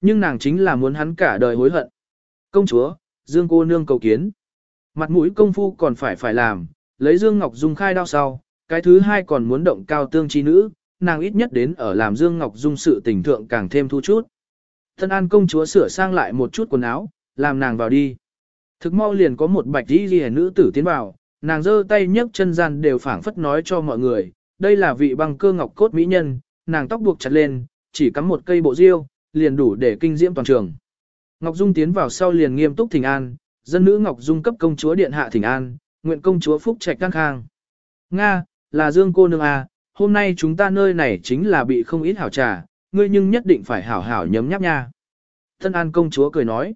Nhưng nàng chính là muốn hắn cả đời hối hận. Công chúa, Dương cô nương cầu kiến. Mặt mũi công phu còn phải phải làm, lấy Dương Ngọc Dung khai đao sau, cái thứ hai còn muốn động cao tương chi nữ, nàng ít nhất đến ở làm Dương Ngọc Dung sự tình thượng càng thêm thu chút. Thân an công chúa sửa sang lại một chút quần áo, làm nàng vào đi. Thực mau liền có một bạch đi ghi nữ tử tiến vào, nàng giơ tay nhấc chân gian đều phảng phất nói cho mọi người, đây là vị băng cơ ngọc cốt mỹ nhân, nàng tóc buộc chặt lên, chỉ cắm một cây bộ diêu, liền đủ để kinh diễm toàn trường. Ngọc Dung tiến vào sau liền nghiêm túc thỉnh an, dân nữ Ngọc Dung cấp công chúa điện hạ thỉnh an, nguyện công chúa phúc trạch căng khang. Nga, là Dương cô nương à, hôm nay chúng ta nơi này chính là bị không ít hảo trà, ngươi nhưng nhất định phải hảo hảo nhấm nháp nha. Thân an công chúa cười nói,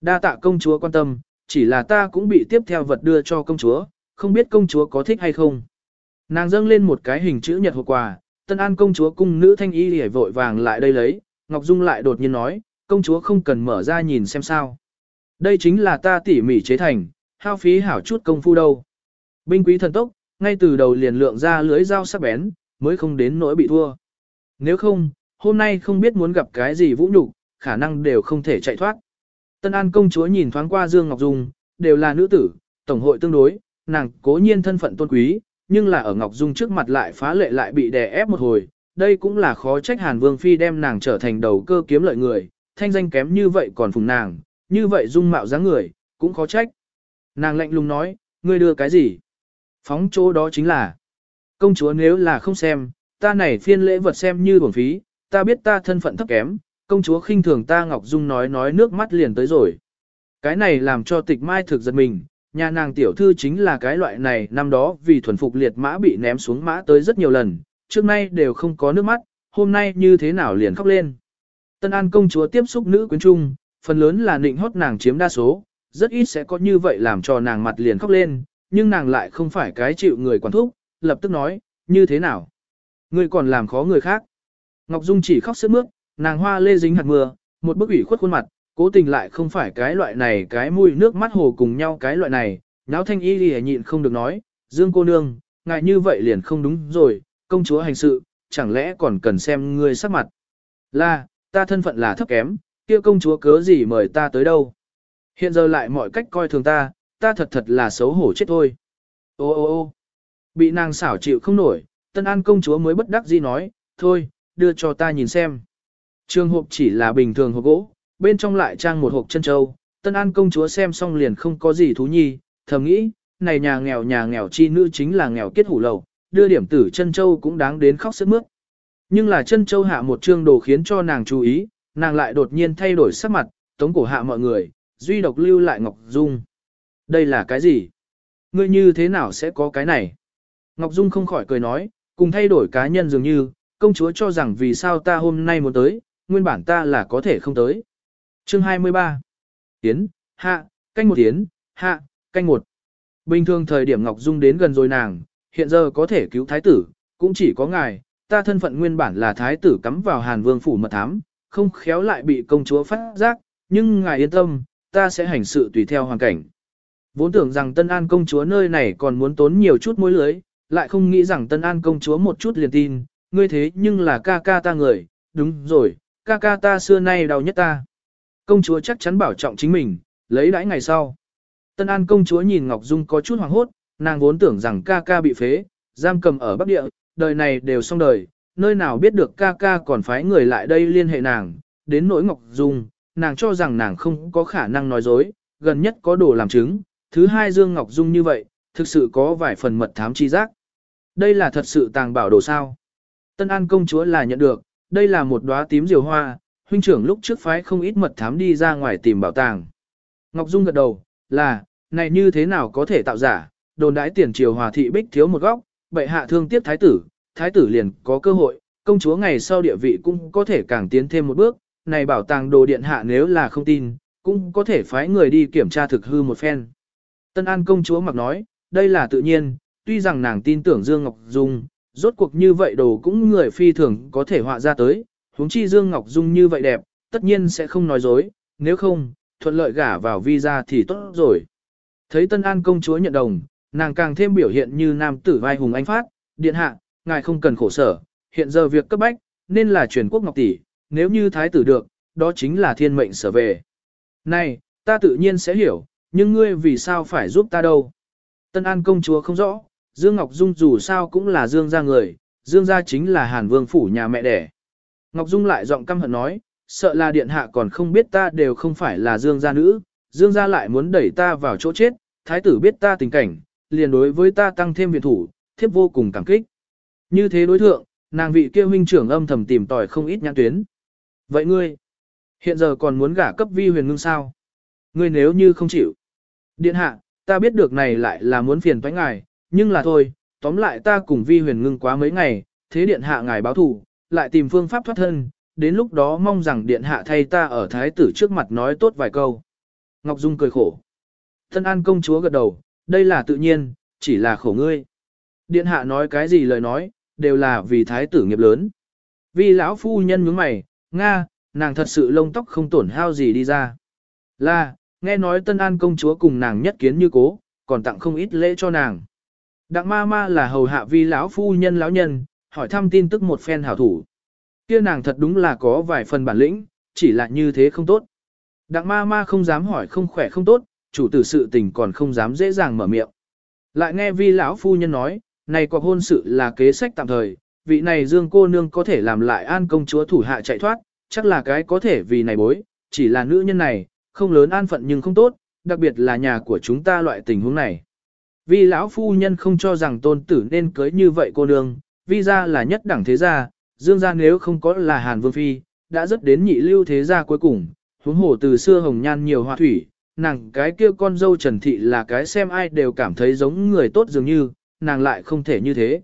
đa tạ công chúa quan tâm, chỉ là ta cũng bị tiếp theo vật đưa cho công chúa, không biết công chúa có thích hay không. Nàng dâng lên một cái hình chữ nhật hộp quà, tân an công chúa cung nữ thanh y hề vội vàng lại đây lấy, Ngọc Dung lại đột nhiên nói, công chúa không cần mở ra nhìn xem sao. Đây chính là ta tỉ mỉ chế thành, hao phí hảo chút công phu đâu. Binh quý thần tốc, ngay từ đầu liền lượng ra lưới dao sắc bén, mới không đến nỗi bị thua. Nếu không, hôm nay không biết muốn gặp cái gì vũ nhục, khả năng đều không thể chạy thoát. Tân An công chúa nhìn thoáng qua Dương Ngọc Dung, đều là nữ tử, tổng hội tương đối, nàng cố nhiên thân phận tôn quý, nhưng là ở Ngọc Dung trước mặt lại phá lệ lại bị đè ép một hồi, đây cũng là khó trách Hàn Vương Phi đem nàng trở thành đầu cơ kiếm lợi người, thanh danh kém như vậy còn phùng nàng, như vậy dung mạo dáng người, cũng khó trách. Nàng lạnh lùng nói, ngươi đưa cái gì? Phóng chỗ đó chính là, công chúa nếu là không xem, ta này phiên lễ vật xem như bổng phí, ta biết ta thân phận thấp kém, công chúa khinh thường ta Ngọc Dung nói nói nước mắt liền tới rồi. Cái này làm cho tịch mai thực giật mình, nhà nàng tiểu thư chính là cái loại này năm đó vì thuần phục liệt mã bị ném xuống mã tới rất nhiều lần, trước nay đều không có nước mắt, hôm nay như thế nào liền khóc lên. Tân An công chúa tiếp xúc nữ quyến trung, phần lớn là nịnh hót nàng chiếm đa số, rất ít sẽ có như vậy làm cho nàng mặt liền khóc lên, nhưng nàng lại không phải cái chịu người quản thúc, lập tức nói, như thế nào? Ngươi còn làm khó người khác. Ngọc Dung chỉ khóc sướt mướt, nàng hoa lê dính hạt mưa, một bức ủy khuất khuôn mặt, cố tình lại không phải cái loại này cái mũi nước mắt hồ cùng nhau cái loại này, nháo thanh y lì nhịn không được nói, Dương cô nương, ngại như vậy liền không đúng rồi, công chúa hành sự, chẳng lẽ còn cần xem ngươi sắc mặt. Là, ta thân phận là thấp kém, kia công chúa cớ gì mời ta tới đâu. Hiện giờ lại mọi cách coi thường ta, ta thật thật là xấu hổ chết thôi. Ô ô ô bị nàng xảo chịu không nổi, tân an công chúa mới bất đắc dĩ nói, thôi, đưa cho ta nhìn xem. Trường hộp chỉ là bình thường hộp gỗ, bên trong lại trang một hộp chân châu, tân an công chúa xem xong liền không có gì thú nhi, thầm nghĩ, này nhà nghèo nhà nghèo chi nữ chính là nghèo kết hủ lầu, đưa điểm tử chân châu cũng đáng đến khóc sức mướt. Nhưng là chân châu hạ một chương đồ khiến cho nàng chú ý, nàng lại đột nhiên thay đổi sắc mặt, tống cổ hạ mọi người, duy độc lưu lại Ngọc Dung. Đây là cái gì? Ngươi như thế nào sẽ có cái này? Ngọc Dung không khỏi cười nói, cùng thay đổi cá nhân dường như, công chúa cho rằng vì sao ta hôm nay muốn tới, nguyên bản ta là có thể không tới. Chương 23 Tiến, hạ, canh một tiến, hạ, canh một. Bình thường thời điểm Ngọc Dung đến gần rồi nàng, hiện giờ có thể cứu thái tử, cũng chỉ có ngài, ta thân phận nguyên bản là thái tử cắm vào Hàn Vương phủ mật thám, không khéo lại bị công chúa phát giác, nhưng ngài yên tâm, ta sẽ hành sự tùy theo hoàn cảnh. Vốn tưởng rằng Tân An công chúa nơi này còn muốn tốn nhiều chút mối lưới, lại không nghĩ rằng Tân An công chúa một chút liền tin, ngươi thế nhưng là ca ca ta người, đúng rồi, ca ca ta xưa nay đau nhất ta. Công chúa chắc chắn bảo trọng chính mình, lấy đãi ngày sau. Tân An công chúa nhìn Ngọc Dung có chút hoảng hốt, nàng vốn tưởng rằng ca ca bị phế, giam cầm ở Bắc Địa, đời này đều xong đời, nơi nào biết được ca ca còn phái người lại đây liên hệ nàng, đến nỗi Ngọc Dung, nàng cho rằng nàng không có khả năng nói dối, gần nhất có đồ làm chứng, thứ hai Dương Ngọc Dung như vậy, thực sự có vài phần mật thám chi giác. Đây là thật sự tàng bảo đồ sao. Tân An công chúa là nhận được, đây là một đóa tím diều hoa, huynh trưởng lúc trước phái không ít mật thám đi ra ngoài tìm bảo tàng. Ngọc Dung gật đầu, là, này như thế nào có thể tạo giả, đồn đãi tiền triều hòa thị bích thiếu một góc, bệ hạ thương tiếc thái tử, thái tử liền có cơ hội, công chúa ngày sau địa vị cũng có thể càng tiến thêm một bước, này bảo tàng đồ điện hạ nếu là không tin, cũng có thể phái người đi kiểm tra thực hư một phen. Tân An công chúa mặc nói, đây là tự nhiên, tuy rằng nàng tin tưởng Dương Ngọc Dung, rốt cuộc như vậy đồ cũng người phi thường có thể họa ra tới, huống chi Dương Ngọc Dung như vậy đẹp, tất nhiên sẽ không nói dối, nếu không, thuận lợi gả vào visa thì tốt rồi. Thấy Tân An công chúa nhận đồng, nàng càng thêm biểu hiện như nam tử vai hùng anh phát, điện hạ, ngài không cần khổ sở, hiện giờ việc cấp bách, nên là truyền quốc ngọc tỷ, nếu như thái tử được, đó chính là thiên mệnh sở về. Này, ta tự nhiên sẽ hiểu, nhưng ngươi vì sao phải giúp ta đâu? Tân An công chúa không rõ, Dương Ngọc Dung dù sao cũng là Dương gia người, Dương gia chính là Hàn Vương phủ nhà mẹ đẻ. Ngọc Dung lại giọng căm hận nói, sợ là điện hạ còn không biết ta đều không phải là Dương gia nữ, Dương gia lại muốn đẩy ta vào chỗ chết, thái tử biết ta tình cảnh, liền đối với ta tăng thêm viện thủ, thiếp vô cùng cảm kích. Như thế đối thượng, nàng vị kia huynh trưởng âm thầm tìm tòi không ít nhãn tuyến. Vậy ngươi, hiện giờ còn muốn gả cấp vi huyền ngưng sao? Ngươi nếu như không chịu. Điện hạ, ta biết được này lại là muốn phiền toái ngài, nhưng là thôi, tóm lại ta cùng vi huyền ngưng quá mấy ngày, thế điện hạ ngài báo thủ, lại tìm phương pháp thoát thân, đến lúc đó mong rằng điện hạ thay ta ở thái tử trước mặt nói tốt vài câu. Ngọc Dung cười khổ. Thân an công chúa gật đầu, đây là tự nhiên, chỉ là khổ ngươi. Điện hạ nói cái gì lời nói, đều là vì thái tử nghiệp lớn. Vì lão phu nhân nhướng mày, Nga, nàng thật sự lông tóc không tổn hao gì đi ra. Là, nghe nói tân an công chúa cùng nàng nhất kiến như cố, còn tặng không ít lễ cho nàng. Đặng ma ma là hầu hạ vi lão phu nhân lão nhân, hỏi thăm tin tức một phen hảo thủ. Kia nàng thật đúng là có vài phần bản lĩnh, chỉ là như thế không tốt. Đặng ma ma không dám hỏi không khỏe không tốt, chủ tử sự tình còn không dám dễ dàng mở miệng. Lại nghe vi lão phu nhân nói, này có hôn sự là kế sách tạm thời, vị này dương cô nương có thể làm lại an công chúa thủ hạ chạy thoát, chắc là cái có thể vì này bối, chỉ là nữ nhân này, không lớn an phận nhưng không tốt, đặc biệt là nhà của chúng ta loại tình huống này. Vì lão phu nhân không cho rằng tôn tử nên cưới như vậy cô nương, vì ra là nhất đẳng thế gia, dương gia nếu không có là Hàn Vương Phi, đã rất đến nhị lưu thế gia cuối cùng, huống hồ từ xưa hồng nhan nhiều hoa thủy, nàng cái kia con dâu Trần Thị là cái xem ai đều cảm thấy giống người tốt dường như, nàng lại không thể như thế.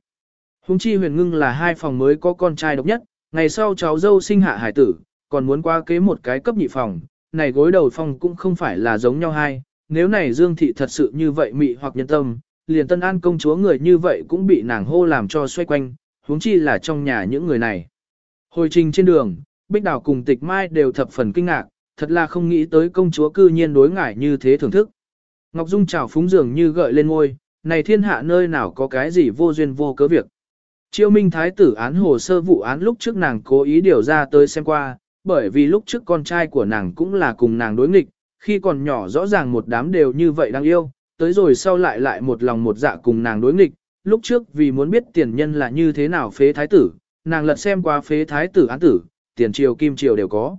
Hùng chi huyền ngưng là hai phòng mới có con trai độc nhất, ngày sau cháu dâu sinh hạ hải tử, còn muốn qua kế một cái cấp nhị phòng, này gối đầu phòng cũng không phải là giống nhau hai, nếu này Dương Thị thật sự như vậy mị hoặc nhân tâm, liền tân an công chúa người như vậy cũng bị nàng hô làm cho xoay quanh, huống chi là trong nhà những người này. Hồi trình trên đường, Bích Đào cùng Tịch Mai đều thập phần kinh ngạc, thật là không nghĩ tới công chúa cư nhiên đối ngại như thế thưởng thức. Ngọc Dung chào phúng dường như gợi lên ngôi, này thiên hạ nơi nào có cái gì vô duyên vô cớ việc. Chiêu Minh Thái tử án hồ sơ vụ án lúc trước nàng cố ý điều ra tới xem qua, bởi vì lúc trước con trai của nàng cũng là cùng nàng đối nghịch, khi còn nhỏ rõ ràng một đám đều như vậy đang yêu, tới rồi sau lại lại một lòng một dạ cùng nàng đối nghịch, lúc trước vì muốn biết tiền nhân là như thế nào phế thái tử, nàng lật xem qua phế thái tử án tử, tiền triều kim triều đều có.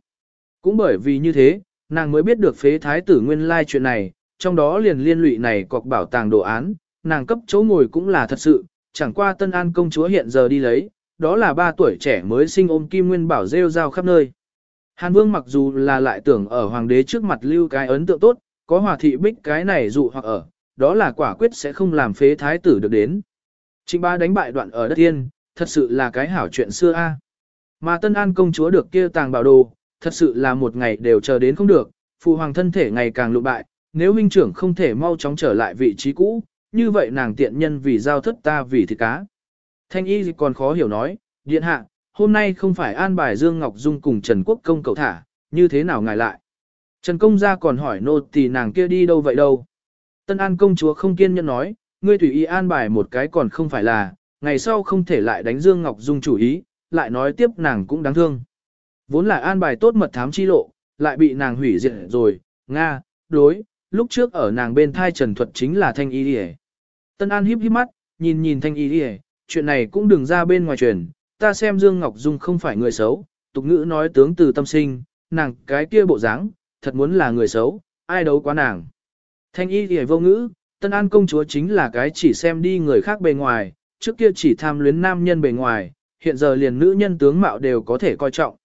Cũng bởi vì như thế, nàng mới biết được phế thái tử nguyên lai chuyện này, trong đó liền liên lụy này cọc bảo tàng đồ án, nàng cấp chỗ ngồi cũng là thật sự, chẳng qua Tân An công chúa hiện giờ đi lấy, đó là ba tuổi trẻ mới sinh ôm kim nguyên bảo rêu rao khắp nơi. Hàn Vương mặc dù là lại tưởng ở hoàng đế trước mặt lưu cái ấn tượng tốt, có hòa thị bích cái này dụ hoặc ở, đó là quả quyết sẽ không làm phế thái tử được đến. Trịnh ba đánh bại đoạn ở đất tiên, thật sự là cái hảo chuyện xưa a. Mà Tân An công chúa được kia tàng bảo đồ, thật sự là một ngày đều chờ đến không được, phụ hoàng thân thể ngày càng lụ bại, nếu huynh trưởng không thể mau chóng trở lại vị trí cũ, như vậy nàng tiện nhân vì giao thất ta vì thịt cá. Thanh y còn khó hiểu nói, điện hạ, hôm nay không phải an bài Dương Ngọc Dung cùng Trần Quốc Công cậu thả, như thế nào ngài lại? Trần Công gia còn hỏi nô thì nàng kia đi đâu vậy đâu? Tân An công chúa không kiên nhẫn nói, ngươi tùy ý an bài một cái còn không phải là, ngày sau không thể lại đánh Dương Ngọc Dung chủ ý, lại nói tiếp nàng cũng đáng thương. Vốn là an bài tốt mật thám chi lộ, lại bị nàng hủy diệt rồi, Nga, đối, lúc trước ở nàng bên thai trần thuật chính là thanh y đi Tân An híp híp mắt, nhìn nhìn thanh y đi chuyện này cũng đừng ra bên ngoài truyền, ta xem Dương Ngọc Dung không phải người xấu, tục ngữ nói tướng từ tâm sinh, nàng cái kia bộ dáng, thật muốn là người xấu, ai đấu quá nàng. Thanh y thì vô ngữ, Tân An công chúa chính là cái chỉ xem đi người khác bề ngoài, trước kia chỉ tham luyến nam nhân bề ngoài, hiện giờ liền nữ nhân tướng mạo đều có thể coi trọng.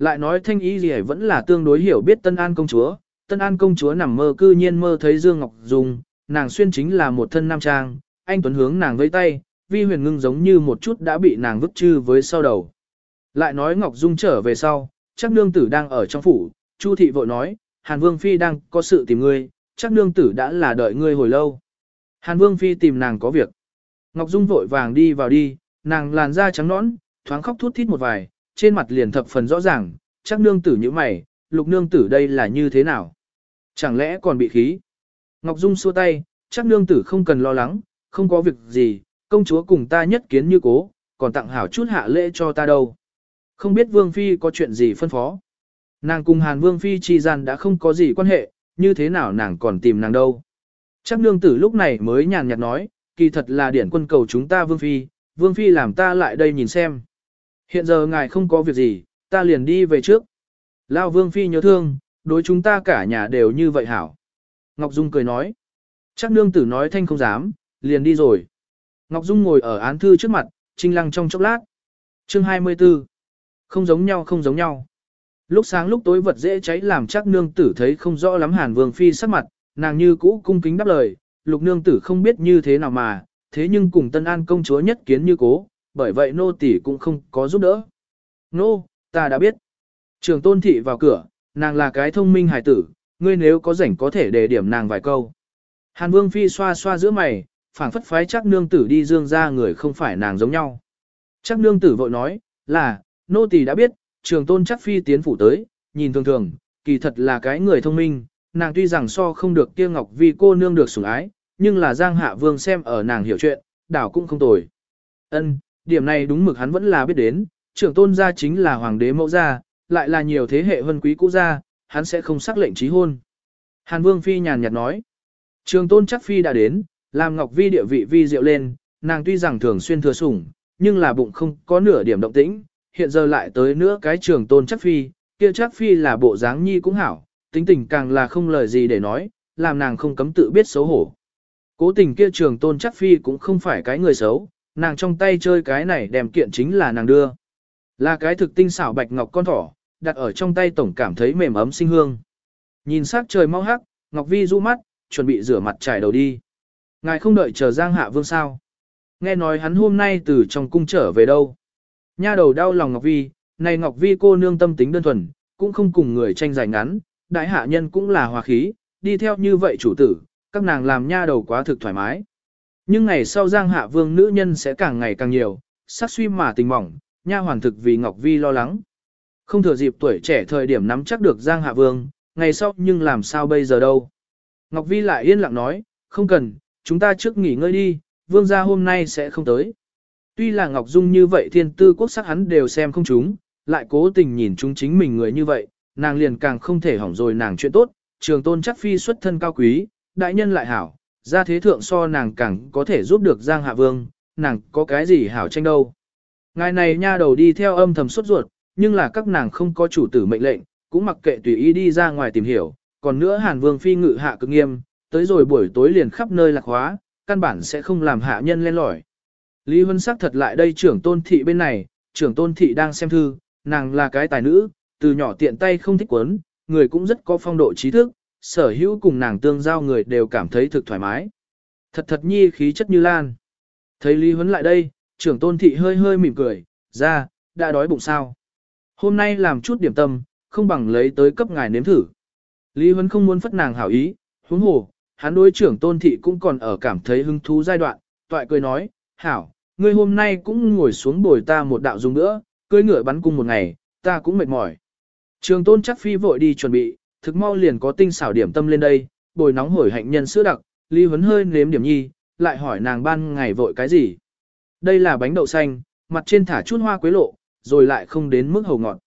Lại nói thanh y gì vẫn là tương đối hiểu biết Tân An công chúa, Tân An công chúa nằm mơ cư nhiên mơ thấy Dương Ngọc Dung, nàng xuyên chính là một thân nam trang, anh Tuấn hướng nàng vẫy tay, vi huyền ngưng giống như một chút đã bị nàng vứt chư với sau đầu. Lại nói Ngọc Dung trở về sau, chắc nương tử đang ở trong phủ, Chu thị vội nói, Hàn Vương Phi đang có sự tìm ngươi, chắc nương tử đã là đợi ngươi hồi lâu. Hàn Vương Phi tìm nàng có việc. Ngọc Dung vội vàng đi vào đi, nàng làn da trắng nõn, thoáng khóc thút thít một vài, trên mặt liền thập phần rõ ràng, chắc nương tử như mày, lục nương tử đây là như thế nào? Chẳng lẽ còn bị khí? Ngọc Dung xua tay, chắc nương tử không cần lo lắng, không có việc gì, công chúa cùng ta nhất kiến như cố, còn tặng hảo chút hạ lễ cho ta đâu. Không biết Vương Phi có chuyện gì phân phó. Nàng cùng Hàn Vương Phi chi gian đã không có gì quan hệ, như thế nào nàng còn tìm nàng đâu. Chắc nương tử lúc này mới nhàn nhạt nói, kỳ thật là điển quân cầu chúng ta Vương Phi, Vương Phi làm ta lại đây nhìn xem. Hiện giờ ngài không có việc gì, ta liền đi về trước. Lao Vương Phi nhớ thương, đối chúng ta cả nhà đều như vậy hảo. Ngọc Dung cười nói. Chắc nương tử nói thanh không dám, liền đi rồi. Ngọc Dung ngồi ở án thư trước mặt, trinh lăng trong chốc lát. Chương 24. Không giống nhau không giống nhau. Lúc sáng lúc tối vật dễ cháy làm chắc nương tử thấy không rõ lắm Hàn Vương Phi sắc mặt, nàng như cũ cung kính đáp lời, lục nương tử không biết như thế nào mà, thế nhưng cùng Tân An công chúa nhất kiến như cố, bởi vậy nô tỷ cũng không có giúp đỡ. Nô, ta đã biết. Trường tôn thị vào cửa, nàng là cái thông minh hài tử, ngươi nếu có rảnh có thể đề điểm nàng vài câu. Hàn Vương Phi xoa xoa giữa mày, phảng phất phái chắc nương tử đi dương ra người không phải nàng giống nhau. Chắc nương tử vội nói, là, nô tỳ đã biết, trường tôn chắc phi tiến phủ tới, nhìn thường thường, kỳ thật là cái người thông minh, nàng tuy rằng so không được kia ngọc vì cô nương được sủng ái, nhưng là giang hạ vương xem ở nàng hiểu chuyện, đảo cũng không tồi. Ân, điểm này đúng mực hắn vẫn là biết đến, trưởng tôn gia chính là hoàng đế mẫu gia, lại là nhiều thế hệ vân quý cũ gia, hắn sẽ không sắc lệnh trí hôn. Hàn vương phi nhàn nhạt nói, trường tôn chắc phi đã đến, làm ngọc vi địa vị vi diệu lên, nàng tuy rằng thường xuyên thừa sủng, nhưng là bụng không có nửa điểm động tĩnh, hiện giờ lại tới nữa cái trường tôn chắc phi, kia chắc phi là bộ dáng nhi cũng hảo, tính tình càng là không lời gì để nói, làm nàng không cấm tự biết xấu hổ. Cố tình kia trường tôn chắc phi cũng không phải cái người xấu, nàng trong tay chơi cái này đem kiện chính là nàng đưa. Là cái thực tinh xảo bạch ngọc con thỏ, đặt ở trong tay tổng cảm thấy mềm ấm sinh hương. Nhìn sắc trời mau hắc, Ngọc Vi du mắt, chuẩn bị rửa mặt trải đầu đi. Ngài không đợi chờ Giang Hạ Vương sao? Nghe nói hắn hôm nay từ trong cung trở về đâu? Nha đầu đau lòng Ngọc Vi, này Ngọc Vi cô nương tâm tính đơn thuần, cũng không cùng người tranh giành ngắn, đại hạ nhân cũng là hòa khí, đi theo như vậy chủ tử, các nàng làm nha đầu quá thực thoải mái. Nhưng ngày sau Giang Hạ Vương nữ nhân sẽ càng ngày càng nhiều, sắc suy mà tình mỏng, nha hoàn thực vì Ngọc Vi lo lắng. Không thừa dịp tuổi trẻ thời điểm nắm chắc được Giang Hạ Vương, ngày sau nhưng làm sao bây giờ đâu. Ngọc Vi lại yên lặng nói, không cần, chúng ta trước nghỉ ngơi đi, Vương gia hôm nay sẽ không tới. Tuy là Ngọc Dung như vậy thiên tư quốc sắc hắn đều xem không chúng, lại cố tình nhìn chúng chính mình người như vậy, nàng liền càng không thể hỏng rồi nàng chuyện tốt, trường tôn chắc phi xuất thân cao quý, đại nhân lại hảo, ra thế thượng so nàng càng có thể giúp được Giang Hạ Vương, nàng có cái gì hảo tranh đâu. Ngài này nha đầu đi theo âm thầm suốt ruột, nhưng là các nàng không có chủ tử mệnh lệnh, cũng mặc kệ tùy ý đi ra ngoài tìm hiểu, còn nữa Hàn Vương phi ngự hạ cực nghiêm, tới rồi buổi tối liền khắp nơi lạc hóa, căn bản sẽ không làm hạ nhân lên lỏi. Lý Huân sắc thật lại đây trưởng tôn thị bên này, trưởng tôn thị đang xem thư, nàng là cái tài nữ, từ nhỏ tiện tay không thích quấn, người cũng rất có phong độ trí thức, sở hữu cùng nàng tương giao người đều cảm thấy thực thoải mái. Thật thật nhi khí chất như lan. Thấy Lý Huấn lại đây, trưởng tôn thị hơi hơi mỉm cười, ra, đã đói bụng sao. Hôm nay làm chút điểm tâm, không bằng lấy tới cấp ngài nếm thử. Lý Huấn không muốn phất nàng hảo ý, huống hồ, hắn đối trưởng tôn thị cũng còn ở cảm thấy hứng thú giai đoạn, toại cười nói, hảo, ngươi hôm nay cũng ngồi xuống bồi ta một đạo dùng nữa, cưới ngựa bắn cung một ngày, ta cũng mệt mỏi. Trường tôn chắc phi vội đi chuẩn bị, thực mau liền có tinh xảo điểm tâm lên đây, bồi nóng hổi hạnh nhân sữa đặc, Lý Huấn hơi nếm điểm nhi, lại hỏi nàng ban ngày vội cái gì. Đây là bánh đậu xanh, mặt trên thả chút hoa quế lộ, rồi lại không đến mức hầu ngọt.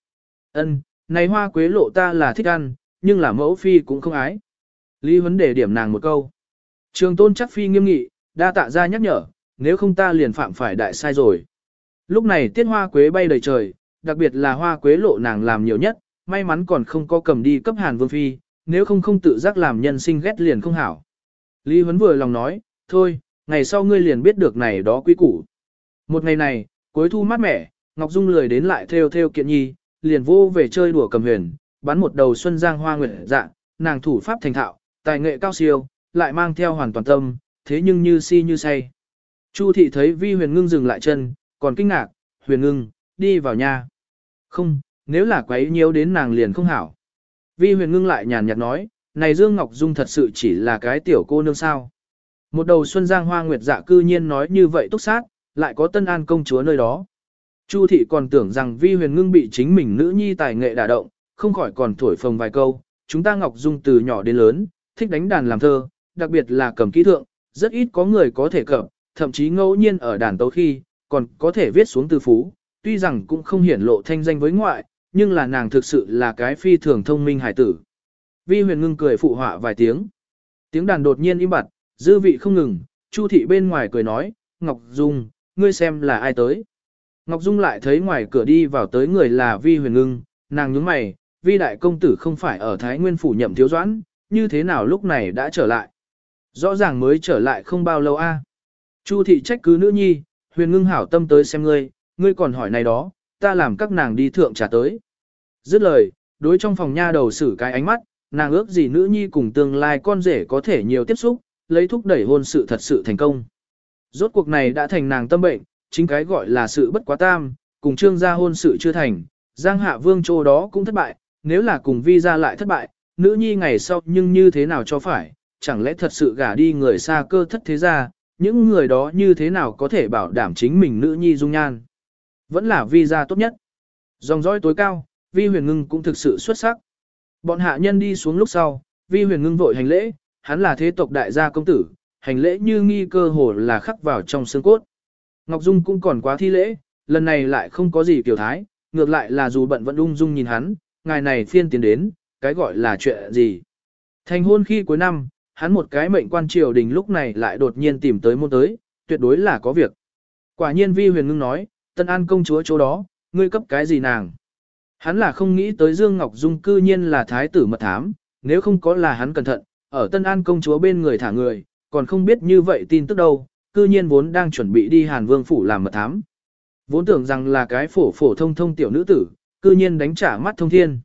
Ân, này hoa quế lộ ta là thích ăn, nhưng là mẫu phi cũng không ái. Lý Huấn để điểm nàng một câu. Trường tôn chắc phi nghiêm nghị, đa tạ ra nhắc nhở, nếu không ta liền phạm phải đại sai rồi. Lúc này tiết hoa quế bay đầy trời, đặc biệt là hoa quế lộ nàng làm nhiều nhất, may mắn còn không có cầm đi cấp hàn vương phi, nếu không không tự giác làm nhân sinh ghét liền không hảo. Lý Huấn vừa lòng nói, thôi, ngày sau ngươi liền biết được này đó quý củ. Một ngày này, cuối thu mát mẻ, Ngọc Dung lười đến lại theo theo kiện nhi, liền vô về chơi đùa cầm huyền, bắn một đầu xuân giang hoa nguyệt dạ, nàng thủ pháp thành thạo, tài nghệ cao siêu, lại mang theo hoàn toàn tâm, thế nhưng như si như say. Chu thị thấy vi huyền ngưng dừng lại chân, còn kinh ngạc, huyền ngưng, đi vào nhà. Không, nếu là quấy nhiễu đến nàng liền không hảo. Vi huyền ngưng lại nhàn nhạt nói, này Dương Ngọc Dung thật sự chỉ là cái tiểu cô nương sao. Một đầu xuân giang hoa nguyệt dạ cư nhiên nói như vậy túc sát, lại có tân an công chúa nơi đó. Chu thị còn tưởng rằng vi huyền ngưng bị chính mình nữ nhi tài nghệ đả động, không khỏi còn thổi phồng vài câu. Chúng ta Ngọc Dung từ nhỏ đến lớn, thích đánh đàn làm thơ, đặc biệt là cầm kỹ thượng, rất ít có người có thể cầm, thậm chí ngẫu nhiên ở đàn tấu khi, còn có thể viết xuống từ phú, tuy rằng cũng không hiển lộ thanh danh với ngoại, nhưng là nàng thực sự là cái phi thường thông minh hải tử. Vi huyền ngưng cười phụ họa vài tiếng. Tiếng đàn đột nhiên im bặt, dư vị không ngừng, Chu thị bên ngoài cười nói, Ngọc Dung, ngươi xem là ai tới. Ngọc Dung lại thấy ngoài cửa đi vào tới người là Vi huyền ngưng, nàng nhướng mày, Vi đại công tử không phải ở Thái Nguyên phủ nhậm thiếu doãn, như thế nào lúc này đã trở lại. Rõ ràng mới trở lại không bao lâu a. Chu thị trách cứ nữ nhi, huyền ngưng hảo tâm tới xem ngươi, ngươi còn hỏi này đó, ta làm các nàng đi thượng trả tới. Dứt lời, đối trong phòng nha đầu xử cái ánh mắt, nàng ước gì nữ nhi cùng tương lai con rể có thể nhiều tiếp xúc, lấy thúc đẩy hôn sự thật sự thành công. Rốt cuộc này đã thành nàng tâm bệnh, chính cái gọi là sự bất quá tam, cùng trương gia hôn sự chưa thành, giang hạ vương châu đó cũng thất bại, nếu là cùng vi ra lại thất bại, nữ nhi ngày sau nhưng như thế nào cho phải, chẳng lẽ thật sự gả đi người xa cơ thất thế ra, những người đó như thế nào có thể bảo đảm chính mình nữ nhi dung nhan. Vẫn là vi ra tốt nhất. Dòng dõi tối cao, vi huyền ngưng cũng thực sự xuất sắc. Bọn hạ nhân đi xuống lúc sau, vi huyền ngưng vội hành lễ, hắn là thế tộc đại gia công tử, hành lễ như nghi cơ hồ là khắc vào trong xương cốt. Ngọc Dung cũng còn quá thi lễ, lần này lại không có gì kiểu thái, ngược lại là dù bận vẫn ung dung nhìn hắn, ngài này phiên tiến đến, cái gọi là chuyện gì. Thành hôn khi cuối năm, hắn một cái mệnh quan triều đình lúc này lại đột nhiên tìm tới môn tới, tuyệt đối là có việc. Quả nhiên vi huyền ngưng nói, tân an công chúa chỗ đó, ngươi cấp cái gì nàng. Hắn là không nghĩ tới Dương Ngọc Dung cư nhiên là thái tử mật thám, nếu không có là hắn cẩn thận, ở Tân An công chúa bên người thả người, còn không biết như vậy tin tức đâu, cư nhiên vốn đang chuẩn bị đi Hàn Vương phủ làm mật thám. Vốn tưởng rằng là cái phổ phổ thông thông tiểu nữ tử, cư nhiên đánh trả mắt thông thiên.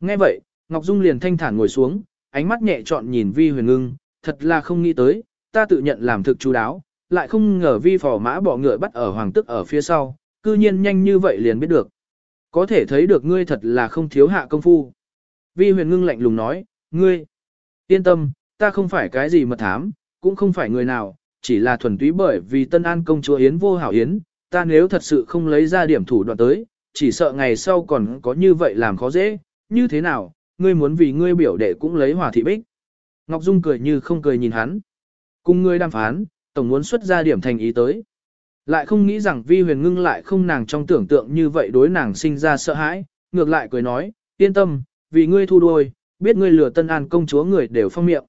Nghe vậy, Ngọc Dung liền thanh thản ngồi xuống, ánh mắt nhẹ trọn nhìn Vi Huyền Ngưng, thật là không nghĩ tới, ta tự nhận làm thực chú đáo, lại không ngờ Vi phò mã bỏ ngựa bắt ở hoàng tức ở phía sau, cư nhiên nhanh như vậy liền biết được. Có thể thấy được ngươi thật là không thiếu hạ công phu. Vi huyền ngưng lạnh lùng nói, ngươi, yên tâm, ta không phải cái gì mật thám, cũng không phải người nào, chỉ là thuần túy bởi vì tân an công chúa Yến vô hảo Yến, ta nếu thật sự không lấy ra điểm thủ đoạn tới, chỉ sợ ngày sau còn có như vậy làm khó dễ, như thế nào, ngươi muốn vì ngươi biểu đệ cũng lấy hòa thị bích. Ngọc Dung cười như không cười nhìn hắn. Cùng ngươi đàm phán, tổng muốn xuất ra điểm thành ý tới. Lại không nghĩ rằng vi huyền ngưng lại không nàng trong tưởng tượng như vậy đối nàng sinh ra sợ hãi, ngược lại cười nói, yên tâm, vì ngươi thu đôi, biết ngươi lừa tân an công chúa người đều phong miệng.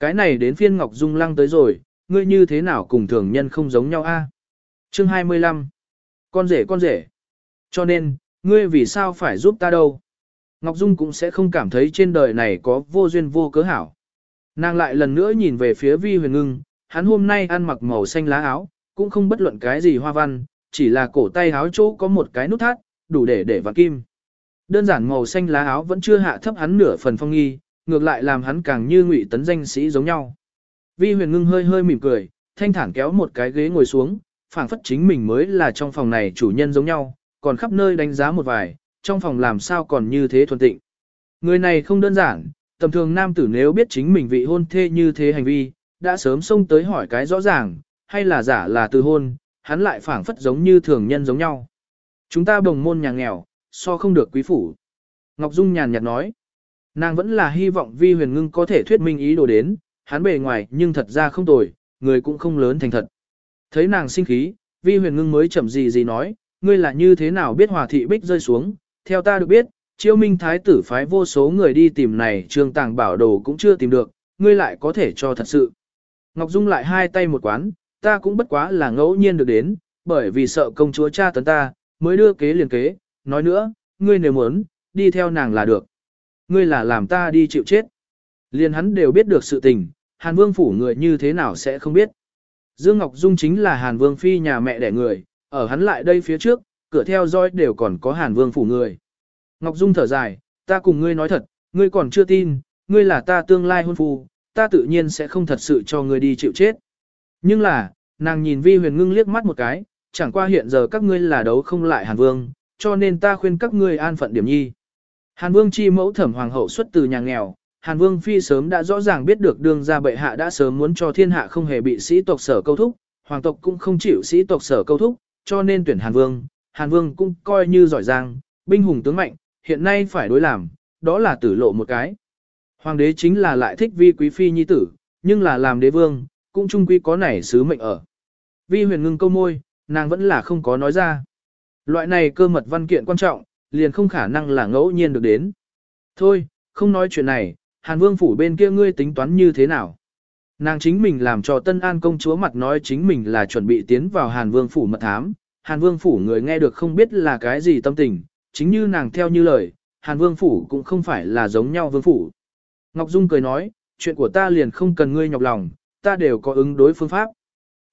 Cái này đến phiên Ngọc Dung lăng tới rồi, ngươi như thế nào cùng thường nhân không giống nhau a? Chương 25 Con rể con rể Cho nên, ngươi vì sao phải giúp ta đâu? Ngọc Dung cũng sẽ không cảm thấy trên đời này có vô duyên vô cớ hảo. Nàng lại lần nữa nhìn về phía vi huyền ngưng, hắn hôm nay ăn mặc màu xanh lá áo, cũng không bất luận cái gì hoa văn, chỉ là cổ tay áo chỗ có một cái nút thắt, đủ để để vàng kim. Đơn giản màu xanh lá áo vẫn chưa hạ thấp hắn nửa phần phong nghi, ngược lại làm hắn càng như ngụy tấn danh sĩ giống nhau. Vi huyền ngưng hơi hơi mỉm cười, thanh thản kéo một cái ghế ngồi xuống, phảng phất chính mình mới là trong phòng này chủ nhân giống nhau, còn khắp nơi đánh giá một vài, trong phòng làm sao còn như thế thuần tịnh. Người này không đơn giản, tầm thường nam tử nếu biết chính mình vị hôn thê như thế hành vi, đã sớm xông tới hỏi cái rõ ràng, hay là giả là từ hôn, hắn lại phảng phất giống như thường nhân giống nhau. Chúng ta đồng môn nhà nghèo, so không được quý phủ. Ngọc Dung nhàn nhạt nói, nàng vẫn là hy vọng vi huyền ngưng có thể thuyết minh ý đồ đến, hắn bề ngoài nhưng thật ra không tồi, người cũng không lớn thành thật. Thấy nàng sinh khí, vi huyền ngưng mới chậm gì gì nói, ngươi là như thế nào biết hòa thị bích rơi xuống, theo ta được biết, chiêu minh thái tử phái vô số người đi tìm này trương tàng bảo đồ cũng chưa tìm được, ngươi lại có thể cho thật sự. Ngọc Dung lại hai tay một quán, ta cũng bất quá là ngẫu nhiên được đến, bởi vì sợ công chúa cha tấn ta, mới đưa kế liền kế, nói nữa, ngươi nếu muốn, đi theo nàng là được. Ngươi là làm ta đi chịu chết. Liền hắn đều biết được sự tình, Hàn Vương phủ người như thế nào sẽ không biết. Dương Ngọc Dung chính là Hàn Vương phi nhà mẹ đẻ người, ở hắn lại đây phía trước, cửa theo dõi đều còn có Hàn Vương phủ người. Ngọc Dung thở dài, ta cùng ngươi nói thật, ngươi còn chưa tin, ngươi là ta tương lai hôn phu, ta tự nhiên sẽ không thật sự cho ngươi đi chịu chết. Nhưng là, nàng nhìn vi huyền ngưng liếc mắt một cái, chẳng qua hiện giờ các ngươi là đấu không lại Hàn Vương, cho nên ta khuyên các ngươi an phận điểm nhi. Hàn Vương chi mẫu thẩm hoàng hậu xuất từ nhà nghèo, Hàn Vương phi sớm đã rõ ràng biết được đương gia bệ hạ đã sớm muốn cho thiên hạ không hề bị sĩ tộc sở câu thúc, hoàng tộc cũng không chịu sĩ tộc sở câu thúc, cho nên tuyển Hàn Vương, Hàn Vương cũng coi như giỏi giang, binh hùng tướng mạnh, hiện nay phải đối làm, đó là tử lộ một cái. Hoàng đế chính là lại thích vi quý phi nhi tử, nhưng là làm đế vương, cũng chung quy có nảy sứ mệnh ở. Vi huyền ngưng câu môi, nàng vẫn là không có nói ra. Loại này cơ mật văn kiện quan trọng, liền không khả năng là ngẫu nhiên được đến. Thôi, không nói chuyện này, Hàn Vương phủ bên kia ngươi tính toán như thế nào? Nàng chính mình làm cho Tân An công chúa mặt nói chính mình là chuẩn bị tiến vào Hàn Vương phủ mật thám. Hàn Vương phủ người nghe được không biết là cái gì tâm tình, chính như nàng theo như lời, Hàn Vương phủ cũng không phải là giống nhau Vương phủ. Ngọc Dung cười nói, chuyện của ta liền không cần ngươi nhọc lòng, ta đều có ứng đối phương pháp.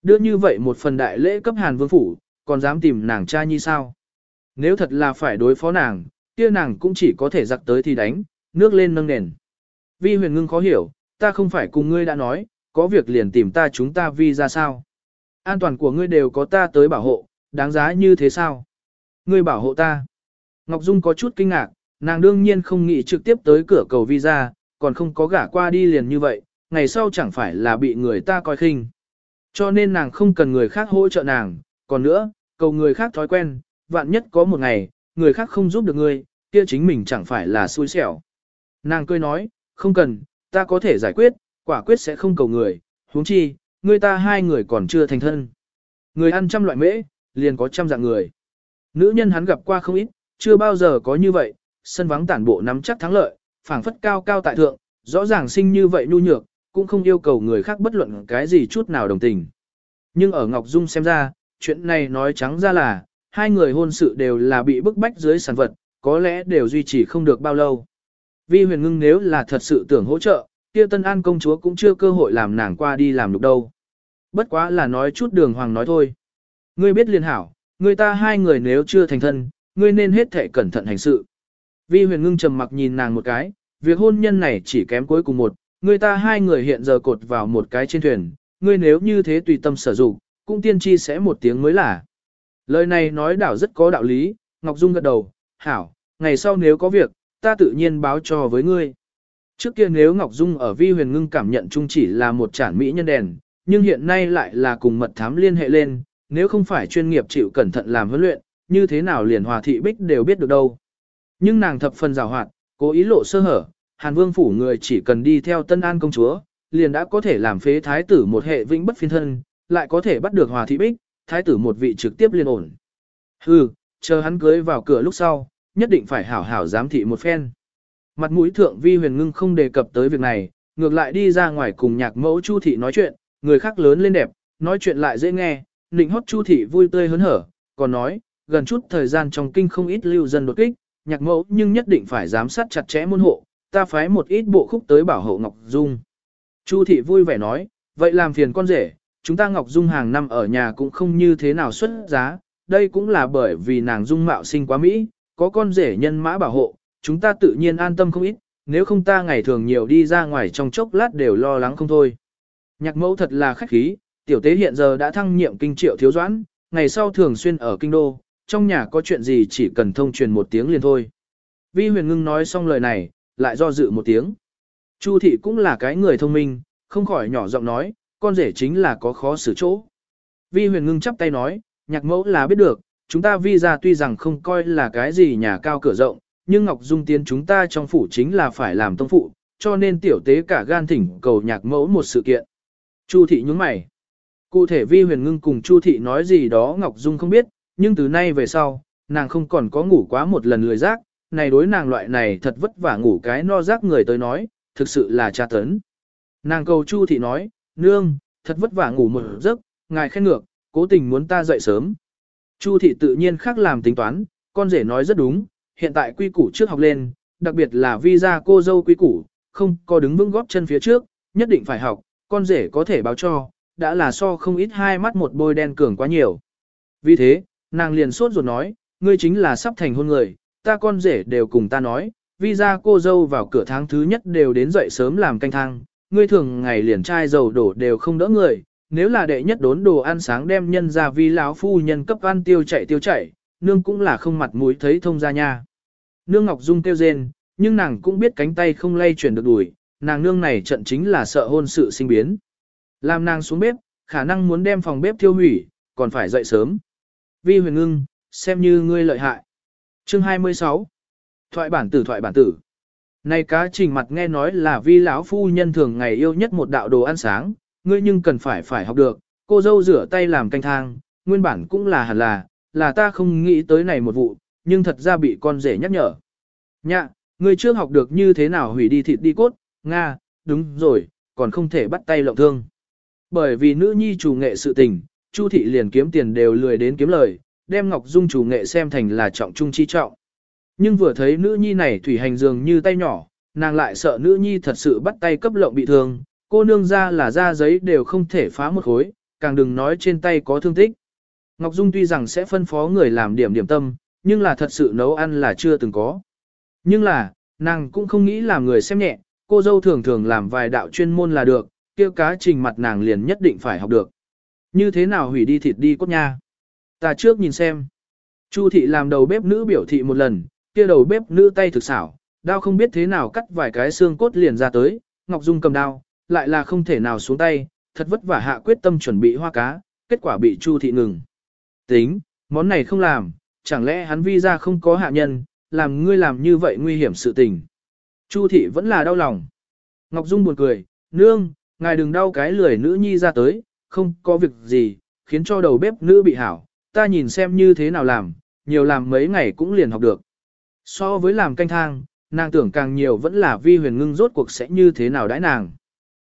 Đưa như vậy một phần đại lễ cấp Hàn Vương phủ, còn dám tìm nàng cha như sao? Nếu thật là phải đối phó nàng, kia nàng cũng chỉ có thể giặc tới thì đánh, nước lên nâng nền. Vi huyền ngưng khó hiểu, ta không phải cùng ngươi đã nói, có việc liền tìm ta chúng ta vi ra sao. An toàn của ngươi đều có ta tới bảo hộ, đáng giá như thế sao? Ngươi bảo hộ ta. Ngọc Dung có chút kinh ngạc, nàng đương nhiên không nghĩ trực tiếp tới cửa cầu visa, còn không có gả qua đi liền như vậy, ngày sau chẳng phải là bị người ta coi khinh. Cho nên nàng không cần người khác hỗ trợ nàng, còn nữa, cầu người khác thói quen, vạn nhất có một ngày, người khác không giúp được ngươi, kia chính mình chẳng phải là xui xẻo. Nàng cười nói, không cần, ta có thể giải quyết, quả quyết sẽ không cầu người, huống chi, người ta hai người còn chưa thành thân. Người ăn trăm loại mễ, liền có trăm dạng người. Nữ nhân hắn gặp qua không ít, chưa bao giờ có như vậy, sân vắng tản bộ nắm chắc thắng lợi, phảng phất cao cao tại thượng, rõ ràng sinh như vậy nhu nhược, cũng không yêu cầu người khác bất luận cái gì chút nào đồng tình. Nhưng ở Ngọc Dung xem ra, chuyện này nói trắng ra là, hai người hôn sự đều là bị bức bách dưới sản vật, có lẽ đều duy trì không được bao lâu. Vi huyền ngưng nếu là thật sự tưởng hỗ trợ, kia Tân An công chúa cũng chưa cơ hội làm nàng qua đi làm được đâu. Bất quá là nói chút đường hoàng nói thôi. Ngươi biết liên hảo, người ta hai người nếu chưa thành thân, ngươi nên hết thể cẩn thận hành sự. Vi huyền ngưng trầm mặc nhìn nàng một cái, việc hôn nhân này chỉ kém cuối cùng một, người ta hai người hiện giờ cột vào một cái trên thuyền, ngươi nếu như thế tùy tâm sử dụng, cũng tiên tri sẽ một tiếng mới là. Lời này nói đảo rất có đạo lý, Ngọc Dung gật đầu, hảo, ngày sau nếu có việc, ta tự nhiên báo cho với ngươi. Trước kia nếu Ngọc Dung ở vi huyền ngưng cảm nhận chung chỉ là một chản mỹ nhân đèn, nhưng hiện nay lại là cùng mật thám liên hệ lên, nếu không phải chuyên nghiệp chịu cẩn thận làm huấn luyện, như thế nào liền hòa thị bích đều biết được đâu. Nhưng nàng thập phần rào hoạt, cố ý lộ sơ hở, Hàn Vương phủ người chỉ cần đi theo Tân An công chúa, liền đã có thể làm phế thái tử một hệ vĩnh bất phiên thân, lại có thể bắt được hòa thị bích, thái tử một vị trực tiếp liên ổn. Hừ, chờ hắn cưới vào cửa lúc sau, nhất định phải hảo hảo giám thị một phen. Mặt mũi thượng vi huyền ngưng không đề cập tới việc này, ngược lại đi ra ngoài cùng nhạc mẫu Chu thị nói chuyện, người khác lớn lên đẹp, nói chuyện lại dễ nghe, nịnh hót Chu thị vui tươi hớn hở, còn nói, gần chút thời gian trong kinh không ít lưu dân đột kích, nhạc mẫu nhưng nhất định phải giám sát chặt chẽ môn hộ, ta phái một ít bộ khúc tới bảo hộ Ngọc Dung. Chu thị vui vẻ nói, vậy làm phiền con rể, chúng ta Ngọc Dung hàng năm ở nhà cũng không như thế nào xuất giá, đây cũng là bởi vì nàng Dung mạo sinh quá Mỹ, có con rể nhân mã bảo hộ, chúng ta tự nhiên an tâm không ít, nếu không ta ngày thường nhiều đi ra ngoài trong chốc lát đều lo lắng không thôi. Nhạc mẫu thật là khách khí, tiểu tế hiện giờ đã thăng nhiệm kinh triệu thiếu doãn, ngày sau thường xuyên ở kinh đô, trong nhà có chuyện gì chỉ cần thông truyền một tiếng liền thôi. Vi huyền ngưng nói xong lời này, lại do dự một tiếng. Chu thị cũng là cái người thông minh, không khỏi nhỏ giọng nói, con rể chính là có khó xử chỗ. Vi huyền ngưng chắp tay nói, nhạc mẫu là biết được, chúng ta vi ra tuy rằng không coi là cái gì nhà cao cửa rộng, nhưng Ngọc Dung tiến chúng ta trong phủ chính là phải làm tông phụ, cho nên tiểu tế cả gan thỉnh cầu nhạc mẫu một sự kiện. Chu thị nhúng mày. Cụ thể vi huyền ngưng cùng Chu thị nói gì đó Ngọc Dung không biết, nhưng từ nay về sau, nàng không còn có ngủ quá một lần lười giác, này đối nàng loại này thật vất vả ngủ cái no rác người tới nói, thực sự là tra tấn. Nàng cầu Chu thị nói, nương, thật vất vả ngủ một giấc, ngài khen ngược, cố tình muốn ta dậy sớm. Chu thị tự nhiên khác làm tính toán, con rể nói rất đúng, hiện tại quy củ trước học lên, đặc biệt là vi cô dâu quy củ, không có đứng vững góp chân phía trước, nhất định phải học, con rể có thể báo cho, đã là so không ít hai mắt một bôi đen cường quá nhiều. Vì thế, nàng liền sốt ruột nói, ngươi chính là sắp thành hôn người, ta con rể đều cùng ta nói, vì ra cô dâu vào cửa tháng thứ nhất đều đến dậy sớm làm canh thang, ngươi thường ngày liền trai dầu đổ đều không đỡ người, nếu là đệ nhất đốn đồ ăn sáng đem nhân ra vi lão phu nhân cấp ăn tiêu chạy tiêu chạy, nương cũng là không mặt mũi thấy thông ra nha. Nương Ngọc Dung kêu rên, nhưng nàng cũng biết cánh tay không lay chuyển được đuổi, nàng nương này trận chính là sợ hôn sự sinh biến. Làm nàng xuống bếp, khả năng muốn đem phòng bếp thiêu hủy, còn phải dậy sớm. Vi huyền ngưng, xem như ngươi lợi hại. Chương 26 Thoại bản tử thoại bản tử Này cá trình mặt nghe nói là vi lão phu nhân thường ngày yêu nhất một đạo đồ ăn sáng, ngươi nhưng cần phải phải học được, cô dâu rửa tay làm canh thang, nguyên bản cũng là hẳn là, là ta không nghĩ tới này một vụ, nhưng thật ra bị con rể nhắc nhở. Nhạ, ngươi trước học được như thế nào hủy đi thịt đi cốt, Nga, đúng rồi, còn không thể bắt tay lộng thương. Bởi vì nữ nhi chủ nghệ sự tình, Chu thị liền kiếm tiền đều lười đến kiếm lời, đem Ngọc Dung chủ nghệ xem thành là trọng trung chi trọng. Nhưng vừa thấy nữ nhi này thủy hành dường như tay nhỏ, nàng lại sợ nữ nhi thật sự bắt tay cấp lộng bị thương, cô nương ra là da giấy đều không thể phá một khối, càng đừng nói trên tay có thương tích. Ngọc Dung tuy rằng sẽ phân phó người làm điểm điểm tâm, nhưng là thật sự nấu ăn là chưa từng có. Nhưng là, nàng cũng không nghĩ làm người xem nhẹ, cô dâu thường thường làm vài đạo chuyên môn là được, kia cá trình mặt nàng liền nhất định phải học được. Như thế nào hủy đi thịt đi cốt nha? Ta trước nhìn xem. Chu thị làm đầu bếp nữ biểu thị một lần, kia đầu bếp nữ tay thực xảo, đao không biết thế nào cắt vài cái xương cốt liền ra tới, Ngọc Dung cầm đao, lại là không thể nào xuống tay, thật vất vả hạ quyết tâm chuẩn bị hoa cá, kết quả bị Chu thị ngừng. Tính, món này không làm, chẳng lẽ hắn vi ra không có hạ nhân, làm ngươi làm như vậy nguy hiểm sự tình. Chu thị vẫn là đau lòng. Ngọc Dung buồn cười, nương, ngài đừng đau cái lười nữ nhi ra tới, không có việc gì, khiến cho đầu bếp nữ bị hảo, ta nhìn xem như thế nào làm, nhiều làm mấy ngày cũng liền học được. So với làm canh thang, nàng tưởng càng nhiều vẫn là vi huyền ngưng rốt cuộc sẽ như thế nào đãi nàng.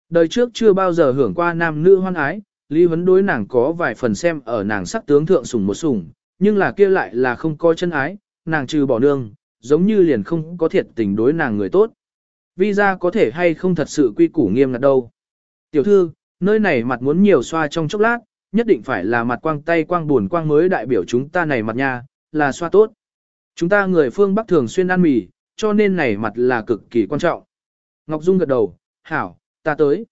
Đời trước chưa bao giờ hưởng qua nam nữ hoan ái, Lý Huấn đối nàng có vài phần xem ở nàng sắc tướng thượng sủng một sủng, nhưng là kia lại là không có chân ái, nàng trừ bỏ nương, giống như liền không có thiệt tình đối nàng người tốt. Vi ra có thể hay không thật sự quy củ nghiêm ngặt đâu. Tiểu thư, nơi này mặt muốn nhiều xoa trong chốc lát, nhất định phải là mặt quang tay quang buồn quang mới đại biểu chúng ta này mặt nha, là xoa tốt. Chúng ta người phương Bắc thường xuyên ăn mì, cho nên này mặt là cực kỳ quan trọng. Ngọc Dung gật đầu, hảo, ta tới.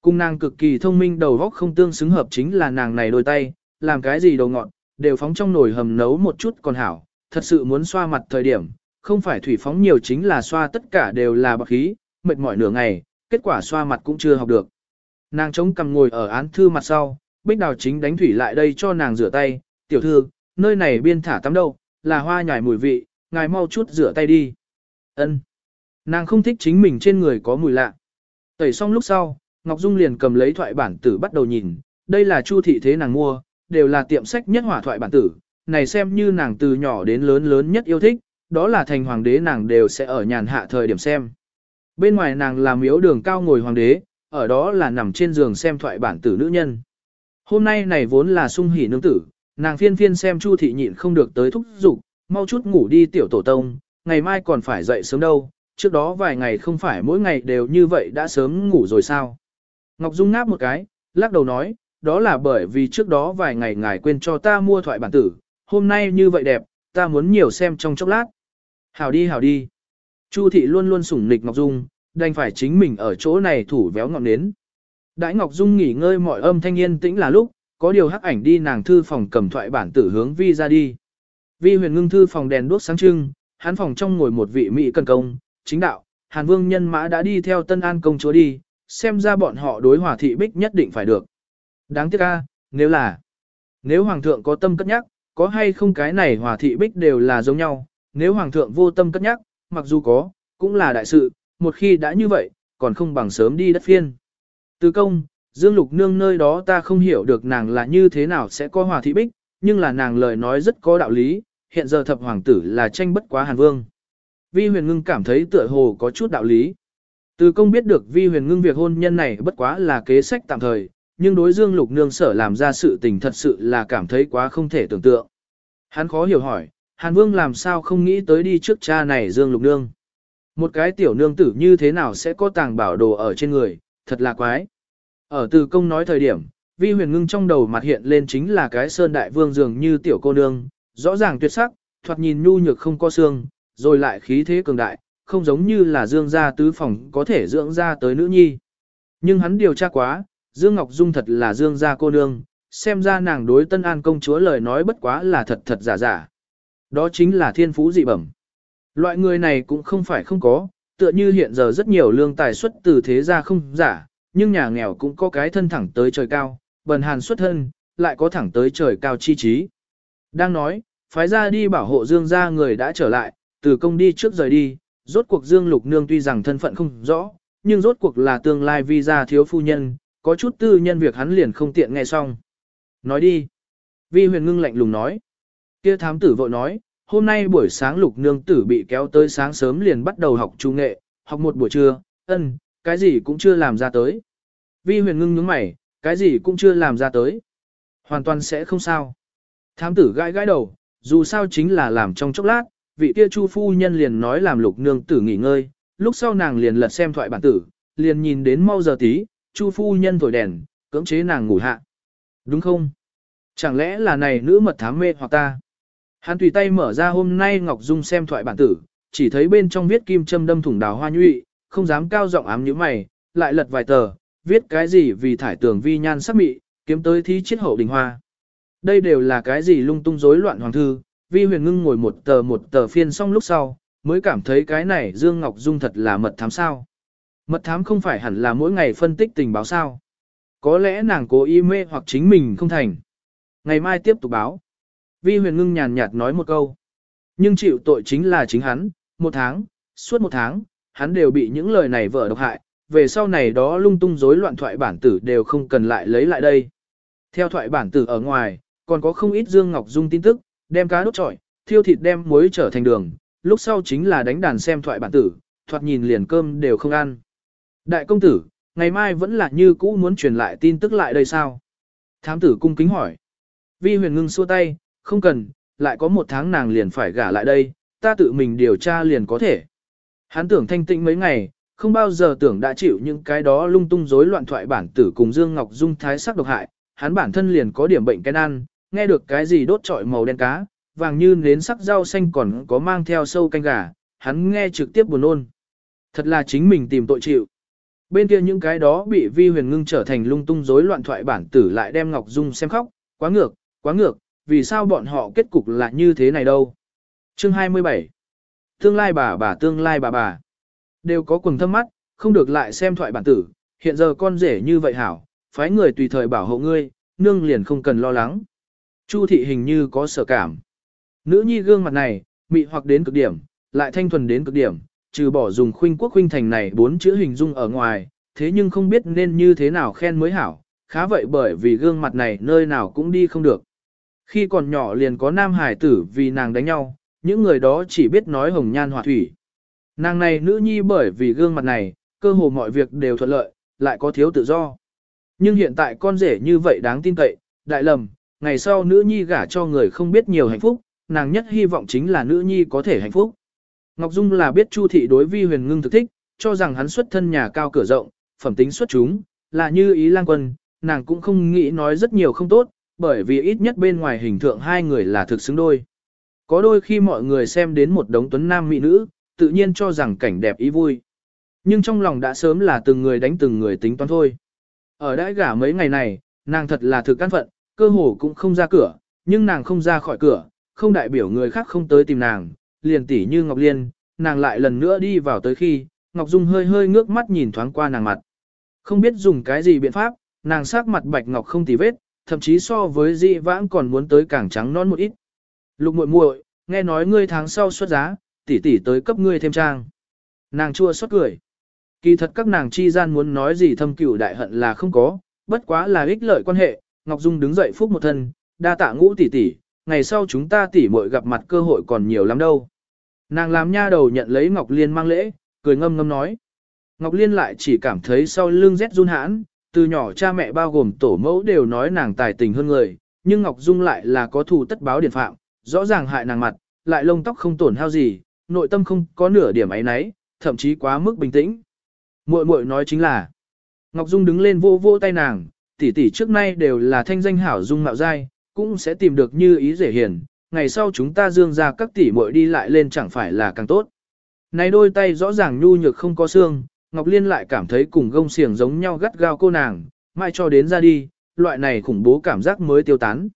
Cung nàng cực kỳ thông minh đầu góc không tương xứng hợp chính là nàng này đôi tay, làm cái gì đầu ngọn, đều phóng trong nồi hầm nấu một chút còn hảo, thật sự muốn xoa mặt thời điểm, không phải thủy phóng nhiều chính là xoa tất cả đều là bạc khí, mệt mỏi nửa ngày, kết quả xoa mặt cũng chưa học được. Nàng chống cằm ngồi ở án thư mặt sau, bích đào chính đánh thủy lại đây cho nàng rửa tay, tiểu thư, nơi này biên thả tắm đâu, là hoa nhài mùi vị, ngài mau chút rửa tay đi. Ân. Nàng không thích chính mình trên người có mùi lạ. Tẩy xong lúc sau, Ngọc Dung liền cầm lấy thoại bản tử bắt đầu nhìn, đây là chu thị thế nàng mua, đều là tiệm sách nhất hỏa thoại bản tử, này xem như nàng từ nhỏ đến lớn lớn nhất yêu thích, đó là thành hoàng đế nàng đều sẽ ở nhàn hạ thời điểm xem. Bên ngoài nàng làm miếu đường cao ngồi hoàng đế, ở đó là nằm trên giường xem thoại bản tử nữ nhân. Hôm nay này vốn là sung hỉ nương tử, nàng phiên phiên xem Chu thị nhịn không được tới thúc giục, mau chút ngủ đi tiểu tổ tông, ngày mai còn phải dậy sớm đâu, trước đó vài ngày không phải mỗi ngày đều như vậy đã sớm ngủ rồi sao. Ngọc Dung ngáp một cái, lắc đầu nói, đó là bởi vì trước đó vài ngày ngài quên cho ta mua thoại bản tử, hôm nay như vậy đẹp, ta muốn nhiều xem trong chốc lát. Hảo đi hảo đi. Chu thị luôn luôn sủng nịch Ngọc Dung, đành phải chính mình ở chỗ này thủ véo ngọn nến. Đãi Ngọc Dung nghỉ ngơi mọi âm thanh yên tĩnh là lúc, có điều hắc ảnh đi nàng thư phòng cầm thoại bản tử hướng vi ra đi. Vi huyền ngưng thư phòng đèn đuốc sáng trưng, hắn phòng trong ngồi một vị mỹ cần công, chính đạo, Hàn Vương nhân mã đã đi theo Tân An công chúa đi, xem ra bọn họ đối hòa thị bích nhất định phải được. Đáng tiếc a, nếu là, nếu Hoàng thượng có tâm cất nhắc, có hay không cái này hòa thị bích đều là giống nhau, nếu Hoàng thượng vô tâm cất nhắc, mặc dù có, cũng là đại sự, một khi đã như vậy, còn không bằng sớm đi đất phiên. Từ công, Dương Lục Nương nơi đó ta không hiểu được nàng là như thế nào sẽ có hòa thị bích, nhưng là nàng lời nói rất có đạo lý, hiện giờ thập hoàng tử là tranh bất quá Hàn Vương. Vi huyền ngưng cảm thấy tựa hồ có chút đạo lý. Từ công biết được vi huyền ngưng việc hôn nhân này bất quá là kế sách tạm thời, nhưng đối Dương Lục Nương sở làm ra sự tình thật sự là cảm thấy quá không thể tưởng tượng. Hắn khó hiểu hỏi, Hàn Vương làm sao không nghĩ tới đi trước cha này Dương Lục Nương. Một cái tiểu nương tử như thế nào sẽ có tàng bảo đồ ở trên người, thật là quái. Ở từ công nói thời điểm, vi huyền ngưng trong đầu mặt hiện lên chính là cái sơn đại vương dường như tiểu cô nương, rõ ràng tuyệt sắc, thoạt nhìn nhu nhược không có xương, rồi lại khí thế cường đại, không giống như là dương gia tứ phòng có thể dưỡng ra tới nữ nhi. Nhưng hắn điều tra quá, Dương Ngọc Dung thật là dương gia cô nương, xem ra nàng đối tân an công chúa lời nói bất quá là thật thật giả giả. Đó chính là thiên phú dị bẩm. Loại người này cũng không phải không có, tựa như hiện giờ rất nhiều lương tài xuất từ thế gia không giả, nhưng nhà nghèo cũng có cái thân thẳng tới trời cao, bần hàn xuất thân, lại có thẳng tới trời cao chi trí. Đang nói, phái ra đi bảo hộ Dương gia người đã trở lại, từ công đi trước rời đi, rốt cuộc Dương Lục Nương tuy rằng thân phận không rõ, nhưng rốt cuộc là tương lai vi gia thiếu phu nhân, có chút tư nhân việc hắn liền không tiện nghe xong. Nói đi. Vi huyền ngưng lạnh lùng nói. Kia thám tử vội nói, hôm nay buổi sáng lục nương tử bị kéo tới sáng sớm liền bắt đầu học trung nghệ, học một buổi trưa, ân, cái gì cũng chưa làm ra tới. Vi huyền ngưng nhướng mày, cái gì cũng chưa làm ra tới. Hoàn toàn sẽ không sao. Thám tử gãi gãi đầu, dù sao chính là làm trong chốc lát, vị kia chu phu nhân liền nói làm lục nương tử nghỉ ngơi, lúc sau nàng liền lật xem thoại bản tử, liền nhìn đến mau giờ tí, chu phu nhân thổi đèn, cưỡng chế nàng ngủ hạ. Đúng không? Chẳng lẽ là này nữ mật thám mê hoặc ta? Hắn tùy tay mở ra hôm nay Ngọc Dung xem thoại bản tử, chỉ thấy bên trong viết kim châm đâm thủng đào hoa nhụy, không dám cao giọng ám như mày, lại lật vài tờ, viết cái gì vì thải tường vi nhan sắc mị, kiếm tới thí chiết hậu đình hoa. Đây đều là cái gì lung tung rối loạn hoàng thư, vi huyền ngưng ngồi một tờ một tờ phiên xong lúc sau, mới cảm thấy cái này Dương Ngọc Dung thật là mật thám sao. Mật thám không phải hẳn là mỗi ngày phân tích tình báo sao. Có lẽ nàng cố ý mê hoặc chính mình không thành. Ngày mai tiếp tục báo. Vi huyền ngưng nhàn nhạt nói một câu. Nhưng chịu tội chính là chính hắn, một tháng, suốt một tháng, hắn đều bị những lời này vợ độc hại, về sau này đó lung tung rối loạn thoại bản tử đều không cần lại lấy lại đây. Theo thoại bản tử ở ngoài, còn có không ít Dương Ngọc Dung tin tức, đem cá đốt trọi, thiêu thịt đem muối trở thành đường, lúc sau chính là đánh đàn xem thoại bản tử, thoạt nhìn liền cơm đều không ăn. Đại công tử, ngày mai vẫn là như cũ muốn truyền lại tin tức lại đây sao? Thám tử cung kính hỏi. Vi huyền ngưng xua tay, không cần, lại có một tháng nàng liền phải gả lại đây, ta tự mình điều tra liền có thể. Hắn tưởng thanh tĩnh mấy ngày, không bao giờ tưởng đã chịu những cái đó lung tung rối loạn thoại bản tử cùng Dương Ngọc Dung thái sắc độc hại, hắn bản thân liền có điểm bệnh cái ăn, nghe được cái gì đốt trọi màu đen cá, vàng như nến sắc rau xanh còn có mang theo sâu canh gà, hắn nghe trực tiếp buồn ôn. Thật là chính mình tìm tội chịu. Bên kia những cái đó bị vi huyền ngưng trở thành lung tung rối loạn thoại bản tử lại đem Ngọc Dung xem khóc, quá ngược, quá ngược, vì sao bọn họ kết cục là như thế này đâu. Chương 27 Tương lai bà bà tương lai bà bà Đều có quần thâm mắt, không được lại xem thoại bản tử, hiện giờ con rể như vậy hảo, phái người tùy thời bảo hộ ngươi, nương liền không cần lo lắng. Chu thị hình như có sợ cảm. Nữ nhi gương mặt này, mị hoặc đến cực điểm, lại thanh thuần đến cực điểm, trừ bỏ dùng khuynh quốc khuynh thành này bốn chữ hình dung ở ngoài, thế nhưng không biết nên như thế nào khen mới hảo, khá vậy bởi vì gương mặt này nơi nào cũng đi không được. Khi còn nhỏ liền có nam hải tử vì nàng đánh nhau, những người đó chỉ biết nói hồng nhan họa thủy. Nàng này nữ nhi bởi vì gương mặt này, cơ hồ mọi việc đều thuận lợi, lại có thiếu tự do. Nhưng hiện tại con rể như vậy đáng tin cậy, đại lầm, ngày sau nữ nhi gả cho người không biết nhiều hạnh phúc, nàng nhất hy vọng chính là nữ nhi có thể hạnh phúc. Ngọc Dung là biết Chu thị đối vi huyền ngưng thực thích, cho rằng hắn xuất thân nhà cao cửa rộng, phẩm tính xuất chúng, là như ý lang quân, nàng cũng không nghĩ nói rất nhiều không tốt, bởi vì ít nhất bên ngoài hình tượng hai người là thực xứng đôi. Có đôi khi mọi người xem đến một đống tuấn nam mỹ nữ, tự nhiên cho rằng cảnh đẹp ý vui. Nhưng trong lòng đã sớm là từng người đánh từng người tính toán thôi. Ở đãi gả mấy ngày này, nàng thật là thực căn phận, cơ hồ cũng không ra cửa, nhưng nàng không ra khỏi cửa, không đại biểu người khác không tới tìm nàng, liền tỉ như Ngọc Liên, nàng lại lần nữa đi vào tới khi, Ngọc Dung hơi hơi ngước mắt nhìn thoáng qua nàng mặt. Không biết dùng cái gì biện pháp, nàng sắc mặt bạch ngọc không tì vết, thậm chí so với dị vãng còn muốn tới càng trắng non một ít. Lục muội muội, nghe nói ngươi tháng sau xuất giá, tỷ tỷ tới cấp ngươi thêm trang. Nàng chua xót cười. Kỳ thật các nàng chi gian muốn nói gì thâm cửu đại hận là không có, bất quá là ích lợi quan hệ. Ngọc Dung đứng dậy phúc một thân, đa tạ ngũ tỷ tỷ, ngày sau chúng ta tỷ muội gặp mặt cơ hội còn nhiều lắm đâu. Nàng làm nha đầu nhận lấy Ngọc Liên mang lễ, cười ngâm ngâm nói. Ngọc Liên lại chỉ cảm thấy sau lưng rét run hãn, từ nhỏ cha mẹ bao gồm tổ mẫu đều nói nàng tài tình hơn người, nhưng Ngọc Dung lại là có thù tất báo điển phạm, rõ ràng hại nàng mặt, lại lông tóc không tổn hao gì, nội tâm không có nửa điểm ấy nấy, thậm chí quá mức bình tĩnh. Muội muội nói chính là, Ngọc Dung đứng lên vô vô tay nàng, tỷ tỷ trước nay đều là thanh danh hảo dung mạo giai, cũng sẽ tìm được như ý dễ hiền, ngày sau chúng ta dương ra các tỷ muội đi lại lên chẳng phải là càng tốt. Này đôi tay rõ ràng nhu nhược không có xương, Ngọc Liên lại cảm thấy cùng gông xiềng giống nhau gắt gao cô nàng, mai cho đến ra đi, loại này khủng bố cảm giác mới tiêu tán.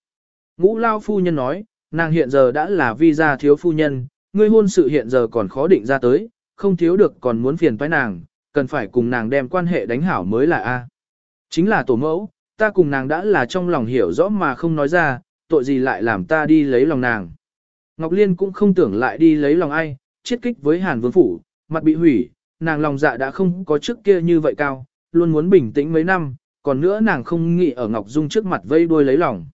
Ngũ Lao phu nhân nói, nàng hiện giờ đã là vi gia thiếu phu nhân, ngươi hôn sự hiện giờ còn khó định ra tới, không thiếu được còn muốn phiền toái nàng, cần phải cùng nàng đem quan hệ đánh hảo mới là A. Chính là tổ mẫu, ta cùng nàng đã là trong lòng hiểu rõ mà không nói ra, tội gì lại làm ta đi lấy lòng nàng. Ngọc Liên cũng không tưởng lại đi lấy lòng ai, chiết kích với Hàn Vương Phủ, mặt bị hủy, nàng lòng dạ đã không có trước kia như vậy cao, luôn muốn bình tĩnh mấy năm, còn nữa nàng không nghĩ ở Ngọc Dung trước mặt vây đuôi lấy lòng.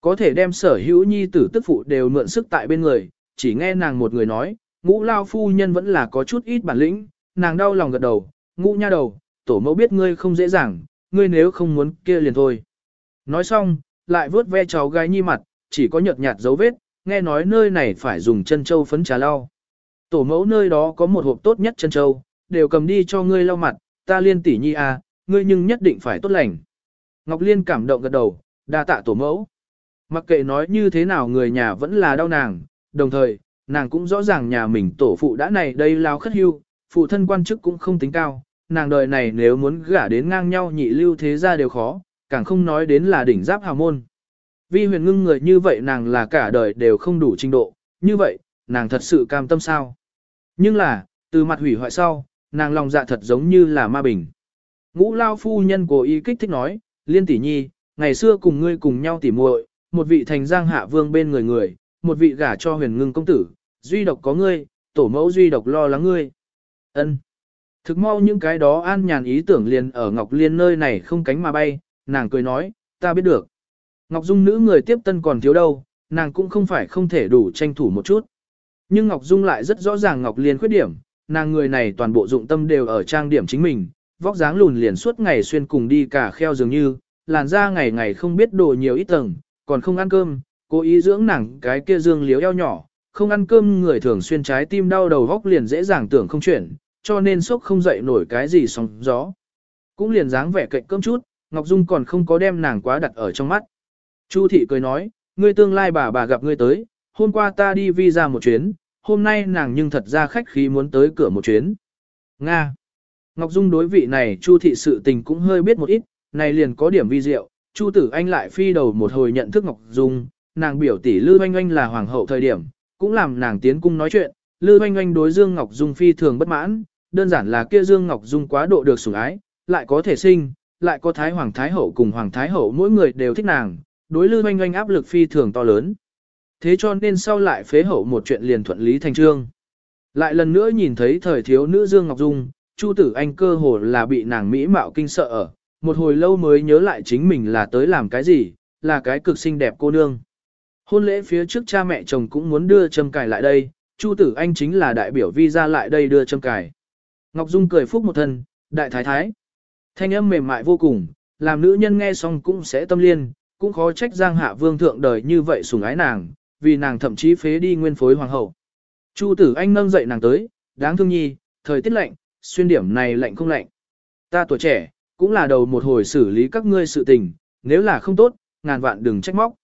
Có thể đem sở hữu nhi tử tức phụ đều mượn sức tại bên người, chỉ nghe nàng một người nói, ngũ lao phu nhân vẫn là có chút ít bản lĩnh, nàng đau lòng gật đầu, ngũ nha đầu, tổ mẫu biết ngươi không dễ dàng, ngươi nếu không muốn kia liền thôi. Nói xong, lại vớt ve cháu gái nhi mặt, chỉ có nhợt nhạt dấu vết, nghe nói nơi này phải dùng chân châu phấn trà lau. Tổ mẫu nơi đó có một hộp tốt nhất chân châu, đều cầm đi cho ngươi lau mặt, ta liên tỷ nhi à, ngươi nhưng nhất định phải tốt lành. Ngọc Liên cảm động gật đầu, đa tạ tổ mẫu. Mặc kệ nói như thế nào người nhà vẫn là đau nàng, đồng thời, nàng cũng rõ ràng nhà mình tổ phụ đã này đây lao khất hưu, phụ thân quan chức cũng không tính cao, nàng đời này nếu muốn gả đến ngang nhau nhị lưu thế ra đều khó, càng không nói đến là đỉnh giáp hào môn. Vi huyền ngưng người như vậy nàng là cả đời đều không đủ trình độ, như vậy, nàng thật sự cam tâm sao. Nhưng là, từ mặt hủy hoại sau, nàng lòng dạ thật giống như là ma bình. Ngũ lao phu nhân cố ý kích thích nói, liên tỷ nhi, ngày xưa cùng ngươi cùng nhau tỉ muội, một vị thành giang hạ vương bên người người, một vị gả cho huyền ngưng công tử, duy độc có ngươi, tổ mẫu duy độc lo lắng ngươi. Ân. Thực mau những cái đó an nhàn ý tưởng liền ở Ngọc Liên nơi này không cánh mà bay, nàng cười nói, ta biết được. Ngọc Dung nữ người tiếp tân còn thiếu đâu, nàng cũng không phải không thể đủ tranh thủ một chút. Nhưng Ngọc Dung lại rất rõ ràng Ngọc Liên khuyết điểm, nàng người này toàn bộ dụng tâm đều ở trang điểm chính mình, vóc dáng lùn liền suốt ngày xuyên cùng đi cả kheo dường như, làn da ngày ngày không biết đồ nhiều ít tầng, còn không ăn cơm, cố ý dưỡng nàng cái kia dương liếu eo nhỏ, không ăn cơm người thường xuyên trái tim đau đầu góc liền dễ dàng tưởng không chuyển, cho nên sốc không dậy nổi cái gì sóng gió. Cũng liền dáng vẻ cạnh cơm chút, Ngọc Dung còn không có đem nàng quá đặt ở trong mắt. Chu thị cười nói, ngươi tương lai bà bà gặp ngươi tới, hôm qua ta đi vi ra một chuyến, hôm nay nàng nhưng thật ra khách khí muốn tới cửa một chuyến. Nga. Ngọc Dung đối vị này Chu thị sự tình cũng hơi biết một ít, này liền có điểm vi diệu, Chu tử anh lại phi đầu một hồi nhận thức Ngọc Dung, nàng biểu tỷ Lư Oanh Oanh là hoàng hậu thời điểm, cũng làm nàng tiến cung nói chuyện, Lư Oanh Oanh đối Dương Ngọc Dung phi thường bất mãn, đơn giản là kia Dương Ngọc Dung quá độ được sủng ái, lại có thể sinh, lại có Thái Hoàng Thái Hậu cùng Hoàng Thái Hậu mỗi người đều thích nàng, đối Lư Oanh Oanh áp lực phi thường to lớn. Thế cho nên sau lại phế hậu một chuyện liền thuận lý thành trương. Lại lần nữa nhìn thấy thời thiếu nữ Dương Ngọc Dung, Chu Tử Anh cơ hồ là bị nàng mỹ mạo kinh sợ ở, một hồi lâu mới nhớ lại chính mình là tới làm cái gì, là cái cực xinh đẹp cô nương. Hôn lễ phía trước cha mẹ chồng cũng muốn đưa châm cài lại đây, Chu Tử Anh chính là đại biểu vi ra lại đây đưa châm cài. Ngọc Dung cười phúc một thân, đại thái thái. Thanh âm mềm mại vô cùng, làm nữ nhân nghe xong cũng sẽ tâm liên, cũng khó trách Giang Hạ Vương thượng đời như vậy sủng ái nàng, vì nàng thậm chí phế đi nguyên phối hoàng hậu. Chu Tử Anh nâng dậy nàng tới, đáng thương nhi, thời tiết lạnh, xuyên điểm này lạnh không lạnh. Ta tuổi trẻ, cũng là đầu một hồi xử lý các ngươi sự tình, nếu là không tốt, ngàn vạn đừng trách móc.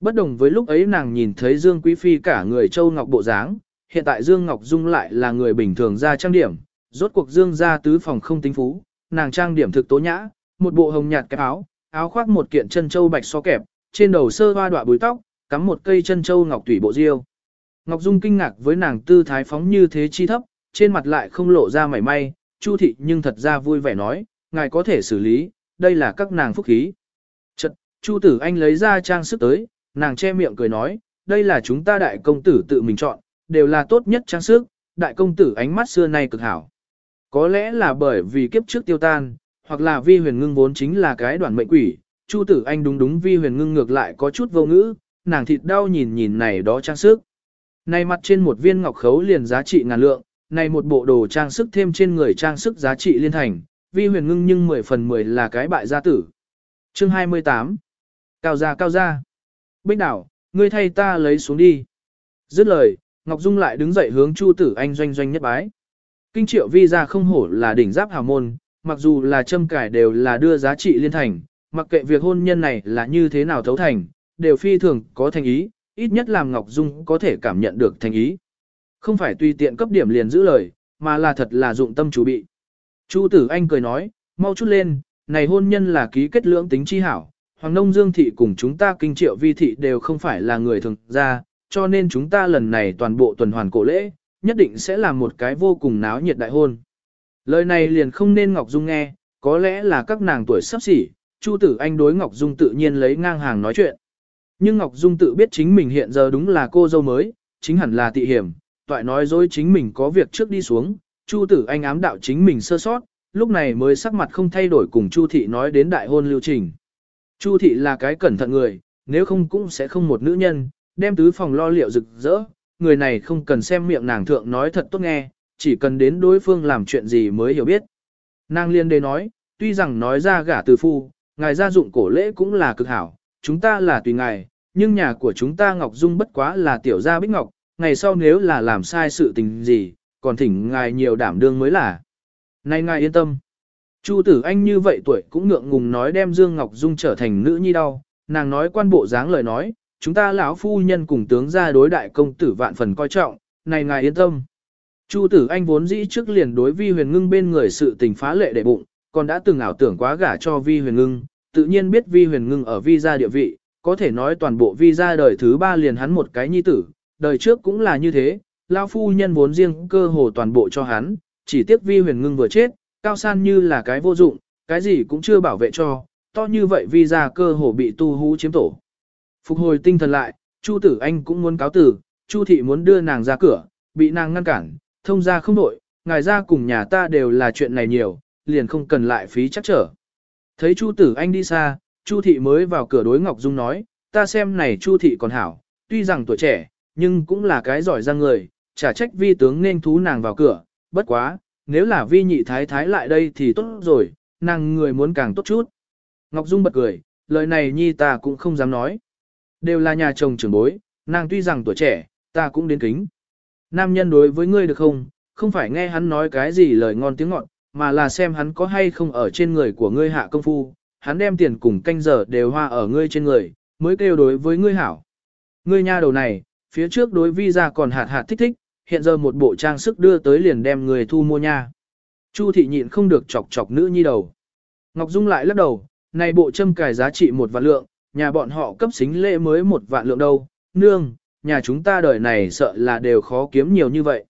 Bất đồng với lúc ấy nàng nhìn thấy Dương Quý Phi cả người châu ngọc bộ dáng, hiện tại Dương Ngọc Dung lại là người bình thường ra trang điểm, rốt cuộc Dương ra tứ phòng không tính phú, nàng trang điểm thực tố nhã, một bộ hồng nhạt kẹp áo, áo khoác một kiện chân châu bạch so kẹp, trên đầu sơ hoa đọa búi tóc, cắm một cây chân châu ngọc tủy bộ diêu. Ngọc Dung kinh ngạc với nàng tư thái phóng như thế chi thấp, trên mặt lại không lộ ra mảy may, Chu thị nhưng thật ra vui vẻ nói, ngài có thể xử lý, đây là các nàng phúc khí. Chật, Chu tử anh lấy ra trang sức tới, nàng che miệng cười nói, đây là chúng ta đại công tử tự mình chọn, đều là tốt nhất trang sức, đại công tử ánh mắt xưa nay cực hảo. Có lẽ là bởi vì kiếp trước tiêu tan, hoặc là vi huyền ngưng vốn chính là cái đoàn mệnh quỷ, Chu tử anh đúng đúng vi huyền ngưng ngược lại có chút vô ngữ, nàng thịt đau nhìn nhìn này đó trang sức. Này mặt trên một viên ngọc khấu liền giá trị ngàn lượng, này một bộ đồ trang sức thêm trên người trang sức giá trị liên thành, vi huyền ngưng nhưng 10 phần 10 là cái bại gia tử. Chương 28 Cao gia cao gia Bích đảo, ngươi thay ta lấy xuống đi. Dứt lời, Ngọc Dung lại đứng dậy hướng Chu Tử Anh doanh doanh nhất bái. Kinh triệu vi ra không hổ là đỉnh giáp hào môn, mặc dù là châm cải đều là đưa giá trị liên thành, mặc kệ việc hôn nhân này là như thế nào thấu thành, đều phi thường có thành ý, ít nhất làm Ngọc Dung có thể cảm nhận được thành ý. Không phải tùy tiện cấp điểm liền giữ lời, mà là thật là dụng tâm chú bị. Chu Tử Anh cười nói, mau chút lên, này hôn nhân là ký kết lưỡng tính chi hảo, Hoàng Nông Dương Thị cùng chúng ta kinh triệu vi thị đều không phải là người thường ra, cho nên chúng ta lần này toàn bộ tuần hoàn cổ lễ, nhất định sẽ là một cái vô cùng náo nhiệt đại hôn. Lời này liền không nên Ngọc Dung nghe, có lẽ là các nàng tuổi sắp xỉ, Chu Tử Anh đối Ngọc Dung tự nhiên lấy ngang hàng nói chuyện. Nhưng Ngọc Dung tự biết chính mình hiện giờ đúng là cô dâu mới, chính hẳn là tị hiểm, toại nói dối chính mình có việc trước đi xuống, Chu Tử Anh ám đạo chính mình sơ sót, lúc này mới sắc mặt không thay đổi cùng Chu Thị nói đến đại hôn lưu trình. Chu Thị là cái cẩn thận người, nếu không cũng sẽ không một nữ nhân, đem tứ phòng lo liệu rực rỡ, người này không cần xem miệng nàng thượng nói thật tốt nghe, chỉ cần đến đối phương làm chuyện gì mới hiểu biết. Nàng liên đề nói, tuy rằng nói ra gả từ phu, ngài gia dụng cổ lễ cũng là cực hảo, chúng ta là tùy ngài, nhưng nhà của chúng ta Ngọc Dung bất quá là tiểu gia bích ngọc, ngày sau nếu là làm sai sự tình gì, còn thỉnh ngài nhiều đảm đương mới là. Này ngài yên tâm. Chu tử anh như vậy tuổi cũng ngượng ngùng nói đem Dương Ngọc Dung trở thành nữ nhi đau, nàng nói quan bộ dáng lời nói, chúng ta lão phu nhân cùng tướng gia đối đại công tử vạn phần coi trọng, này ngài yên tâm. Chu tử anh vốn dĩ trước liền đối vi huyền ngưng bên người sự tình phá lệ đệ bụng, còn đã từng ảo tưởng quá gả cho vi huyền ngưng, tự nhiên biết vi huyền ngưng ở vi gia địa vị, có thể nói toàn bộ vi gia đời thứ ba liền hắn một cái nhi tử, đời trước cũng là như thế, lão phu nhân vốn riêng cơ hồ toàn bộ cho hắn, chỉ tiếc vi huyền ngưng vừa chết, cao san như là cái vô dụng, cái gì cũng chưa bảo vệ cho, to như vậy vi gia cơ hồ bị tu hú chiếm tổ. Phục hồi tinh thần lại, Chu tử anh cũng muốn cáo tử, Chu thị muốn đưa nàng ra cửa, bị nàng ngăn cản, thông ra không đổi, ngài ra cùng nhà ta đều là chuyện này nhiều, liền không cần lại phí chắc trở. Thấy Chu tử anh đi xa, Chu thị mới vào cửa đối Ngọc Dung nói, ta xem này Chu thị còn hảo, tuy rằng tuổi trẻ, nhưng cũng là cái giỏi ra người, chả trách vi tướng nên thú nàng vào cửa, bất quá, nếu là vi nhị thái thái lại đây thì tốt rồi, nàng người muốn càng tốt chút. Ngọc Dung bật cười, lời này nhi ta cũng không dám nói. Đều là nhà chồng trưởng bối, nàng tuy rằng tuổi trẻ, ta cũng đến kính. Nam nhân đối với ngươi được không, không phải nghe hắn nói cái gì lời ngon tiếng ngọt, mà là xem hắn có hay không ở trên người của ngươi hạ công phu, hắn đem tiền cùng canh giờ đều hoa ở ngươi trên người, mới kêu đối với ngươi hảo. Ngươi nha đầu này, phía trước đối vi ra còn hạt hạt thích thích, hiện giờ một bộ trang sức đưa tới liền đem người thu mua nha. Chu thị nhịn không được chọc chọc nữ nhi đầu. Ngọc Dung lại lắc đầu, này bộ châm cài giá trị một vạn lượng, nhà bọn họ cấp xính lễ mới một vạn lượng đâu, nương, nhà chúng ta đời này sợ là đều khó kiếm nhiều như vậy.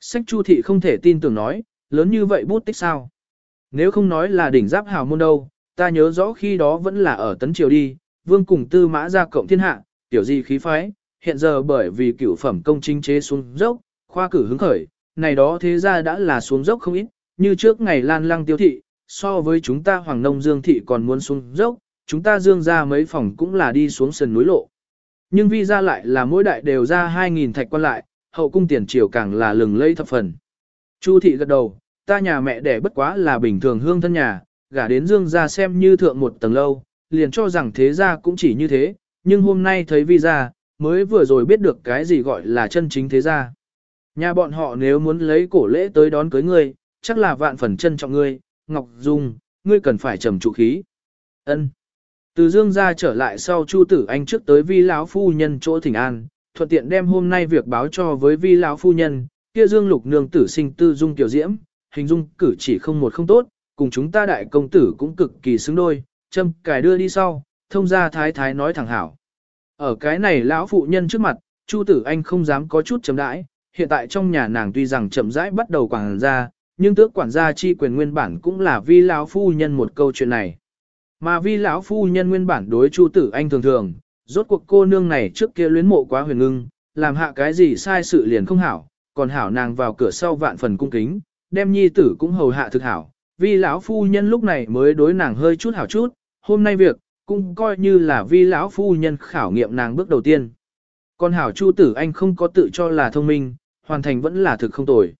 Sách Chu thị không thể tin tưởng nói, lớn như vậy bút tích sao. Nếu không nói là đỉnh giáp hào môn đâu, ta nhớ rõ khi đó vẫn là ở Tấn Triều đi, vương cùng tư mã ra cộng thiên hạ, tiểu gì khí phái, hiện giờ bởi vì cửu phẩm công chính chế xuống dốc, khoa cử hứng khởi, này đó thế ra đã là xuống dốc không ít, như trước ngày lan lăng tiêu thị, so với chúng ta hoàng nông dương thị còn muốn xuống dốc, chúng ta dương ra mấy phòng cũng là đi xuống sườn núi lộ. Nhưng vi ra lại là mỗi đại đều ra 2.000 thạch quan lại, hậu cung tiền triều càng là lừng lây thập phần. Chu thị gật đầu, ta nhà mẹ đẻ bất quá là bình thường hương thân nhà, gả đến dương ra xem như thượng một tầng lâu, liền cho rằng thế ra cũng chỉ như thế, nhưng hôm nay thấy vi ra, mới vừa rồi biết được cái gì gọi là chân chính thế gia. Nhà bọn họ nếu muốn lấy cổ lễ tới đón cưới ngươi, chắc là vạn phần chân trọng ngươi, Ngọc Dung, ngươi cần phải trầm trụ khí. Ân. Từ Dương gia trở lại sau Chu Tử Anh trước tới Vi lão phu nhân chỗ thỉnh an, thuận tiện đem hôm nay việc báo cho với Vi lão phu nhân, kia Dương Lục nương tử sinh tư dung tiểu diễm, hình dung cử chỉ không một không tốt, cùng chúng ta đại công tử cũng cực kỳ xứng đôi, châm cài đưa đi sau, thông gia thái thái nói thẳng hảo. Ở cái này lão phụ nhân trước mặt, Chu Tử Anh không dám có chút chấm đãi, hiện tại trong nhà nàng tuy rằng chậm rãi bắt đầu quản gia, nhưng tước quản gia chi quyền nguyên bản cũng là vi lão phu nhân một câu chuyện này. Mà vi lão phu nhân nguyên bản đối Chu Tử Anh thường thường, rốt cuộc cô nương này trước kia luyến mộ quá huyền ngưng, làm hạ cái gì sai sự liền không hảo, còn hảo nàng vào cửa sau vạn phần cung kính, đem nhi tử cũng hầu hạ thực hảo. Vi lão phu nhân lúc này mới đối nàng hơi chút hảo chút, hôm nay việc, cũng coi như là vi lão phu nhân khảo nghiệm nàng bước đầu tiên. Còn hảo Chu Tử Anh không có tự cho là thông minh, hoàn thành vẫn là thực không tồi.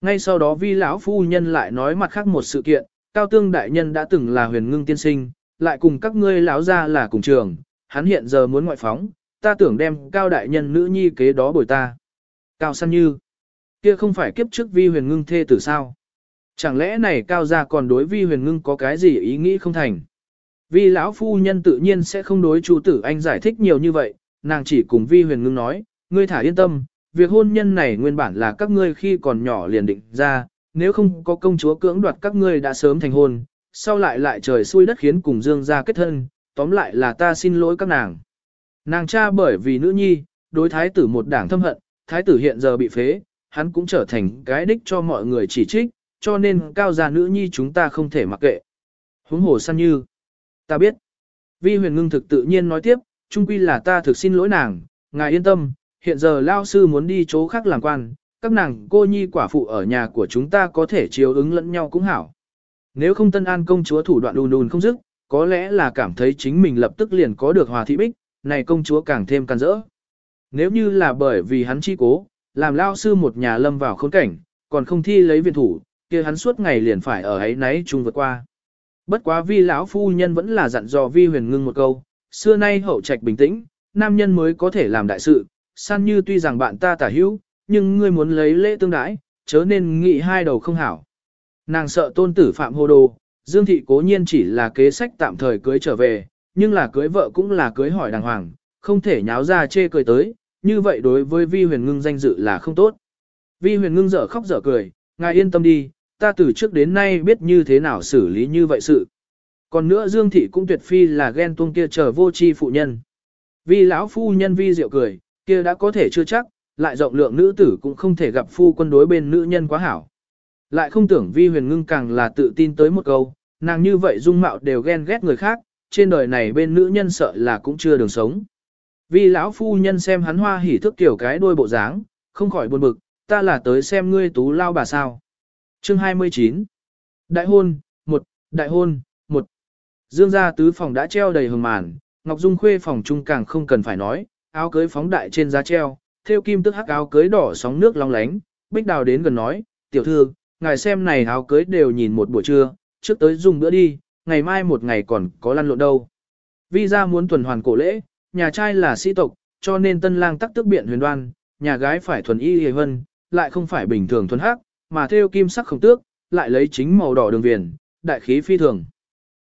Ngay sau đó vi lão phu nhân lại nói mặt khác một sự kiện, Cao Tương đại nhân đã từng là huyền ngưng tiên sinh, lại cùng các ngươi lão ra là cùng trường, hắn hiện giờ muốn ngoại phóng, ta tưởng đem Cao đại nhân nữ nhi kế đó bồi ta. Cao săn như, kia không phải kiếp trước vi huyền ngưng thê tử sao? Chẳng lẽ này Cao gia còn đối vi huyền ngưng có cái gì ý nghĩ không thành? Vi lão phu nhân tự nhiên sẽ không đối chú Tử Anh giải thích nhiều như vậy, nàng chỉ cùng Vi Huyền Ngưng nói, ngươi thả yên tâm, việc hôn nhân này nguyên bản là các ngươi khi còn nhỏ liền định ra, nếu không có công chúa cưỡng đoạt các ngươi đã sớm thành hôn, sau lại lại trời xui đất khiến cùng Dương gia kết thân, tóm lại là ta xin lỗi các nàng. Nàng cha bởi vì nữ nhi, đối thái tử một đảng thâm hận, thái tử hiện giờ bị phế, hắn cũng trở thành cái đích cho mọi người chỉ trích, cho nên cao gia nữ nhi chúng ta không thể mặc kệ. Huống hồ săn như, ta biết. Vi huyền ngưng thực tự nhiên nói tiếp, chung quy là ta thực xin lỗi nàng, ngài yên tâm, hiện giờ lao sư muốn đi chỗ khác làm quan, các nàng cô nhi quả phụ ở nhà của chúng ta có thể chiếu ứng lẫn nhau cũng hảo. Nếu không tân an công chúa thủ đoạn đùn đùn không dứt, có lẽ là cảm thấy chính mình lập tức liền có được hòa thị bích, này công chúa càng thêm càn rỡ. Nếu như là bởi vì hắn chi cố, làm lao sư một nhà lâm vào khốn cảnh, còn không thi lấy viện thủ, kia hắn suốt ngày liền phải ở ấy náy chung vượt qua. Bất quá vi lão phu nhân vẫn là dặn dò vi huyền ngưng một câu, xưa nay hậu trạch bình tĩnh, nam nhân mới có thể làm đại sự, san như tuy rằng bạn ta tả hữu, nhưng ngươi muốn lấy lễ tương đãi, chớ nên nghĩ hai đầu không hảo. Nàng sợ tôn tử phạm hồ đồ, Dương Thị cố nhiên chỉ là kế sách tạm thời cưới trở về, nhưng là cưới vợ cũng là cưới hỏi đàng hoàng, không thể nháo ra chê cười tới, như vậy đối với Vi Huyền Ngưng danh dự là không tốt. Vi Huyền Ngưng dở khóc dở cười, ngài yên tâm đi, ta từ trước đến nay biết như thế nào xử lý như vậy sự. Còn nữa Dương Thị cũng tuyệt phi là ghen tuông kia chờ vô chi phụ nhân. Vi lão phu nhân Vi diệu cười, kia đã có thể chưa chắc, lại rộng lượng nữ tử cũng không thể gặp phu quân đối bên nữ nhân quá hảo. Lại không tưởng Vi Huyền Ngưng càng là tự tin tới một câu, nàng như vậy dung mạo đều ghen ghét người khác, trên đời này bên nữ nhân sợ là cũng chưa đường sống. Vi lão phu nhân xem hắn hoa hỉ thức kiểu cái đôi bộ dáng, không khỏi buồn bực, ta là tới xem ngươi tú lao bà sao. Chương 29 Đại hôn, một, đại hôn, một. Dương gia tứ phòng đã treo đầy hồng màn, Ngọc Dung khuê phòng trung càng không cần phải nói, áo cưới phóng đại trên giá treo, theo kim tức hắc áo cưới đỏ sóng nước long lánh, bích đào đến gần nói, tiểu thư, ngài xem này áo cưới đều nhìn một buổi trưa, trước tới dùng bữa đi, ngày mai một ngày còn có lăn lộn đâu. Vi gia muốn tuần hoàn cổ lễ, nhà trai là sĩ tộc, cho nên tân lang tắc tức biện huyền đoan, nhà gái phải thuần y hề vân, lại không phải bình thường thuần hắc, mà theo kim sắc không tước, lại lấy chính màu đỏ đường viền, đại khí phi thường.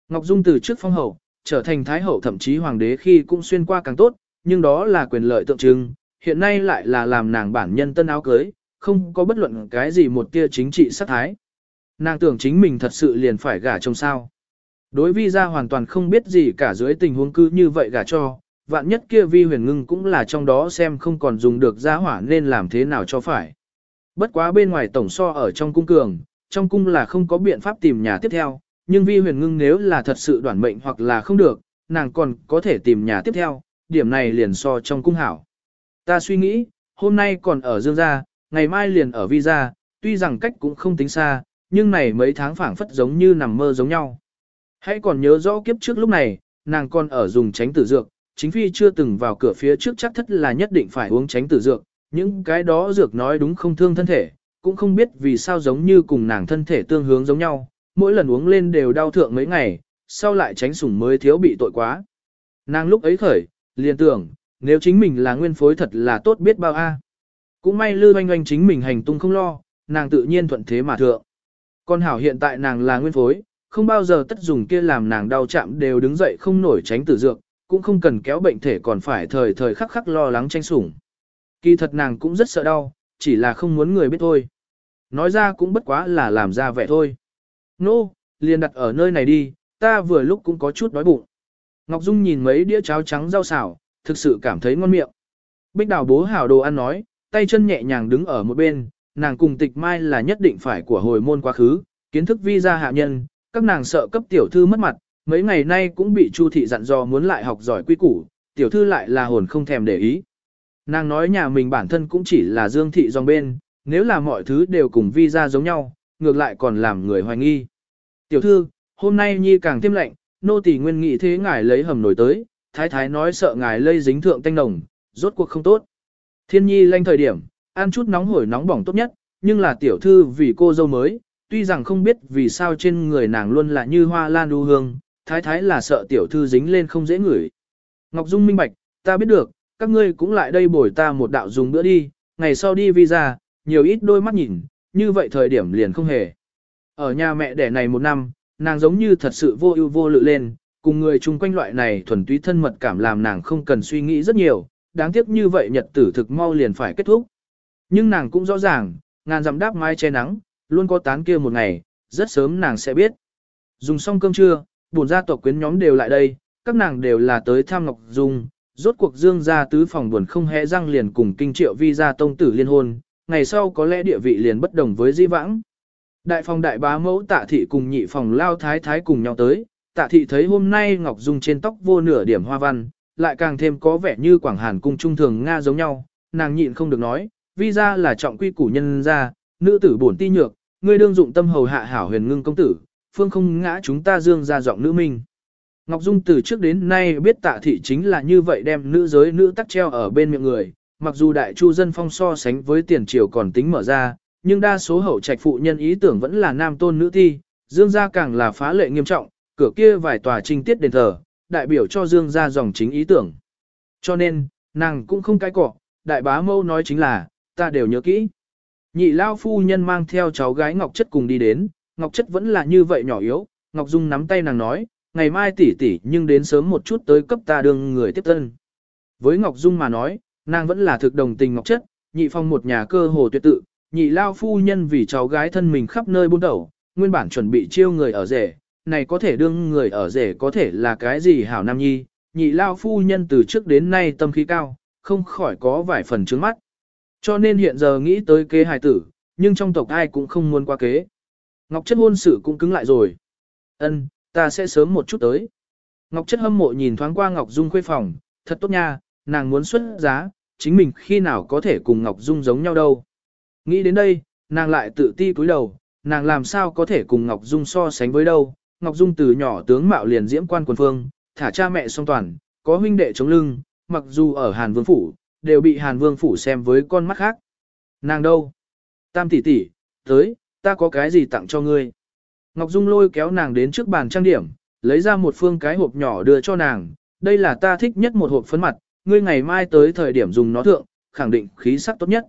Ngọc Dung từ trước phong hậu, trở thành thái hậu thậm chí hoàng đế khi cũng xuyên qua càng tốt, nhưng đó là quyền lợi tượng trưng, hiện nay lại là làm nàng bản nhân tân áo cưới, không có bất luận cái gì một tia chính trị sát thái. Nàng tưởng chính mình thật sự liền phải gả chồng sao. Đối vi ra hoàn toàn không biết gì cả dưới tình huống cư như vậy gả cho, vạn nhất kia vi huyền ngưng cũng là trong đó xem không còn dùng được gia hỏa nên làm thế nào cho phải. Bất quá bên ngoài tổng so ở trong cung cường, trong cung là không có biện pháp tìm nhà tiếp theo, nhưng vi huyền ngưng nếu là thật sự đoản mệnh hoặc là không được, nàng còn có thể tìm nhà tiếp theo, điểm này liền so trong cung hảo. Ta suy nghĩ, hôm nay còn ở Dương gia, ngày mai liền ở Vi gia, tuy rằng cách cũng không tính xa, nhưng này mấy tháng phảng phất giống như nằm mơ giống nhau. Hãy còn nhớ rõ kiếp trước lúc này, nàng còn ở dùng tránh tử dược, chính phi chưa từng vào cửa phía trước chắc thất là nhất định phải uống tránh tử dược, những cái đó dược nói đúng không thương thân thể, cũng không biết vì sao giống như cùng nàng thân thể tương hướng giống nhau, mỗi lần uống lên đều đau thượng mấy ngày, sau lại tránh sủng mới thiếu bị tội quá. Nàng lúc ấy khởi, liền tưởng, nếu chính mình là nguyên phối thật là tốt biết bao a. Cũng may lư oanh oanh chính mình hành tung không lo, nàng tự nhiên thuận thế mà thượng. Con hảo hiện tại nàng là nguyên phối, không bao giờ tất dùng kia làm nàng đau chạm đều đứng dậy không nổi tránh tử dược, cũng không cần kéo bệnh thể còn phải thời thời khắc khắc lo lắng tranh sủng. Kỳ thật nàng cũng rất sợ đau, chỉ là không muốn người biết thôi. Nói ra cũng bất quá là làm ra vẻ thôi. Nô, no, liền đặt ở nơi này đi, ta vừa lúc cũng có chút đói bụng. Ngọc Dung nhìn mấy đĩa cháo trắng rau xào, thực sự cảm thấy ngon miệng. Bích đào bố hảo đồ ăn nói, tay chân nhẹ nhàng đứng ở một bên, nàng cùng tịch mai là nhất định phải của hồi môn quá khứ, kiến thức vi gia hạ nhân, các nàng sợ cấp tiểu thư mất mặt, mấy ngày nay cũng bị Chu thị dặn dò muốn lại học giỏi quy củ, tiểu thư lại là hồn không thèm để ý. Nàng nói nhà mình bản thân cũng chỉ là dương thị dòng bên, nếu là mọi thứ đều cùng vi ra giống nhau, ngược lại còn làm người hoài nghi. Tiểu thư, hôm nay nhi càng thêm lạnh, nô tỳ nguyên nghị thế ngài lấy hầm nổi tới, thái thái nói sợ ngài lây dính thượng tanh nồng, rốt cuộc không tốt. Thiên nhi lanh thời điểm, ăn chút nóng hổi nóng bỏng tốt nhất, nhưng là tiểu thư vì cô dâu mới, tuy rằng không biết vì sao trên người nàng luôn là như hoa lan đu hương, thái thái là sợ tiểu thư dính lên không dễ ngửi. Ngọc Dung minh bạch, ta biết được, các ngươi cũng lại đây bồi ta một đạo dùng bữa đi, ngày sau đi visa, nhiều ít đôi mắt nhìn, như vậy thời điểm liền không hề. Ở nhà mẹ đẻ này một năm, nàng giống như thật sự vô ưu vô lự lên, cùng người chung quanh loại này thuần túy thân mật cảm làm nàng không cần suy nghĩ rất nhiều, đáng tiếc như vậy nhật tử thực mau liền phải kết thúc. Nhưng nàng cũng rõ ràng, ngàn dặm đáp mai che nắng, luôn có tán kia một ngày, rất sớm nàng sẽ biết. Dùng xong cơm trưa, bổn gia tộc quyến nhóm đều lại đây, các nàng đều là tới thăm Ngọc Dung, rốt cuộc dương gia tứ phòng buồn không hẽ răng liền cùng kinh triệu vi gia tông tử liên hôn, ngày sau có lẽ địa vị liền bất đồng với di vãng. Đại phòng đại bá mẫu tạ thị cùng nhị phòng lao thái thái cùng nhau tới, tạ thị thấy hôm nay Ngọc Dung trên tóc vô nửa điểm hoa văn, lại càng thêm có vẻ như Quảng Hàn cung trung thường Nga giống nhau, nàng nhịn không được nói, vi ra là trọng quy củ nhân gia, nữ tử bổn ti nhược, ngươi đương dụng tâm hầu hạ hảo huyền ngưng công tử, phương không ngã chúng ta dương ra giọng nữ minh. Ngọc Dung từ trước đến nay biết tạ thị chính là như vậy đem nữ giới nữ tắc treo ở bên miệng người, mặc dù đại chu dân phong so sánh với tiền triều còn tính mở ra, nhưng đa số hậu trạch phụ nhân ý tưởng vẫn là nam tôn nữ thi, dương gia càng là phá lệ nghiêm trọng, cửa kia vài tòa trinh tiết đền thờ, đại biểu cho dương gia dòng chính ý tưởng. Cho nên, nàng cũng không cái cọ, đại bá mâu nói chính là, ta đều nhớ kỹ. Nhị lao phu nhân mang theo cháu gái Ngọc Chất cùng đi đến, Ngọc Chất vẫn là như vậy nhỏ yếu, Ngọc Dung nắm tay nàng nói, ngày mai tỷ tỷ nhưng đến sớm một chút tới cấp ta đương người tiếp tân. Với Ngọc Dung mà nói, nàng vẫn là thực đồng tình Ngọc Chất, nhị phong một nhà cơ hồ tuyệt tự, nhị lao phu nhân vì cháu gái thân mình khắp nơi buôn đầu, nguyên bản chuẩn bị chiêu người ở rể, này có thể đương người ở rể có thể là cái gì hảo nam nhi, nhị lao phu nhân từ trước đến nay tâm khí cao, không khỏi có vài phần trướng mắt. Cho nên hiện giờ nghĩ tới kế hài tử, nhưng trong tộc ai cũng không muốn qua kế. Ngọc chất hôn sự cũng cứng lại rồi. Ân, ta sẽ sớm một chút tới. Ngọc chất hâm mộ nhìn thoáng qua Ngọc Dung khuê phòng, thật tốt nha, nàng muốn xuất giá, chính mình khi nào có thể cùng Ngọc Dung giống nhau đâu. Nghĩ đến đây, nàng lại tự ti cúi đầu, nàng làm sao có thể cùng Ngọc Dung so sánh với đâu. Ngọc Dung từ nhỏ tướng mạo liền diễm quan quần phương, thả cha mẹ song toàn, có huynh đệ chống lưng, mặc dù ở Hàn Vương Phủ, đều bị Hàn Vương Phủ xem với con mắt khác. Nàng đâu? Tam tỷ tỷ, tới, ta có cái gì tặng cho ngươi? Ngọc Dung lôi kéo nàng đến trước bàn trang điểm, lấy ra một phương cái hộp nhỏ đưa cho nàng, đây là ta thích nhất một hộp phấn mặt, ngươi ngày mai tới thời điểm dùng nó thượng, khẳng định khí sắc tốt nhất.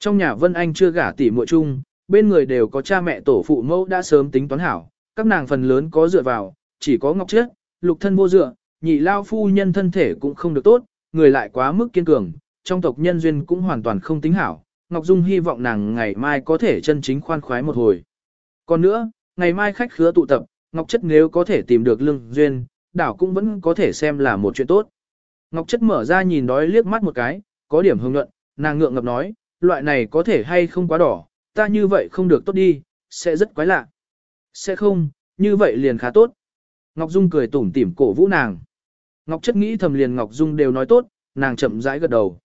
Trong nhà Vân Anh chưa gả tỷ muội chung, bên người đều có cha mẹ tổ phụ mẫu đã sớm tính toán hảo, các nàng phần lớn có dựa vào, chỉ có Ngọc Chết, lục thân vô dựa, nhị lao phu nhân thân thể cũng không được tốt, người lại quá mức kiên cường, trong tộc nhân duyên cũng hoàn toàn không tính hảo. Ngọc Dung hy vọng nàng ngày mai có thể chân chính khoan khoái một hồi. Còn nữa, ngày mai khách khứa tụ tập, Ngọc Chất nếu có thể tìm được lương duyên, đảo cũng vẫn có thể xem là một chuyện tốt. Ngọc Chất mở ra nhìn đói liếc mắt một cái, có điểm hưng luận, nàng ngượng ngập nói, loại này có thể hay không quá đỏ, ta như vậy không được tốt đi, sẽ rất quái lạ. Sẽ không, như vậy liền khá tốt. Ngọc Dung cười tủm tỉm cổ vũ nàng. Ngọc Chất nghĩ thầm liền Ngọc Dung đều nói tốt, nàng chậm rãi gật đầu.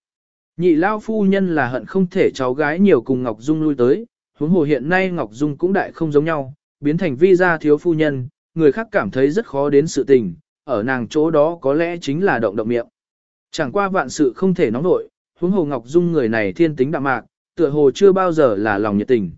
Nhị lao phu nhân là hận không thể cháu gái nhiều cùng Ngọc Dung lui tới, huống hồ hiện nay Ngọc Dung cũng đại không giống nhau, biến thành vi gia thiếu phu nhân, người khác cảm thấy rất khó đến sự tình, ở nàng chỗ đó có lẽ chính là động động miệng. Chẳng qua vạn sự không thể nóng nổi, huống hồ Ngọc Dung người này thiên tính đạm mạc, tựa hồ chưa bao giờ là lòng nhiệt tình.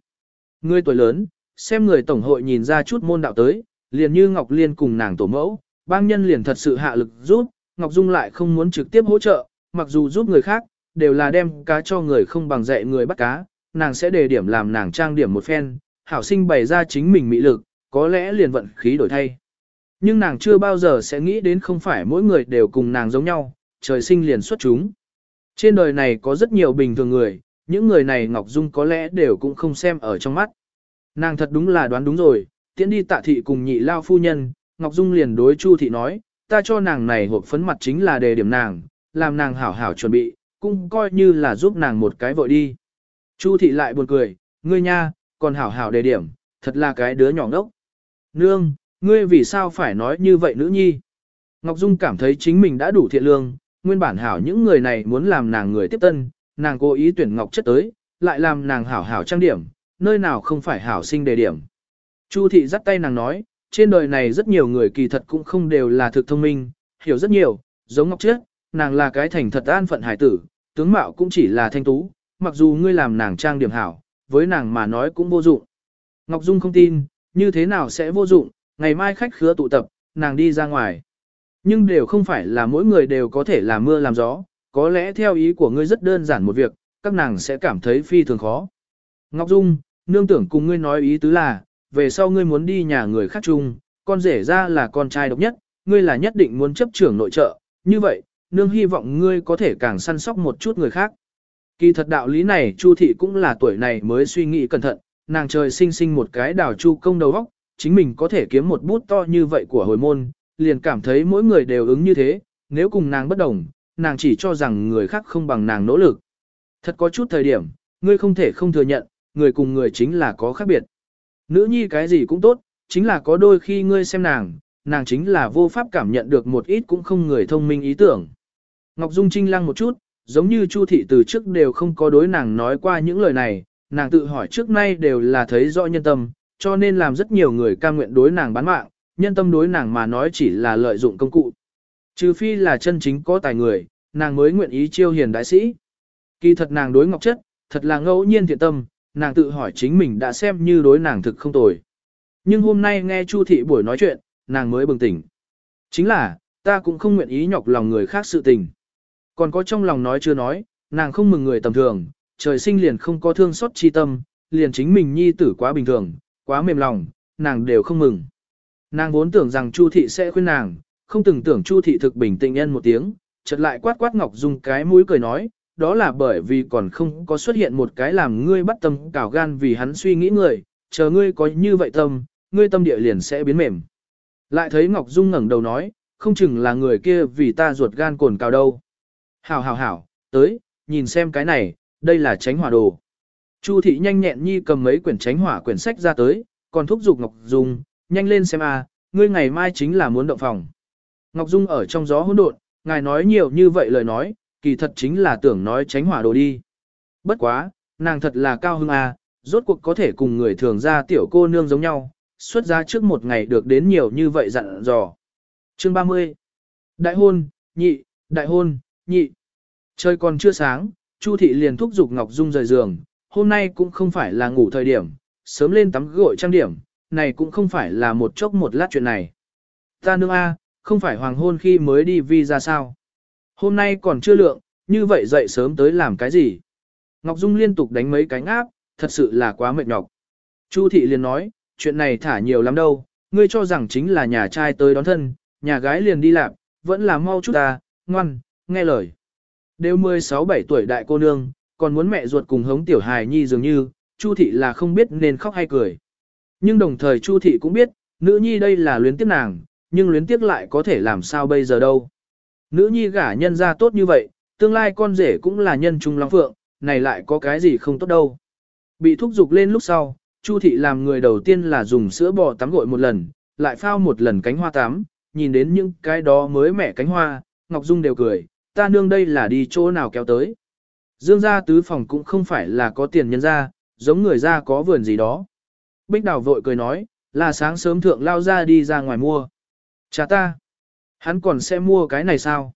Người tuổi lớn, xem người tổng hội nhìn ra chút môn đạo tới, liền như Ngọc Liên cùng nàng tổ mẫu, bang nhân liền thật sự hạ lực giúp, Ngọc Dung lại không muốn trực tiếp hỗ trợ, mặc dù giúp người khác, đều là đem cá cho người không bằng dạy người bắt cá, nàng sẽ đề điểm làm nàng trang điểm một phen, hảo sinh bày ra chính mình mỹ lực, có lẽ liền vận khí đổi thay. Nhưng nàng chưa bao giờ sẽ nghĩ đến không phải mỗi người đều cùng nàng giống nhau, trời sinh liền xuất chúng. Trên đời này có rất nhiều bình thường người, những người này Ngọc Dung có lẽ đều cũng không xem ở trong mắt. Nàng thật đúng là đoán đúng rồi, tiễn đi tạ thị cùng nhị lao phu nhân, Ngọc Dung liền đối Chu thị nói, ta cho nàng này hộp phấn mặt chính là đề điểm nàng, làm nàng hảo hảo chuẩn bị, cũng coi như là giúp nàng một cái vội đi. Chu thị lại buồn cười, ngươi nha, còn hảo hảo đề điểm, thật là cái đứa nhỏ ngốc. Nương, ngươi vì sao phải nói như vậy nữ nhi? Ngọc Dung cảm thấy chính mình đã đủ thiện lương, nguyên bản hảo những người này muốn làm nàng người tiếp tân, nàng cố ý tuyển Ngọc chất tới, lại làm nàng hảo hảo trang điểm, nơi nào không phải hảo sinh đề điểm. Chu thị dắt tay nàng nói, trên đời này rất nhiều người kỳ thật cũng không đều là thực thông minh, hiểu rất nhiều, giống Ngọc chất, nàng là cái thành thật an phận hải tử, tướng mạo cũng chỉ là thanh tú, mặc dù ngươi làm nàng trang điểm hảo, với nàng mà nói cũng vô dụng. Ngọc Dung không tin, như thế nào sẽ vô dụng, ngày mai khách khứa tụ tập, nàng đi ra ngoài. Nhưng đều không phải là mỗi người đều có thể làm mưa làm gió, có lẽ theo ý của ngươi rất đơn giản một việc, các nàng sẽ cảm thấy phi thường khó. Ngọc Dung, nương tưởng cùng ngươi nói ý tứ là, về sau ngươi muốn đi nhà người khác chung, con rể ra là con trai độc nhất, ngươi là nhất định muốn chấp trưởng nội trợ, như vậy, nương hy vọng ngươi có thể càng săn sóc một chút người khác. Kỳ thật đạo lý này Chu thị cũng là tuổi này mới suy nghĩ cẩn thận, nàng trời sinh sinh một cái đào chu công đầu óc, chính mình có thể kiếm một bút to như vậy của hồi môn, liền cảm thấy mỗi người đều ứng như thế, nếu cùng nàng bất đồng, nàng chỉ cho rằng người khác không bằng nàng nỗ lực. Thật có chút thời điểm, ngươi không thể không thừa nhận, người cùng người chính là có khác biệt. Nữ nhi cái gì cũng tốt, chính là có đôi khi ngươi xem nàng, nàng chính là vô pháp cảm nhận được một ít cũng không người thông minh ý tưởng. Ngọc Dung trinh lăng một chút, giống như Chu thị từ trước đều không có đối nàng nói qua những lời này, nàng tự hỏi trước nay đều là thấy rõ nhân tâm, cho nên làm rất nhiều người cam nguyện đối nàng bán mạng, nhân tâm đối nàng mà nói chỉ là lợi dụng công cụ. Trừ phi là chân chính có tài người, nàng mới nguyện ý chiêu hiền đại sĩ. Kỳ thật nàng đối ngọc chất, thật là ngẫu nhiên thiện tâm, nàng tự hỏi chính mình đã xem như đối nàng thực không tồi. Nhưng hôm nay nghe Chu thị buổi nói chuyện, nàng mới bừng tỉnh. Chính là, ta cũng không nguyện ý nhọc lòng người khác sự tình. Còn có trong lòng nói chưa nói, nàng không mừng người tầm thường, trời sinh liền không có thương xót chi tâm, liền chính mình nhi tử quá bình thường, quá mềm lòng, nàng đều không mừng. Nàng vốn tưởng rằng Chu thị sẽ khuyên nàng, không từng tưởng Chu thị thực bình tĩnh nhân một tiếng, chợt lại quát quát Ngọc Dung cái mũi cười nói, đó là bởi vì còn không có xuất hiện một cái làm ngươi bắt tâm cào gan vì hắn suy nghĩ người, chờ ngươi có như vậy tâm, ngươi tâm địa liền sẽ biến mềm. Lại thấy Ngọc Dung ngẩng đầu nói, không chừng là người kia vì ta ruột gan cồn cào đâu. Hảo hảo hảo, tới, nhìn xem cái này, đây là tránh hỏa đồ. Chu thị nhanh nhẹn nhi cầm mấy quyển tránh hỏa quyển sách ra tới, còn thúc giục Ngọc Dung, nhanh lên xem a, ngươi ngày mai chính là muốn động phòng. Ngọc Dung ở trong gió hỗn độn, ngài nói nhiều như vậy lời nói, kỳ thật chính là tưởng nói tránh hỏa đồ đi. Bất quá, nàng thật là cao hưng a, à, rốt cuộc có thể cùng người thường ra tiểu cô nương giống nhau, xuất ra trước một ngày được đến nhiều như vậy dặn dò. Chương 30 Đại hôn, nhị, đại hôn, nhị. Trời còn chưa sáng, Chu thị liền thúc giục Ngọc Dung rời giường, hôm nay cũng không phải là ngủ thời điểm, sớm lên tắm gội trang điểm, này cũng không phải là một chốc một lát chuyện này. Ta nương A, không phải hoàng hôn khi mới đi vi ra sao. Hôm nay còn chưa lượng, như vậy dậy sớm tới làm cái gì? Ngọc Dung liên tục đánh mấy cánh áp, thật sự là quá mệt nhọc. Chu thị liền nói, chuyện này thả nhiều lắm đâu, ngươi cho rằng chính là nhà trai tới đón thân, nhà gái liền đi làm, vẫn là mau chút ta, ngoan, nghe lời. Đều 16-17 tuổi đại cô nương, còn muốn mẹ ruột cùng hống tiểu hài nhi dường như, Chu thị là không biết nên khóc hay cười. Nhưng đồng thời Chu thị cũng biết, nữ nhi đây là luyến tiếc nàng, nhưng luyến tiếc lại có thể làm sao bây giờ đâu. Nữ nhi gả nhân ra tốt như vậy, tương lai con rể cũng là nhân trung long phượng, này lại có cái gì không tốt đâu. Bị thúc giục lên lúc sau, Chu thị làm người đầu tiên là dùng sữa bò tắm gội một lần, lại phao một lần cánh hoa tắm, nhìn đến những cái đó mới mẻ cánh hoa, Ngọc Dung đều cười, ta nương đây là đi chỗ nào kéo tới. Dương gia tứ phòng cũng không phải là có tiền nhân gia, giống người gia có vườn gì đó. Bích đào vội cười nói, là sáng sớm thượng lao ra đi ra ngoài mua. Chà ta, hắn còn sẽ mua cái này sao?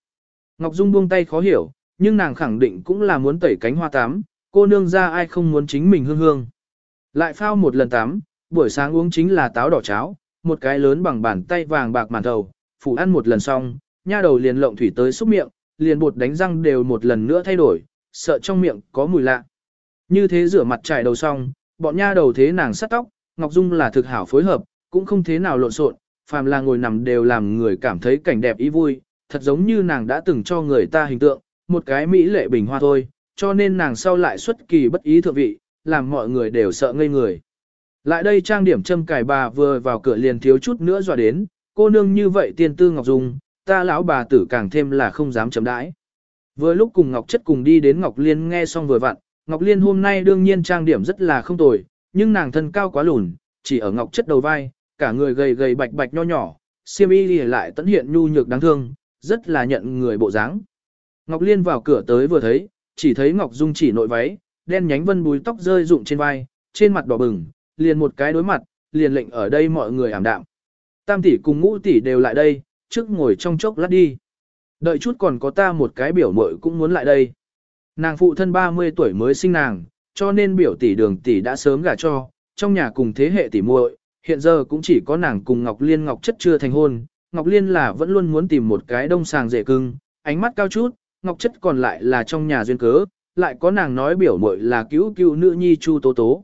Ngọc Dung buông tay khó hiểu, nhưng nàng khẳng định cũng là muốn tẩy cánh hoa tắm, cô nương ra ai không muốn chính mình hương hương. Lại phao một lần tắm, buổi sáng uống chính là táo đỏ cháo, một cái lớn bằng bàn tay vàng bạc màn đầu, phủ ăn một lần xong, nha đầu liền lộng thủy tới xúc miệng, liền bột đánh răng đều một lần nữa thay đổi, sợ trong miệng có mùi lạ. Như thế rửa mặt trải đầu xong, bọn nha đầu thế nàng sắt tóc, Ngọc Dung là thực hảo phối hợp, cũng không thế nào lộn xộn, phàm là ngồi nằm đều làm người cảm thấy cảnh đẹp ý vui, thật giống như nàng đã từng cho người ta hình tượng, một cái mỹ lệ bình hoa thôi, cho nên nàng sau lại xuất kỳ bất ý thượng vị, làm mọi người đều sợ ngây người. Lại đây trang điểm châm cài bà vừa vào cửa liền thiếu chút nữa dọa đến, cô nương như vậy tiên tư Ngọc Dung, ta lão bà tử càng thêm là không dám chấm đãi. Vừa lúc cùng Ngọc Chất cùng đi đến Ngọc Liên nghe xong vừa vặn, Ngọc Liên hôm nay đương nhiên trang điểm rất là không tồi, nhưng nàng thân cao quá lùn, chỉ ở Ngọc Chất đầu vai, cả người gầy gầy bạch bạch nho nhỏ, siêm y lại tận hiện nhu nhược đáng thương, rất là nhận người bộ dáng. Ngọc Liên vào cửa tới vừa thấy, chỉ thấy Ngọc Dung chỉ nội váy, đen nhánh vân búi tóc rơi rụng trên vai, trên mặt đỏ bừng, liền một cái đối mặt, liền lệnh ở đây mọi người ảm đạm. Tam tỷ cùng ngũ tỷ đều lại đây, trước ngồi trong chốc lát đi. Đợi chút còn có ta một cái biểu muội cũng muốn lại đây. Nàng phụ thân 30 tuổi mới sinh nàng, cho nên biểu tỷ đường tỷ đã sớm gả cho, trong nhà cùng thế hệ tỷ muội, hiện giờ cũng chỉ có nàng cùng Ngọc Liên Ngọc Chất chưa thành hôn. Ngọc Liên là vẫn luôn muốn tìm một cái đông sàng rể cưng, ánh mắt cao chút, Ngọc Chất còn lại là trong nhà duyên cớ, lại có nàng nói biểu muội là cứu cứu nữ nhi Chu Tố Tố.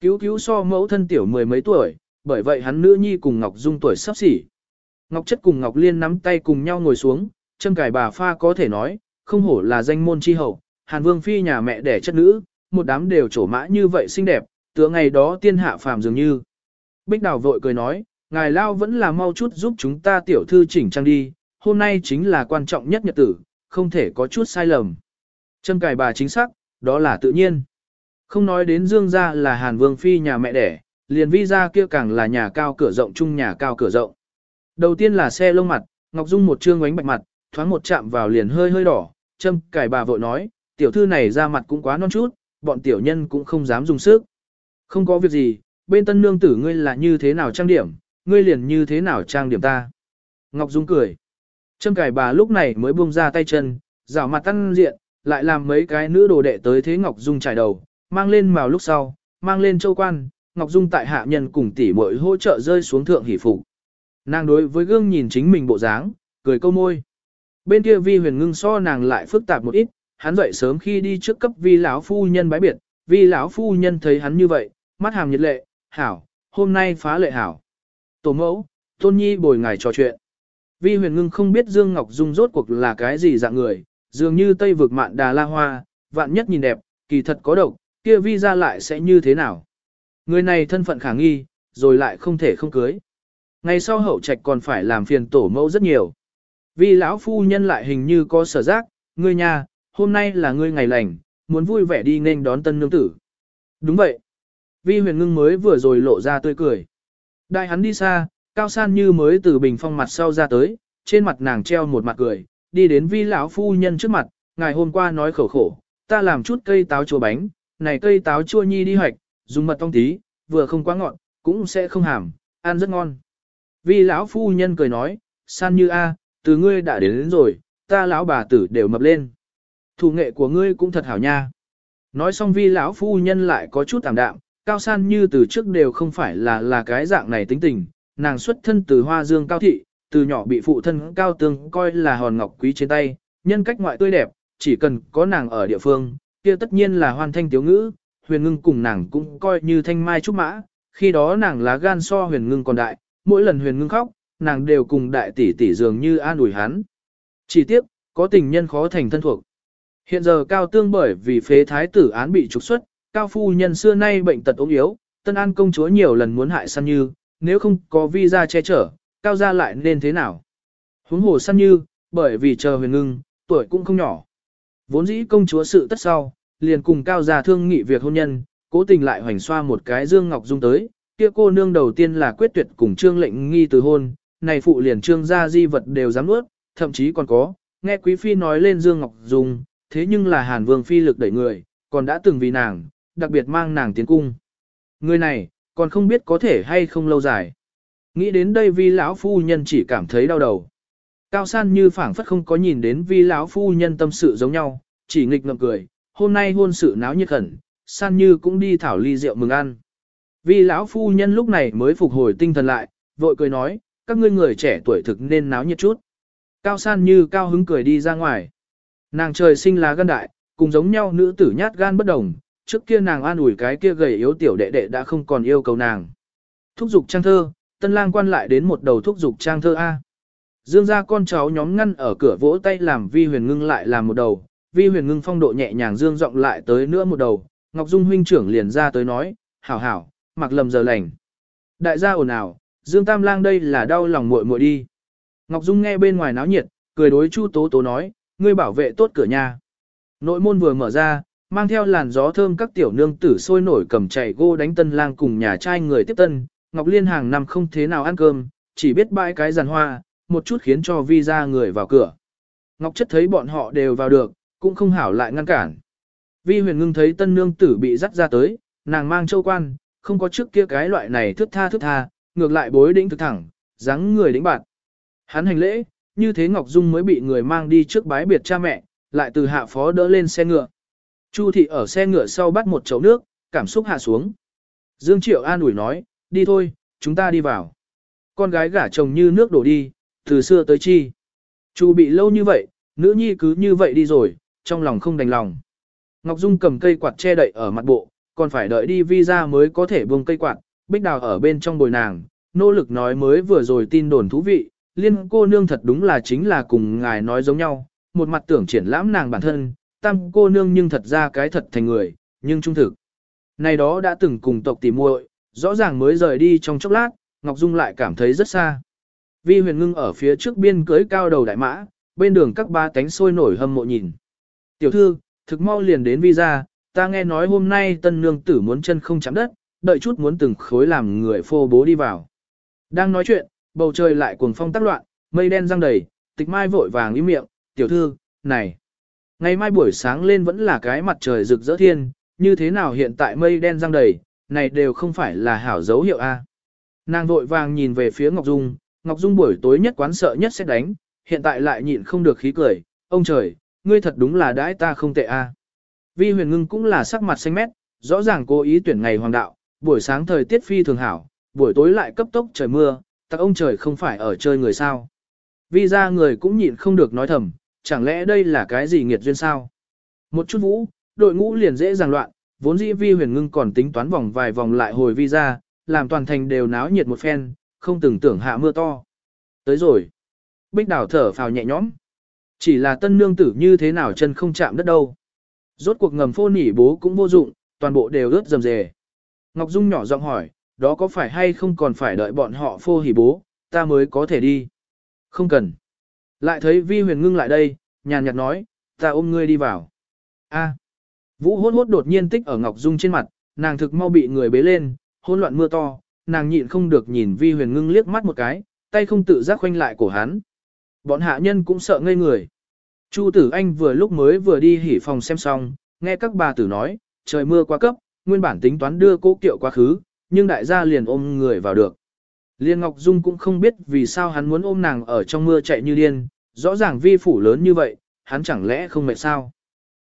Cứu cứu so mẫu thân tiểu mười mấy tuổi, bởi vậy hắn nữ nhi cùng Ngọc Dung tuổi sắp xỉ. Ngọc Chất cùng Ngọc Liên nắm tay cùng nhau ngồi xuống, châm cải bà pha có thể nói, không hổ là danh môn chi hậu, Hàn Vương phi nhà mẹ đẻ chất nữ, một đám đều trổ mã như vậy xinh đẹp, tựa ngày đó tiên hạ phàm dường như. Bích Đào vội cười nói, ngài lao vẫn là mau chút giúp chúng ta tiểu thư chỉnh trang đi, hôm nay chính là quan trọng nhất nhật tử, không thể có chút sai lầm. Châm Cải bà chính xác, đó là tự nhiên. Không nói đến Dương gia là Hàn Vương phi nhà mẹ đẻ, liền vi gia kia càng là nhà cao cửa rộng chung nhà cao cửa rộng. Đầu tiên là xe lông mặt, Ngọc Dung một trương ánh bạch mặt, thoáng một chạm vào liền hơi hơi đỏ, châm Cải bà vội nói, tiểu thư này ra mặt cũng quá non chút, bọn tiểu nhân cũng không dám dùng sức. Không có việc gì, bên tân nương tử ngươi là như thế nào trang điểm, ngươi liền như thế nào trang điểm ta. Ngọc Dung cười. Châm Cải bà lúc này mới buông ra tay chân, rảo mặt tăng diện, lại làm mấy cái nữ đồ đệ tới thế Ngọc Dung trải đầu, mang lên màu lúc sau, mang lên châu quan, Ngọc Dung tại hạ nhân cùng tỷ muội hỗ trợ rơi xuống thượng hỷ phục. Nàng đối với gương nhìn chính mình bộ dáng, cười câu môi. Bên kia vi huyền ngưng so nàng lại phức tạp một ít, hắn dậy sớm khi đi trước cấp vi lão phu nhân bái biệt, vi lão phu nhân thấy hắn như vậy, mắt hàm nhiệt lệ, hảo, hôm nay phá lệ hảo. Tổ mẫu, tôn nhi bồi ngài trò chuyện. Vi huyền ngưng không biết Dương Ngọc Dung rốt cuộc là cái gì dạng người, dường như tây vực mạn đà la hoa, vạn nhất nhìn đẹp, kỳ thật có độc, kia vi ra lại sẽ như thế nào. Người này thân phận khả nghi, rồi lại không thể không cưới. Ngày sau hậu trạch còn phải làm phiền tổ mẫu rất nhiều. Vi lão phu nhân lại hình như có sở giác, ngươi nhà, hôm nay là ngươi ngày lành, muốn vui vẻ đi nên đón tân nương tử. Đúng vậy. Vi huyền ngưng mới vừa rồi lộ ra tươi cười. Đại hắn đi xa, cao san như mới từ bình phong mặt sau ra tới, trên mặt nàng treo một mặt cười, đi đến vi lão phu nhân trước mặt, ngày hôm qua nói khẩu khổ, ta làm chút cây táo chua bánh, này cây táo chua nhi đi hoạch, dùng mật ong tí, vừa không quá ngọt, cũng sẽ không hàm, ăn rất ngon. Vi lão phu nhân cười nói, san như a, từ ngươi đã đến, đến rồi, ta lão bà tử đều mập lên. Thủ nghệ của ngươi cũng thật hảo nha. Nói xong vi lão phu nhân lại có chút tạm đạm, cao san như từ trước đều không phải là là cái dạng này tính tình, nàng xuất thân từ hoa dương cao thị, từ nhỏ bị phụ thân cao tương coi là hòn ngọc quý trên tay, nhân cách ngoại tươi đẹp, chỉ cần có nàng ở địa phương, kia tất nhiên là hoàn thanh tiếu ngữ, huyền ngưng cùng nàng cũng coi như thanh mai trúc mã, khi đó nàng lá gan so huyền ngưng còn đại, mỗi lần huyền ngưng khóc, nàng đều cùng đại tỷ tỷ dường như an ủi hắn. Chỉ tiếc, có tình nhân khó thành thân thuộc. Hiện giờ cao tương bởi vì phế thái tử án bị trục xuất, cao phu nhân xưa nay bệnh tật ốm yếu, tân an công chúa nhiều lần muốn hại săn như, nếu không có visa che chở, cao gia lại nên thế nào? Huống hồ săn như, bởi vì chờ huyền ngưng, tuổi cũng không nhỏ. Vốn dĩ công chúa sự tất sau, liền cùng cao gia thương nghị việc hôn nhân, cố tình lại hoành xoa một cái Dương Ngọc Dung tới, kia cô nương đầu tiên là quyết tuyệt cùng trương lệnh nghi từ hôn, này phụ liền trương gia di vật đều dám nuốt, thậm chí còn có, nghe quý phi nói lên Dương Ngọc Dung, thế nhưng là Hàn Vương phi lực đẩy người, còn đã từng vì nàng, đặc biệt mang nàng tiến cung. Người này, còn không biết có thể hay không lâu dài. Nghĩ đến đây vi lão phu nhân chỉ cảm thấy đau đầu. Cao san như phảng phất không có nhìn đến vi lão phu nhân tâm sự giống nhau, chỉ nghịch ngậm cười, hôm nay hôn sự náo nhiệt khẩn, san như cũng đi thảo ly rượu mừng ăn. Vi lão phu nhân lúc này mới phục hồi tinh thần lại, vội cười nói, các ngươi người trẻ tuổi thực nên náo nhiệt chút. Cao san như cao hứng cười đi ra ngoài. Nàng trời sinh là gan đại, cùng giống nhau nữ tử nhát gan bất đồng, trước kia nàng an ủi cái kia gầy yếu tiểu đệ đệ đã không còn yêu cầu nàng. Thúc dục trang thơ, tân lang quan lại đến một đầu thúc dục trang thơ A. Dương ra con cháu nhóm ngăn ở cửa vỗ tay làm vi huyền ngưng lại làm một đầu, vi huyền ngưng phong độ nhẹ nhàng dương giọng lại tới nữa một đầu, Ngọc Dung huynh trưởng liền ra tới nói, hảo hảo, mặc lầm giờ lành. Đại gia ồn ào, Dương Tam Lang đây là đau lòng muội muội đi. Ngọc Dung nghe bên ngoài náo nhiệt, cười đối Chu Tố Tố nói, ngươi bảo vệ tốt cửa nhà. Nội môn vừa mở ra, mang theo làn gió thơm các tiểu nương tử sôi nổi cầm chạy gô đánh tân lang cùng nhà trai người tiếp tân, Ngọc Liên hàng năm không thế nào ăn cơm, chỉ biết bãi cái giàn hoa, một chút khiến cho vi ra người vào cửa. Ngọc chất thấy bọn họ đều vào được, cũng không hảo lại ngăn cản. Vi huyền ngưng thấy tân nương tử bị dắt ra tới, nàng mang châu quan, không có trước kia cái loại này thước tha thước tha, ngược lại bối đĩnh thực thẳng, dáng người đĩnh bạn. Hắn hành lễ, như thế Ngọc Dung mới bị người mang đi trước bái biệt cha mẹ, lại từ hạ phó đỡ lên xe ngựa. Chu thị ở xe ngựa sau bắt một chậu nước, cảm xúc hạ xuống. Dương Triệu an ủi nói, đi thôi, chúng ta đi vào. Con gái gả chồng như nước đổ đi, từ xưa tới chi. Chu bị lâu như vậy, nữ nhi cứ như vậy đi rồi, trong lòng không đành lòng. Ngọc Dung cầm cây quạt che đậy ở mặt bộ, còn phải đợi đi visa mới có thể buông cây quạt, bích đào ở bên trong bồi nàng, nỗ lực nói mới vừa rồi tin đồn thú vị, liên cô nương thật đúng là chính là cùng ngài nói giống nhau, một mặt tưởng triển lãm nàng bản thân, tam cô nương nhưng thật ra cái thật thành người, nhưng trung thực. Này đó đã từng cùng tộc tỉ muội, rõ ràng mới rời đi trong chốc lát, Ngọc Dung lại cảm thấy rất xa. Vi huyền ngưng ở phía trước biên cưới cao đầu đại mã, bên đường các ba cánh sôi nổi hâm mộ nhìn. Tiểu thư, thực mau liền đến visa ta nghe nói hôm nay tân nương tử muốn chân không chạm đất, đợi chút muốn từng khối làm người phô bố đi vào. Đang nói chuyện, bầu trời lại cuồng phong tác loạn, mây đen răng đầy, tịch mai vội vàng im miệng, tiểu thư, này. Ngày mai buổi sáng lên vẫn là cái mặt trời rực rỡ thiên, như thế nào hiện tại mây đen răng đầy, này đều không phải là hảo dấu hiệu A. Nàng vội vàng nhìn về phía Ngọc Dung, Ngọc Dung buổi tối nhất quán sợ nhất sẽ đánh, hiện tại lại nhịn không được khí cười, ông trời, ngươi thật đúng là đãi ta không tệ a. Vi huyền ngưng cũng là sắc mặt xanh mét, rõ ràng cố ý tuyển ngày hoàng đạo, buổi sáng thời tiết phi thường hảo, buổi tối lại cấp tốc trời mưa, tặc ông trời không phải ở chơi người sao. Vi ra người cũng nhịn không được nói thầm, chẳng lẽ đây là cái gì nghiệt duyên sao? Một chút vũ, đội ngũ liền dễ dàng loạn, vốn dĩ vi huyền ngưng còn tính toán vòng vài vòng lại hồi vi ra, làm toàn thành đều náo nhiệt một phen, không từng tưởng hạ mưa to. Tới rồi. Bích đảo thở phào nhẹ nhõm. Chỉ là tân nương tử như thế nào chân không chạm đất đâu. Rốt cuộc ngầm phô nỉ bố cũng vô dụng, toàn bộ đều ướt dầm dề. Ngọc Dung nhỏ giọng hỏi, đó có phải hay không còn phải đợi bọn họ phô hỉ bố, ta mới có thể đi. Không cần. Lại thấy vi huyền ngưng lại đây, nhàn nhạt nói, ta ôm ngươi đi vào. A. Vũ hốt hốt đột nhiên tích ở Ngọc Dung trên mặt, nàng thực mau bị người bế lên, hỗn loạn mưa to, nàng nhịn không được nhìn vi huyền ngưng liếc mắt một cái, tay không tự giác khoanh lại cổ hắn. Bọn hạ nhân cũng sợ ngây người. Chu tử anh vừa lúc mới vừa đi hỉ phòng xem xong, nghe các bà tử nói, trời mưa quá cấp, nguyên bản tính toán đưa cố kiệu quá khứ, nhưng đại gia liền ôm người vào được. Liên Ngọc Dung cũng không biết vì sao hắn muốn ôm nàng ở trong mưa chạy như điên, rõ ràng vi phủ lớn như vậy, hắn chẳng lẽ không mệt sao.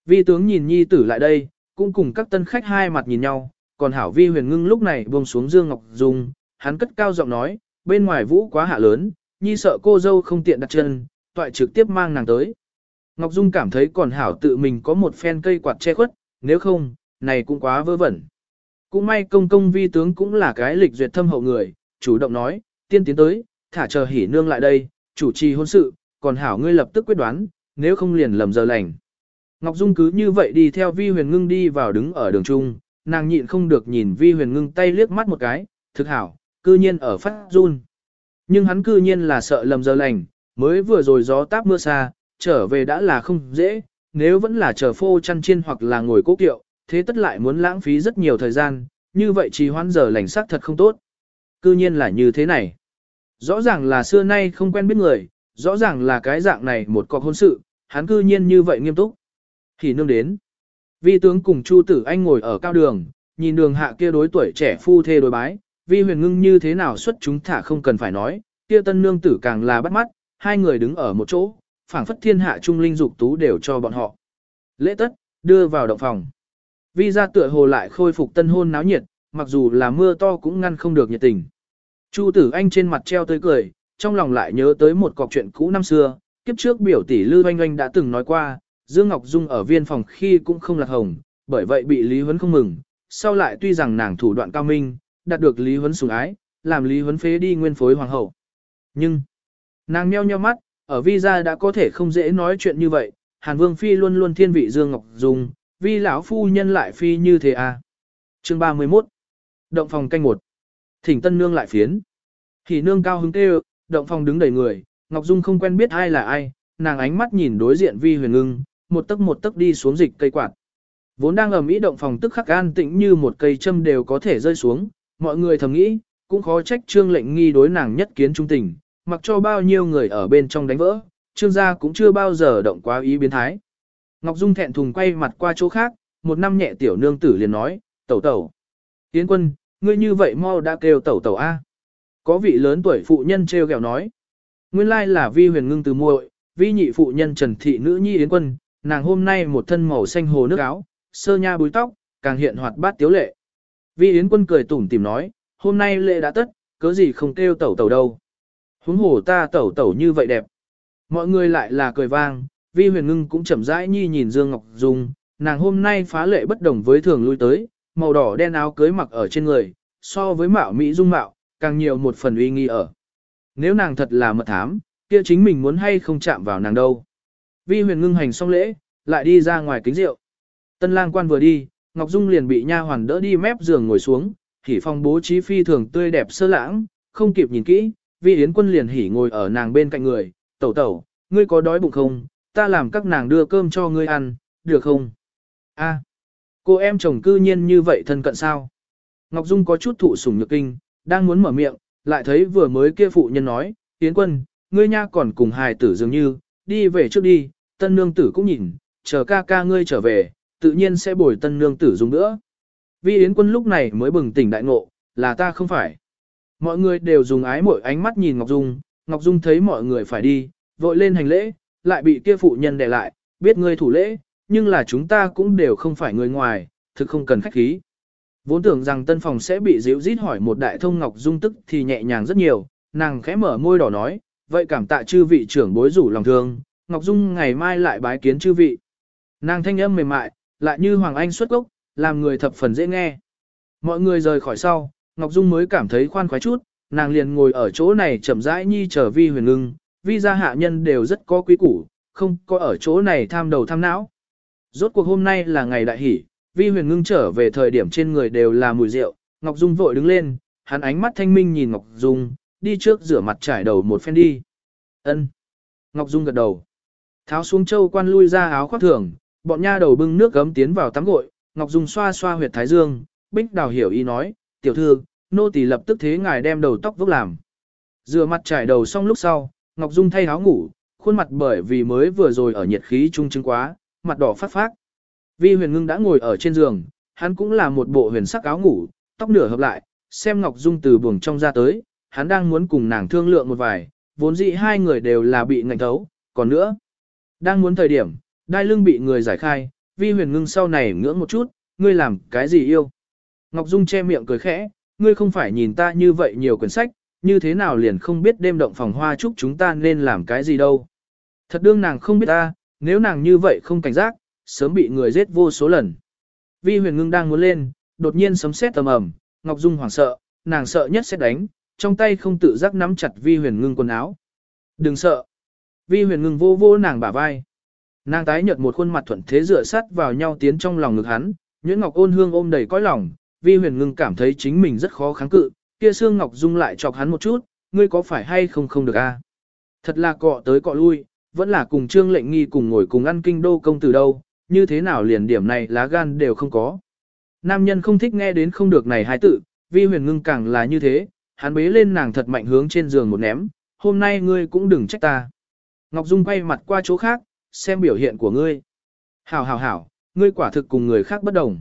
Vi tướng nhìn nhi tử lại đây, cũng cùng các tân khách hai mặt nhìn nhau, còn hảo vi huyền ngưng lúc này buông xuống Dương Ngọc Dung, hắn cất cao giọng nói, bên ngoài vũ quá hạ lớn, nhi sợ cô dâu không tiện đặt chân, toại trực tiếp mang nàng tới. Ngọc Dung cảm thấy còn hảo tự mình có một phen cây quạt che khuất, nếu không, này cũng quá vơ vẩn. Cũng may công công vi tướng cũng là cái lịch duyệt thâm hậu người, chủ động nói, tiên tiến tới, thả chờ hỉ nương lại đây, chủ trì hôn sự, còn hảo ngươi lập tức quyết đoán, nếu không liền lầm giờ lành. Ngọc Dung cứ như vậy đi theo vi huyền ngưng đi vào đứng ở đường trung, nàng nhịn không được nhìn vi huyền ngưng tay liếc mắt một cái, thực hảo, cư nhiên ở phát run. Nhưng hắn cư nhiên là sợ lầm giờ lành, mới vừa rồi gió táp mưa xa, trở về đã là không dễ, nếu vẫn là chờ phô chăn chiên hoặc là ngồi cố kiệu, thế tất lại muốn lãng phí rất nhiều thời gian, như vậy trì hoãn giờ lành sắc thật không tốt. Cư nhiên là như thế này. Rõ ràng là xưa nay không quen biết người, rõ ràng là cái dạng này một cọc hôn sự, hắn cư nhiên như vậy nghiêm túc. Thì nương đến. Vi tướng cùng Chu Tử Anh ngồi ở cao đường, nhìn đường hạ kia đối tuổi trẻ phu thê đối bái, vi huyền ngưng như thế nào xuất chúng thả không cần phải nói, kia tân nương tử càng là bắt mắt, hai người đứng ở một chỗ, phảng phất thiên hạ trung linh dục tú đều cho bọn họ. Lễ tất, đưa vào động phòng. Vi ra tựa hồ lại khôi phục tân hôn náo nhiệt, mặc dù là mưa to cũng ngăn không được nhiệt tình. Chu tử anh trên mặt treo tới cười, trong lòng lại nhớ tới một cọc chuyện cũ năm xưa, kiếp trước biểu tỷ Lư Oanh Oanh đã từng nói qua, Dương Ngọc Dung ở viên phòng khi cũng không lạc hồng, bởi vậy bị Lý Huấn không mừng, sau lại tuy rằng nàng thủ đoạn cao minh, đạt được Lý Huấn sủng ái, làm Lý Huấn phế đi nguyên phối hoàng hậu. Nhưng, nàng meo nheo mắt, ở vi gia đã có thể không dễ nói chuyện như vậy, Hàn Vương Phi luôn luôn thiên vị Dương Ngọc Dung, vi lão phu nhân lại phi như thế à. Chương 31 Động phòng canh một Thỉnh tân nương lại phiến. Thì nương cao hứng kêu, động phòng đứng đầy người, Ngọc Dung không quen biết ai là ai, nàng ánh mắt nhìn đối diện vi huyền ngưng, một tấc một tấc đi xuống dịch cây quạt. Vốn đang ở Mỹ động phòng tức khắc an tĩnh như một cây châm đều có thể rơi xuống, mọi người thầm nghĩ, cũng khó trách trương lệnh nghi đối nàng nhất kiến trung tình, mặc cho bao nhiêu người ở bên trong đánh vỡ, trương gia cũng chưa bao giờ động quá ý biến thái. Ngọc Dung thẹn thùng quay mặt qua chỗ khác, một năm nhẹ tiểu nương tử liền nói, tẩu tẩu. Tiến quân, ngươi như vậy mau đã kêu tẩu tẩu A. Có vị lớn tuổi phụ nhân treo gẹo nói. Nguyên lai là vi huyền ngưng từ muội, vi nhị phụ nhân trần thị nữ nhi yến quân, nàng hôm nay một thân màu xanh hồ nước áo, sơ nha búi tóc, càng hiện hoạt bát tiếu lệ. Vi yến quân cười tủm tìm nói, hôm nay lệ đã tất, cớ gì không kêu tẩu tẩu đâu. Huống hồ ta tẩu tẩu như vậy đẹp. Mọi người lại là cười vang, vi huyền ngưng cũng chậm rãi nhi nhìn Dương Ngọc Dung, nàng hôm nay phá lệ bất đồng với thường lui tới, màu đỏ đen áo cưới mặc ở trên người, so với mạo Mỹ dung mạo, càng nhiều một phần uy nghi ở. Nếu nàng thật là mật thám, kia chính mình muốn hay không chạm vào nàng đâu. Vi huyền ngưng hành xong lễ, lại đi ra ngoài kính rượu. Tân lang quan vừa đi, Ngọc Dung liền bị nha hoàn đỡ đi mép giường ngồi xuống, thì phong bố trí phi thường tươi đẹp sơ lãng, không kịp nhìn kỹ, vi yến quân liền hỉ ngồi ở nàng bên cạnh người, tẩu tẩu, ngươi có đói bụng không, ta làm các nàng đưa cơm cho ngươi ăn, được không? A, cô em chồng cư nhiên như vậy thân cận sao? Ngọc Dung có chút thụ sủng nhược kinh, đang muốn mở miệng, lại thấy vừa mới kia phụ nhân nói, Yến quân, ngươi nha còn cùng hài tử dường như, đi về trước đi, tân nương tử cũng nhìn, chờ ca ca ngươi trở về, tự nhiên sẽ bồi tân nương tử dùng nữa. Vi Yến quân lúc này mới bừng tỉnh đại ngộ, là ta không phải. Mọi người đều dùng ái mỗi ánh mắt nhìn Ngọc Dung, Ngọc Dung thấy mọi người phải đi, vội lên hành lễ, lại bị kia phụ nhân đè lại, biết ngươi thủ lễ, nhưng là chúng ta cũng đều không phải người ngoài, thực không cần khách khí. Vốn tưởng rằng tân phòng sẽ bị dịu rít hỏi một đại thông Ngọc Dung tức thì nhẹ nhàng rất nhiều, nàng khẽ mở môi đỏ nói, vậy cảm tạ chư vị trưởng bối rủ lòng thương, Ngọc Dung ngày mai lại bái kiến chư vị. Nàng thanh âm mềm mại, lại như Hoàng Anh xuất gốc, làm người thập phần dễ nghe. Mọi người rời khỏi sau, Ngọc Dung mới cảm thấy khoan khoái chút, nàng liền ngồi ở chỗ này chậm rãi nhi chờ vi huyền ngưng, vi gia hạ nhân đều rất có quý củ, không có ở chỗ này tham đầu tham não. Rốt cuộc hôm nay là ngày đại hỷ, vi huyền ngưng trở về thời điểm trên người đều là mùi rượu, Ngọc Dung vội đứng lên, hắn ánh mắt thanh minh nhìn Ngọc Dung, đi trước rửa mặt trải đầu một phen đi. Ân. Ngọc Dung gật đầu. Tháo xuống châu quan lui ra áo khoác thường, bọn nha đầu bưng nước gấm tiến vào tắm gội, Ngọc Dung xoa xoa huyệt thái dương, Bích Đào hiểu ý nói, tiểu thư, nô tỳ lập tức thế ngài đem đầu tóc vốc làm. Rửa mặt trải đầu xong lúc sau, Ngọc Dung thay áo ngủ, khuôn mặt bởi vì mới vừa rồi ở nhiệt khí trung chứng quá, mặt đỏ phát phát. Vi huyền ngưng đã ngồi ở trên giường, hắn cũng là một bộ huyền sắc áo ngủ, tóc nửa hợp lại, xem Ngọc Dung từ buồng trong ra tới, hắn đang muốn cùng nàng thương lượng một vài, vốn dĩ hai người đều là bị ngạnh thấu, còn nữa. Đang muốn thời điểm, đai lưng bị người giải khai, vi huyền ngưng sau này ngưỡng một chút, ngươi làm cái gì yêu. Ngọc Dung che miệng cười khẽ, ngươi không phải nhìn ta như vậy nhiều quyển sách, như thế nào liền không biết đêm động phòng hoa chúc chúng ta nên làm cái gì đâu. Thật đương nàng không biết ta, nếu nàng như vậy không cảnh giác, sớm bị người giết vô số lần. Vi huyền ngưng đang muốn lên, đột nhiên sấm sét tầm ầm, Ngọc Dung hoảng sợ, nàng sợ nhất sẽ đánh, trong tay không tự giác nắm chặt vi huyền ngưng quần áo. Đừng sợ. Vi huyền ngưng vô vô nàng bả vai. Nàng tái nhợt một khuôn mặt thuận thế dựa sát vào nhau tiến trong lòng ngực hắn, Nguyễn Ngọc ôn hương ôm đầy cõi lòng, vi huyền ngưng cảm thấy chính mình rất khó kháng cự, kia xương Ngọc Dung lại chọc hắn một chút, ngươi có phải hay không không được a? Thật là cọ tới cọ lui, vẫn là cùng trương lệnh nghi cùng ngồi cùng ăn kinh đô công từ đâu, như thế nào liền điểm này lá gan đều không có. Nam nhân không thích nghe đến không được này hai tự, vi huyền ngưng càng là như thế, hắn bế lên nàng thật mạnh hướng trên giường một ném, hôm nay ngươi cũng đừng trách ta. Ngọc Dung quay mặt qua chỗ khác, xem biểu hiện của ngươi. Hảo hảo hảo, ngươi quả thực cùng người khác bất đồng.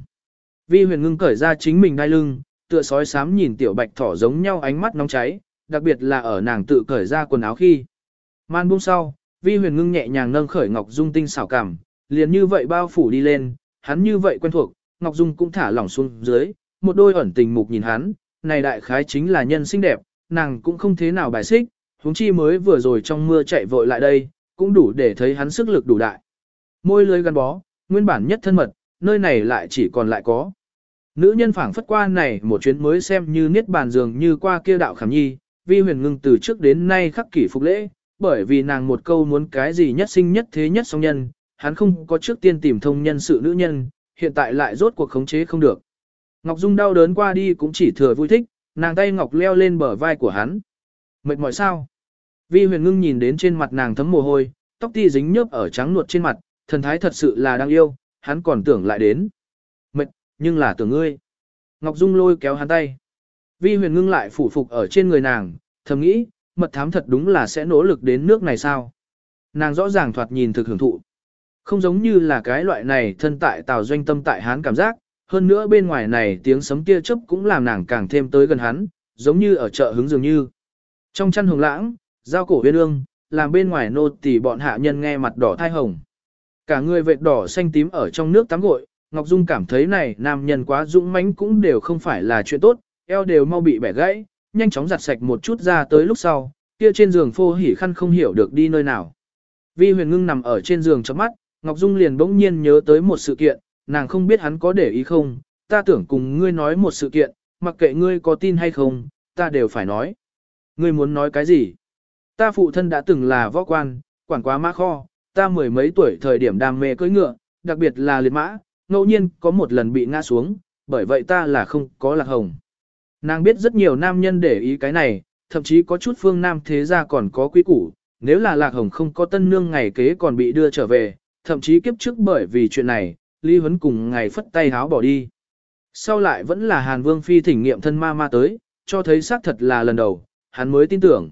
Vi huyền ngưng cởi ra chính mình đai lưng, tựa sói sám nhìn tiểu bạch thỏ giống nhau ánh mắt nóng cháy, đặc biệt là ở nàng tự cởi ra quần áo khi. Man buông sau, vi huyền ngưng nhẹ nhàng nâng khởi Ngọc Dung tinh xảo cảm, liền như vậy bao phủ đi lên, hắn như vậy quen thuộc, Ngọc Dung cũng thả lỏng xuống dưới, một đôi ẩn tình mục nhìn hắn, này đại khái chính là nhân xinh đẹp, nàng cũng không thế nào bài xích, huống chi mới vừa rồi trong mưa chạy vội lại đây, cũng đủ để thấy hắn sức lực đủ đại. Môi lưới gắn bó, nguyên bản nhất thân mật, nơi này lại chỉ còn lại có. Nữ nhân phảng phất qua này một chuyến mới xem như niết bàn dường như qua kia đạo khảm nhi, vi huyền ngưng từ trước đến nay khắc kỷ phục lễ, bởi vì nàng một câu muốn cái gì nhất sinh nhất thế nhất song nhân, hắn không có trước tiên tìm thông nhân sự nữ nhân, hiện tại lại rốt cuộc khống chế không được. Ngọc Dung đau đớn qua đi cũng chỉ thừa vui thích, nàng tay Ngọc leo lên bờ vai của hắn. Mệt mỏi sao? Vi huyền ngưng nhìn đến trên mặt nàng thấm mồ hôi, tóc ti dính nhớp ở trắng nuột trên mặt, thần thái thật sự là đang yêu, hắn còn tưởng lại đến. Nhưng là tưởng ngươi. Ngọc Dung lôi kéo hắn tay. Vi huyền ngưng lại phủ phục ở trên người nàng, thầm nghĩ, mật thám thật đúng là sẽ nỗ lực đến nước này sao. Nàng rõ ràng thoạt nhìn thực hưởng thụ. Không giống như là cái loại này thân tại tào doanh tâm tại hắn cảm giác, hơn nữa bên ngoài này tiếng sấm kia chớp cũng làm nàng càng thêm tới gần hắn, giống như ở chợ hứng dường như. Trong chăn hồng lãng, giao cổ huyên ương, làm bên ngoài nô tỳ bọn hạ nhân nghe mặt đỏ thai hồng. Cả người vệt đỏ xanh tím ở trong nước tắm gội, Ngọc Dung cảm thấy này nam nhân quá dũng mãnh cũng đều không phải là chuyện tốt, eo đều mau bị bẻ gãy, nhanh chóng giặt sạch một chút ra tới lúc sau, kia trên giường phô hỉ khăn không hiểu được đi nơi nào. Vi huyền ngưng nằm ở trên giường chấm mắt, Ngọc Dung liền bỗng nhiên nhớ tới một sự kiện, nàng không biết hắn có để ý không, ta tưởng cùng ngươi nói một sự kiện, mặc kệ ngươi có tin hay không, ta đều phải nói. Ngươi muốn nói cái gì? Ta phụ thân đã từng là võ quan, quản quá mã kho, ta mười mấy tuổi thời điểm đam mê cưỡi ngựa, đặc biệt là liệt mã, ngẫu nhiên có một lần bị ngã xuống, bởi vậy ta là không có lạc hồng. Nàng biết rất nhiều nam nhân để ý cái này, thậm chí có chút phương nam thế gia còn có quý củ, nếu là lạc hồng không có tân nương ngày kế còn bị đưa trở về, thậm chí kiếp trước bởi vì chuyện này, Lý Huấn cùng ngày phất tay háo bỏ đi. Sau lại vẫn là Hàn Vương Phi thỉnh nghiệm thân ma ma tới, cho thấy xác thật là lần đầu, hắn mới tin tưởng.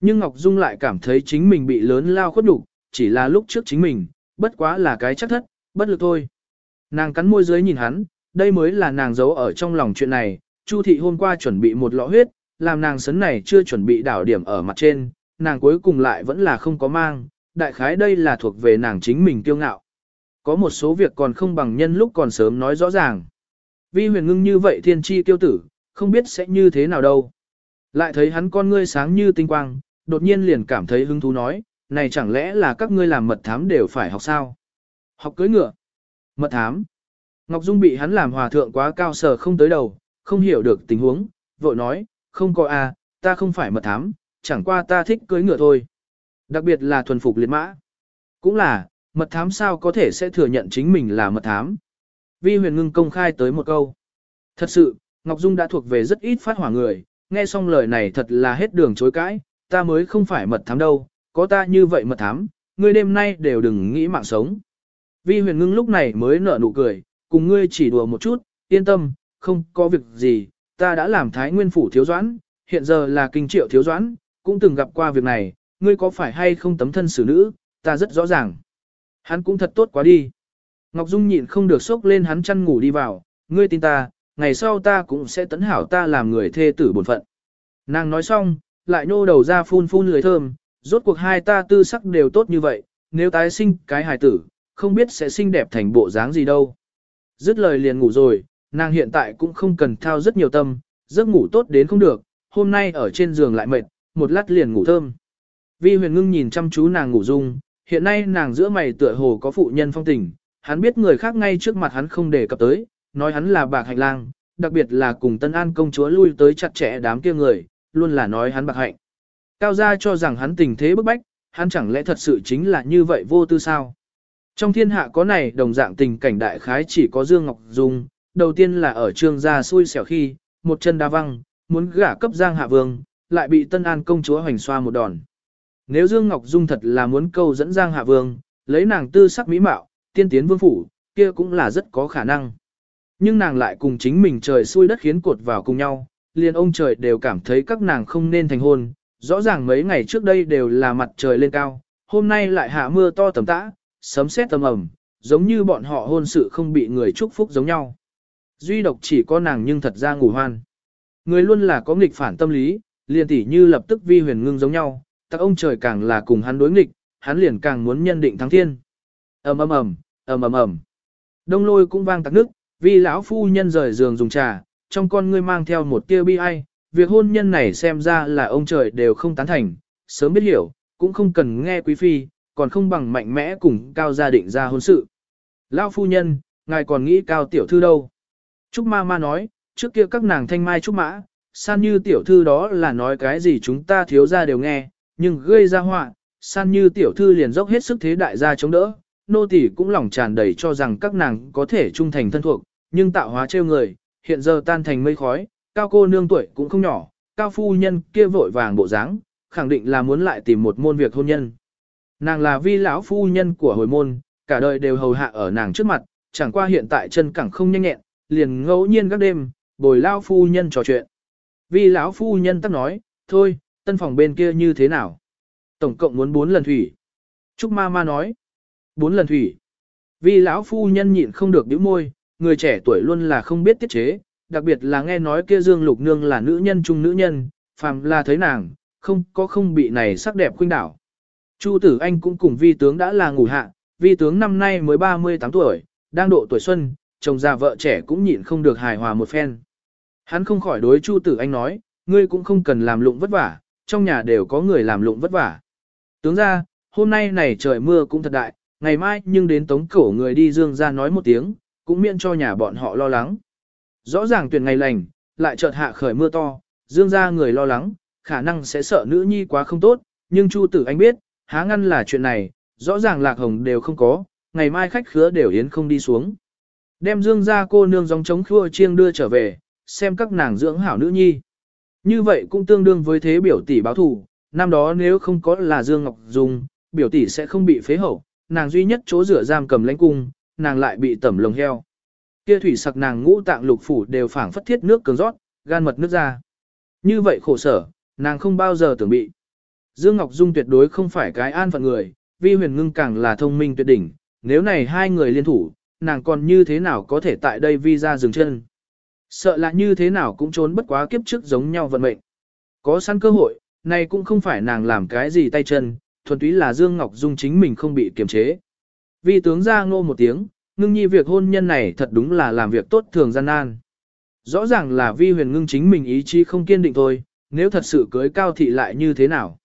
Nhưng Ngọc Dung lại cảm thấy chính mình bị lớn lao khuất đục, chỉ là lúc trước chính mình, bất quá là cái chắc thất, bất lực thôi. Nàng cắn môi dưới nhìn hắn, đây mới là nàng giấu ở trong lòng chuyện này, Chu thị hôm qua chuẩn bị một lọ huyết, làm nàng sấn này chưa chuẩn bị đảo điểm ở mặt trên, nàng cuối cùng lại vẫn là không có mang, đại khái đây là thuộc về nàng chính mình kiêu ngạo. Có một số việc còn không bằng nhân lúc còn sớm nói rõ ràng. Vi huyền ngưng như vậy thiên tri tiêu tử, không biết sẽ như thế nào đâu. Lại thấy hắn con ngươi sáng như tinh quang, đột nhiên liền cảm thấy hứng thú nói, này chẳng lẽ là các ngươi làm mật thám đều phải học sao? Học cưới ngựa. Mật thám. Ngọc Dung bị hắn làm hòa thượng quá cao sở không tới đầu, không hiểu được tình huống, vội nói, không có a, ta không phải mật thám, chẳng qua ta thích cưới ngựa thôi. Đặc biệt là thuần phục liệt mã. Cũng là, mật thám sao có thể sẽ thừa nhận chính mình là mật thám. Vi huyền ngưng công khai tới một câu. Thật sự, Ngọc Dung đã thuộc về rất ít phát hỏa người, nghe xong lời này thật là hết đường chối cãi, ta mới không phải mật thám đâu, có ta như vậy mật thám, ngươi đêm nay đều đừng nghĩ mạng sống. Vi huyền ngưng lúc này mới nở nụ cười, cùng ngươi chỉ đùa một chút, yên tâm, không có việc gì, ta đã làm thái nguyên phủ thiếu doãn, hiện giờ là kinh triệu thiếu doãn, cũng từng gặp qua việc này, ngươi có phải hay không tấm thân xử nữ, ta rất rõ ràng. Hắn cũng thật tốt quá đi. Ngọc Dung nhịn không được sốc lên hắn chăn ngủ đi vào, ngươi tin ta, ngày sau ta cũng sẽ tấn hảo ta làm người thê tử bổn phận. Nàng nói xong, lại nô đầu ra phun phun lưới thơm, rốt cuộc hai ta tư sắc đều tốt như vậy, nếu tái sinh cái hài tử, không biết sẽ xinh đẹp thành bộ dáng gì đâu. Dứt lời liền ngủ rồi, nàng hiện tại cũng không cần thao rất nhiều tâm, giấc ngủ tốt đến không được, hôm nay ở trên giường lại mệt, một lát liền ngủ thơm. Vi huyền ngưng nhìn chăm chú nàng ngủ dung, hiện nay nàng giữa mày tựa hồ có phụ nhân phong tình, hắn biết người khác ngay trước mặt hắn không đề cập tới, nói hắn là bạc hạnh lang, đặc biệt là cùng tân an công chúa lui tới chặt chẽ đám kia người, luôn là nói hắn bạc hạnh. Cao gia cho rằng hắn tình thế bức bách, hắn chẳng lẽ thật sự chính là như vậy vô tư sao? Trong thiên hạ có này đồng dạng tình cảnh đại khái chỉ có Dương Ngọc Dung, đầu tiên là ở trương gia xui xẻo khi, một chân đa văng, muốn gả cấp Giang Hạ Vương, lại bị Tân An công chúa hoành xoa một đòn. Nếu Dương Ngọc Dung thật là muốn câu dẫn Giang Hạ Vương, lấy nàng tư sắc mỹ mạo, tiên tiến vương phủ, kia cũng là rất có khả năng. Nhưng nàng lại cùng chính mình trời xui đất khiến cột vào cùng nhau, liền ông trời đều cảm thấy các nàng không nên thành hôn, rõ ràng mấy ngày trước đây đều là mặt trời lên cao, hôm nay lại hạ mưa to tầm tã, sấm sét tầm ầm, giống như bọn họ hôn sự không bị người chúc phúc giống nhau. Duy độc chỉ có nàng nhưng thật ra ngủ hoan. Người luôn là có nghịch phản tâm lý, liền tỉ như lập tức vi huyền ngưng giống nhau, tặc ông trời càng là cùng hắn đối nghịch, hắn liền càng muốn nhân định thắng thiên. ầm ầm ầm, ầm ầm ầm. Đông lôi cũng vang tạc nước, vì lão phu nhân rời giường dùng trà, trong con ngươi mang theo một tia bi ai, việc hôn nhân này xem ra là ông trời đều không tán thành, sớm biết hiểu, cũng không cần nghe quý phi, còn không bằng mạnh mẽ cùng cao gia định ra hôn sự. Lão phu nhân, ngài còn nghĩ cao tiểu thư đâu? Trúc ma ma nói, trước kia các nàng thanh mai trúc mã, san như tiểu thư đó là nói cái gì chúng ta thiếu ra đều nghe, nhưng gây ra họa, san như tiểu thư liền dốc hết sức thế đại gia chống đỡ, nô tỳ cũng lòng tràn đầy cho rằng các nàng có thể trung thành thân thuộc, nhưng tạo hóa trêu người, hiện giờ tan thành mây khói, cao cô nương tuổi cũng không nhỏ, cao phu nhân kia vội vàng bộ dáng, khẳng định là muốn lại tìm một môn việc hôn nhân. Nàng là vi lão phu nhân của hồi môn, cả đời đều hầu hạ ở nàng trước mặt, chẳng qua hiện tại chân cẳng không nhanh nhẹn, liền ngẫu nhiên các đêm, bồi lão phu nhân trò chuyện. Vi lão phu nhân tắc nói, thôi, tân phòng bên kia như thế nào? Tổng cộng muốn bốn lần thủy. Trúc ma ma nói, bốn lần thủy. Vi lão phu nhân nhịn không được bĩu môi, người trẻ tuổi luôn là không biết tiết chế, đặc biệt là nghe nói kia Dương Lục Nương là nữ nhân trung nữ nhân, phàm là thấy nàng, không có không bị này sắc đẹp khuynh đảo. Chu Tử Anh cũng cùng vi tướng đã là ngủ hạ, vi tướng năm nay mới 38 tuổi, đang độ tuổi xuân, chồng già vợ trẻ cũng nhịn không được hài hòa một phen. Hắn không khỏi đối Chu Tử Anh nói, ngươi cũng không cần làm lụng vất vả, trong nhà đều có người làm lụng vất vả. Tướng ra, hôm nay này trời mưa cũng thật đại, ngày mai nhưng đến tống cổ người đi dương ra nói một tiếng, cũng miễn cho nhà bọn họ lo lắng. Rõ ràng tuyển ngày lành, lại chợt hạ khởi mưa to, dương ra người lo lắng, khả năng sẽ sợ nữ nhi quá không tốt, nhưng Chu Tử Anh biết, há ngăn là chuyện này, rõ ràng lạc hồng đều không có, ngày mai khách khứa đều yến không đi xuống. Đem dương ra cô nương dòng chống khua chiêng đưa trở về, xem các nàng dưỡng hảo nữ nhi. Như vậy cũng tương đương với thế biểu tỷ báo thù, năm đó nếu không có là Dương Ngọc Dung, biểu tỷ sẽ không bị phế hậu, nàng duy nhất chỗ rửa giam cầm lãnh cung, nàng lại bị tẩm lồng heo. Kia thủy sặc nàng ngũ tạng lục phủ đều phảng phất thiết nước cường rót, gan mật nước ra. Như vậy khổ sở, nàng không bao giờ tưởng bị. Dương Ngọc Dung tuyệt đối không phải cái an phận người, vi huyền ngưng càng là thông minh tuyệt đỉnh, nếu này hai người liên thủ, nàng còn như thế nào có thể tại đây vi ra dừng chân. Sợ là như thế nào cũng trốn bất quá kiếp trước giống nhau vận mệnh. Có sẵn cơ hội, này cũng không phải nàng làm cái gì tay chân, thuần túy là Dương Ngọc Dung chính mình không bị kiềm chế. Vi tướng ra ngô một tiếng, ngưng nhi việc hôn nhân này thật đúng là làm việc tốt thường gian nan. Rõ ràng là vi huyền ngưng chính mình ý chí không kiên định thôi, nếu thật sự cưới cao thị lại như thế nào.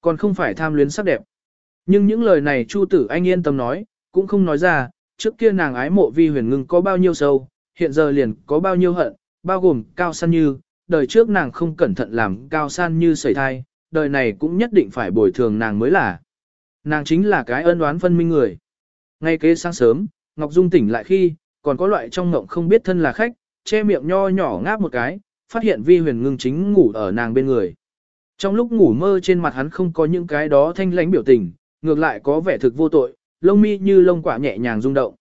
Còn không phải tham luyến sắc đẹp. Nhưng những lời này Chu tử anh yên tâm nói, cũng không nói ra, trước kia nàng ái mộ vi huyền ngưng có bao nhiêu sâu, hiện giờ liền có bao nhiêu hận, bao gồm cao san như, đời trước nàng không cẩn thận làm cao san như sẩy thai, đời này cũng nhất định phải bồi thường nàng mới là. Nàng chính là cái ân oán phân minh người. Ngay kế sáng sớm, Ngọc Dung tỉnh lại khi, còn có loại trong ngộng không biết thân là khách, che miệng nho nhỏ ngáp một cái, phát hiện vi huyền ngưng chính ngủ ở nàng bên người. Trong lúc ngủ mơ trên mặt hắn không có những cái đó thanh lãnh biểu tình, ngược lại có vẻ thực vô tội, lông mi như lông quả nhẹ nhàng rung động.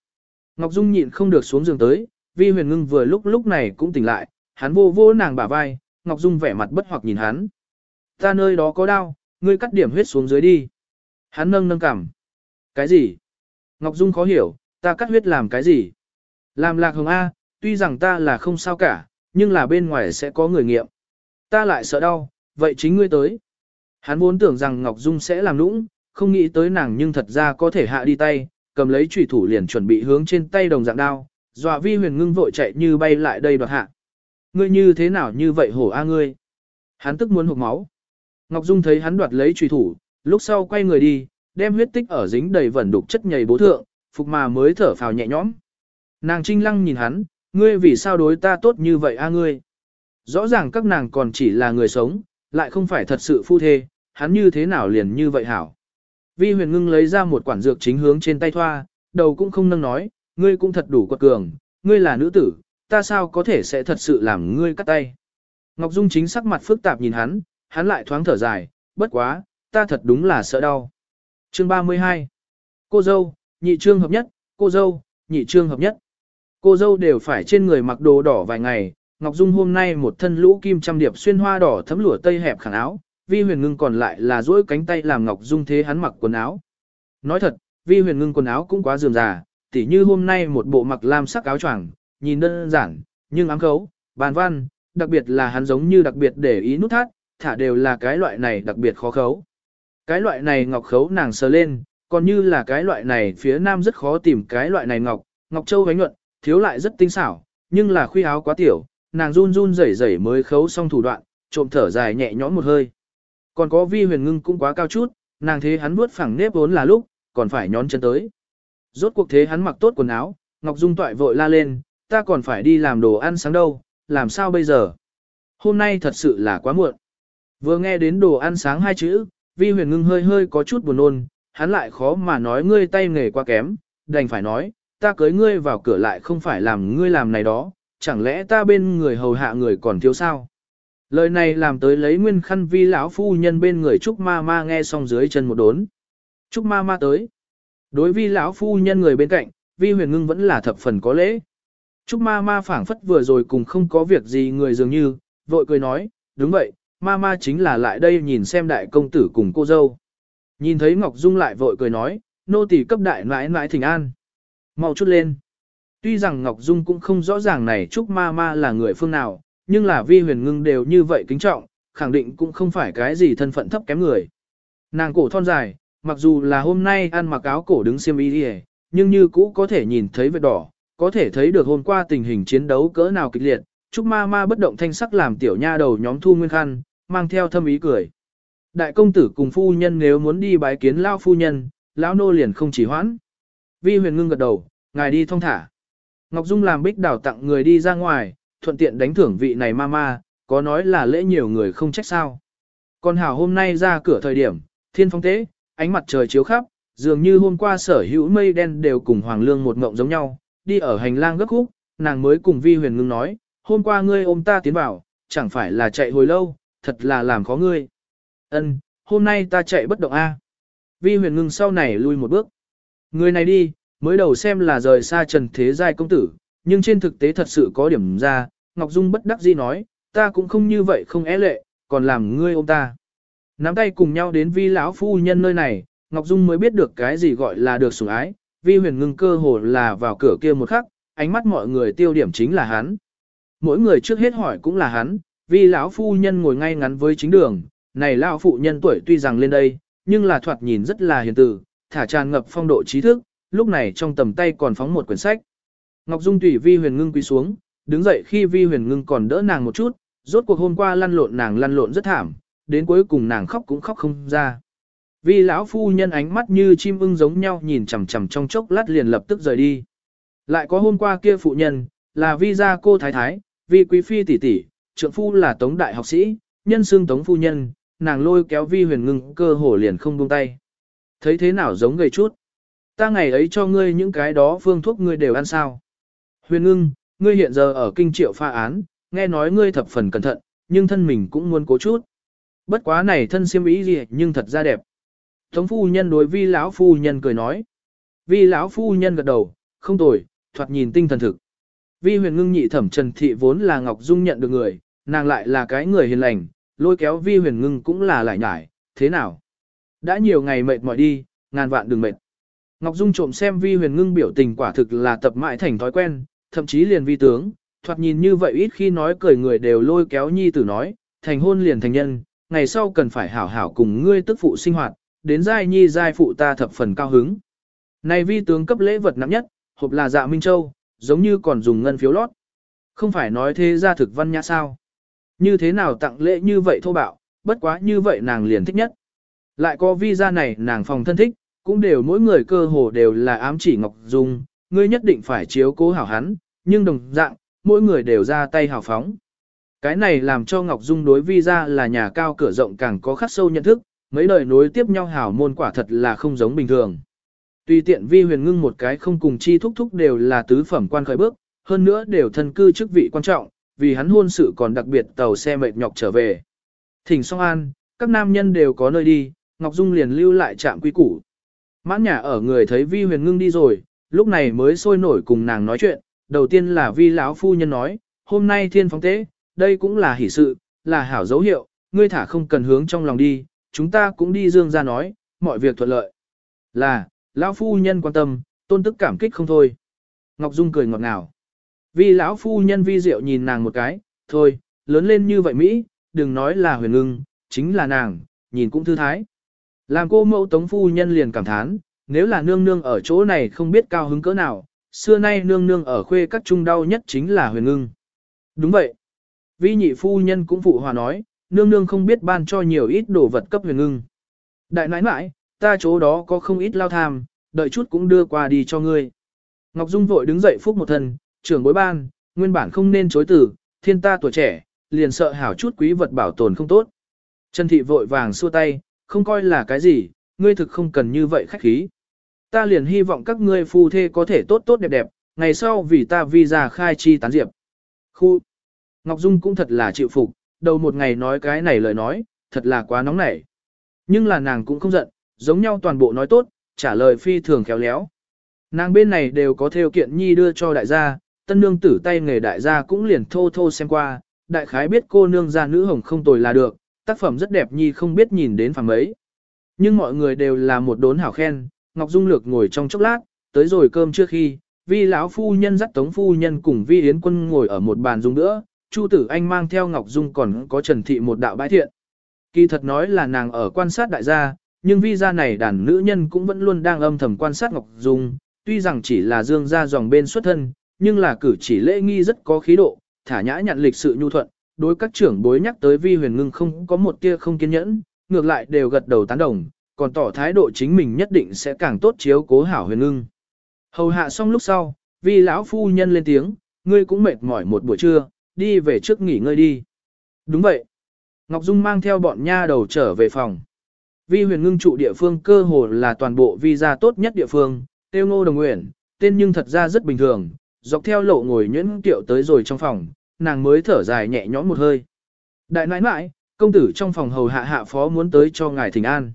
Ngọc Dung nhịn không được xuống giường tới, vi huyền ngưng vừa lúc lúc này cũng tỉnh lại, hắn vô vô nàng bả vai, Ngọc Dung vẻ mặt bất hoặc nhìn hắn. Ta nơi đó có đau, ngươi cắt điểm huyết xuống dưới đi. Hắn nâng nâng cằm. Cái gì? Ngọc Dung khó hiểu, ta cắt huyết làm cái gì? Làm lạc hồng A, tuy rằng ta là không sao cả, nhưng là bên ngoài sẽ có người nghiệm. Ta lại sợ đau, vậy chính ngươi tới. Hắn vốn tưởng rằng Ngọc Dung sẽ làm lũng không nghĩ tới nàng nhưng thật ra có thể hạ đi tay, cầm lấy chủy thủ liền chuẩn bị hướng trên tay đồng dạng đao, dọa vi huyền ngưng vội chạy như bay lại đây đoạt hạ. Ngươi như thế nào như vậy hổ a ngươi? Hắn tức muốn hụt máu. Ngọc Dung thấy hắn đoạt lấy chủy thủ, lúc sau quay người đi, đem huyết tích ở dính đầy vẩn đục chất nhầy bố thượng, phục mà mới thở phào nhẹ nhõm. Nàng trinh lăng nhìn hắn, ngươi vì sao đối ta tốt như vậy a ngươi? Rõ ràng các nàng còn chỉ là người sống, lại không phải thật sự phu thê, hắn như thế nào liền như vậy hảo? Vi huyền ngưng lấy ra một quản dược chính hướng trên tay thoa, đầu cũng không nâng nói, ngươi cũng thật đủ quật cường, ngươi là nữ tử, ta sao có thể sẽ thật sự làm ngươi cắt tay. Ngọc Dung chính sắc mặt phức tạp nhìn hắn, hắn lại thoáng thở dài, bất quá, ta thật đúng là sợ đau. Chương 32 Cô dâu, nhị trương hợp nhất, cô dâu, nhị trương hợp nhất. Cô dâu đều phải trên người mặc đồ đỏ vài ngày, Ngọc Dung hôm nay một thân lũ kim trăm điệp xuyên hoa đỏ thấm lụa tây hẹp khẳng áo, Vi Huyền Ngưng còn lại là duỗi cánh tay làm Ngọc Dung thế hắn mặc quần áo. Nói thật, Vi Huyền Ngưng quần áo cũng quá rườm rà. tỉ như hôm nay một bộ mặc lam sắc áo choàng, nhìn đơn giản, nhưng ám khấu, bàn văn, đặc biệt là hắn giống như đặc biệt để ý nút thắt, thả đều là cái loại này đặc biệt khó khấu. Cái loại này ngọc khấu nàng sờ lên, còn như là cái loại này phía nam rất khó tìm cái loại này ngọc, ngọc châu vánh nhuận, thiếu lại rất tinh xảo, nhưng là khuy áo quá tiểu, nàng run run rẩy rẩy mới khấu xong thủ đoạn, trộm thở dài nhẹ nhõm một hơi. Còn có vi huyền ngưng cũng quá cao chút, nàng thế hắn bước phẳng nếp vốn là lúc, còn phải nhón chân tới. Rốt cuộc thế hắn mặc tốt quần áo, Ngọc Dung toại vội la lên, ta còn phải đi làm đồ ăn sáng đâu, làm sao bây giờ? Hôm nay thật sự là quá muộn. Vừa nghe đến đồ ăn sáng hai chữ, vi huyền ngưng hơi hơi có chút buồn nôn, hắn lại khó mà nói ngươi tay nghề quá kém, đành phải nói, ta cưới ngươi vào cửa lại không phải làm ngươi làm này đó, chẳng lẽ ta bên người hầu hạ người còn thiếu sao? Lời này làm tới lấy nguyên khăn vi lão phu nhân bên người Trúc Ma Ma nghe xong dưới chân một đốn. Trúc Ma Ma tới. Đối vi lão phu nhân người bên cạnh, vi huyền ngưng vẫn là thập phần có lễ. Trúc Ma Ma phảng phất vừa rồi cùng không có việc gì người dường như, vội cười nói, đúng vậy, Ma Ma chính là lại đây nhìn xem đại công tử cùng cô dâu. Nhìn thấy Ngọc Dung lại vội cười nói, nô tỳ cấp đại nãi nãi thỉnh an. Mau chút lên. Tuy rằng Ngọc Dung cũng không rõ ràng này Trúc Ma Ma là người phương nào, nhưng là vi huyền ngưng đều như vậy kính trọng, khẳng định cũng không phải cái gì thân phận thấp kém người. Nàng cổ thon dài, mặc dù là hôm nay ăn mặc áo cổ đứng xiêm y đi nhưng như cũ có thể nhìn thấy vết đỏ, có thể thấy được hôm qua tình hình chiến đấu cỡ nào kịch liệt, Trúc Ma Ma bất động thanh sắc làm tiểu nha đầu nhóm thu nguyên khăn, mang theo thâm ý cười. Đại công tử cùng phu nhân nếu muốn đi bái kiến lao phu nhân, lão nô liền không chỉ hoãn. Vi huyền ngưng gật đầu, ngài đi thong thả. Ngọc Dung làm bích đào tặng người đi ra ngoài, thuận tiện đánh thưởng vị này ma ma, có nói là lễ nhiều người không trách sao. Còn hảo hôm nay ra cửa thời điểm, thiên phong tế, ánh mặt trời chiếu khắp, dường như hôm qua sở hữu mây đen đều cùng Hoàng Lương một ngộng giống nhau, đi ở hành lang gấp khúc, nàng mới cùng Vi Huyền Ngưng nói, hôm qua ngươi ôm ta tiến vào, chẳng phải là chạy hồi lâu, thật là làm khó ngươi. Ân, hôm nay ta chạy bất động a. Vi Huyền Ngưng sau này lui một bước. Người này đi, mới đầu xem là rời xa Trần Thế Giai công tử, nhưng trên thực tế thật sự có điểm ra, Ngọc Dung bất đắc dĩ nói, ta cũng không như vậy không é lệ, còn làm ngươi ôm ta. Nắm tay cùng nhau đến vi lão phu nhân nơi này, Ngọc Dung mới biết được cái gì gọi là được sủng ái, vi huyền ngưng cơ hồ là vào cửa kia một khắc, ánh mắt mọi người tiêu điểm chính là hắn. Mỗi người trước hết hỏi cũng là hắn, vi lão phu nhân ngồi ngay ngắn với chính đường, này lão phụ nhân tuổi tuy rằng lên đây, nhưng là thoạt nhìn rất là hiền từ, thả tràn ngập phong độ trí thức, lúc này trong tầm tay còn phóng một quyển sách. Ngọc Dung tùy Vi Huyền Ngưng quỳ xuống, đứng dậy khi Vi Huyền Ngưng còn đỡ nàng một chút, rốt cuộc hôm qua lăn lộn nàng lăn lộn rất thảm, đến cuối cùng nàng khóc cũng khóc không ra. Vi lão phu nhân ánh mắt như chim ưng giống nhau nhìn chằm chằm trong chốc lát liền lập tức rời đi. Lại có hôm qua kia phụ nhân, là Vi gia cô thái thái, Vi quý phi tỷ tỷ, trượng phu là Tống đại học sĩ, nhân xương Tống phu nhân, nàng lôi kéo Vi Huyền Ngưng cơ hồ liền không buông tay. Thấy thế nào giống gầy chút. Ta ngày ấy cho ngươi những cái đó phương thuốc ngươi đều ăn sao. Huyền ngưng, ngươi hiện giờ ở kinh triệu pha án, nghe nói ngươi thập phần cẩn thận, nhưng thân mình cũng muốn cố chút. Bất quá này thân siêm ý gì nhưng thật ra đẹp. Tống phu nhân đối vi lão phu nhân cười nói. Vi lão phu nhân gật đầu, không tồi, thoạt nhìn tinh thần thực. Vi huyền ngưng nhị thẩm Trần Thị vốn là Ngọc Dung nhận được người, nàng lại là cái người hiền lành, lôi kéo vi huyền ngưng cũng là lại nhải, thế nào? Đã nhiều ngày mệt mỏi đi, ngàn vạn đừng mệt. Ngọc Dung trộm xem vi huyền ngưng biểu tình quả thực là tập mãi thành thói quen, thậm chí liền vi tướng, thoạt nhìn như vậy ít khi nói cười người đều lôi kéo nhi tử nói, thành hôn liền thành nhân, ngày sau cần phải hảo hảo cùng ngươi tức phụ sinh hoạt, đến giai nhi giai phụ ta thập phần cao hứng. Này vi tướng cấp lễ vật nặng nhất, hộp là dạ Minh Châu, giống như còn dùng ngân phiếu lót. Không phải nói thế ra thực văn nhã sao. Như thế nào tặng lễ như vậy thô bạo, bất quá như vậy nàng liền thích nhất. Lại có vi ra này nàng phòng thân thích, cũng đều mỗi người cơ hồ đều là ám chỉ Ngọc Dung, ngươi nhất định phải chiếu cố hảo hắn, nhưng đồng dạng, mỗi người đều ra tay hào phóng. Cái này làm cho Ngọc Dung đối vi ra là nhà cao cửa rộng càng có khắc sâu nhận thức, mấy lời nối tiếp nhau hảo môn quả thật là không giống bình thường. Tuy tiện vi huyền ngưng một cái không cùng chi thúc thúc đều là tứ phẩm quan khởi bước, hơn nữa đều thân cư chức vị quan trọng, vì hắn hôn sự còn đặc biệt tàu xe mệt nhọc trở về. Thỉnh song an, các nam nhân đều có nơi đi, Ngọc Dung liền lưu lại trạm quy củ. Mãn nhà ở người thấy vi huyền ngưng đi rồi, lúc này mới sôi nổi cùng nàng nói chuyện, đầu tiên là vi lão phu nhân nói, hôm nay thiên phóng tế, đây cũng là hỷ sự, là hảo dấu hiệu, ngươi thả không cần hướng trong lòng đi, chúng ta cũng đi dương ra nói, mọi việc thuận lợi. Là, lão phu nhân quan tâm, tôn tức cảm kích không thôi. Ngọc Dung cười ngọt ngào. Vi lão phu nhân vi diệu nhìn nàng một cái, thôi, lớn lên như vậy Mỹ, đừng nói là huyền ngưng, chính là nàng, nhìn cũng thư thái. Làm cô mẫu tống phu nhân liền cảm thán, nếu là nương nương ở chỗ này không biết cao hứng cỡ nào, xưa nay nương nương ở khuê các trung đau nhất chính là huyền ngưng. Đúng vậy. Vi nhị phu nhân cũng phụ hòa nói, nương nương không biết ban cho nhiều ít đồ vật cấp huyền ngưng. Đại nãi nãi, ta chỗ đó có không ít lao tham, đợi chút cũng đưa qua đi cho ngươi. Ngọc Dung vội đứng dậy phúc một thân, trưởng bối ban, nguyên bản không nên chối từ, thiên ta tuổi trẻ, liền sợ hảo chút quý vật bảo tồn không tốt. Trần thị vội vàng xua tay, không coi là cái gì, ngươi thực không cần như vậy khách khí. Ta liền hy vọng các ngươi phu thê có thể tốt tốt đẹp đẹp, ngày sau vì ta vi ra khai chi tán diệp. Khu Ngọc Dung cũng thật là chịu phục, đầu một ngày nói cái này lời nói, thật là quá nóng nảy. Nhưng là nàng cũng không giận, giống nhau toàn bộ nói tốt, trả lời phi thường khéo léo. Nàng bên này đều có theo kiện nhi đưa cho đại gia, tân nương tử tay nghề đại gia cũng liền thô thô xem qua, đại khái biết cô nương gia nữ hồng không tồi là được, tác phẩm rất đẹp nhi không biết nhìn đến phàm ấy. Nhưng mọi người đều là một đốn hảo khen, Ngọc Dung Lược ngồi trong chốc lát, tới rồi cơm trước khi, vi lão phu nhân dắt tống phu nhân cùng vi yến quân ngồi ở một bàn dùng nữa, Chu Tử Anh mang theo Ngọc Dung còn có Trần Thị một đạo bãi thiện. Kỳ thật nói là nàng ở quan sát đại gia, nhưng vi gia này đàn nữ nhân cũng vẫn luôn đang âm thầm quan sát Ngọc Dung, tuy rằng chỉ là dương gia dòng bên xuất thân, nhưng là cử chỉ lễ nghi rất có khí độ, thả nhã nhận lịch sự nhu thuận, đối các trưởng bối nhắc tới vi huyền ngưng không có một tia không kiên nhẫn, ngược lại đều gật đầu tán đồng, còn tỏ thái độ chính mình nhất định sẽ càng tốt chiếu cố hảo huyền ngưng. Hầu hạ xong lúc sau, vi lão phu nhân lên tiếng, ngươi cũng mệt mỏi một buổi trưa, đi về trước nghỉ ngơi đi. Đúng vậy. Ngọc Dung mang theo bọn nha đầu trở về phòng. Vi huyền ngưng trụ địa phương cơ hồ là toàn bộ vi gia tốt nhất địa phương, tiêu ngô đồng nguyện, tên nhưng thật ra rất bình thường, dọc theo lộ ngồi nhuyễn tiệu tới rồi trong phòng, nàng mới thở dài nhẹ nhõm một hơi. Đại nãi nãi, công tử trong phòng hầu hạ hạ phó muốn tới cho ngài thỉnh an.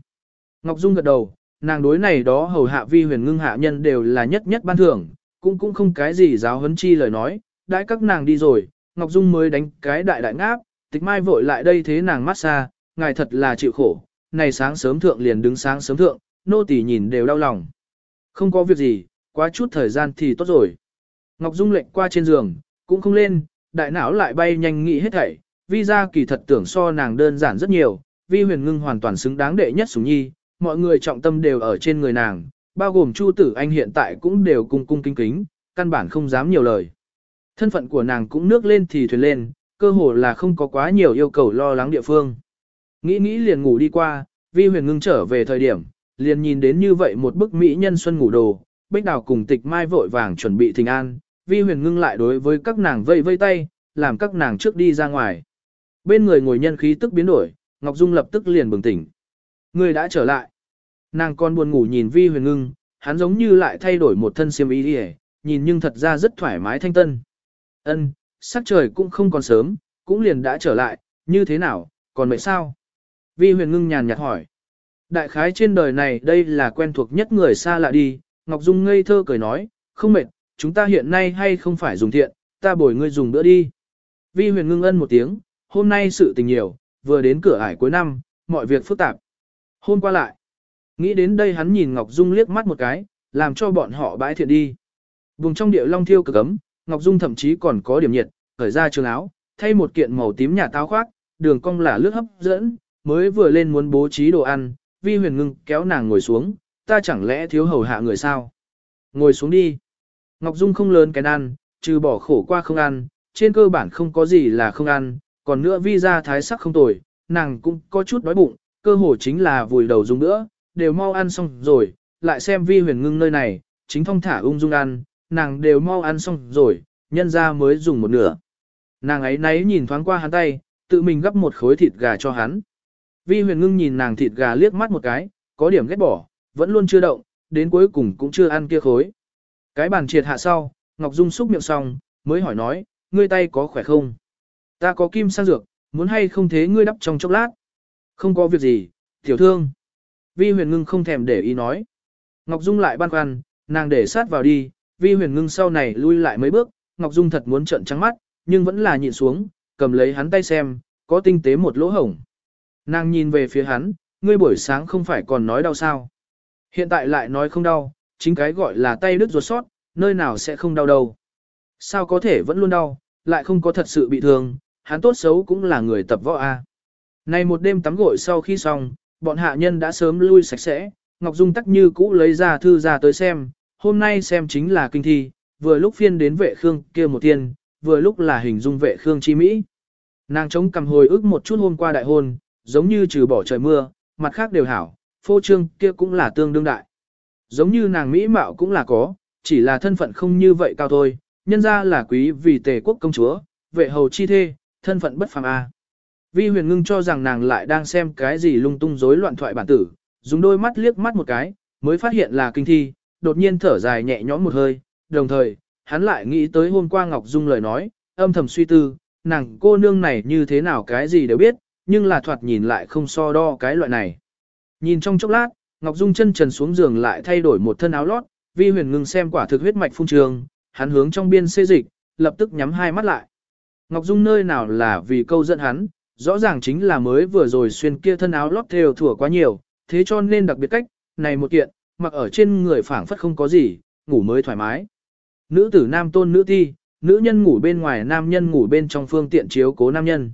Ngọc Dung gật đầu, nàng đối này đó hầu hạ vi huyền ngưng hạ nhân đều là nhất nhất ban thưởng, cũng cũng không cái gì giáo huấn chi lời nói, đãi các nàng đi rồi, Ngọc Dung mới đánh cái đại đại ngáp, tịch mai vội lại đây thế nàng mát xa, ngài thật là chịu khổ, này sáng sớm thượng liền đứng sáng sớm thượng, nô tỳ nhìn đều đau lòng. Không có việc gì, quá chút thời gian thì tốt rồi. Ngọc Dung lệnh qua trên giường, cũng không lên, đại não lại bay nhanh nghĩ hết thảy, vi ra kỳ thật tưởng so nàng đơn giản rất nhiều, vi huyền ngưng hoàn toàn xứng đáng đệ nhất sủng nhi, mọi người trọng tâm đều ở trên người nàng, bao gồm Chu Tử Anh hiện tại cũng đều cung cung kính kính, căn bản không dám nhiều lời. Thân phận của nàng cũng nước lên thì thuyền lên, cơ hồ là không có quá nhiều yêu cầu lo lắng địa phương. Nghĩ nghĩ liền ngủ đi qua, vi huyền ngưng trở về thời điểm, liền nhìn đến như vậy một bức mỹ nhân xuân ngủ đồ, bích đào cùng tịch mai vội vàng chuẩn bị thình an, vi huyền ngưng lại đối với các nàng vây vây tay, làm các nàng trước đi ra ngoài. Bên người ngồi nhân khí tức biến đổi, Ngọc Dung lập tức liền bừng tỉnh. Người đã trở lại. Nàng còn buồn ngủ nhìn vi huyền ngưng, hắn giống như lại thay đổi một thân xiêm y đi nhìn nhưng thật ra rất thoải mái thanh tân. Ân, sắc trời cũng không còn sớm, cũng liền đã trở lại, như thế nào, còn mệt sao? Vi huyền ngưng nhàn nhạt hỏi. Đại khái trên đời này đây là quen thuộc nhất người xa lạ đi, Ngọc Dung ngây thơ cười nói, không mệt, chúng ta hiện nay hay không phải dùng thiện, ta bồi ngươi dùng bữa đi. Vi huyền ngưng ân một tiếng, hôm nay sự tình nhiều, vừa đến cửa ải cuối năm, mọi việc phức tạp. Hôm qua lại, nghĩ đến đây hắn nhìn Ngọc Dung liếc mắt một cái, làm cho bọn họ bãi thiện đi. Vùng trong địa long thiêu cực ấm, Ngọc Dung thậm chí còn có điểm nhiệt, khởi ra trường áo, thay một kiện màu tím nhà táo khoác, đường cong là lướt hấp dẫn, mới vừa lên muốn bố trí đồ ăn, vi huyền ngưng kéo nàng ngồi xuống, ta chẳng lẽ thiếu hầu hạ người sao? Ngồi xuống đi. Ngọc Dung không lớn cái ăn, trừ bỏ khổ qua không ăn, trên cơ bản không có gì là không ăn, còn nữa vi ra thái sắc không tồi, nàng cũng có chút đói bụng, cơ hồ chính là vùi đầu dùng nữa, đều mau ăn xong rồi, lại xem vi huyền ngưng nơi này, chính thông thả ung dung ăn, nàng đều mau ăn xong rồi, nhân ra mới dùng một nửa. Nàng ấy nấy nhìn thoáng qua hắn tay, tự mình gấp một khối thịt gà cho hắn. Vi huyền ngưng nhìn nàng thịt gà liếc mắt một cái, có điểm ghét bỏ, vẫn luôn chưa động, đến cuối cùng cũng chưa ăn kia khối. Cái bàn triệt hạ sau, Ngọc Dung xúc miệng xong, mới hỏi nói, ngươi tay có khỏe không? Ta có kim sang dược, muốn hay không thế ngươi đắp trong chốc lát? Không có việc gì, tiểu thương. Vi huyền ngưng không thèm để ý nói. Ngọc Dung lại băn khoăn, nàng để sát vào đi, vi huyền ngưng sau này lui lại mấy bước, Ngọc Dung thật muốn trợn trắng mắt, nhưng vẫn là nhịn xuống, cầm lấy hắn tay xem, có tinh tế một lỗ hổng. Nàng nhìn về phía hắn, ngươi buổi sáng không phải còn nói đau sao. Hiện tại lại nói không đau, chính cái gọi là tay đứt ruột sót, nơi nào sẽ không đau đâu. Sao có thể vẫn luôn đau, lại không có thật sự bị thương, hắn tốt xấu cũng là người tập võ A. Này một đêm tắm gội sau khi xong, bọn hạ nhân đã sớm lui sạch sẽ, Ngọc Dung tắc như cũ lấy ra thư ra tới xem, hôm nay xem chính là kinh thi, vừa lúc phiên đến vệ khương kia một tiên, vừa lúc là hình dung vệ khương chi Mỹ. Nàng chống cầm hồi ức một chút hôm qua đại hôn, giống như trừ bỏ trời mưa, mặt khác đều hảo, phô trương kia cũng là tương đương đại. Giống như nàng Mỹ mạo cũng là có, chỉ là thân phận không như vậy cao thôi, nhân ra là quý vì tề quốc công chúa, vệ hầu chi thê, thân phận bất phàm a. Vi huyền ngưng cho rằng nàng lại đang xem cái gì lung tung rối loạn thoại bản tử, dùng đôi mắt liếc mắt một cái, mới phát hiện là kinh thi, đột nhiên thở dài nhẹ nhõm một hơi, đồng thời, hắn lại nghĩ tới hôm qua Ngọc Dung lời nói, âm thầm suy tư, nàng cô nương này như thế nào cái gì đều biết, nhưng là thoạt nhìn lại không so đo cái loại này. Nhìn trong chốc lát, Ngọc Dung chân trần xuống giường lại thay đổi một thân áo lót, vi huyền ngừng xem quả thực huyết mạch phun trường, hắn hướng trong biên xê dịch, lập tức nhắm hai mắt lại. Ngọc Dung nơi nào là vì câu dẫn hắn, rõ ràng chính là mới vừa rồi xuyên kia thân áo lót theo thủa quá nhiều, thế cho nên đặc biệt cách, này một kiện, mặc ở trên người phảng phất không có gì, ngủ mới thoải mái. Nữ tử nam tôn nữ thi, nữ nhân ngủ bên ngoài nam nhân ngủ bên trong phương tiện chiếu cố nam nhân.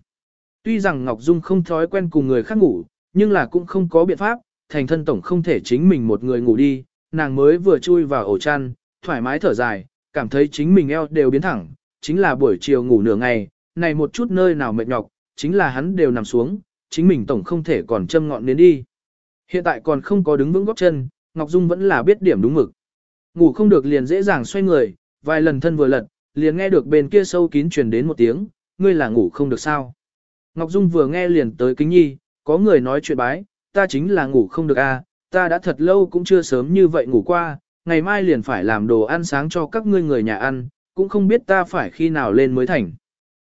Tuy rằng Ngọc Dung không thói quen cùng người khác ngủ, nhưng là cũng không có biện pháp, thành thân tổng không thể chính mình một người ngủ đi, nàng mới vừa chui vào ổ chăn, thoải mái thở dài, cảm thấy chính mình eo đều biến thẳng, chính là buổi chiều ngủ nửa ngày, này một chút nơi nào mệt nhọc, chính là hắn đều nằm xuống, chính mình tổng không thể còn châm ngọn đến đi. Hiện tại còn không có đứng vững góc chân, Ngọc Dung vẫn là biết điểm đúng mực. Ngủ không được liền dễ dàng xoay người, vài lần thân vừa lật, liền nghe được bên kia sâu kín truyền đến một tiếng, ngươi là ngủ không được sao. Ngọc Dung vừa nghe liền tới kính nhi, có người nói chuyện bái, ta chính là ngủ không được a, à, ta đã thật lâu cũng chưa sớm như vậy ngủ qua, ngày mai liền phải làm đồ ăn sáng cho các ngươi người nhà ăn, cũng không biết ta phải khi nào lên mới thành.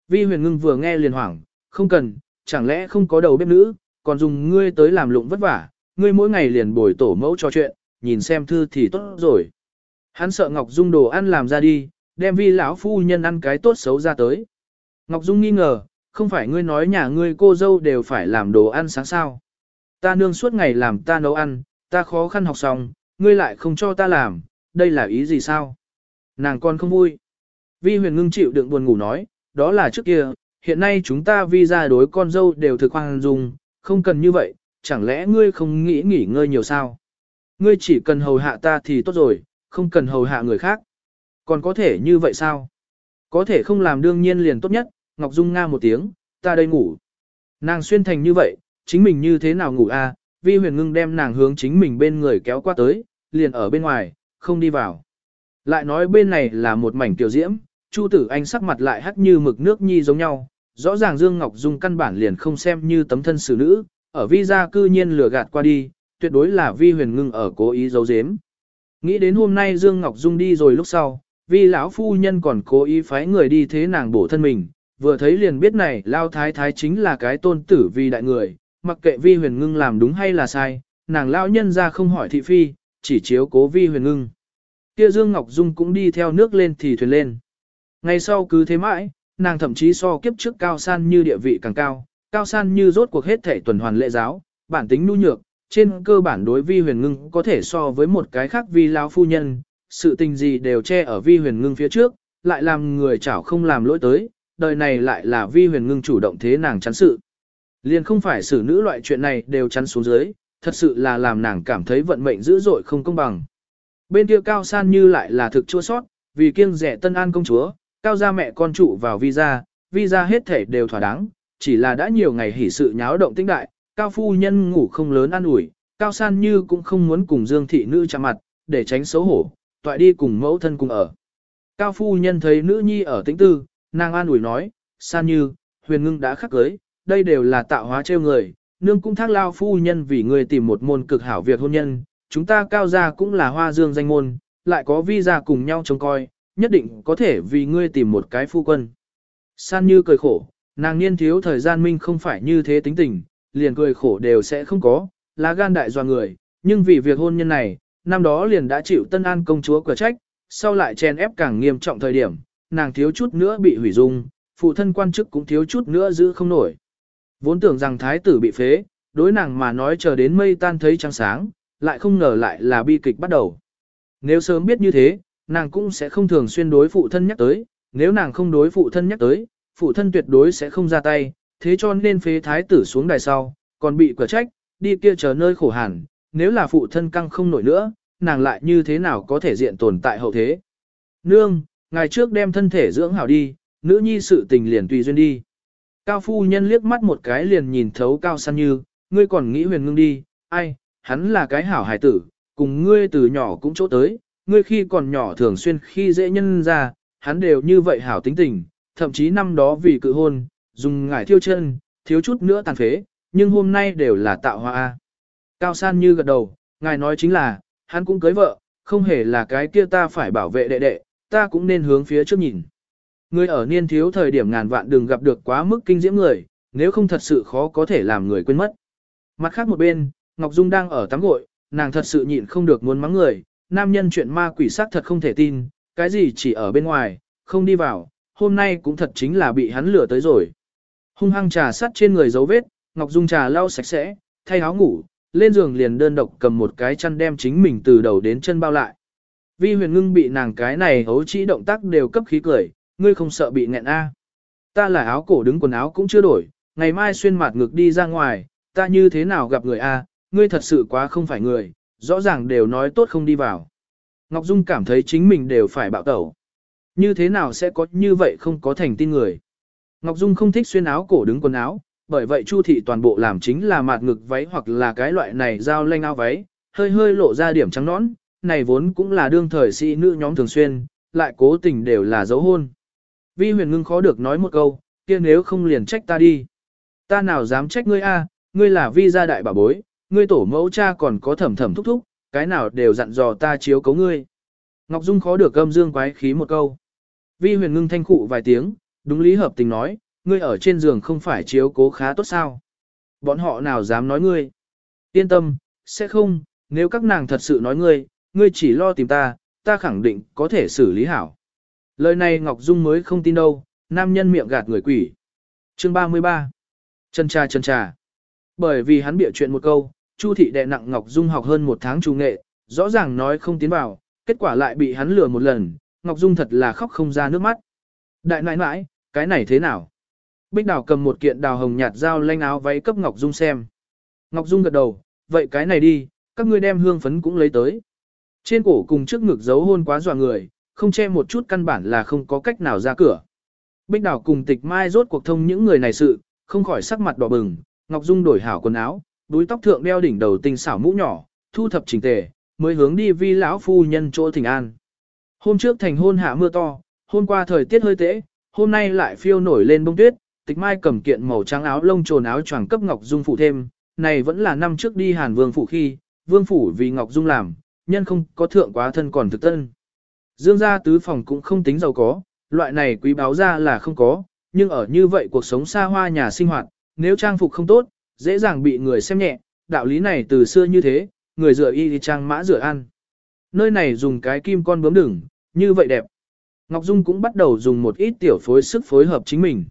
Vi huyền ngưng vừa nghe liền hoảng, không cần, chẳng lẽ không có đầu bếp nữ, còn dùng ngươi tới làm lụng vất vả, ngươi mỗi ngày liền bồi tổ mẫu cho chuyện, nhìn xem thư thì tốt rồi. Hắn sợ Ngọc Dung đồ ăn làm ra đi, đem vi lão phu nhân ăn cái tốt xấu ra tới. Ngọc Dung nghi ngờ, không phải ngươi nói nhà ngươi cô dâu đều phải làm đồ ăn sáng sao. Ta nương suốt ngày làm ta nấu ăn, ta khó khăn học xong, ngươi lại không cho ta làm, đây là ý gì sao? Nàng con không vui. Vi huyền ngưng chịu đựng buồn ngủ nói, đó là trước kia, hiện nay chúng ta vi ra đối con dâu đều thực hoang dung, không cần như vậy, chẳng lẽ ngươi không nghĩ nghỉ ngơi nhiều sao? Ngươi chỉ cần hầu hạ ta thì tốt rồi, không cần hầu hạ người khác. Còn có thể như vậy sao? Có thể không làm đương nhiên liền tốt nhất, Ngọc Dung nga một tiếng, ta đây ngủ. Nàng xuyên thành như vậy, chính mình như thế nào ngủ a? À? Vi huyền ngưng đem nàng hướng chính mình bên người kéo qua tới, liền ở bên ngoài, không đi vào. Lại nói bên này là một mảnh tiểu diễm, Chu tử anh sắc mặt lại hắt như mực nước nhi giống nhau, rõ ràng Dương Ngọc Dung căn bản liền không xem như tấm thân xử nữ, ở vi gia cư nhiên lừa gạt qua đi, tuyệt đối là vi huyền ngưng ở cố ý giấu giếm. Nghĩ đến hôm nay Dương Ngọc Dung đi rồi lúc sau, vi lão phu nhân còn cố ý phái người đi thế nàng bổ thân mình, vừa thấy liền biết này lao thái thái chính là cái tôn tử vi đại người, mặc kệ vi huyền ngưng làm đúng hay là sai, nàng Lão nhân ra không hỏi thị phi, chỉ chiếu cố vi huyền ngưng. Kia Dương Ngọc Dung cũng đi theo nước lên thì thuyền lên. Ngày sau cứ thế mãi, nàng thậm chí so kiếp trước cao san như địa vị càng cao, cao san như rốt cuộc hết thể tuần hoàn lệ giáo, bản tính nhu nhược, trên cơ bản đối vi huyền ngưng có thể so với một cái khác vi Lão phu nhân, sự tình gì đều che ở vi huyền ngưng phía trước, lại làm người chảo không làm lỗi tới, đời này lại là vi huyền ngưng chủ động thế nàng chắn sự. Liền không phải xử nữ loại chuyện này đều chắn xuống dưới, thật sự là làm nàng cảm thấy vận mệnh dữ dội không công bằng. Bên kia cao san như lại là thực chua sót, vì kiêng rẻ tân an công chúa, cao gia mẹ con trụ vào visa, visa hết thể đều thỏa đáng, chỉ là đã nhiều ngày hỉ sự nháo động tinh đại, cao phu nhân ngủ không lớn ăn ủi, cao san như cũng không muốn cùng dương thị nữ chạm mặt, để tránh xấu hổ, toại đi cùng mẫu thân cùng ở. Cao phu nhân thấy nữ nhi ở tĩnh tư, nàng an ủi nói, san như, huyền ngưng đã khắc cưới, đây đều là tạo hóa trêu người, nương cũng thác lao phu nhân vì người tìm một môn cực hảo việc hôn nhân, chúng ta cao gia cũng là hoa dương danh môn, lại có vi gia cùng nhau trông coi, nhất định có thể vì ngươi tìm một cái phu quân. San như cười khổ, nàng niên thiếu thời gian minh không phải như thế tính tình, liền cười khổ đều sẽ không có, lá gan đại doa người, nhưng vì việc hôn nhân này, năm đó liền đã chịu tân an công chúa cửa trách, sau lại chen ép càng nghiêm trọng thời điểm, nàng thiếu chút nữa bị hủy dung, phụ thân quan chức cũng thiếu chút nữa giữ không nổi. Vốn tưởng rằng thái tử bị phế, đối nàng mà nói chờ đến mây tan thấy trăng sáng, lại không ngờ lại là bi kịch bắt đầu. Nếu sớm biết như thế, nàng cũng sẽ không thường xuyên đối phụ thân nhắc tới, nếu nàng không đối phụ thân nhắc tới, phụ thân tuyệt đối sẽ không ra tay, thế cho nên phế thái tử xuống đài sau, còn bị quả trách, đi kia chờ nơi khổ hẳn. nếu là phụ thân căng không nổi nữa, nàng lại như thế nào có thể diện tồn tại hậu thế. Nương, ngày trước đem thân thể dưỡng hảo đi, nữ nhi sự tình liền tùy duyên đi. Cao phu nhân liếc mắt một cái liền nhìn thấu cao San như, ngươi còn nghĩ huyền ngưng đi, ai, hắn là cái hảo hài tử, cùng ngươi từ nhỏ cũng chỗ tới, ngươi khi còn nhỏ thường xuyên khi dễ nhân ra, hắn đều như vậy hảo tính tình, thậm chí năm đó vì cự hôn, dùng ngải thiêu chân, thiếu chút nữa tàn phế, nhưng hôm nay đều là tạo hoa. Cao san như gật đầu, ngài nói chính là, hắn cũng cưới vợ, không hề là cái kia ta phải bảo vệ đệ đệ, ta cũng nên hướng phía trước nhìn. Người ở niên thiếu thời điểm ngàn vạn đừng gặp được quá mức kinh diễm người, nếu không thật sự khó có thể làm người quên mất. Mặt khác một bên, Ngọc Dung đang ở tắm gội, nàng thật sự nhịn không được muốn mắng người, nam nhân chuyện ma quỷ sắc thật không thể tin, cái gì chỉ ở bên ngoài, không đi vào, hôm nay cũng thật chính là bị hắn lừa tới rồi. Hung hăng trà sắt trên người dấu vết, Ngọc Dung trà lau sạch sẽ, thay áo ngủ, lên giường liền đơn độc cầm một cái chăn đem chính mình từ đầu đến chân bao lại. Vi huyền ngưng bị nàng cái này hấu chỉ động tác đều cấp khí cười, ngươi không sợ bị nghẹn a? Ta là áo cổ đứng quần áo cũng chưa đổi, ngày mai xuyên mặt ngực đi ra ngoài, ta như thế nào gặp người a? Ngươi thật sự quá không phải người, rõ ràng đều nói tốt không đi vào. Ngọc Dung cảm thấy chính mình đều phải bạo tẩu. Như thế nào sẽ có như vậy không có thành tin người. Ngọc Dung không thích xuyên áo cổ đứng quần áo, bởi vậy Chu thị toàn bộ làm chính là mạt ngực váy hoặc là cái loại này giao lanh áo váy, hơi hơi lộ ra điểm trắng nõn, này vốn cũng là đương thời sĩ nữ nhóm thường xuyên, lại cố tình đều là dấu hôn. Vi huyền ngưng khó được nói một câu, kia nếu không liền trách ta đi. Ta nào dám trách ngươi a, ngươi là vi gia đại bà bối, ngươi tổ mẫu cha còn có thẩm thẩm thúc thúc, cái nào đều dặn dò ta chiếu cấu ngươi. Ngọc Dung khó được âm dương quái khí một câu. Vi huyền ngưng thanh khụ vài tiếng, đúng lý hợp tình nói, ngươi ở trên giường không phải chiếu cố khá tốt sao. Bọn họ nào dám nói ngươi. Yên tâm, sẽ không, nếu các nàng thật sự nói ngươi, ngươi chỉ lo tìm ta, ta khẳng định có thể xử lý hảo. Lời này Ngọc Dung mới không tin đâu, nam nhân miệng gạt người quỷ. Chương 33 Chân trà chân trà Bởi vì hắn bịa chuyện một câu, Chu thị đệ nặng Ngọc Dung học hơn một tháng trung nghệ, rõ ràng nói không tiến vào, kết quả lại bị hắn lừa một lần, Ngọc Dung thật là khóc không ra nước mắt. Đại nãi nãi, cái này thế nào? Bích Đào cầm một kiện đào hồng nhạt dao lanh áo váy cấp Ngọc Dung xem. Ngọc Dung gật đầu, vậy cái này đi, các ngươi đem hương phấn cũng lấy tới. Trên cổ cùng trước ngực giấu hôn quá dọa người, không che một chút căn bản là không có cách nào ra cửa. Bích Đào cùng tịch mai rốt cuộc thông những người này sự, không khỏi sắc mặt đỏ bừng, Ngọc Dung đổi hảo quần áo, đuôi tóc thượng đeo đỉnh đầu tinh xảo mũ nhỏ, thu thập chỉnh tề, mới hướng đi vi lão phu nhân chỗ thỉnh an. Hôm trước thành hôn hạ mưa to, hôm qua thời tiết hơi tễ, hôm nay lại phiêu nổi lên bông tuyết, tịch mai cầm kiện màu trắng áo lông trồn áo choàng cấp Ngọc Dung phụ thêm, này vẫn là năm trước đi Hàn Vương phủ khi, Vương phủ vì Ngọc Dung làm, nhân không có thượng quá thân còn thực tân. Dương gia tứ phòng cũng không tính giàu có, loại này quý báo ra là không có, nhưng ở như vậy cuộc sống xa hoa nhà sinh hoạt, nếu trang phục không tốt, dễ dàng bị người xem nhẹ, đạo lý này từ xưa như thế, người rửa y thì trang mã rửa ăn. Nơi này dùng cái kim con bướm đửng, như vậy đẹp. Ngọc Dung cũng bắt đầu dùng một ít tiểu phối sức phối hợp chính mình.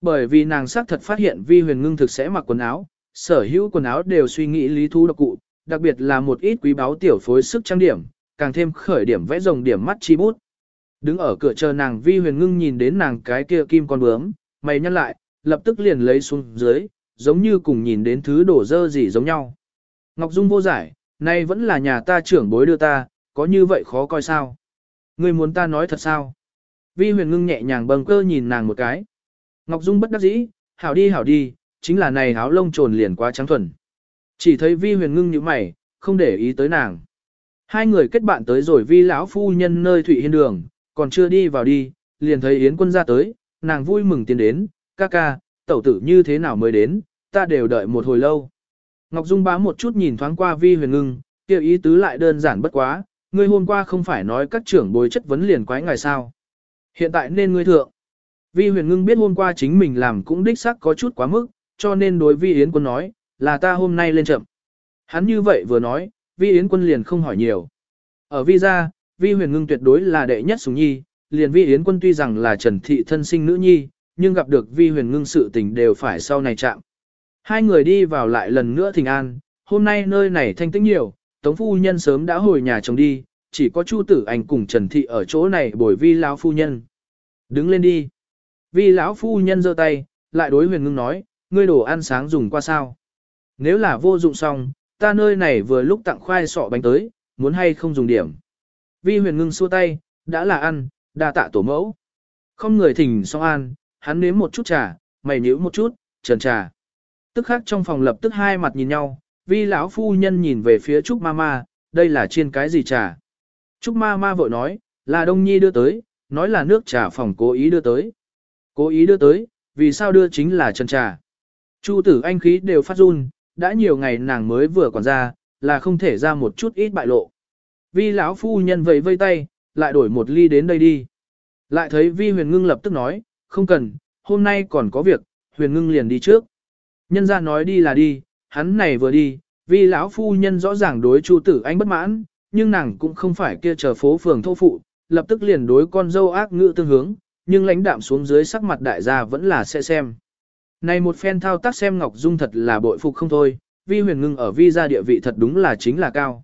Bởi vì nàng xác thật phát hiện vi huyền ngưng thực sẽ mặc quần áo, sở hữu quần áo đều suy nghĩ lý thú độc cụ, đặc biệt là một ít quý báu tiểu phối sức trang điểm, càng thêm khởi điểm vẽ rồng điểm mắt chi bút. Đứng ở cửa chờ nàng vi huyền ngưng nhìn đến nàng cái kia kim con bướm, mày nhăn lại, lập tức liền lấy xuống dưới, giống như cùng nhìn đến thứ đổ dơ gì giống nhau. Ngọc Dung vô giải, nay vẫn là nhà ta trưởng bối đưa ta, có như vậy khó coi sao? Người muốn ta nói thật sao? Vi huyền ngưng nhẹ nhàng bâng cơ nhìn nàng một cái. Ngọc Dung bất đắc dĩ, hảo đi hảo đi, chính là này áo lông trồn liền quá trắng thuần. Chỉ thấy vi huyền ngưng như mày, không để ý tới nàng. Hai người kết bạn tới rồi vi lão phu nhân nơi Thụy Hiên Đường, còn chưa đi vào đi, liền thấy Yến quân ra tới, nàng vui mừng tiến đến, ca ca, tẩu tử như thế nào mới đến, ta đều đợi một hồi lâu. Ngọc Dung bám một chút nhìn thoáng qua vi huyền ngưng, kêu ý tứ lại đơn giản bất quá, ngươi hôm qua không phải nói các trưởng bối chất vấn liền quái ngài sao. Hiện tại nên ngươi thượng. Vi huyền ngưng biết hôm qua chính mình làm cũng đích xác có chút quá mức, cho nên đối vi yến quân nói, là ta hôm nay lên chậm. Hắn như vậy vừa nói, vi yến quân liền không hỏi nhiều. Ở vi gia, vi huyền ngưng tuyệt đối là đệ nhất sủng nhi, liền vi yến quân tuy rằng là trần thị thân sinh nữ nhi, nhưng gặp được vi huyền ngưng sự tình đều phải sau này chạm. Hai người đi vào lại lần nữa thỉnh an, hôm nay nơi này thanh tĩnh nhiều, tống phu nhân sớm đã hồi nhà chồng đi, chỉ có chu tử anh cùng trần thị ở chỗ này bồi vi lão phu nhân. Đứng lên đi. Vi lão phu nhân giơ tay, lại đối huyền ngưng nói, ngươi đồ ăn sáng dùng qua sao. Nếu là vô dụng xong, ta nơi này vừa lúc tặng khoai sọ bánh tới, muốn hay không dùng điểm. Vi huyền ngưng xua tay, đã là ăn, đa tạ tổ mẫu. Không người thỉnh xong an, hắn nếm một chút trà, mày nhíu một chút, trần trà. Tức khác trong phòng lập tức hai mặt nhìn nhau, vi lão phu nhân nhìn về phía Trúc Mama, đây là chiên cái gì trà. Trúc Mama vội nói, là Đông Nhi đưa tới, nói là nước trà phòng cố ý đưa tới. Cố ý đưa tới, vì sao đưa chính là trần trà. Chu tử anh khí đều phát run, đã nhiều ngày nàng mới vừa còn ra, là không thể ra một chút ít bại lộ. Vi lão phu nhân vẫy vây tay, lại đổi một ly đến đây đi. Lại thấy Vi huyền ngưng lập tức nói, không cần, hôm nay còn có việc, huyền ngưng liền đi trước. Nhân ra nói đi là đi, hắn này vừa đi, Vi lão phu nhân rõ ràng đối chu tử anh bất mãn, nhưng nàng cũng không phải kia chờ phố phường thô phụ, lập tức liền đối con dâu ác ngữ tương hướng, nhưng lãnh đạm xuống dưới sắc mặt đại gia vẫn là sẽ xem. Này một phen thao tác xem Ngọc Dung thật là bội phục không thôi, vi huyền ngưng ở vi gia địa vị thật đúng là chính là cao.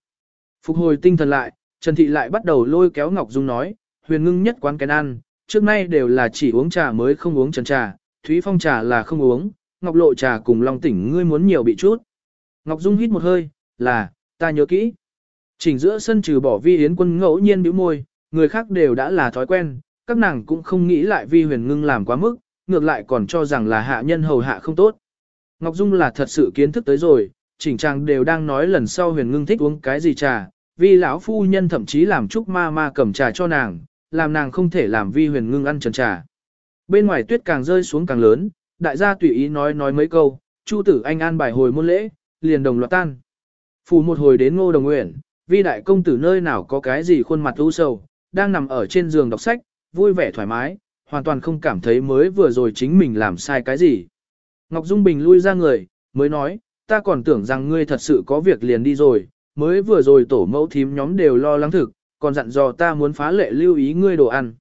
Phục hồi tinh thần lại, Trần Thị lại bắt đầu lôi kéo Ngọc Dung nói, huyền ngưng nhất quán kén ăn, trước nay đều là chỉ uống trà mới không uống trần trà, Thúy Phong trà là không uống, Ngọc Lộ trà cùng Long Tỉnh ngươi muốn nhiều bị chút. Ngọc Dung hít một hơi, là, ta nhớ kỹ. Chỉnh giữa sân trừ bỏ vi yến quân ngẫu nhiên bĩu môi, người khác đều đã là thói quen, các nàng cũng không nghĩ lại vi huyền ngưng làm quá mức, ngược lại còn cho rằng là hạ nhân hầu hạ không tốt. Ngọc Dung là thật sự kiến thức tới rồi, chỉnh trang đều đang nói lần sau huyền ngưng thích uống cái gì trà, vì lão phu nhân thậm chí làm chúc ma ma cầm trà cho nàng, làm nàng không thể làm vi huyền ngưng ăn trần trà. Bên ngoài tuyết càng rơi xuống càng lớn, đại gia tùy ý nói nói mấy câu, Chu tử anh an bài hồi môn lễ, liền đồng loạt tan. Phù một hồi đến ngô đồng nguyện, vi đại công tử nơi nào có cái gì khuôn mặt u sầu, đang nằm ở trên giường đọc sách, vui vẻ thoải mái, hoàn toàn không cảm thấy mới vừa rồi chính mình làm sai cái gì. Ngọc Dung Bình lui ra người, mới nói, ta còn tưởng rằng ngươi thật sự có việc liền đi rồi, mới vừa rồi tổ mẫu thím nhóm đều lo lắng thực, còn dặn dò ta muốn phá lệ lưu ý ngươi đồ ăn.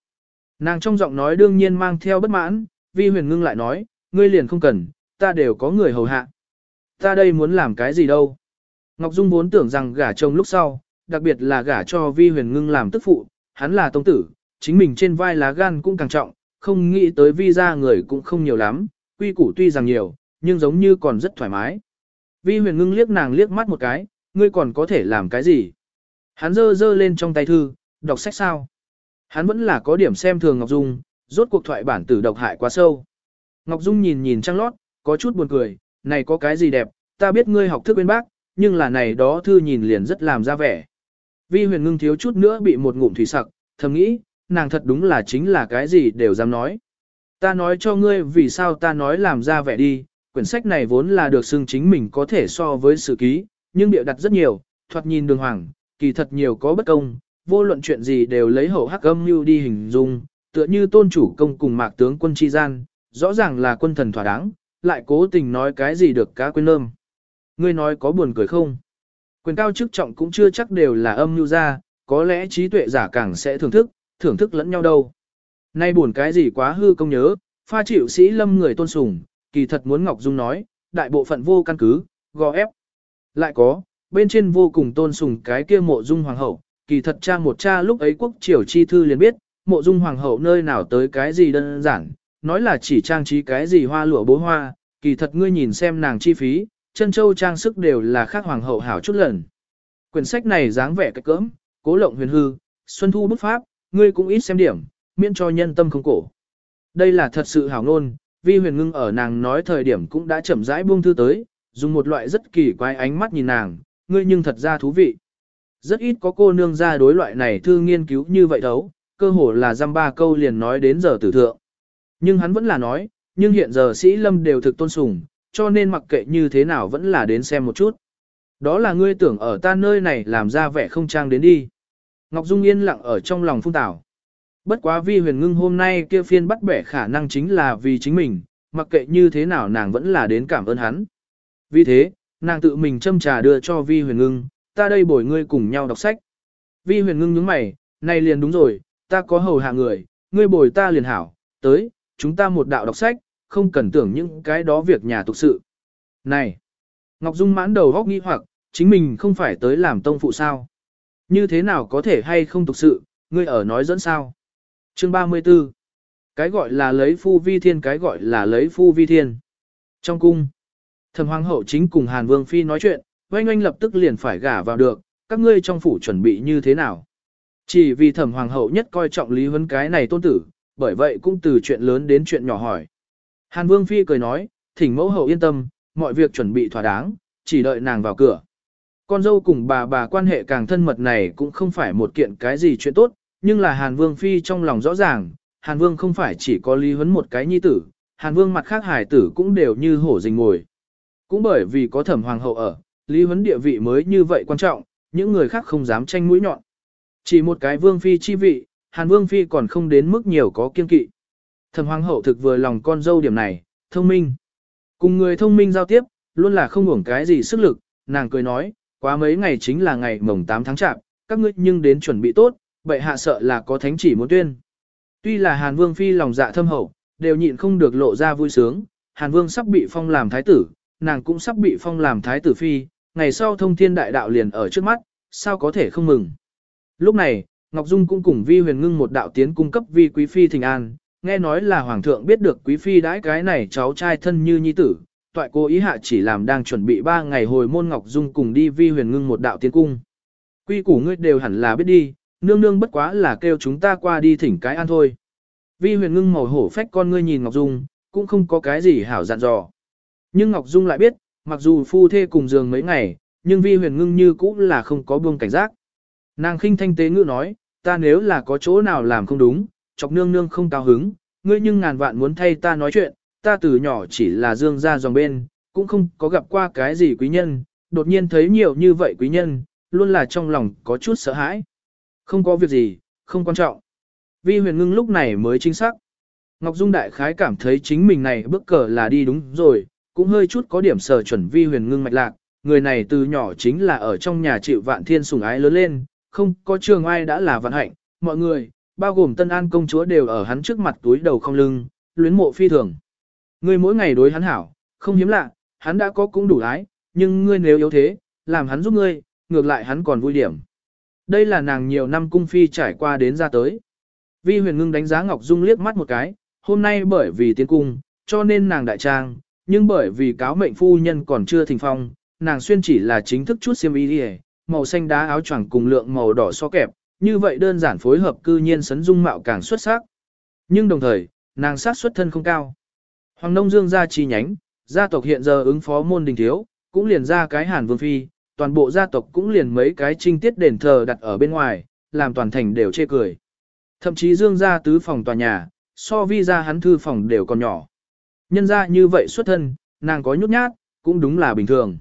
Nàng trong giọng nói đương nhiên mang theo bất mãn, vi huyền ngưng lại nói, ngươi liền không cần, ta đều có người hầu hạ. Ta đây muốn làm cái gì đâu. Ngọc Dung vốn tưởng rằng gả chồng lúc sau, đặc biệt là gả cho vi huyền ngưng làm tức phụ, hắn là tông tử, chính mình trên vai lá gan cũng càng trọng, không nghĩ tới vi ra người cũng không nhiều lắm, quy củ tuy rằng nhiều, nhưng giống như còn rất thoải mái. Vi huyền ngưng liếc nàng liếc mắt một cái, ngươi còn có thể làm cái gì? Hắn dơ dơ lên trong tay thư, đọc sách sao? Hắn vẫn là có điểm xem thường Ngọc Dung, rốt cuộc thoại bản tử độc hại quá sâu. Ngọc Dung nhìn nhìn trăng lót, có chút buồn cười, này có cái gì đẹp, ta biết ngươi học thức bên bác, nhưng là này đó thư nhìn liền rất làm ra vẻ. Vi huyền ngưng thiếu chút nữa bị một ngụm thủy sặc, thầm nghĩ, nàng thật đúng là chính là cái gì đều dám nói. Ta nói cho ngươi vì sao ta nói làm ra vẻ đi, quyển sách này vốn là được xưng chính mình có thể so với sự ký, nhưng biểu đặt rất nhiều, thoạt nhìn đường hoàng, kỳ thật nhiều có bất công, vô luận chuyện gì đều lấy hậu hắc âm như đi hình dung, tựa như tôn chủ công cùng mạc tướng quân chi gian, rõ ràng là quân thần thỏa đáng, lại cố tình nói cái gì được cá quên lơm. Ngươi nói có buồn cười không? Quyền cao chức trọng cũng chưa chắc đều là âm mưu ra, có lẽ trí tuệ giả càng sẽ thưởng thức, thưởng thức lẫn nhau đâu. Nay buồn cái gì quá hư công nhớ, pha chịu sĩ lâm người tôn sùng, kỳ thật muốn Ngọc Dung nói, đại bộ phận vô căn cứ, gò ép. Lại có, bên trên vô cùng tôn sùng cái kia mộ dung hoàng hậu, kỳ thật cha một cha lúc ấy quốc triều chi thư liền biết, mộ dung hoàng hậu nơi nào tới cái gì đơn giản, nói là chỉ trang trí cái gì hoa lụa bố hoa, kỳ thật ngươi nhìn xem nàng chi phí, chân châu trang sức đều là khác hoàng hậu hảo chút lần. Quyển sách này dáng vẻ cách cỡm, cố lộng huyền hư, xuân thu bức pháp, ngươi cũng ít xem điểm, miễn cho nhân tâm không cổ. Đây là thật sự hảo ngôn, vi huyền ngưng ở nàng nói thời điểm cũng đã chậm rãi buông thư tới, dùng một loại rất kỳ quái ánh mắt nhìn nàng, ngươi nhưng thật ra thú vị. Rất ít có cô nương ra đối loại này thư nghiên cứu như vậy đâu, cơ hồ là dăm ba câu liền nói đến giờ tử thượng. Nhưng hắn vẫn là nói, nhưng hiện giờ sĩ lâm đều thực tôn sùng, cho nên mặc kệ như thế nào vẫn là đến xem một chút. Đó là ngươi tưởng ở ta nơi này làm ra vẻ không trang đến đi. Ngọc Dung yên lặng ở trong lòng phung tảo. Bất quá vi huyền ngưng hôm nay kia phiên bắt bẻ khả năng chính là vì chính mình, mặc kệ như thế nào nàng vẫn là đến cảm ơn hắn. Vì thế, nàng tự mình châm trà đưa cho vi huyền ngưng, ta đây bồi ngươi cùng nhau đọc sách. Vi huyền ngưng nhướng mày, này liền đúng rồi, ta có hầu hạ người, ngươi bồi ta liền hảo, tới, chúng ta một đạo đọc sách, không cần tưởng những cái đó việc nhà tục sự. Này, Ngọc Dung mãn đầu góc nghi hoặc, chính mình không phải tới làm tông phụ sao? Như thế nào có thể hay không tục sự, ngươi ở nói dẫn sao? Chương 34 Cái gọi là lấy phu vi thiên cái gọi là lấy phu vi thiên. Trong cung, thầm hoàng hậu chính cùng Hàn Vương Phi nói chuyện, oanh oanh lập tức liền phải gả vào được, các ngươi trong phủ chuẩn bị như thế nào? Chỉ vì thẩm hoàng hậu nhất coi trọng Lý Huấn cái này tôn tử, bởi vậy cũng từ chuyện lớn đến chuyện nhỏ hỏi. Hàn Vương Phi cười nói, thỉnh mẫu hậu yên tâm, mọi việc chuẩn bị thỏa đáng, chỉ đợi nàng vào cửa. Con dâu cùng bà bà quan hệ càng thân mật này cũng không phải một kiện cái gì chuyện tốt, nhưng là Hàn Vương Phi trong lòng rõ ràng, Hàn Vương không phải chỉ có Lý Huấn một cái nhi tử, Hàn Vương mặt khác hải tử cũng đều như hổ rình ngồi. Cũng bởi vì có thẩm hoàng hậu ở, Lý Huấn địa vị mới như vậy quan trọng, những người khác không dám tranh mũi nhọn. Chỉ một cái Vương Phi chi vị, Hàn Vương Phi còn không đến mức nhiều có kiên kỵ. Thẩm hoàng hậu thực vừa lòng con dâu điểm này, thông minh. Cùng người thông minh giao tiếp, luôn là không hưởng cái gì sức lực, nàng cười nói, quá mấy ngày chính là ngày mồng 8 tháng chạp, các ngươi nhưng đến chuẩn bị tốt, bệ hạ sợ là có thánh chỉ muốn tuyên. Tuy là Hàn Vương phi lòng dạ thâm hậu, đều nhịn không được lộ ra vui sướng, Hàn Vương sắp bị phong làm thái tử, nàng cũng sắp bị phong làm thái tử phi, ngày sau thông thiên đại đạo liền ở trước mắt, sao có thể không mừng. Lúc này, Ngọc Dung cũng cùng Vi Huyền Ngưng một đạo tiến cung cấp Vi Quý Phi thình an, nghe nói là Hoàng thượng biết được Quý Phi đãi cái này cháu trai thân như nhi tử, toại cô ý hạ chỉ làm đang chuẩn bị ba ngày hồi môn Ngọc Dung cùng đi Vi Huyền Ngưng một đạo tiến cung. Quy củ ngươi đều hẳn là biết đi, nương nương bất quá là kêu chúng ta qua đi thỉnh cái ăn thôi. Vi huyền ngưng màu hổ phách con ngươi nhìn Ngọc Dung, cũng không có cái gì hảo dặn dò. Nhưng Ngọc Dung lại biết, mặc dù phu thê cùng giường mấy ngày, nhưng vi huyền ngưng như cũng là không có buông cảnh giác. Nàng khinh thanh tế ngữ nói, ta nếu là có chỗ nào làm không đúng, chọc nương nương không cao hứng, ngươi nhưng ngàn vạn muốn thay ta nói chuyện, ta từ nhỏ chỉ là dương ra dòng bên, cũng không có gặp qua cái gì quý nhân, đột nhiên thấy nhiều như vậy quý nhân, luôn là trong lòng có chút sợ hãi. Không có việc gì, không quan trọng. Vi huyền ngưng lúc này mới chính xác. Ngọc Dung đại khái cảm thấy chính mình này bước cờ là đi đúng rồi, cũng hơi chút có điểm sở chuẩn vi huyền ngưng mạch lạc. Người này từ nhỏ chính là ở trong nhà chịu vạn thiên sủng ái lớn lên, không có trường ai đã là vạn hạnh. Mọi người, bao gồm tân an công chúa đều ở hắn trước mặt túi đầu không lưng, luyến mộ phi thường. Ngươi mỗi ngày đối hắn hảo, không hiếm lạ, hắn đã có cũng đủ ái, nhưng ngươi nếu yếu thế, làm hắn giúp ngươi, ngược lại hắn còn vui điểm. Đây là nàng nhiều năm cung phi trải qua đến ra tới. Vi huyền ngưng đánh giá Ngọc Dung liếc mắt một cái, hôm nay bởi vì tiến cung, cho nên nàng đại trang, nhưng bởi vì cáo mệnh phu nhân còn chưa thình phong, nàng xuyên chỉ là chính thức chút xiêm y đi màu xanh đá áo choàng cùng lượng màu đỏ so kẹp, như vậy đơn giản phối hợp cư nhiên sấn dung mạo càng xuất sắc. Nhưng đồng thời, nàng sát xuất thân không cao. Hoàng Nông Dương gia chi nhánh, gia tộc hiện giờ ứng phó môn đình thiếu, cũng liền ra cái Hàn Vương Phi, toàn bộ gia tộc cũng liền mấy cái trinh tiết đền thờ đặt ở bên ngoài, làm toàn thành đều chê cười. Thậm chí Dương gia tứ phòng tòa nhà, so vi gia hắn thư phòng đều còn nhỏ. Nhân ra như vậy xuất thân, nàng có nhút nhát, cũng đúng là bình thường.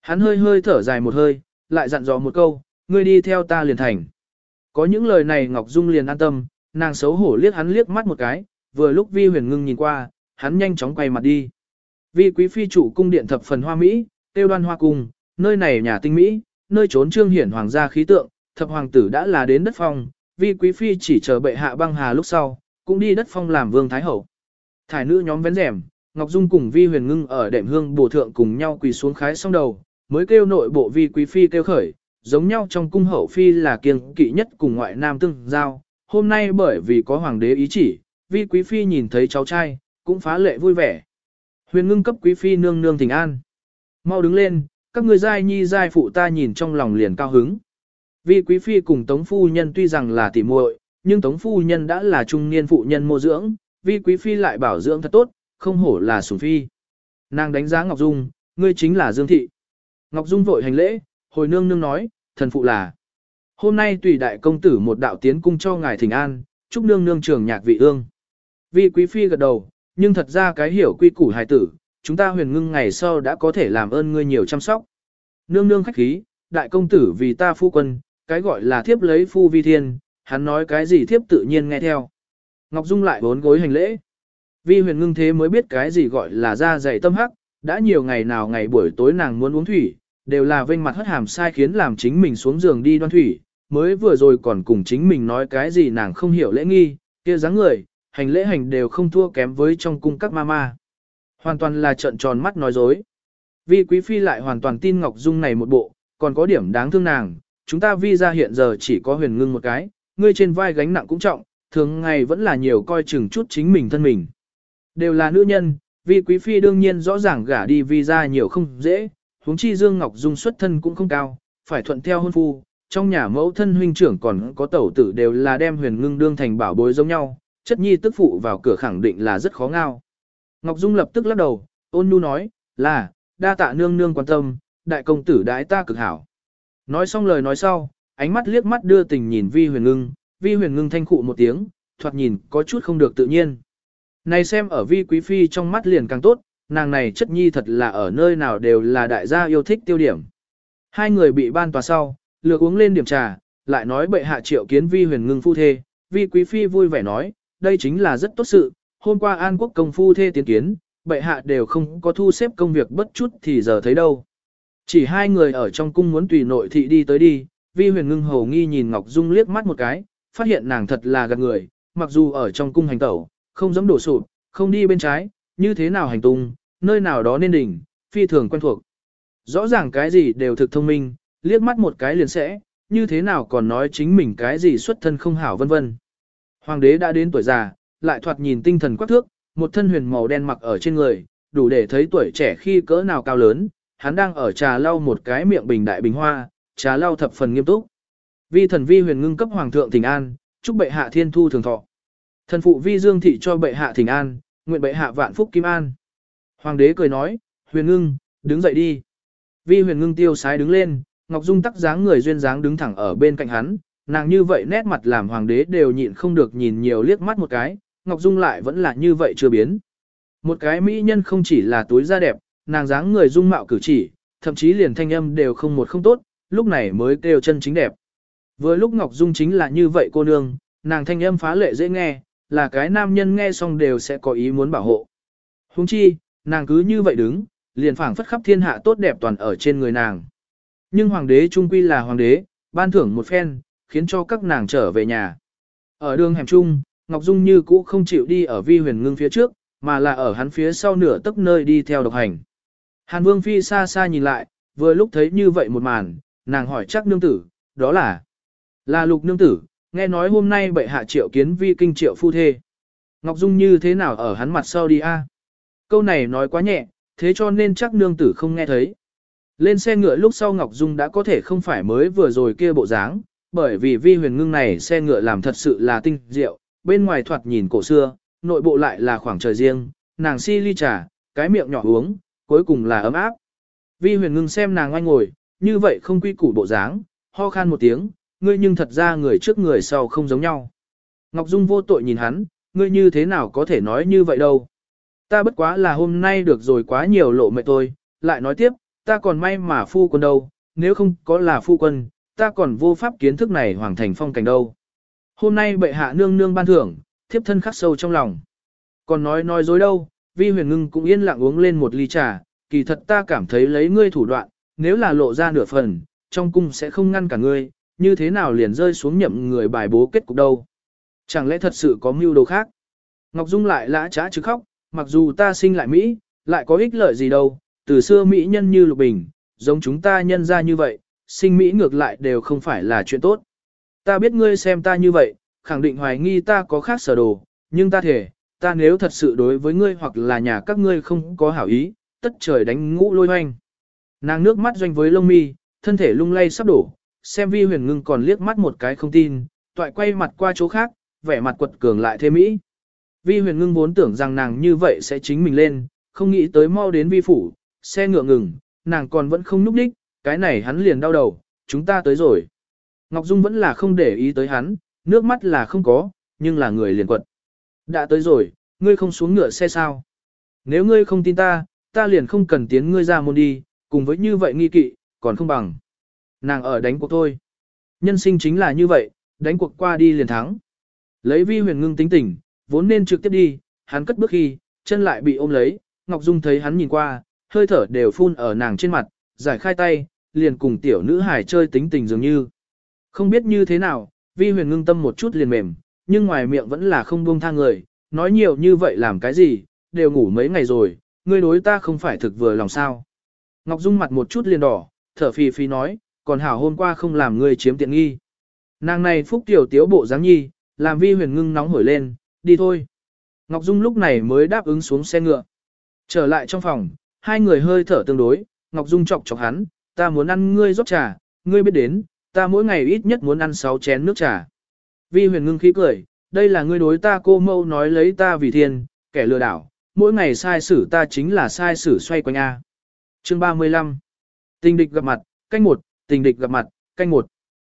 Hắn hơi hơi thở dài một hơi, lại dặn dò một câu, ngươi đi theo ta liền thành. Có những lời này Ngọc Dung liền an tâm, nàng xấu hổ liếc hắn liếc mắt một cái, vừa lúc vi huyền ngưng nhìn qua, hắn nhanh chóng quay mặt đi. Vi quý phi chủ cung điện thập phần hoa Mỹ, tiêu đoan hoa cung, nơi này nhà tinh Mỹ, nơi trốn trương hiển hoàng gia khí tượng, thập hoàng tử đã là đến đất phong, vi quý phi chỉ chờ bệ hạ băng hà lúc sau, cũng đi đất phong làm vương thái hậu. Thải nữ nhóm vén rèm, Ngọc Dung cùng vi huyền ngưng ở đệm hương bổ thượng cùng nhau quỳ xuống khái xong đầu, mới kêu nội bộ vi quý phi kêu khởi, giống nhau trong cung hậu phi là kiêng kỵ nhất cùng ngoại nam tương giao. Hôm nay bởi vì có hoàng đế ý chỉ, vi quý phi nhìn thấy cháu trai, cũng phá lệ vui vẻ. Huyền ngưng cấp quý phi nương nương thỉnh an. Mau đứng lên, các người giai nhi giai phụ ta nhìn trong lòng liền cao hứng. Vi quý phi cùng tống phu nhân tuy rằng là tỉ muội, nhưng tống phu nhân đã là trung niên phụ nhân mô dưỡng, vi quý phi lại bảo dưỡng thật tốt, không hổ là sủng phi. Nàng đánh giá Ngọc Dung, ngươi chính là Dương Thị. Ngọc Dung vội hành lễ, hồi nương nương nói, thần phụ là. Hôm nay tùy đại công tử một đạo tiến cung cho ngài thỉnh an, chúc nương nương trường nhạc vị ương. Vi quý phi gật đầu, nhưng thật ra cái hiểu quy củ hài tử, chúng ta huyền ngưng ngày sau đã có thể làm ơn ngươi nhiều chăm sóc. Nương nương khách khí, đại công tử vì ta phu quân, cái gọi là thiếp lấy phu vi thiên, hắn nói cái gì thiếp tự nhiên nghe theo. Ngọc Dung lại bốn gối hành lễ. Vi huyền ngưng thế mới biết cái gì gọi là da dày tâm hắc, đã nhiều ngày nào ngày buổi tối nàng muốn uống thủy, đều là vênh mặt hất hàm sai khiến làm chính mình xuống giường đi đoan thủy, mới vừa rồi còn cùng chính mình nói cái gì nàng không hiểu lễ nghi, kia dáng người, hành lễ hành đều không thua kém với trong cung các mama. Hoàn toàn là trận tròn mắt nói dối. Vi quý phi lại hoàn toàn tin Ngọc Dung này một bộ, còn có điểm đáng thương nàng, chúng ta vi ra hiện giờ chỉ có huyền ngưng một cái, ngươi trên vai gánh nặng cũng trọng, thường ngày vẫn là nhiều coi chừng chút chính mình thân mình. Đều là nữ nhân, vi quý phi đương nhiên rõ ràng gả đi vi ra nhiều không dễ, huống chi Dương Ngọc Dung xuất thân cũng không cao, phải thuận theo hôn phu, trong nhà mẫu thân huynh trưởng còn có tẩu tử đều là đem huyền ngưng đương thành bảo bối giống nhau, chất nhi tức phụ vào cửa khẳng định là rất khó ngao. Ngọc Dung lập tức lắc đầu, ôn nhu nói, là, đa tạ nương nương quan tâm, đại công tử đái ta cực hảo. Nói xong lời nói sau, ánh mắt liếc mắt đưa tình nhìn vi huyền ngưng, vi huyền ngưng thanh khụ một tiếng, thoạt nhìn có chút không được tự nhiên. Này xem ở vi quý phi trong mắt liền càng tốt, nàng này chất nhi thật là ở nơi nào đều là đại gia yêu thích tiêu điểm. Hai người bị ban tòa sau, lược uống lên điểm trà, lại nói bệ hạ triệu kiến vi huyền ngưng phu thê, vi quý phi vui vẻ nói, đây chính là rất tốt sự, hôm qua an quốc công phu thê tiến kiến, bệ hạ đều không có thu xếp công việc bất chút thì giờ thấy đâu. Chỉ hai người ở trong cung muốn tùy nội thị đi tới đi, vi huyền ngưng hầu nghi nhìn Ngọc Dung liếc mắt một cái, phát hiện nàng thật là gạt người, mặc dù ở trong cung hành tẩu, không dám đổ sụp, không đi bên trái, như thế nào hành tung, nơi nào đó nên đỉnh, phi thường quen thuộc. Rõ ràng cái gì đều thực thông minh, liếc mắt một cái liền sẽ, như thế nào còn nói chính mình cái gì xuất thân không hảo vân vân. Hoàng đế đã đến tuổi già, lại thoạt nhìn tinh thần quắc thước, một thân huyền màu đen mặc ở trên người, đủ để thấy tuổi trẻ khi cỡ nào cao lớn, hắn đang ở trà lau một cái miệng bình đại bình hoa, trà lau thập phần nghiêm túc. Vi thần vi huyền ngưng cấp hoàng thượng thỉnh an, chúc bệ hạ thiên thu thường thọ. Thần phụ vi dương thị cho bệ hạ thỉnh an, nguyện bệ hạ vạn phúc kim an. Hoàng đế cười nói, huyền ngưng, đứng dậy đi. Vi huyền ngưng tiêu sái đứng lên, Ngọc Dung tắc dáng người duyên dáng đứng thẳng ở bên cạnh hắn, nàng như vậy nét mặt làm hoàng đế đều nhịn không được nhìn nhiều liếc mắt một cái, Ngọc Dung lại vẫn là như vậy chưa biến. Một cái mỹ nhân không chỉ là túi da đẹp, nàng dáng người dung mạo cử chỉ, thậm chí liền thanh âm đều không một không tốt, lúc này mới kêu chân chính đẹp. Với lúc Ngọc Dung chính là như vậy cô nương, nàng thanh âm phá lệ dễ nghe, là cái nam nhân nghe xong đều sẽ có ý muốn bảo hộ. Huống chi, nàng cứ như vậy đứng, liền phảng phất khắp thiên hạ tốt đẹp toàn ở trên người nàng. Nhưng hoàng đế trung quy là hoàng đế, ban thưởng một phen, khiến cho các nàng trở về nhà. Ở đường hẻm chung, Ngọc Dung như cũ không chịu đi ở vi huyền ngưng phía trước, mà là ở hắn phía sau nửa tấc nơi đi theo độc hành. Hàn Vương Phi xa xa nhìn lại, vừa lúc thấy như vậy một màn, nàng hỏi chắc nương tử, đó là là lục nương tử, nghe nói hôm nay bệ hạ triệu kiến vi kinh triệu phu thê. Ngọc Dung như thế nào ở hắn mặt sau đi a? Câu này nói quá nhẹ, thế cho nên chắc nương tử không nghe thấy. Lên xe ngựa lúc sau Ngọc Dung đã có thể không phải mới vừa rồi kia bộ dáng, bởi vì vi huyền ngưng này xe ngựa làm thật sự là tinh diệu, bên ngoài thoạt nhìn cổ xưa, nội bộ lại là khoảng trời riêng, nàng si ly trà, cái miệng nhỏ uống, cuối cùng là ấm áp. Vi huyền ngưng xem nàng oanh ngồi, như vậy không quy củ bộ dáng, ho khan một tiếng, ngươi nhưng thật ra người trước người sau không giống nhau. Ngọc Dung vô tội nhìn hắn, ngươi như thế nào có thể nói như vậy đâu. Ta bất quá là hôm nay được rồi quá nhiều lộ mệt tôi, lại nói tiếp, ta còn may mà phu quân đâu, nếu không có là phu quân, ta còn vô pháp kiến thức này hoàng thành phong cảnh đâu. Hôm nay bệ hạ nương nương ban thưởng, thiếp thân khắc sâu trong lòng. Còn nói nói dối đâu, vi huyền ngưng cũng yên lặng uống lên một ly trà, kỳ thật ta cảm thấy lấy ngươi thủ đoạn, nếu là lộ ra nửa phần, trong cung sẽ không ngăn cả ngươi, như thế nào liền rơi xuống nhậm người bài bố kết cục đâu. Chẳng lẽ thật sự có mưu đồ khác? Ngọc Dung lại lã trá chứ khóc, mặc dù ta sinh lại Mỹ, lại có ích lợi gì đâu, từ xưa Mỹ nhân như lục bình, giống chúng ta nhân ra như vậy, sinh Mỹ ngược lại đều không phải là chuyện tốt. Ta biết ngươi xem ta như vậy, khẳng định hoài nghi ta có khác sở đồ, nhưng ta thể, ta nếu thật sự đối với ngươi hoặc là nhà các ngươi không có hảo ý, tất trời đánh ngũ lôi hoanh. Nàng nước mắt doanh với lông mi, thân thể lung lay sắp đổ, xem vi huyền ngưng còn liếc mắt một cái không tin, toại quay mặt qua chỗ khác, vẻ mặt quật cường lại thêm mỹ. Vi huyền ngưng vốn tưởng rằng nàng như vậy sẽ chính mình lên, không nghĩ tới mau đến vi phủ, xe ngựa ngừng, nàng còn vẫn không núp đích, cái này hắn liền đau đầu, chúng ta tới rồi. Ngọc Dung vẫn là không để ý tới hắn, nước mắt là không có, nhưng là người liền quật. Đã tới rồi, ngươi không xuống ngựa xe sao? Nếu ngươi không tin ta, ta liền không cần tiến ngươi ra môn đi, cùng với như vậy nghi kỵ, còn không bằng. Nàng ở đánh cuộc thôi. Nhân sinh chính là như vậy, đánh cuộc qua đi liền thắng. Lấy vi huyền ngưng tính tình, vốn nên trực tiếp đi, hắn cất bước khi, chân lại bị ôm lấy, Ngọc Dung thấy hắn nhìn qua, hơi thở đều phun ở nàng trên mặt, giải khai tay, liền cùng tiểu nữ hải chơi tính tình dường như. Không biết như thế nào, vi huyền ngưng tâm một chút liền mềm, nhưng ngoài miệng vẫn là không buông tha người, nói nhiều như vậy làm cái gì, đều ngủ mấy ngày rồi, ngươi đối ta không phải thực vừa lòng sao. Ngọc Dung mặt một chút liền đỏ, thở phì phì nói, còn hảo hôm qua không làm ngươi chiếm tiện nghi. Nàng này phúc tiểu tiếu bộ dáng nhi, làm vi huyền ngưng nóng hổi lên, đi thôi. Ngọc Dung lúc này mới đáp ứng xuống xe ngựa. Trở lại trong phòng, hai người hơi thở tương đối, Ngọc Dung chọc chọc hắn, ta muốn ăn ngươi rót trà, ngươi biết đến, ta mỗi ngày ít nhất muốn ăn 6 chén nước trà. Vi huyền ngưng khí cười, đây là ngươi đối ta cô mâu nói lấy ta vì thiên, kẻ lừa đảo, mỗi ngày sai xử ta chính là sai xử xoay quanh A. Chương 35 Tình địch gặp mặt, canh một, tình địch gặp mặt, canh một.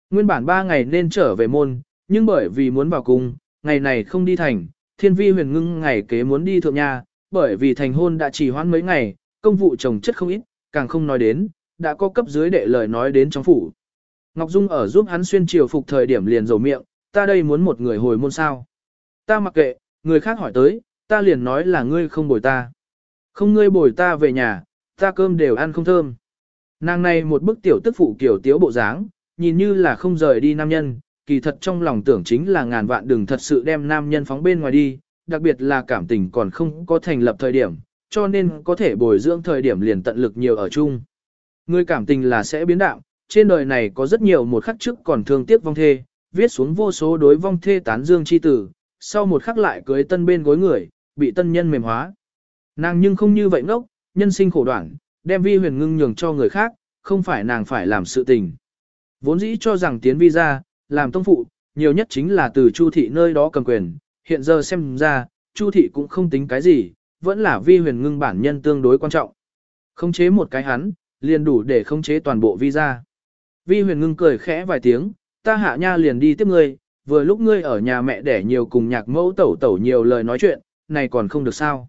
Nguyên bản ba ngày nên trở về môn, nhưng bởi vì muốn vào cung, ngày này không đi thành, thiên vi huyền ngưng ngày kế muốn đi thượng nhà, bởi vì thành hôn đã trì hoãn mấy ngày, công vụ chồng chất không ít, càng không nói đến, đã có cấp dưới đệ lời nói đến trong phủ. Ngọc Dung ở giúp hắn xuyên triều phục thời điểm liền dầu miệng, ta đây muốn một người hồi môn sao. Ta mặc kệ, người khác hỏi tới, ta liền nói là ngươi không bồi ta. Không ngươi bồi ta về nhà, ta cơm đều ăn không thơm. Nàng này một bức tiểu tức phụ kiểu tiếu bộ dáng, nhìn như là không rời đi nam nhân, kỳ thật trong lòng tưởng chính là ngàn vạn đừng thật sự đem nam nhân phóng bên ngoài đi, đặc biệt là cảm tình còn không có thành lập thời điểm, cho nên có thể bồi dưỡng thời điểm liền tận lực nhiều ở chung. Người cảm tình là sẽ biến đạo, trên đời này có rất nhiều một khắc trước còn thương tiếc vong thê, viết xuống vô số đối vong thê tán dương chi tử, sau một khắc lại cưới tân bên gối người, bị tân nhân mềm hóa. Nàng nhưng không như vậy ngốc, nhân sinh khổ đoạn, đem vi huyền ngưng nhường cho người khác, không phải nàng phải làm sự tình. Vốn dĩ cho rằng tiến vi ra, làm tông phụ, nhiều nhất chính là từ Chu thị nơi đó cầm quyền, hiện giờ xem ra, Chu thị cũng không tính cái gì, vẫn là vi huyền ngưng bản nhân tương đối quan trọng. Khống chế một cái hắn, liền đủ để khống chế toàn bộ vi ra. Vi huyền ngưng cười khẽ vài tiếng, ta hạ nha liền đi tiếp ngươi, vừa lúc ngươi ở nhà mẹ đẻ nhiều cùng nhạc mẫu tẩu tẩu nhiều lời nói chuyện, này còn không được sao.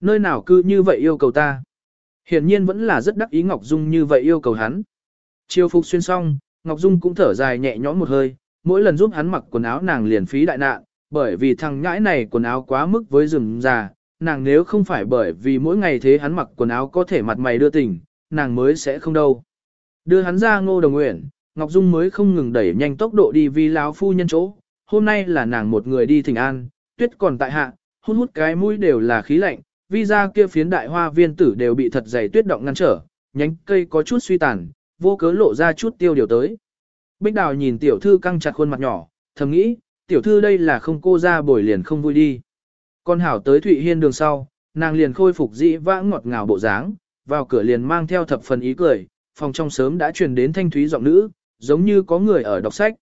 Nơi nào cứ như vậy yêu cầu ta. Hiển nhiên vẫn là rất đắc ý Ngọc Dung như vậy yêu cầu hắn. Chiêu phục xuyên xong, Ngọc Dung cũng thở dài nhẹ nhõm một hơi, mỗi lần giúp hắn mặc quần áo nàng liền phí đại nạn, bởi vì thằng nhãi này quần áo quá mức với rừng già, nàng nếu không phải bởi vì mỗi ngày thế hắn mặc quần áo có thể mặt mày đưa tình, nàng mới sẽ không đâu. Đưa hắn ra ngô đồng nguyện, Ngọc Dung mới không ngừng đẩy nhanh tốc độ đi vì lão phu nhân chỗ, hôm nay là nàng một người đi thỉnh an, tuyết còn tại hạ, hút hút cái mũi đều là khí lạnh, vì ra kia phiến đại hoa viên tử đều bị thật dày tuyết động ngăn trở, nhánh cây có chút suy tàn, vô cớ lộ ra chút tiêu điều tới. Bích Đào nhìn tiểu thư căng chặt khuôn mặt nhỏ, thầm nghĩ, tiểu thư đây là không cô ra bồi liền không vui đi. Con hảo tới Thụy Hiên đường sau, nàng liền khôi phục dĩ vãng ngọt ngào bộ dáng, vào cửa liền mang theo thập phần ý cười, phòng trong sớm đã truyền đến thanh thúy giọng nữ, giống như có người ở đọc sách.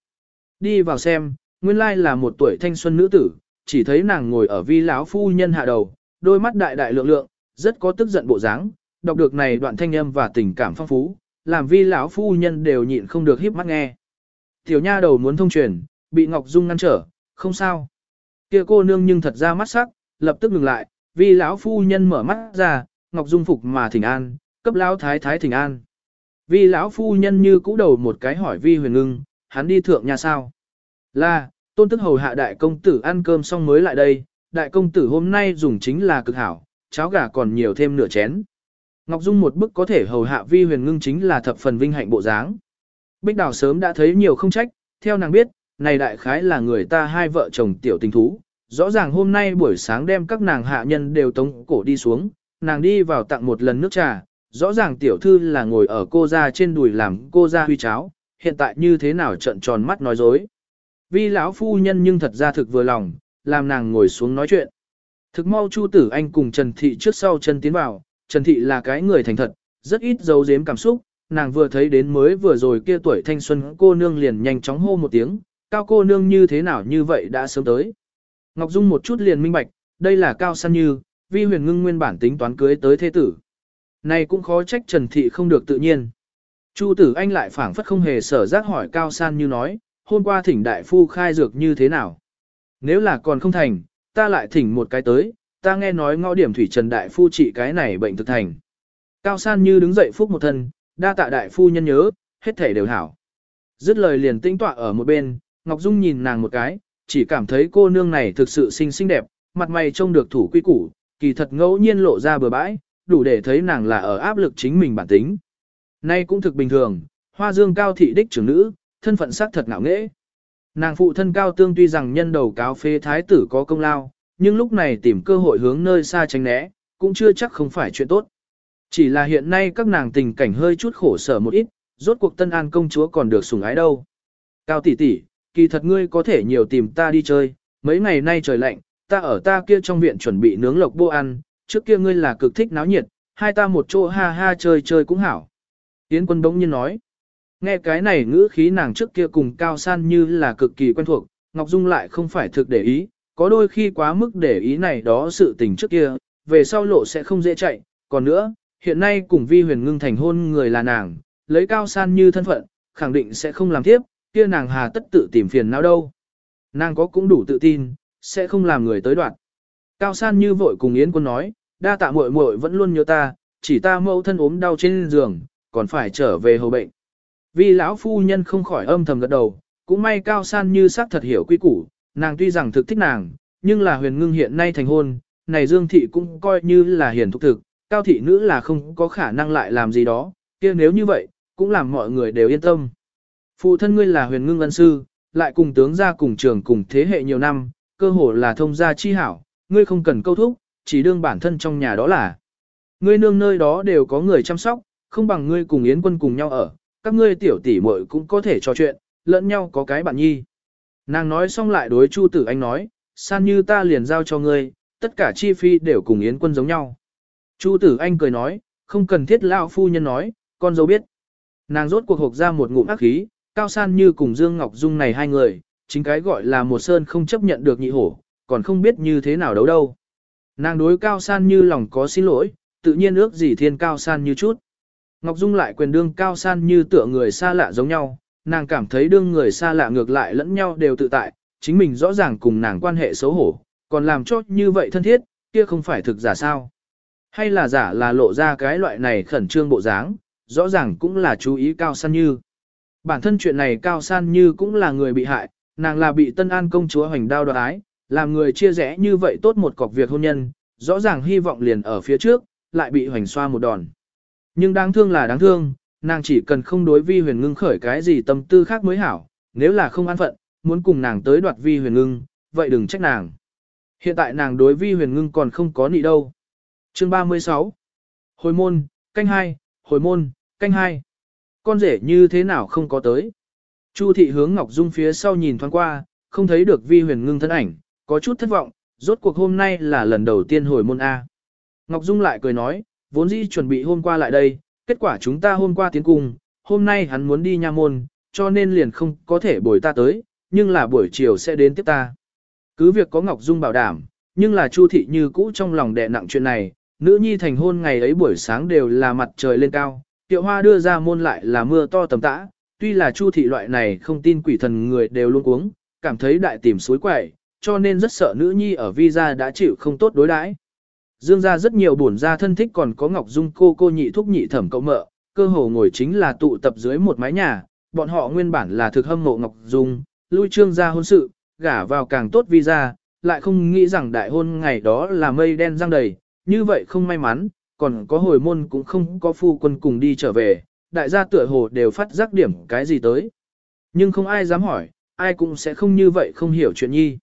Đi vào xem, nguyên lai là một tuổi thanh xuân nữ tử, chỉ thấy nàng ngồi ở vi lão phu nhân hạ đầu, đôi mắt đại đại lượng lượng, rất có tức giận bộ dáng, đọc được này đoạn thanh âm và tình cảm phong phú, làm vi lão phu nhân đều nhịn không được híp mắt nghe. Tiểu nha đầu muốn thông truyền, bị Ngọc Dung ngăn trở, không sao. Kia cô nương nhưng thật ra mắt sắc, lập tức ngừng lại, vì lão phu nhân mở mắt ra, Ngọc Dung phục mà thỉnh an, cấp lão thái thái thỉnh an. vì lão phu nhân như cũ đầu một cái hỏi vi huyền ngưng, hắn đi thượng nhà sao? Là, tôn tức hầu hạ đại công tử ăn cơm xong mới lại đây, đại công tử hôm nay dùng chính là cực hảo, cháo gà còn nhiều thêm nửa chén. Ngọc Dung một bức có thể hầu hạ vi huyền ngưng chính là thập phần vinh hạnh bộ dáng. Bích Đào sớm đã thấy nhiều không trách, theo nàng biết, này đại khái là người ta hai vợ chồng tiểu tình thú. Rõ ràng hôm nay buổi sáng đem các nàng hạ nhân đều tống cổ đi xuống, nàng đi vào tặng một lần nước trà, rõ ràng tiểu thư là ngồi ở cô ra trên đùi làm cô ra huy cháo, hiện tại như thế nào trận tròn mắt nói dối. Vi lão phu nhân nhưng thật ra thực vừa lòng, làm nàng ngồi xuống nói chuyện. Thực mau Chu Tử Anh cùng Trần Thị trước sau chân tiến vào, Trần Thị là cái người thành thật, rất ít giấu giếm cảm xúc, nàng vừa thấy đến mới vừa rồi kia tuổi thanh xuân cô nương liền nhanh chóng hô một tiếng, cao cô nương như thế nào như vậy đã sớm tới. Ngọc Dung một chút liền minh bạch, đây là cao săn như, vi huyền ngưng nguyên bản tính toán cưới tới thế tử. Này cũng khó trách Trần Thị không được tự nhiên. Chu tử anh lại phảng phất không hề sở giác hỏi cao san như nói, hôm qua thỉnh đại phu khai dược như thế nào. Nếu là còn không thành, ta lại thỉnh một cái tới, ta nghe nói ngõ điểm thủy trần đại phu trị cái này bệnh thực thành. Cao san như đứng dậy phúc một thân, đa tạ đại phu nhân nhớ, hết thể đều hảo. Dứt lời liền tinh tọa ở một bên, Ngọc Dung nhìn nàng một cái, chỉ cảm thấy cô nương này thực sự xinh xinh đẹp, mặt mày trông được thủ quy củ, kỳ thật ngẫu nhiên lộ ra bừa bãi, đủ để thấy nàng là ở áp lực chính mình bản tính. Nay cũng thực bình thường, hoa dương cao thị đích trưởng nữ, thân phận sắc thật ngạo nghễ. Nàng phụ thân cao tương tuy rằng nhân đầu cáo phế thái tử có công lao, nhưng lúc này tìm cơ hội hướng nơi xa tránh né, cũng chưa chắc không phải chuyện tốt. Chỉ là hiện nay các nàng tình cảnh hơi chút khổ sở một ít, rốt cuộc tân an công chúa còn được sủng ái đâu. Cao tỷ tỷ, kỳ thật ngươi có thể nhiều tìm ta đi chơi, mấy ngày nay trời lạnh, ta ở ta kia trong viện chuẩn bị nướng lộc bô ăn, trước kia ngươi là cực thích náo nhiệt, hai ta một chỗ ha ha chơi chơi cũng hảo. Yến quân bỗng nhiên nói, nghe cái này ngữ khí nàng trước kia cùng cao san như là cực kỳ quen thuộc, Ngọc Dung lại không phải thực để ý, có đôi khi quá mức để ý này đó sự tình trước kia, về sau lộ sẽ không dễ chạy, còn nữa, hiện nay cùng vi huyền ngưng thành hôn người là nàng, lấy cao san như thân phận, khẳng định sẽ không làm tiếp, kia nàng hà tất tự tìm phiền não đâu. Nàng có cũng đủ tự tin, sẽ không làm người tới đoạn. Cao san như vội cùng Yến quân nói, đa tạ muội muội vẫn luôn nhớ ta, chỉ ta mẫu thân ốm đau trên giường, còn phải trở về hầu bệnh. Vì lão phu nhân không khỏi âm thầm gật đầu, cũng may cao san như xác thật hiểu quy củ, nàng tuy rằng thực thích nàng, nhưng là huyền ngưng hiện nay thành hôn, này dương thị cũng coi như là hiền thúc thực, cao thị nữ là không có khả năng lại làm gì đó, kia nếu như vậy, cũng làm mọi người đều yên tâm. Phụ thân ngươi là huyền ngưng ân sư, lại cùng tướng gia cùng trường cùng thế hệ nhiều năm, cơ hồ là thông gia chi hảo, ngươi không cần câu thúc, chỉ đương bản thân trong nhà đó là. Ngươi nương nơi đó đều có người chăm sóc, không bằng ngươi cùng Yến quân cùng nhau ở, các ngươi tiểu tỷ muội cũng có thể trò chuyện, lẫn nhau có cái bạn nhi. Nàng nói xong lại đối Chu Tử Anh nói, san như ta liền giao cho ngươi, tất cả chi phí đều cùng Yến quân giống nhau. Chu Tử Anh cười nói, không cần thiết lão phu nhân nói, con dâu biết. Nàng rốt cuộc hộp ra một ngụm ác khí, cao san như cùng Dương Ngọc Dung này hai người, chính cái gọi là một sơn không chấp nhận được nhị hổ, còn không biết như thế nào đấu đâu. Nàng đối cao san như lòng có xin lỗi, tự nhiên ước gì thiên cao san như chút. Ngọc Dung lại quyền đương cao san như tựa người xa lạ giống nhau, nàng cảm thấy đương người xa lạ ngược lại lẫn nhau đều tự tại, chính mình rõ ràng cùng nàng quan hệ xấu hổ, còn làm cho như vậy thân thiết, kia không phải thực giả sao. Hay là giả là lộ ra cái loại này khẩn trương bộ dáng, rõ ràng cũng là chú ý cao san như. Bản thân chuyện này cao san như cũng là người bị hại, nàng là bị tân an công chúa hoành đao đoạt ái, làm người chia rẽ như vậy tốt một cọc việc hôn nhân, rõ ràng hy vọng liền ở phía trước, lại bị hoành xoa một đòn. Nhưng đáng thương là đáng thương, nàng chỉ cần không đối vi huyền ngưng khởi cái gì tâm tư khác mới hảo, nếu là không an phận, muốn cùng nàng tới đoạt vi huyền ngưng, vậy đừng trách nàng. Hiện tại nàng đối vi huyền ngưng còn không có nị đâu. Chương 36 Hồi môn, canh hai, hồi môn, canh hai. Con rể như thế nào không có tới. Chu thị hướng Ngọc Dung phía sau nhìn thoáng qua, không thấy được vi huyền ngưng thân ảnh, có chút thất vọng, rốt cuộc hôm nay là lần đầu tiên hồi môn A. Ngọc Dung lại cười nói, vốn dĩ chuẩn bị hôm qua lại đây, Kết quả chúng ta hôm qua tiến cung, hôm nay hắn muốn đi nha môn, cho nên liền không có thể bồi ta tới, nhưng là buổi chiều sẽ đến tiếp ta. Cứ việc có Ngọc Dung bảo đảm, nhưng là Chu thị như cũ trong lòng đè nặng chuyện này, nữ nhi thành hôn ngày ấy buổi sáng đều là mặt trời lên cao, tiệu hoa đưa ra môn lại là mưa to tầm tã, tuy là Chu thị loại này không tin quỷ thần người đều luôn uống, cảm thấy đại tìm suối quẩy, cho nên rất sợ nữ nhi ở visa đã chịu không tốt đối đãi. Dương gia rất nhiều bổn gia thân thích còn có Ngọc Dung cô cô nhị thúc nhị thẩm cậu mợ, cơ hồ ngồi chính là tụ tập dưới một mái nhà, bọn họ nguyên bản là thực hâm mộ Ngọc Dung, lui trương gia hôn sự, gả vào càng tốt visa, lại không nghĩ rằng đại hôn ngày đó là mây đen răng đầy, như vậy không may mắn, còn có hồi môn cũng không có phu quân cùng đi trở về, đại gia tựa hồ đều phát giác điểm cái gì tới. Nhưng không ai dám hỏi, ai cũng sẽ không như vậy không hiểu chuyện nhi.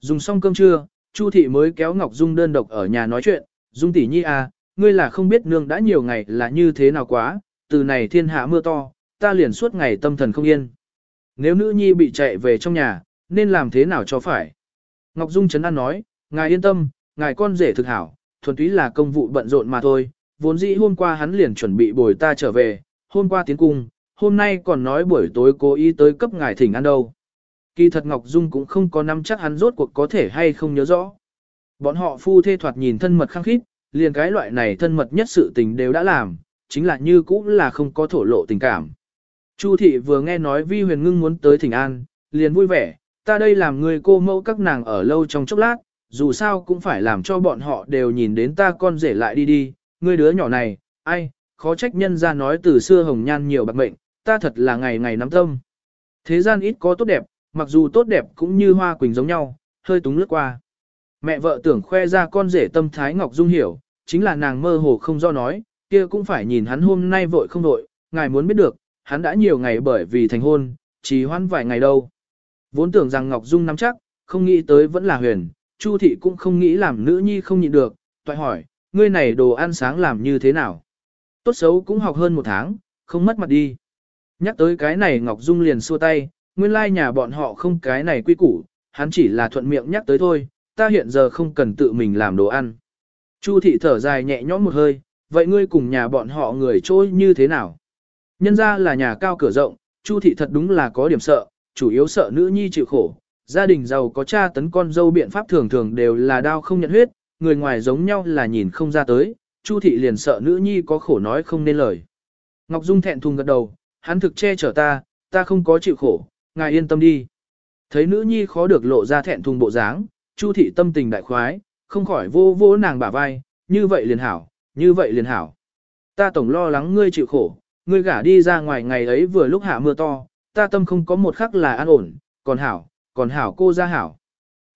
Dùng xong cơm trưa, Chu thị mới kéo Ngọc Dung đơn độc ở nhà nói chuyện, Dung tỷ nhi à, ngươi là không biết nương đã nhiều ngày là như thế nào quá, từ này thiên hạ mưa to, ta liền suốt ngày tâm thần không yên. Nếu nữ nhi bị chạy về trong nhà, nên làm thế nào cho phải? Ngọc Dung Trấn An nói, ngài yên tâm, ngài con rể thực hảo, thuần túy là công vụ bận rộn mà thôi, vốn dĩ hôm qua hắn liền chuẩn bị bồi ta trở về, hôm qua tiến cung, hôm nay còn nói buổi tối cố ý tới cấp ngài thỉnh ăn đâu. Kỳ thật Ngọc Dung cũng không có nắm chắc hắn rốt cuộc có thể hay không nhớ rõ. Bọn họ phu thê thoạt nhìn thân mật khăng khít, liền cái loại này thân mật nhất sự tình đều đã làm, chính là như cũng là không có thổ lộ tình cảm. Chu thị vừa nghe nói Vi Huyền Ngưng muốn tới thỉnh an, liền vui vẻ, ta đây làm người cô mẫu các nàng ở lâu trong chốc lát, dù sao cũng phải làm cho bọn họ đều nhìn đến ta con rể lại đi đi, ngươi đứa nhỏ này, ai, khó trách nhân ra nói từ xưa hồng nhan nhiều bạc mệnh, ta thật là ngày ngày nắm tâm. Thế gian ít có tốt đẹp, mặc dù tốt đẹp cũng như hoa quỳnh giống nhau, hơi túng lướt qua. Mẹ vợ tưởng khoe ra con rể tâm thái Ngọc Dung hiểu, chính là nàng mơ hồ không do nói, kia cũng phải nhìn hắn hôm nay vội không vội, ngài muốn biết được, hắn đã nhiều ngày bởi vì thành hôn, chỉ hoãn vài ngày đâu. Vốn tưởng rằng Ngọc Dung nắm chắc, không nghĩ tới vẫn là huyền, Chu thị cũng không nghĩ làm nữ nhi không nhịn được, toại hỏi, ngươi này đồ ăn sáng làm như thế nào? Tốt xấu cũng học hơn một tháng, không mất mặt đi. Nhắc tới cái này Ngọc Dung liền xua tay, nguyên lai nhà bọn họ không cái này quy củ, hắn chỉ là thuận miệng nhắc tới thôi, ta hiện giờ không cần tự mình làm đồ ăn. Chu thị thở dài nhẹ nhõm một hơi, vậy ngươi cùng nhà bọn họ người trôi như thế nào? Nhân ra là nhà cao cửa rộng, Chu thị thật đúng là có điểm sợ, chủ yếu sợ nữ nhi chịu khổ. Gia đình giàu có cha tấn con dâu biện pháp thường thường đều là đau không nhận huyết, người ngoài giống nhau là nhìn không ra tới, Chu thị liền sợ nữ nhi có khổ nói không nên lời. Ngọc Dung thẹn thùng gật đầu, hắn thực che chở ta, ta không có chịu khổ, ngài yên tâm đi. Thấy nữ nhi khó được lộ ra thẹn thùng bộ dáng, Chu thị tâm tình đại khoái, không khỏi vô vô nàng bả vai, như vậy liền hảo, như vậy liền hảo. Ta tổng lo lắng ngươi chịu khổ, ngươi gả đi ra ngoài ngày ấy vừa lúc hạ mưa to, ta tâm không có một khắc là an ổn, còn hảo, còn hảo cô ra hảo.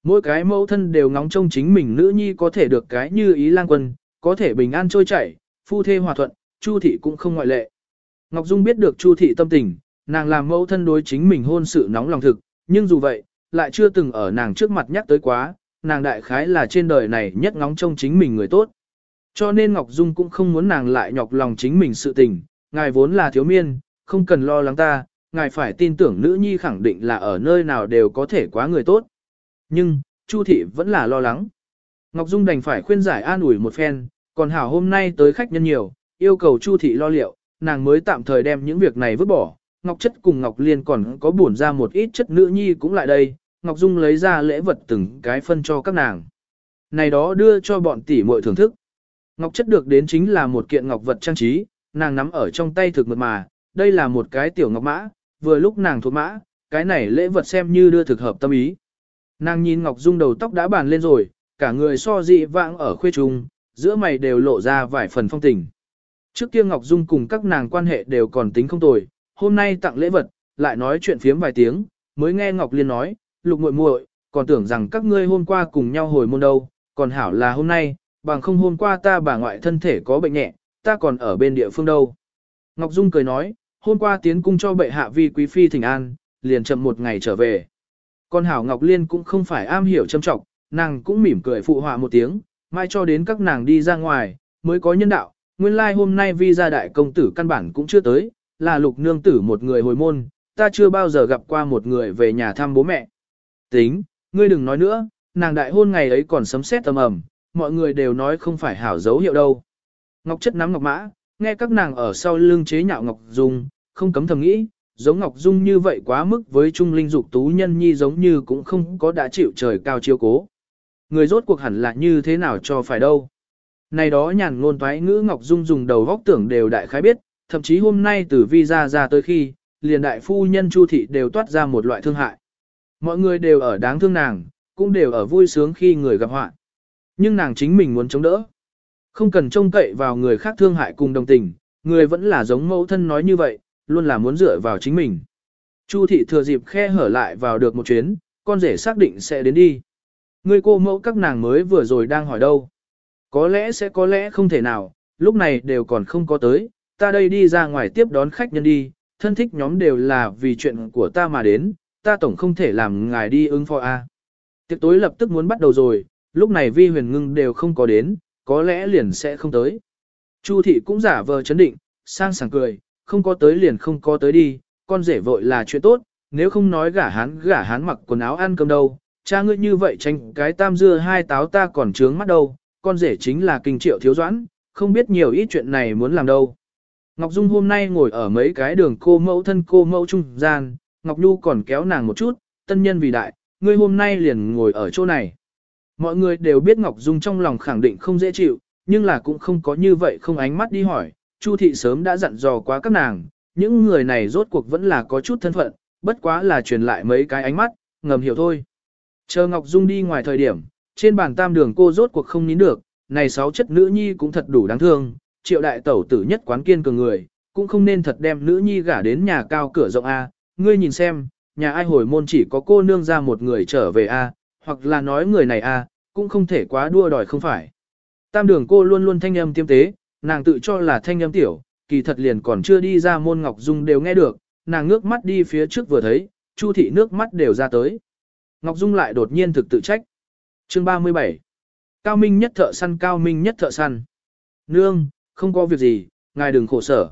Mỗi cái mẫu thân đều ngóng trông chính mình nữ nhi có thể được cái như ý lang quân, có thể bình an trôi chảy, phu thê hòa thuận, Chu thị cũng không ngoại lệ. Ngọc Dung biết được Chu thị tâm tình, nàng làm mẫu thân đối chính mình hôn sự nóng lòng thực, nhưng dù vậy, lại chưa từng ở nàng trước mặt nhắc tới quá, nàng đại khái là trên đời này nhất ngóng trông chính mình người tốt. Cho nên Ngọc Dung cũng không muốn nàng lại nhọc lòng chính mình sự tình, ngài vốn là thiếu miên, không cần lo lắng ta, ngài phải tin tưởng nữ nhi khẳng định là ở nơi nào đều có thể quá người tốt. Nhưng, Chu thị vẫn là lo lắng. Ngọc Dung đành phải khuyên giải an ủi một phen, còn hảo hôm nay tới khách nhân nhiều, yêu cầu Chu thị lo liệu, nàng mới tạm thời đem những việc này vứt bỏ. Ngọc Chất cùng Ngọc Liên còn có buồn ra một ít chất nữ nhi cũng lại đây, Ngọc Dung lấy ra lễ vật từng cái phân cho các nàng. Này đó đưa cho bọn tỷ muội thưởng thức. Ngọc Chất được đến chính là một kiện ngọc vật trang trí, nàng nắm ở trong tay thực mượt mà, đây là một cái tiểu ngọc mã, vừa lúc nàng thuộc mã, cái này lễ vật xem như đưa thực hợp tâm ý. Nàng nhìn Ngọc Dung đầu tóc đã bàn lên rồi, cả người so dị vãng ở khuê trung, giữa mày đều lộ ra vài phần phong tình. Trước kia Ngọc Dung cùng các nàng quan hệ đều còn tính không tồi, hôm nay tặng lễ vật, lại nói chuyện phiếm vài tiếng, mới nghe Ngọc Liên nói, lục muội muội, còn tưởng rằng các ngươi hôm qua cùng nhau hồi môn đâu, còn hảo là hôm nay, bằng không hôm qua ta bà ngoại thân thể có bệnh nhẹ, ta còn ở bên địa phương đâu. Ngọc Dung cười nói, hôm qua tiến cung cho bệ hạ vi quý phi thỉnh an, liền chậm một ngày trở về. Con Hảo Ngọc Liên cũng không phải am hiểu châm trọng, nàng cũng mỉm cười phụ họa một tiếng, mai cho đến các nàng đi ra ngoài, mới có nhân đạo, nguyên lai like hôm nay vi gia đại công tử căn bản cũng chưa tới, là lục nương tử một người hồi môn, ta chưa bao giờ gặp qua một người về nhà thăm bố mẹ. Tính, ngươi đừng nói nữa, nàng đại hôn ngày ấy còn sấm sét tầm ầm, mọi người đều nói không phải hảo dấu hiệu đâu. Ngọc chất nắm ngọc mã, Nghe các nàng ở sau lưng chế nhạo Ngọc Dung, không cấm thầm nghĩ, giống Ngọc Dung như vậy quá mức với trung linh dục tú nhân nhi giống như cũng không có đã chịu trời cao chiếu cố. Người rốt cuộc hẳn là như thế nào cho phải đâu. Này đó nhàn ngôn thoái ngữ Ngọc Dung dùng đầu góc tưởng đều đại khái biết, thậm chí hôm nay từ vi ra ra tới khi, liền đại phu nhân Chu thị đều toát ra một loại thương hại. Mọi người đều ở đáng thương nàng, cũng đều ở vui sướng khi người gặp họa. Nhưng nàng chính mình muốn chống đỡ. Không cần trông cậy vào người khác thương hại cùng đồng tình, người vẫn là giống mẫu thân nói như vậy, luôn là muốn dựa vào chính mình. Chu thị thừa dịp khe hở lại vào được một chuyến, con rể xác định sẽ đến đi. Người cô mẫu các nàng mới vừa rồi đang hỏi đâu. Có lẽ sẽ có lẽ không thể nào, lúc này đều còn không có tới, ta đây đi ra ngoài tiếp đón khách nhân đi, thân thích nhóm đều là vì chuyện của ta mà đến, ta tổng không thể làm ngài đi ứng phó a. Tiệc tối lập tức muốn bắt đầu rồi, lúc này vi huyền ngưng đều không có đến, có lẽ liền sẽ không tới. Chu thị cũng giả vờ chấn định, sang sảng cười, không có tới liền không có tới đi, con rể vội là chuyện tốt, nếu không nói gả hắn gả hắn mặc quần áo ăn cơm đâu, cha ngươi như vậy tranh cái tam dưa hai táo ta còn trướng mắt đâu, con rể chính là kinh triệu thiếu doãn, không biết nhiều ít chuyện này muốn làm đâu. Ngọc Dung hôm nay ngồi ở mấy cái đường cô mẫu thân cô mẫu trung gian, Ngọc Nhu còn kéo nàng một chút, tân nhân vì đại, ngươi hôm nay liền ngồi ở chỗ này. Mọi người đều biết Ngọc Dung trong lòng khẳng định không dễ chịu, nhưng là cũng không có như vậy không ánh mắt đi hỏi, Chu thị sớm đã dặn dò quá các nàng, những người này rốt cuộc vẫn là có chút thân phận, bất quá là truyền lại mấy cái ánh mắt, ngầm hiểu thôi. Chờ Ngọc Dung đi ngoài thời điểm, trên bàn tam đường cô rốt cuộc không nín được, này sáu chất nữ nhi cũng thật đủ đáng thương, triệu đại tẩu tử nhất quán kiên cường người, cũng không nên thật đem nữ nhi gả đến nhà cao cửa rộng A, ngươi nhìn xem, nhà ai hồi môn chỉ có cô nương ra một người trở về A, hoặc là nói người này A, cũng không thể quá đua đòi không phải. Tam đường cô luôn luôn thanh âm tiêm tế, nàng tự cho là thanh âm tiểu, kỳ thật liền còn chưa đi ra môn ngọc dung đều nghe được, nàng ngước mắt đi phía trước vừa thấy, chu thị nước mắt đều ra tới. Ngọc Dung lại đột nhiên thực tự trách. Chương 37 Cao Minh nhất thợ săn Cao Minh nhất thợ săn. Nương, không có việc gì, ngài đừng khổ sở.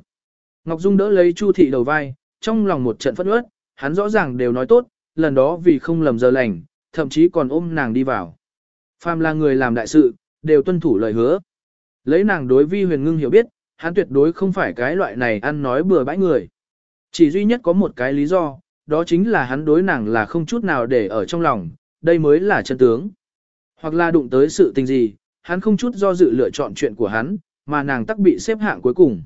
Ngọc Dung đỡ lấy Chu thị đầu vai, trong lòng một trận phẫn uất, hắn rõ ràng đều nói tốt, lần đó vì không lầm giờ lành, thậm chí còn ôm nàng đi vào. Phàm là người làm đại sự, đều tuân thủ lời hứa. Lấy nàng đối vi huyền ngưng hiểu biết, hắn tuyệt đối không phải cái loại này ăn nói bừa bãi người. Chỉ duy nhất có một cái lý do, đó chính là hắn đối nàng là không chút nào để ở trong lòng, đây mới là chân tướng. Hoặc là đụng tới sự tình gì, hắn không chút do dự lựa chọn chuyện của hắn, mà nàng tắc bị xếp hạng cuối cùng.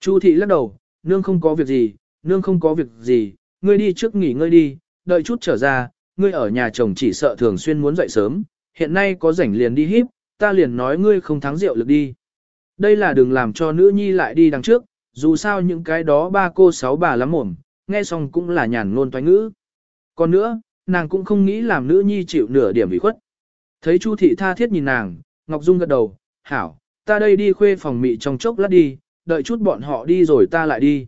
Chu thị lắc đầu, nương không có việc gì, nương không có việc gì, ngươi đi trước nghỉ ngơi đi, đợi chút trở ra, ngươi ở nhà chồng chỉ sợ thường xuyên muốn dậy sớm, hiện nay có rảnh liền đi híp, ta liền nói ngươi không thắng rượu lực đi. Đây là đừng làm cho nữ nhi lại đi đằng trước, dù sao những cái đó ba cô sáu bà lắm mồm, nghe xong cũng là nhàn ngôn toái ngữ. Còn nữa, nàng cũng không nghĩ làm nữ nhi chịu nửa điểm bị khuất. Thấy Chu thị tha thiết nhìn nàng, Ngọc Dung gật đầu, hảo, ta đây đi khuê phòng mị trong chốc lát đi, đợi chút bọn họ đi rồi ta lại đi.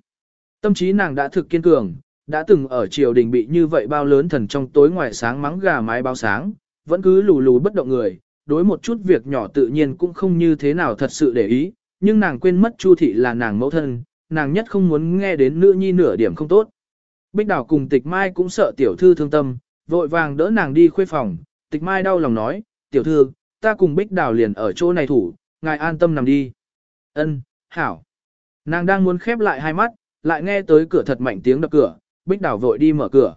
Tâm trí nàng đã thực kiên cường, đã từng ở triều đình bị như vậy bao lớn thần trong tối ngoài sáng mắng gà mái báo sáng, vẫn cứ lù lù bất động người, đối một chút việc nhỏ tự nhiên cũng không như thế nào thật sự để ý, nhưng nàng quên mất Chu thị là nàng mẫu thân, nàng nhất không muốn nghe đến nữ nhi nửa điểm không tốt. Bích Đào cùng Tịch Mai cũng sợ tiểu thư thương tâm, vội vàng đỡ nàng đi khuê phòng, Tịch Mai đau lòng nói, tiểu thư, ta cùng Bích Đào liền ở chỗ này thủ, ngài an tâm nằm đi. Ân, hảo. Nàng đang muốn khép lại hai mắt, lại nghe tới cửa thật mạnh tiếng đập cửa, Bích Đào vội đi mở cửa.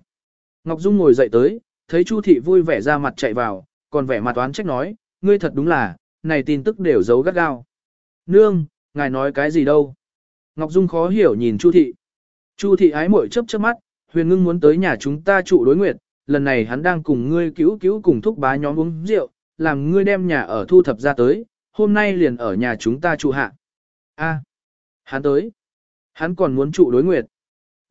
Ngọc Dung ngồi dậy tới, thấy Chu thị vui vẻ ra mặt chạy vào, còn vẻ mặt oán trách nói, ngươi thật đúng là, này tin tức đều giấu gắt gao. Nương, ngài nói cái gì đâu? Ngọc Dung khó hiểu nhìn Chu thị. Chu thị ái muội chớp chớp mắt, Huyền Ngưng muốn tới nhà chúng ta trụ đối nguyệt, lần này hắn đang cùng ngươi cứu cứu cùng thúc bá nhóm uống rượu, làm ngươi đem nhà ở thu thập ra tới, hôm nay liền ở nhà chúng ta trụ hạ. A, hắn tới. Hắn còn muốn trụ đối nguyệt.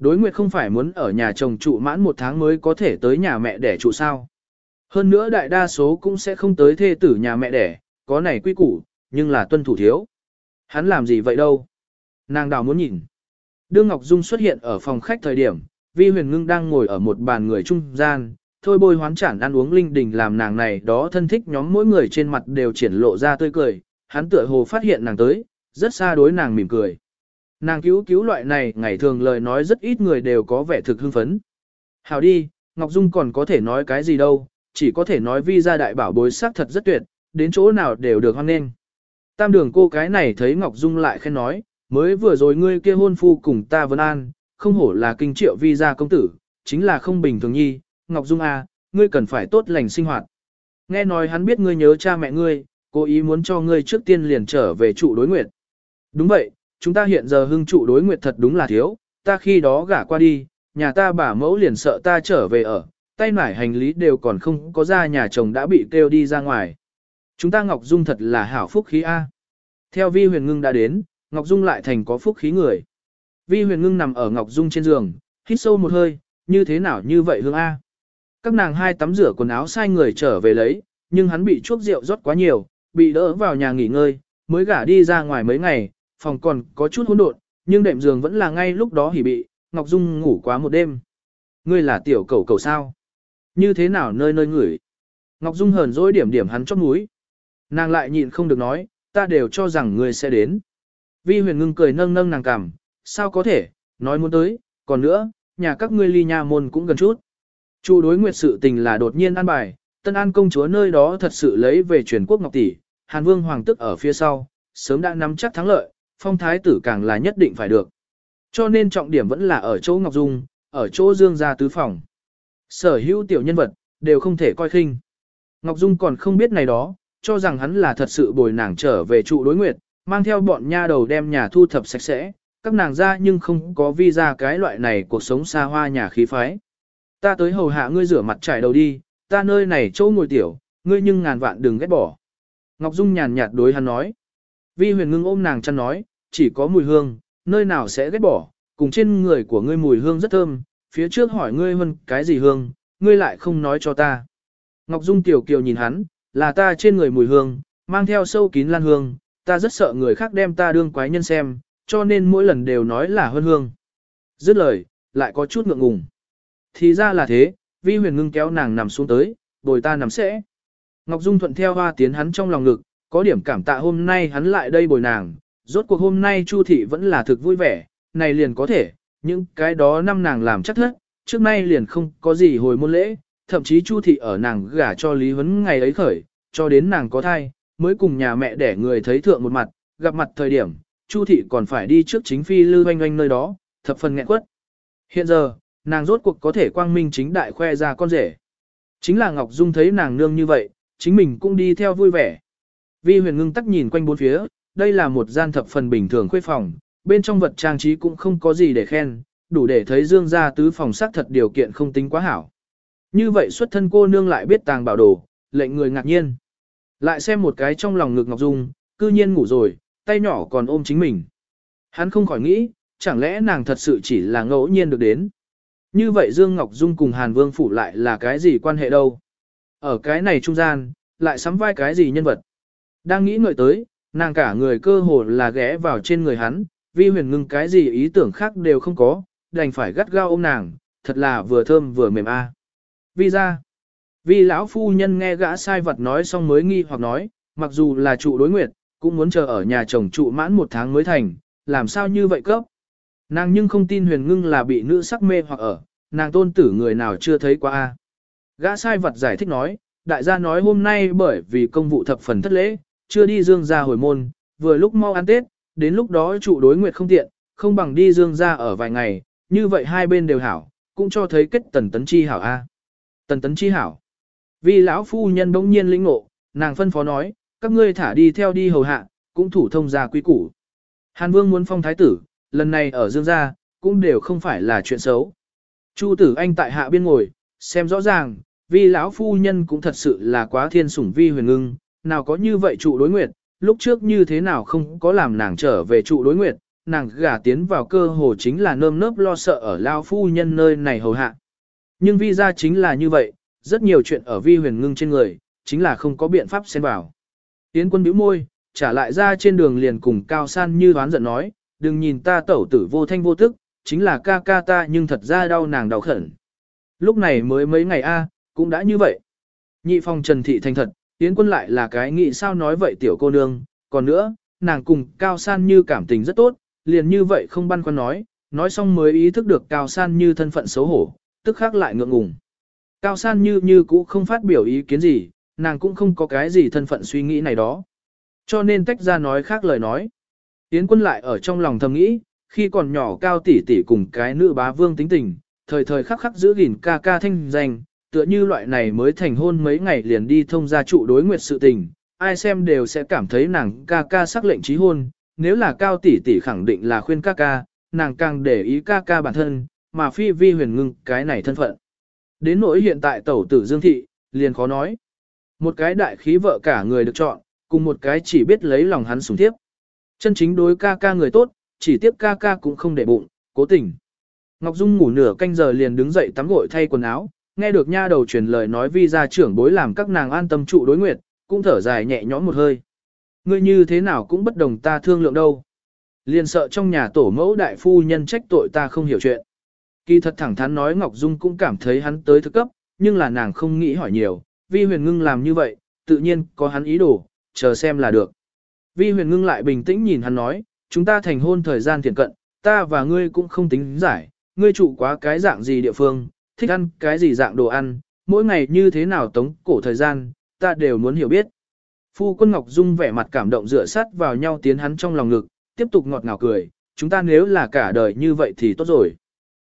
Đối nguyệt không phải muốn ở nhà chồng trụ mãn một tháng mới có thể tới nhà mẹ đẻ trụ sao. Hơn nữa đại đa số cũng sẽ không tới thê tử nhà mẹ đẻ, có này quy củ, nhưng là tuân thủ thiếu. Hắn làm gì vậy đâu? Nàng đào muốn nhìn. Đương Ngọc Dung xuất hiện ở phòng khách thời điểm, Vi Huyền Ngưng đang ngồi ở một bàn người trung gian, thôi bôi hoán chản ăn uống linh đình làm nàng này đó thân thích nhóm mỗi người trên mặt đều triển lộ ra tươi cười, hắn tựa hồ phát hiện nàng tới, rất xa đối nàng mỉm cười. Nàng cứu cứu loại này ngày thường lời nói rất ít người đều có vẻ thực hưng phấn. Hào đi, Ngọc Dung còn có thể nói cái gì đâu, chỉ có thể nói vi gia đại bảo bối sắc thật rất tuyệt, đến chỗ nào đều được hoan nghênh. Tam đường cô cái này thấy Ngọc Dung lại khen nói, mới vừa rồi ngươi kia hôn phu cùng ta vân an, không hổ là kinh triệu vi gia công tử, chính là không bình thường nhi, Ngọc Dung A, ngươi cần phải tốt lành sinh hoạt. Nghe nói hắn biết ngươi nhớ cha mẹ ngươi, cố ý muốn cho ngươi trước tiên liền trở về trụ đối nguyện Đúng vậy, chúng ta hiện giờ hưng trụ đối nguyệt thật đúng là thiếu, ta khi đó gả qua đi, nhà ta bà mẫu liền sợ ta trở về ở, tay nải hành lý đều còn không có ra nhà chồng đã bị kêu đi ra ngoài. Chúng ta Ngọc Dung thật là hảo phúc khí A. Theo vi huyền ngưng đã đến, Ngọc Dung lại thành có phúc khí người. Vi huyền ngưng nằm ở Ngọc Dung trên giường, hít sâu một hơi, như thế nào như vậy hương A. Các nàng hai tắm rửa quần áo sai người trở về lấy, nhưng hắn bị chuốc rượu rót quá nhiều, bị đỡ vào nhà nghỉ ngơi, mới gả đi ra ngoài mấy ngày, phòng còn có chút hỗn độn, nhưng đệm giường vẫn là ngay lúc đó hỉ bị, Ngọc Dung ngủ quá một đêm. Ngươi là tiểu cầu cầu sao? Như thế nào nơi nơi ngửi? Ngọc Dung hờn dỗi điểm điểm hắn chót mũi. Nàng lại nhịn không được nói, ta đều cho rằng ngươi sẽ đến. Vi huyền ngưng cười nâng nâng nàng cằm, sao có thể, nói muốn tới, còn nữa, nhà các ngươi ly nhà môn cũng gần chút. Chu đối nguyệt sự tình là đột nhiên an bài, Tân An công chúa nơi đó thật sự lấy về truyền quốc ngọc tỷ, Hàn Vương hoàng tức ở phía sau, sớm đã nắm chắc thắng lợi, phong thái tử càng là nhất định phải được. Cho nên trọng điểm vẫn là ở chỗ Ngọc Dung, ở chỗ Dương gia tứ phòng. Sở hữu tiểu nhân vật, đều không thể coi khinh. Ngọc Dung còn không biết này đó, cho rằng hắn là thật sự bồi nàng trở về trụ đối nguyệt, mang theo bọn nha đầu đem nhà thu thập sạch sẽ, các nàng ra nhưng không có vi ra cái loại này cuộc sống xa hoa nhà khí phái. Ta tới hầu hạ ngươi rửa mặt trải đầu đi, ta nơi này chỗ ngồi tiểu, ngươi nhưng ngàn vạn đừng ghét bỏ. Ngọc Dung nhàn nhạt đối hắn nói. Vi huyền ngưng ôm nàng chăn nói, chỉ có mùi hương, nơi nào sẽ ghét bỏ, cùng trên người của ngươi mùi hương rất thơm, phía trước hỏi ngươi hơn cái gì hương, ngươi lại không nói cho ta. Ngọc Dung tiểu kiều nhìn hắn, là ta trên người mùi hương, mang theo sâu kín lan hương, ta rất sợ người khác đem ta đương quái nhân xem, cho nên mỗi lần đều nói là hơn hương. Dứt lời, lại có chút ngượng ngùng. Thì ra là thế, vi huyền ngưng kéo nàng nằm xuống tới, bồi ta nằm sẽ. Ngọc Dung thuận theo hoa tiến hắn trong lòng ngực, có điểm cảm tạ hôm nay hắn lại đây bồi nàng, rốt cuộc hôm nay Chu thị vẫn là thực vui vẻ, này liền có thể, những cái đó năm nàng làm chắc thất, trước nay liền không có gì hồi môn lễ, thậm chí Chu thị ở nàng gả cho Lý Huấn ngày ấy khởi, cho đến nàng có thai, mới cùng nhà mẹ để người thấy thượng một mặt, gặp mặt thời điểm, Chu thị còn phải đi trước chính phi lư oanh oanh nơi đó, thập phần nghẹn quất. Hiện giờ, nàng rốt cuộc có thể quang minh chính đại khoe ra con rể. Chính là Ngọc Dung thấy nàng nương như vậy, chính mình cũng đi theo vui vẻ. Vi huyền ngưng tắc nhìn quanh bốn phía, đây là một gian thập phần bình thường khuê phòng, bên trong vật trang trí cũng không có gì để khen, đủ để thấy dương gia tứ phòng sắc thật điều kiện không tính quá hảo. Như vậy xuất thân cô nương lại biết tàng bảo đồ, lệnh người ngạc nhiên. Lại xem một cái trong lòng ngực Ngọc Dung, cư nhiên ngủ rồi, tay nhỏ còn ôm chính mình. Hắn không khỏi nghĩ, chẳng lẽ nàng thật sự chỉ là ngẫu nhiên được đến. Như vậy Dương Ngọc Dung cùng Hàn Vương Phủ lại là cái gì quan hệ đâu? Ở cái này trung gian, lại sắm vai cái gì nhân vật? Đang nghĩ ngợi tới, nàng cả người cơ hồ là ghé vào trên người hắn, vi huyền ngưng cái gì ý tưởng khác đều không có, đành phải gắt gao ôm nàng, thật là vừa thơm vừa mềm a. Vi ra, vi lão phu nhân nghe gã sai vật nói xong mới nghi hoặc nói, mặc dù là trụ đối nguyệt, cũng muốn chờ ở nhà chồng trụ mãn một tháng mới thành, làm sao như vậy cấp? Nàng nhưng không tin huyền ngưng là bị nữ sắc mê hoặc ở, nàng tôn tử người nào chưa thấy qua a. Gã sai vật giải thích nói, đại gia nói hôm nay bởi vì công vụ thập phần thất lễ, chưa đi dương ra hồi môn, vừa lúc mau ăn Tết, đến lúc đó trụ đối nguyệt không tiện, không bằng đi dương ra ở vài ngày, như vậy hai bên đều hảo, cũng cho thấy kết tần tấn chi hảo a. À. Tần tấn chi hảo. Vì lão phu nhân bỗng nhiên lĩnh ngộ, nàng phân phó nói, các ngươi thả đi theo đi hầu hạ, cũng thủ thông gia quý củ. Hàn Vương muốn phong thái tử, lần này ở Dương gia, cũng đều không phải là chuyện xấu. Chu tử anh tại hạ biên ngồi, xem rõ ràng, vì lão phu nhân cũng thật sự là quá thiên sủng vi huyền ngưng, nào có như vậy trụ đối nguyệt, lúc trước như thế nào không có làm nàng trở về trụ đối nguyệt, nàng gả tiến vào cơ hồ chính là nơm nớp lo sợ ở lao phu nhân nơi này hầu hạ. Nhưng vi ra chính là như vậy, rất nhiều chuyện ở vi huyền ngưng trên người, chính là không có biện pháp xen vào. Tiến quân bĩu môi, trả lại ra trên đường liền cùng cao san như đoán giận nói, đừng nhìn ta tẩu tử vô thanh vô tức, chính là ca ca ta nhưng thật ra đau nàng đau khẩn. Lúc này mới mấy ngày a, cũng đã như vậy. Nhị phong trần thị thành thật, tiến quân lại là cái nghĩ sao nói vậy tiểu cô nương, còn nữa, nàng cùng cao san như cảm tình rất tốt, liền như vậy không băn khoăn nói, nói xong mới ý thức được cao san như thân phận xấu hổ, tức khác lại ngượng ngùng. Cao san như như cũ không phát biểu ý kiến gì, nàng cũng không có cái gì thân phận suy nghĩ này đó. Cho nên tách ra nói khác lời nói. Yến quân lại ở trong lòng thầm nghĩ, khi còn nhỏ cao tỷ tỷ cùng cái nữ bá vương tính tình, thời thời khắc khắc giữ gìn ca ca thanh danh, tựa như loại này mới thành hôn mấy ngày liền đi thông gia trụ đối nguyệt sự tình, ai xem đều sẽ cảm thấy nàng ca ca sắc lệnh trí hôn, nếu là cao tỷ tỷ khẳng định là khuyên ca ca, nàng càng để ý ca ca bản thân, mà phi vi huyền ngưng cái này thân phận. Đến nỗi hiện tại tẩu tử Dương Thị, liền khó nói. Một cái đại khí vợ cả người được chọn, cùng một cái chỉ biết lấy lòng hắn sủng tiếp. Chân chính đối ca ca người tốt, chỉ tiếp ca ca cũng không để bụng, cố tình. Ngọc Dung ngủ nửa canh giờ liền đứng dậy tắm gội thay quần áo, nghe được nha đầu truyền lời nói vi ra trưởng bối làm các nàng an tâm trụ đối nguyệt, cũng thở dài nhẹ nhõm một hơi. Ngươi như thế nào cũng bất đồng ta thương lượng đâu. Liền sợ trong nhà tổ mẫu đại phu nhân trách tội ta không hiểu chuyện. Kỳ thật thẳng thắn nói Ngọc Dung cũng cảm thấy hắn tới thức cấp, nhưng là nàng không nghĩ hỏi nhiều, vi huyền ngưng làm như vậy, tự nhiên có hắn ý đồ, chờ xem là được. Vi huyền ngưng lại bình tĩnh nhìn hắn nói, chúng ta thành hôn thời gian thiện cận, ta và ngươi cũng không tính giải, ngươi trụ quá cái dạng gì địa phương, thích ăn cái gì dạng đồ ăn, mỗi ngày như thế nào tống cổ thời gian, ta đều muốn hiểu biết. Phu quân Ngọc Dung vẻ mặt cảm động dựa sát vào nhau tiến hắn trong lòng ngực, tiếp tục ngọt ngào cười, chúng ta nếu là cả đời như vậy thì tốt rồi.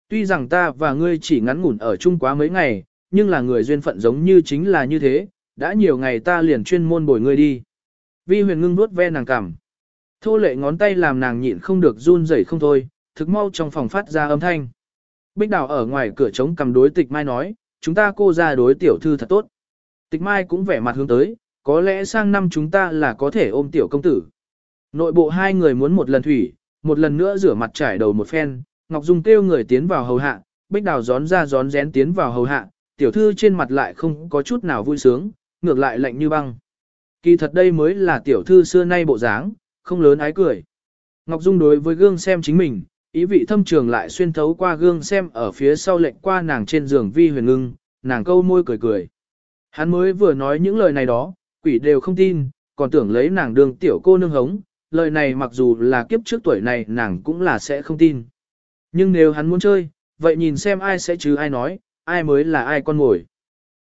Tuy rằng ta và ngươi chỉ ngắn ngủn ở chung quá mấy ngày, nhưng là người duyên phận giống như chính là như thế, đã nhiều ngày ta liền chuyên môn bồi ngươi đi. Vi huyền ngưng nuốt ve nàng cảm. Thô lệ ngón tay làm nàng nhịn không được run rẩy không thôi, thực mau trong phòng phát ra âm thanh. Bích đào ở ngoài cửa trống cầm đối tịch mai nói, chúng ta cô ra đối tiểu thư thật tốt. Tịch mai cũng vẻ mặt hướng tới, có lẽ sang năm chúng ta là có thể ôm tiểu công tử. Nội bộ hai người muốn một lần thủy, một lần nữa rửa mặt trải đầu một phen, Ngọc Dung kêu người tiến vào hầu hạ, Bích Đào gión ra gión rén tiến vào hầu hạ, tiểu thư trên mặt lại không có chút nào vui sướng, ngược lại lạnh như băng. Kỳ thật đây mới là tiểu thư xưa nay bộ dáng, không lớn ái cười. Ngọc Dung đối với gương xem chính mình, ý vị thâm trường lại xuyên thấu qua gương xem ở phía sau lệnh qua nàng trên giường vi huyền ngưng, nàng câu môi cười cười. Hắn mới vừa nói những lời này đó, quỷ đều không tin, còn tưởng lấy nàng đường tiểu cô nương hống, lời này mặc dù là kiếp trước tuổi này nàng cũng là sẽ không tin. Nhưng nếu hắn muốn chơi, vậy nhìn xem ai sẽ chứ ai nói, ai mới là ai con mồi.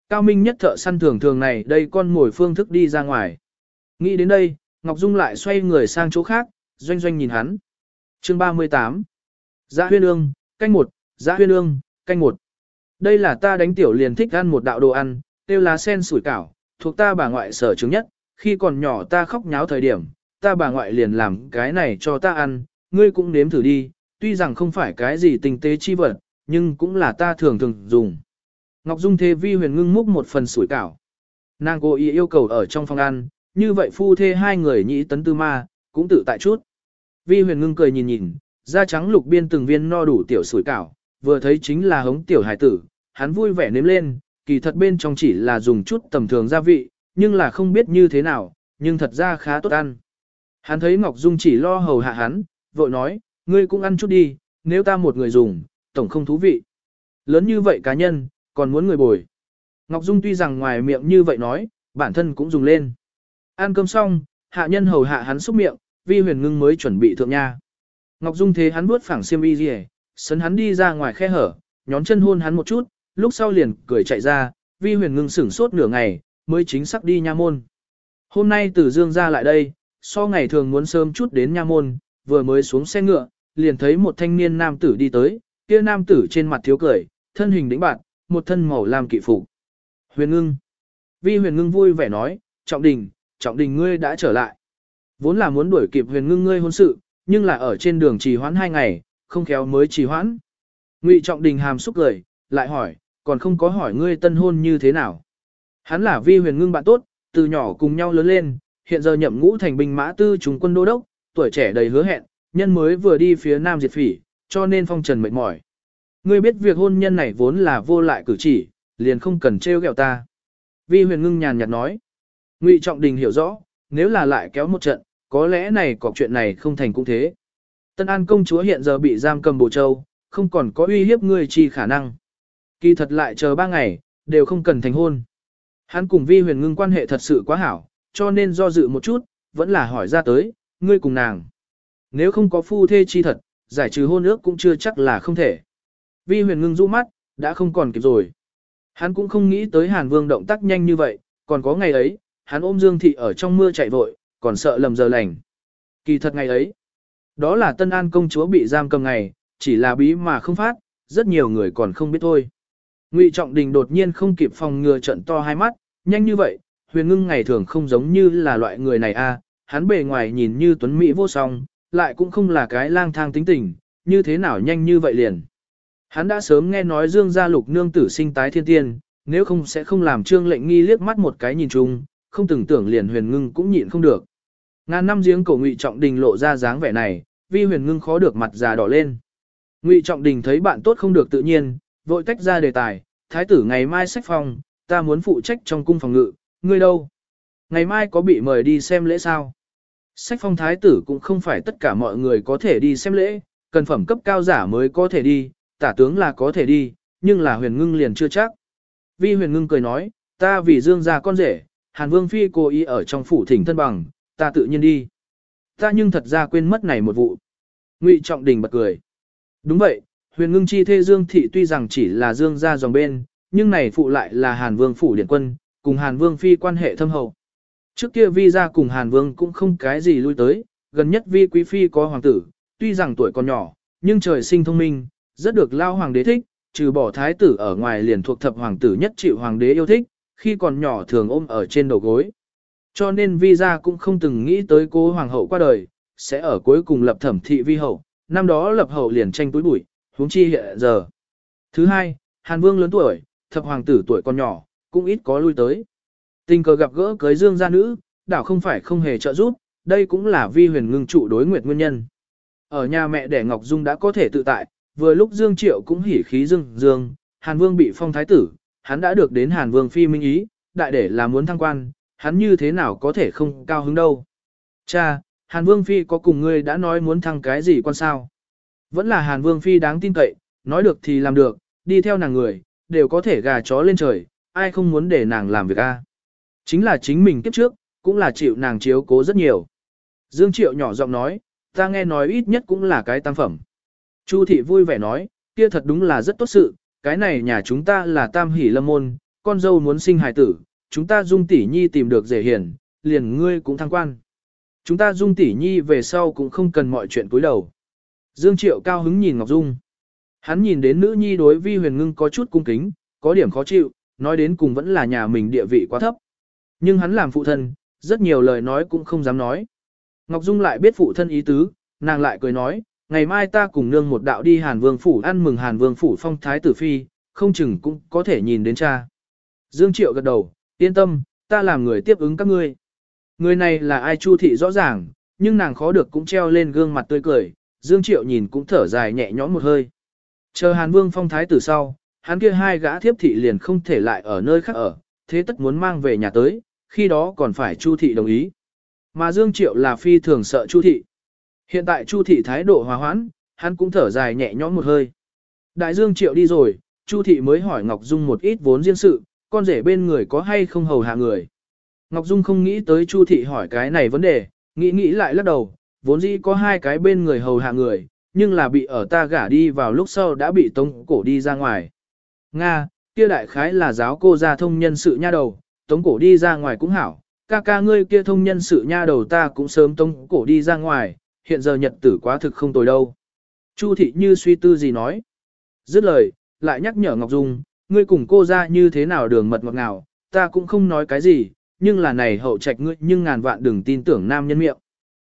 Cao Minh nhất thợ săn thường thường này đây con mồi phương thức đi ra ngoài. Nghĩ đến đây, Ngọc Dung lại xoay người sang chỗ khác, doanh doanh nhìn hắn. Chương 38 Giã huyên ương, canh một, giã huyên ương, canh một. Đây là ta đánh tiểu liền thích ăn một đạo đồ ăn, tiêu lá sen sủi cảo, thuộc ta bà ngoại sở chứng nhất, khi còn nhỏ ta khóc nháo thời điểm, ta bà ngoại liền làm cái này cho ta ăn, ngươi cũng nếm thử đi, tuy rằng không phải cái gì tinh tế chi vật, nhưng cũng là ta thường thường dùng. Ngọc Dung Thế Vi huyền ngưng múc một phần sủi cảo. Nàng cô ý yêu cầu ở trong phòng ăn, như vậy phu thê hai người nhĩ tấn tư ma, cũng tự tại chút. Vi huyền ngưng cười nhìn nhìn, da trắng lục biên từng viên no đủ tiểu sủi cảo, vừa thấy chính là hống tiểu hải tử, hắn vui vẻ nếm lên, kỳ thật bên trong chỉ là dùng chút tầm thường gia vị, nhưng là không biết như thế nào, nhưng thật ra khá tốt ăn. Hắn thấy Ngọc Dung chỉ lo hầu hạ hắn, vội nói, ngươi cũng ăn chút đi, nếu ta một người dùng, tổng không thú vị. Lớn như vậy cá nhân, còn muốn người bồi. Ngọc Dung tuy rằng ngoài miệng như vậy nói, bản thân cũng dùng lên. Ăn cơm xong, hạ nhân hầu hạ hắn xúc miệng, vi huyền ngưng mới chuẩn bị thượng nha. Ngọc Dung thế hắn bước phẳng xiêm y gì sấn hắn đi ra ngoài khe hở, nhón chân hôn hắn một chút, lúc sau liền cười chạy ra, vi huyền ngưng sửng sốt nửa ngày, mới chính xác đi nha môn. Hôm nay từ dương ra lại đây, so ngày thường muốn sớm chút đến nha môn, vừa mới xuống xe ngựa, liền thấy một thanh niên nam tử đi tới, kia nam tử trên mặt thiếu cười, thân hình đĩnh bạn, một thân màu làm kỵ phục. Huyền ngưng. Vi huyền ngưng vui vẻ nói, trọng đình, trọng đình ngươi đã trở lại. Vốn là muốn đuổi kịp huyền ngưng ngươi hôn sự, nhưng là ở trên đường trì hoãn hai ngày, không khéo mới trì hoãn. Ngụy trọng đình hàm xúc cười, lại hỏi, còn không có hỏi ngươi tân hôn như thế nào. Hắn là vi huyền ngưng bạn tốt, từ nhỏ cùng nhau lớn lên, hiện giờ nhậm ngũ thành binh mã tư trung quân đô đốc, tuổi trẻ đầy hứa hẹn, nhân mới vừa đi phía nam diệt phỉ, cho nên phong trần mệt mỏi. Ngươi biết việc hôn nhân này vốn là vô lại cử chỉ, liền không cần trêu ghẹo ta. Vi huyền ngưng nhàn nhạt nói. Ngụy Trọng Đình hiểu rõ, nếu là lại kéo một trận, có lẽ này cọc chuyện này không thành cũng thế. Tân An công chúa hiện giờ bị giam cầm Bồ Châu, không còn có uy hiếp ngươi chi khả năng. Kỳ thật lại chờ ba ngày, đều không cần thành hôn. Hắn cùng Vi huyền ngưng quan hệ thật sự quá hảo, cho nên do dự một chút, vẫn là hỏi ra tới, ngươi cùng nàng. Nếu không có phu thê chi thật, giải trừ hôn ước cũng chưa chắc là không thể. Vi huyền ngưng rũ mắt, đã không còn kịp rồi. Hắn cũng không nghĩ tới Hàn Vương động tác nhanh như vậy, còn có ngày ấy, hắn ôm Dương Thị ở trong mưa chạy vội, còn sợ lầm giờ lành. Kỳ thật ngày ấy, Đó là Tân An công chúa bị giam cầm ngày, chỉ là bí mà không phát, rất nhiều người còn không biết thôi. Ngụy Trọng Đình đột nhiên không kịp phòng ngừa trận to hai mắt, nhanh như vậy, huyền ngưng ngày thường không giống như là loại người này a, hắn bề ngoài nhìn như tuấn mỹ vô song, lại cũng không là cái lang thang tính tình, như thế nào nhanh như vậy liền. Hắn đã sớm nghe nói Dương gia lục nương tử sinh tái thiên tiên, nếu không sẽ không làm trương lệnh nghi liếc mắt một cái nhìn chung, không từng tưởng liền huyền ngưng cũng nhịn không được. Ngàn năm giếng cổ ngụy trọng đình lộ ra dáng vẻ này, vi huyền ngưng khó được mặt già đỏ lên. Ngụy trọng đình thấy bạn tốt không được tự nhiên, vội tách ra đề tài, thái tử ngày mai sách phong, ta muốn phụ trách trong cung phòng ngự, ngươi đâu? Ngày mai có bị mời đi xem lễ sao? Sách phong thái tử cũng không phải tất cả mọi người có thể đi xem lễ, cần phẩm cấp cao giả mới có thể đi, tả tướng là có thể đi, nhưng là huyền ngưng liền chưa chắc. Vi huyền ngưng cười nói, ta vì dương gia con rể, Hàn Vương Phi cố ý ở trong phủ thỉnh thân bằng, ta tự nhiên đi. Ta nhưng thật ra quên mất này một vụ. Ngụy Trọng Đình bật cười. Đúng vậy, huyền ngưng chi thê Dương Thị tuy rằng chỉ là Dương gia dòng bên, nhưng này phụ lại là Hàn Vương phủ điện quân, cùng Hàn Vương Phi quan hệ thâm hậu. Trước kia Vi gia cùng Hàn Vương cũng không cái gì lui tới, gần nhất Vi Quý Phi có hoàng tử, tuy rằng tuổi còn nhỏ, nhưng trời sinh thông minh, rất được lao hoàng đế thích, trừ bỏ thái tử ở ngoài liền thuộc thập hoàng tử nhất chịu hoàng đế yêu thích, khi còn nhỏ thường ôm ở trên đầu gối. Cho nên vi gia cũng không từng nghĩ tới cố hoàng hậu qua đời, sẽ ở cuối cùng lập thẩm thị vi hậu, năm đó lập hậu liền tranh túi bụi, huống chi hiện giờ. Thứ hai, Hàn Vương lớn tuổi, thập hoàng tử tuổi còn nhỏ, cũng ít có lui tới. Tình cờ gặp gỡ cưới dương gia nữ, đảo không phải không hề trợ giúp, đây cũng là vi huyền ngưng trụ đối nguyệt nguyên nhân. Ở nhà mẹ đẻ Ngọc Dung đã có thể tự tại, vừa lúc Dương Triệu cũng hỉ khí dương dương, Hàn Vương bị phong thái tử, hắn đã được đến Hàn Vương phi minh ý, đại để là muốn thăng quan, hắn như thế nào có thể không cao hứng đâu. Cha, Hàn Vương phi có cùng ngươi đã nói muốn thăng cái gì quan sao? Vẫn là Hàn Vương phi đáng tin cậy, nói được thì làm được, đi theo nàng người, đều có thể gà chó lên trời, ai không muốn để nàng làm việc a? Chính là chính mình kiếp trước, cũng là chịu nàng chiếu cố rất nhiều. Dương Triệu nhỏ giọng nói, ta nghe nói ít nhất cũng là cái tam phẩm. Chu thị vui vẻ nói, kia thật đúng là rất tốt sự, cái này nhà chúng ta là tam hỷ lâm môn, con dâu muốn sinh hài tử, chúng ta dung tỷ nhi tìm được rể hiền, liền ngươi cũng thăng quan. Chúng ta dung tỷ nhi về sau cũng không cần mọi chuyện cúi đầu. Dương Triệu cao hứng nhìn Ngọc Dung. Hắn nhìn đến nữ nhi đối vi huyền ngưng có chút cung kính, có điểm khó chịu, nói đến cùng vẫn là nhà mình địa vị quá thấp. Nhưng hắn làm phụ thân, rất nhiều lời nói cũng không dám nói. Ngọc Dung lại biết phụ thân ý tứ, nàng lại cười nói, ngày mai ta cùng nương một đạo đi Hàn Vương Phủ ăn mừng Hàn Vương Phủ phong thái tử phi, không chừng cũng có thể nhìn đến cha. Dương Triệu gật đầu, yên tâm, ta làm người tiếp ứng các ngươi. Người này là ai Chu thị rõ ràng, nhưng nàng khó được cũng treo lên gương mặt tươi cười, Dương Triệu nhìn cũng thở dài nhẹ nhõm một hơi. Chờ Hàn Vương phong thái tử sau, hắn kia hai gã thiếp thị liền không thể lại ở nơi khác ở, thế tất muốn mang về nhà tới, khi đó còn phải Chu thị đồng ý. Mà Dương Triệu là phi thường sợ Chu thị. Hiện tại Chu thị thái độ hòa hoãn, hắn cũng thở dài nhẹ nhõm một hơi. Đại Dương Triệu đi rồi, Chu thị mới hỏi Ngọc Dung một ít vốn riêng sự, con rể bên người có hay không hầu hạ người. Ngọc Dung không nghĩ tới Chu thị hỏi cái này vấn đề, nghĩ nghĩ lại lắc đầu, vốn dĩ có hai cái bên người hầu hạ người, nhưng là bị ở ta gả đi vào lúc sau đã bị tống cổ đi ra ngoài. Nga, kia đại khái là giáo cô gia thông nhân sự nha đầu, tống cổ đi ra ngoài cũng hảo, ca ca ngươi kia thông nhân sự nha đầu ta cũng sớm tống cổ đi ra ngoài, hiện giờ nhật tử quá thực không tồi đâu. Chu thị như suy tư gì nói. Dứt lời, lại nhắc nhở Ngọc Dung, ngươi cùng cô ra như thế nào đường mật ngọt ngào, ta cũng không nói cái gì, nhưng là này hậu trạch ngươi nhưng ngàn vạn đừng tin tưởng nam nhân miệng.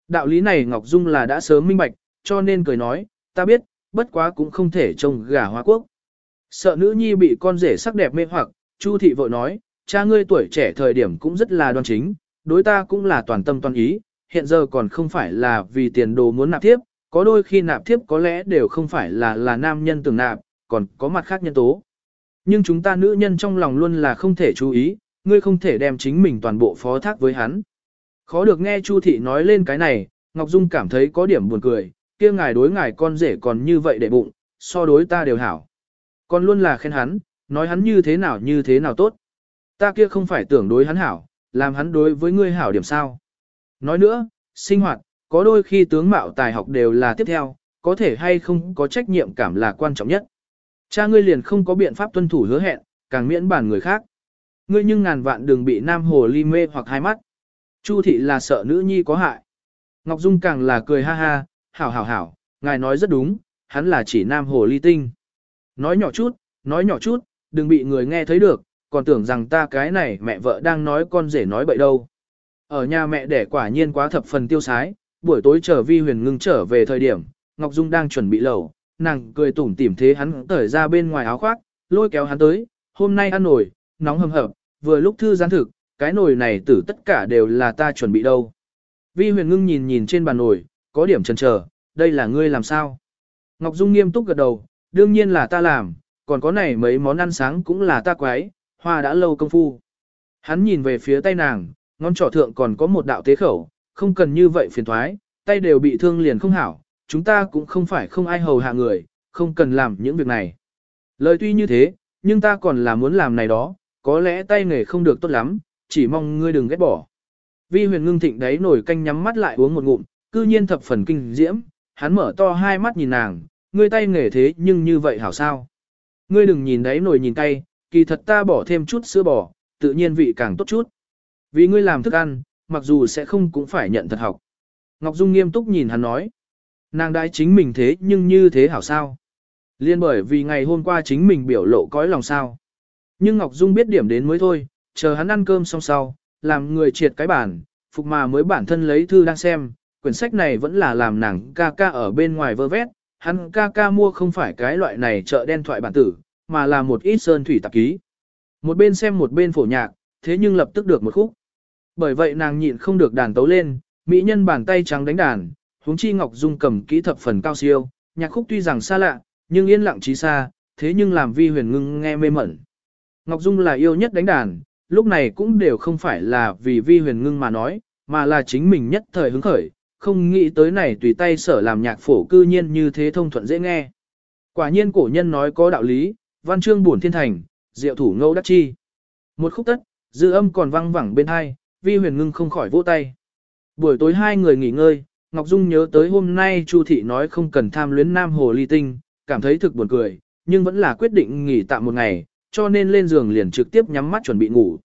Đạo lý này Ngọc Dung là đã sớm minh bạch, cho nên cười nói, ta biết, bất quá cũng không thể trông gà hoa quốc. Sợ nữ nhi bị con rể sắc đẹp mê hoặc, Chu thị vội nói, cha ngươi tuổi trẻ thời điểm cũng rất là đoan chính, đối ta cũng là toàn tâm toàn ý, hiện giờ còn không phải là vì tiền đồ muốn nạp tiếp, có đôi khi nạp tiếp có lẽ đều không phải là là nam nhân tưởng nạp, còn có mặt khác nhân tố. Nhưng chúng ta nữ nhân trong lòng luôn là không thể chú ý, ngươi không thể đem chính mình toàn bộ phó thác với hắn. Khó được nghe Chu thị nói lên cái này, Ngọc Dung cảm thấy có điểm buồn cười, kia ngài đối ngài con rể còn như vậy để bụng, so đối ta đều hảo. Còn luôn là khen hắn, nói hắn như thế nào như thế nào tốt. Ta kia không phải tưởng đối hắn hảo, làm hắn đối với ngươi hảo điểm sao. Nói nữa, sinh hoạt, có đôi khi tướng mạo tài học đều là tiếp theo, có thể hay không có trách nhiệm cảm là quan trọng nhất. Cha ngươi liền không có biện pháp tuân thủ hứa hẹn, càng miễn bản người khác. Ngươi nhưng ngàn vạn đừng bị nam hồ ly mê hoặc hai mắt. Chu thị là sợ nữ nhi có hại. Ngọc Dung càng là cười ha ha, hảo hảo hảo, ngài nói rất đúng, hắn là chỉ nam hồ ly tinh. Nói nhỏ chút, nói nhỏ chút, đừng bị người nghe thấy được, còn tưởng rằng ta cái này mẹ vợ đang nói con rể nói bậy đâu. Ở nhà mẹ đẻ quả nhiên quá thập phần tiêu sái, buổi tối chờ vi huyền ngưng trở về thời điểm, Ngọc Dung đang chuẩn bị lẩu, nàng cười tủm tỉm thế hắn tởi ra bên ngoài áo khoác, lôi kéo hắn tới, hôm nay ăn nổi, nóng hầm hập, vừa lúc thư gián thực, cái nồi này tử tất cả đều là ta chuẩn bị đâu. Vi huyền ngưng nhìn nhìn trên bàn nồi, có điểm chần chờ, đây là ngươi làm sao? Ngọc Dung nghiêm túc gật đầu, đương nhiên là ta làm, còn có này mấy món ăn sáng cũng là ta quái, hoa đã lâu công phu. Hắn nhìn về phía tay nàng, ngón trỏ thượng còn có một đạo tế khẩu, không cần như vậy phiền thoái, tay đều bị thương liền không hảo, chúng ta cũng không phải không ai hầu hạ người, không cần làm những việc này. Lời tuy như thế, nhưng ta còn là muốn làm này đó, có lẽ tay nghề không được tốt lắm, chỉ mong ngươi đừng ghét bỏ. Vi huyền ngưng thịnh đấy nổi canh nhắm mắt lại uống một ngụm, cư nhiên thập phần kinh diễm, hắn mở to hai mắt nhìn nàng, ngươi tay nghề thế nhưng như vậy hảo sao. Ngươi đừng nhìn đấy nổi nhìn tay, kỳ thật ta bỏ thêm chút sữa bò, tự nhiên vị càng tốt chút. Vì ngươi làm thức ăn, mặc dù sẽ không cũng phải nhận thật học. Ngọc Dung nghiêm túc nhìn hắn nói. Nàng đãi chính mình thế nhưng như thế hảo sao. Liên bởi vì ngày hôm qua chính mình biểu lộ cõi lòng sao. Nhưng Ngọc Dung biết điểm đến mới thôi, chờ hắn ăn cơm xong sau, làm người triệt cái bản, phục mà mới bản thân lấy thư đang xem, quyển sách này vẫn là làm nàng ca ca ở bên ngoài vơ vét, hắn ca ca mua không phải cái loại này chợ đen thoại bản tử, mà là một ít sơn thủy tạp ký. Một bên xem một bên phổ nhạc, thế nhưng lập tức được một khúc. Bởi vậy nàng nhịn không được đàn tấu lên, mỹ nhân bàn tay trắng đánh đàn, huống chi Ngọc Dung cầm kỹ thập phần cao siêu, nhạc khúc tuy rằng xa lạ, nhưng yên lặng trí xa, thế nhưng làm vi huyền ngưng nghe mê mẩn. Ngọc Dung là yêu nhất đánh đàn, lúc này cũng đều không phải là vì vi huyền ngưng mà nói, mà là chính mình nhất thời hứng khởi, không nghĩ tới này tùy tay sở làm nhạc phổ cư nhiên như thế thông thuận dễ nghe. Quả nhiên cổ nhân nói có đạo lý, văn chương buồn thiên thành, diệu thủ ngẫu đắc chi. Một khúc tất, dư âm còn vang vẳng bên hai, vi huyền ngưng không khỏi vỗ tay. Buổi tối hai người nghỉ ngơi, Ngọc Dung nhớ tới hôm nay Chu Thị nói không cần tham luyến Nam Hồ Ly Tinh, cảm thấy thực buồn cười, nhưng vẫn là quyết định nghỉ tạm một ngày, cho nên lên giường liền trực tiếp nhắm mắt chuẩn bị ngủ.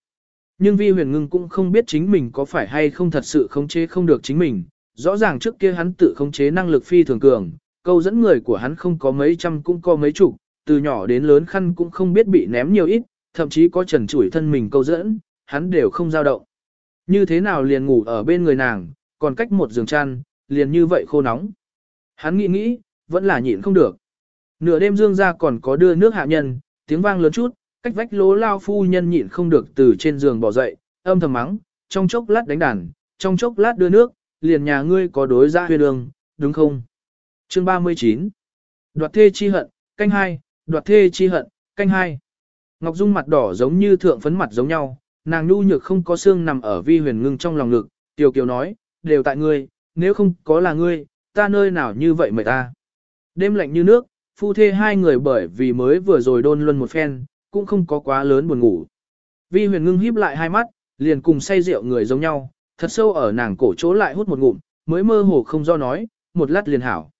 Nhưng Vi Huyền Ngưng cũng không biết chính mình có phải hay không thật sự khống chế không được chính mình, rõ ràng trước kia hắn tự khống chế năng lực phi thường cường, câu dẫn người của hắn không có mấy trăm cũng có mấy chục, từ nhỏ đến lớn khăn cũng không biết bị ném nhiều ít, thậm chí có trần chủi thân mình câu dẫn, hắn đều không dao động. Như thế nào liền ngủ ở bên người nàng, còn cách một giường chăn, liền như vậy khô nóng. Hắn nghĩ nghĩ, vẫn là nhịn không được. Nửa đêm dương ra còn có đưa nước hạ nhân, tiếng vang lớn chút, cách vách lố lao phu nhân nhịn không được từ trên giường bỏ dậy, âm thầm mắng, trong chốc lát đánh đàn, trong chốc lát đưa nước, liền nhà ngươi có đối ra huyên đường, đúng không? Chương 39 Đoạt thê chi hận, canh hai, đoạt thê chi hận, canh hai. Ngọc Dung mặt đỏ giống như thượng phấn mặt giống nhau, nàng nhu nhược không có xương nằm ở vi huyền ngưng trong lòng ngực, tiểu kiều nói, đều tại ngươi, nếu không có là ngươi, ta nơi nào như vậy mời ta. Đêm lạnh như nước, phu thê hai người bởi vì mới vừa rồi đôn luân một phen, cũng không có quá lớn buồn ngủ. Vi huyền ngưng híp lại hai mắt, liền cùng say rượu người giống nhau, thật sâu ở nàng cổ chỗ lại hút một ngụm, mới mơ hồ không do nói, một lát liền hảo.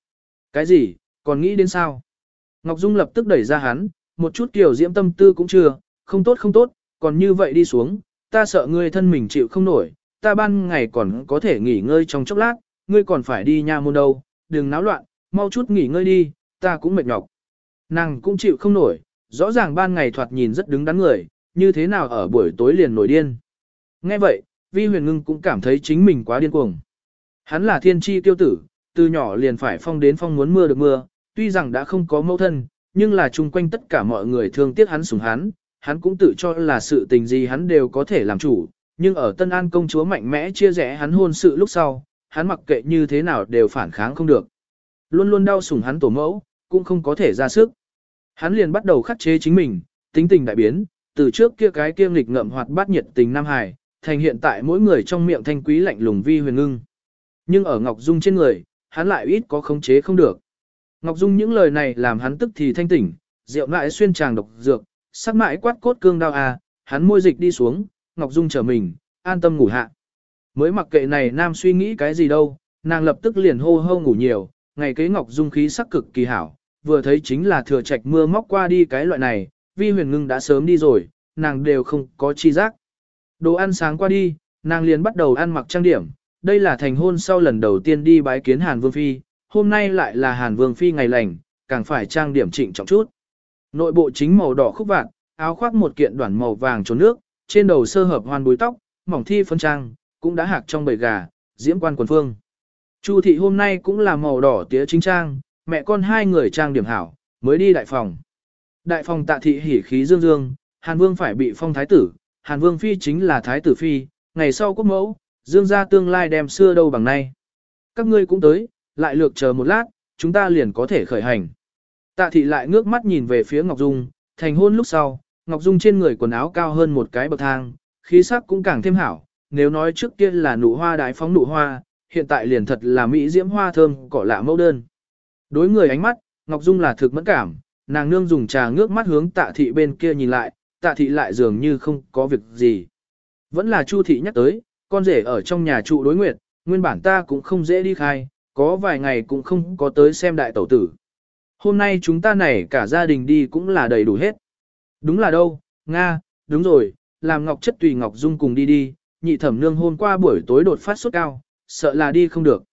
Cái gì, còn nghĩ đến sao? Ngọc Dung lập tức đẩy ra hắn, một chút kiểu diễm tâm tư cũng chưa, không tốt không tốt, còn như vậy đi xuống, ta sợ ngươi thân mình chịu không nổi, ta ban ngày còn có thể nghỉ ngơi trong chốc lát, ngươi còn phải đi nha môn đâu, đừng náo loạn, mau chút nghỉ ngơi đi, ta cũng mệt nhọc. Nàng cũng chịu không nổi, rõ ràng ban ngày thoạt nhìn rất đứng đắn người, như thế nào ở buổi tối liền nổi điên. Nghe vậy, Vi Huyền Ngưng cũng cảm thấy chính mình quá điên cuồng. Hắn là thiên tri tiêu tử, từ nhỏ liền phải phong đến phong muốn mưa được mưa, tuy rằng đã không có mẫu thân, nhưng là chung quanh tất cả mọi người thương tiếc hắn sủng hắn, hắn cũng tự cho là sự tình gì hắn đều có thể làm chủ, nhưng ở Tân An công chúa mạnh mẽ chia rẽ hắn hôn sự lúc sau, hắn mặc kệ như thế nào đều phản kháng không được. Luôn luôn đau sủng hắn tổ mẫu, cũng không có thể ra sức. Hắn liền bắt đầu khắc chế chính mình, tính tình đại biến, từ trước kia cái kiêm lịch ngậm hoạt bát nhiệt tình Nam Hải, thành hiện tại mỗi người trong miệng thanh quý lạnh lùng vi huyền ngưng. Nhưng ở Ngọc Dung trên người, hắn lại ít có khống chế không được. Ngọc Dung những lời này làm hắn tức thì thanh tỉnh, rượu ngại xuyên tràng độc dược, sắc mãi quát cốt cương đau à, hắn môi dịch đi xuống, Ngọc Dung trở mình, an tâm ngủ hạ. Mới mặc kệ này nam suy nghĩ cái gì đâu, nàng lập tức liền hô hô ngủ nhiều, ngày kế Ngọc Dung khí sắc cực kỳ hảo, vừa thấy chính là thừa trạch mưa móc qua đi cái loại này, vi huyền ngưng đã sớm đi rồi, nàng đều không có chi giác. Đồ ăn sáng qua đi, nàng liền bắt đầu ăn mặc trang điểm, đây là thành hôn sau lần đầu tiên đi bái kiến Hàn Vương Phi, hôm nay lại là Hàn Vương Phi ngày lành, càng phải trang điểm chỉnh trọng chút. Nội bộ chính màu đỏ khúc vạn, áo khoác một kiện đoạn màu vàng trốn nước, trên đầu sơ hợp hoàn búi tóc, mỏng thi phân trang, cũng đã hạc trong bầy gà, diễm quan quần phương. Chu thị hôm nay cũng là màu đỏ tía chính trang, mẹ con hai người trang điểm hảo, mới đi đại phòng. Đại phòng tạ thị hỉ khí dương dương, Hàn Vương phải bị phong thái tử, Hàn Vương Phi chính là thái tử Phi, ngày sau quốc mẫu, dương ra tương lai đem xưa đâu bằng nay. Các ngươi cũng tới, lại lược chờ một lát, chúng ta liền có thể khởi hành. Tạ thị lại ngước mắt nhìn về phía Ngọc Dung, thành hôn lúc sau, Ngọc Dung trên người quần áo cao hơn một cái bậc thang, khí sắc cũng càng thêm hảo, nếu nói trước kia là nụ hoa đái phóng nụ hoa, hiện tại liền thật là mỹ diễm hoa thơm cỏ lạ mẫu đơn. Đối người ánh mắt, Ngọc Dung là thực mẫn cảm, nàng nương dùng trà ngước mắt hướng tạ thị bên kia nhìn lại, tạ thị lại dường như không có việc gì. Vẫn là Chu thị nhắc tới, con rể ở trong nhà trụ đối nguyệt, nguyên bản ta cũng không dễ đi khai, có vài ngày cũng không có tới xem đại tẩu tử. Hôm nay chúng ta này cả gia đình đi cũng là đầy đủ hết. Đúng là đâu, Nga, đúng rồi, làm Ngọc chất tùy Ngọc Dung cùng đi đi, nhị thẩm nương hôm qua buổi tối đột phát sốt cao, sợ là đi không được.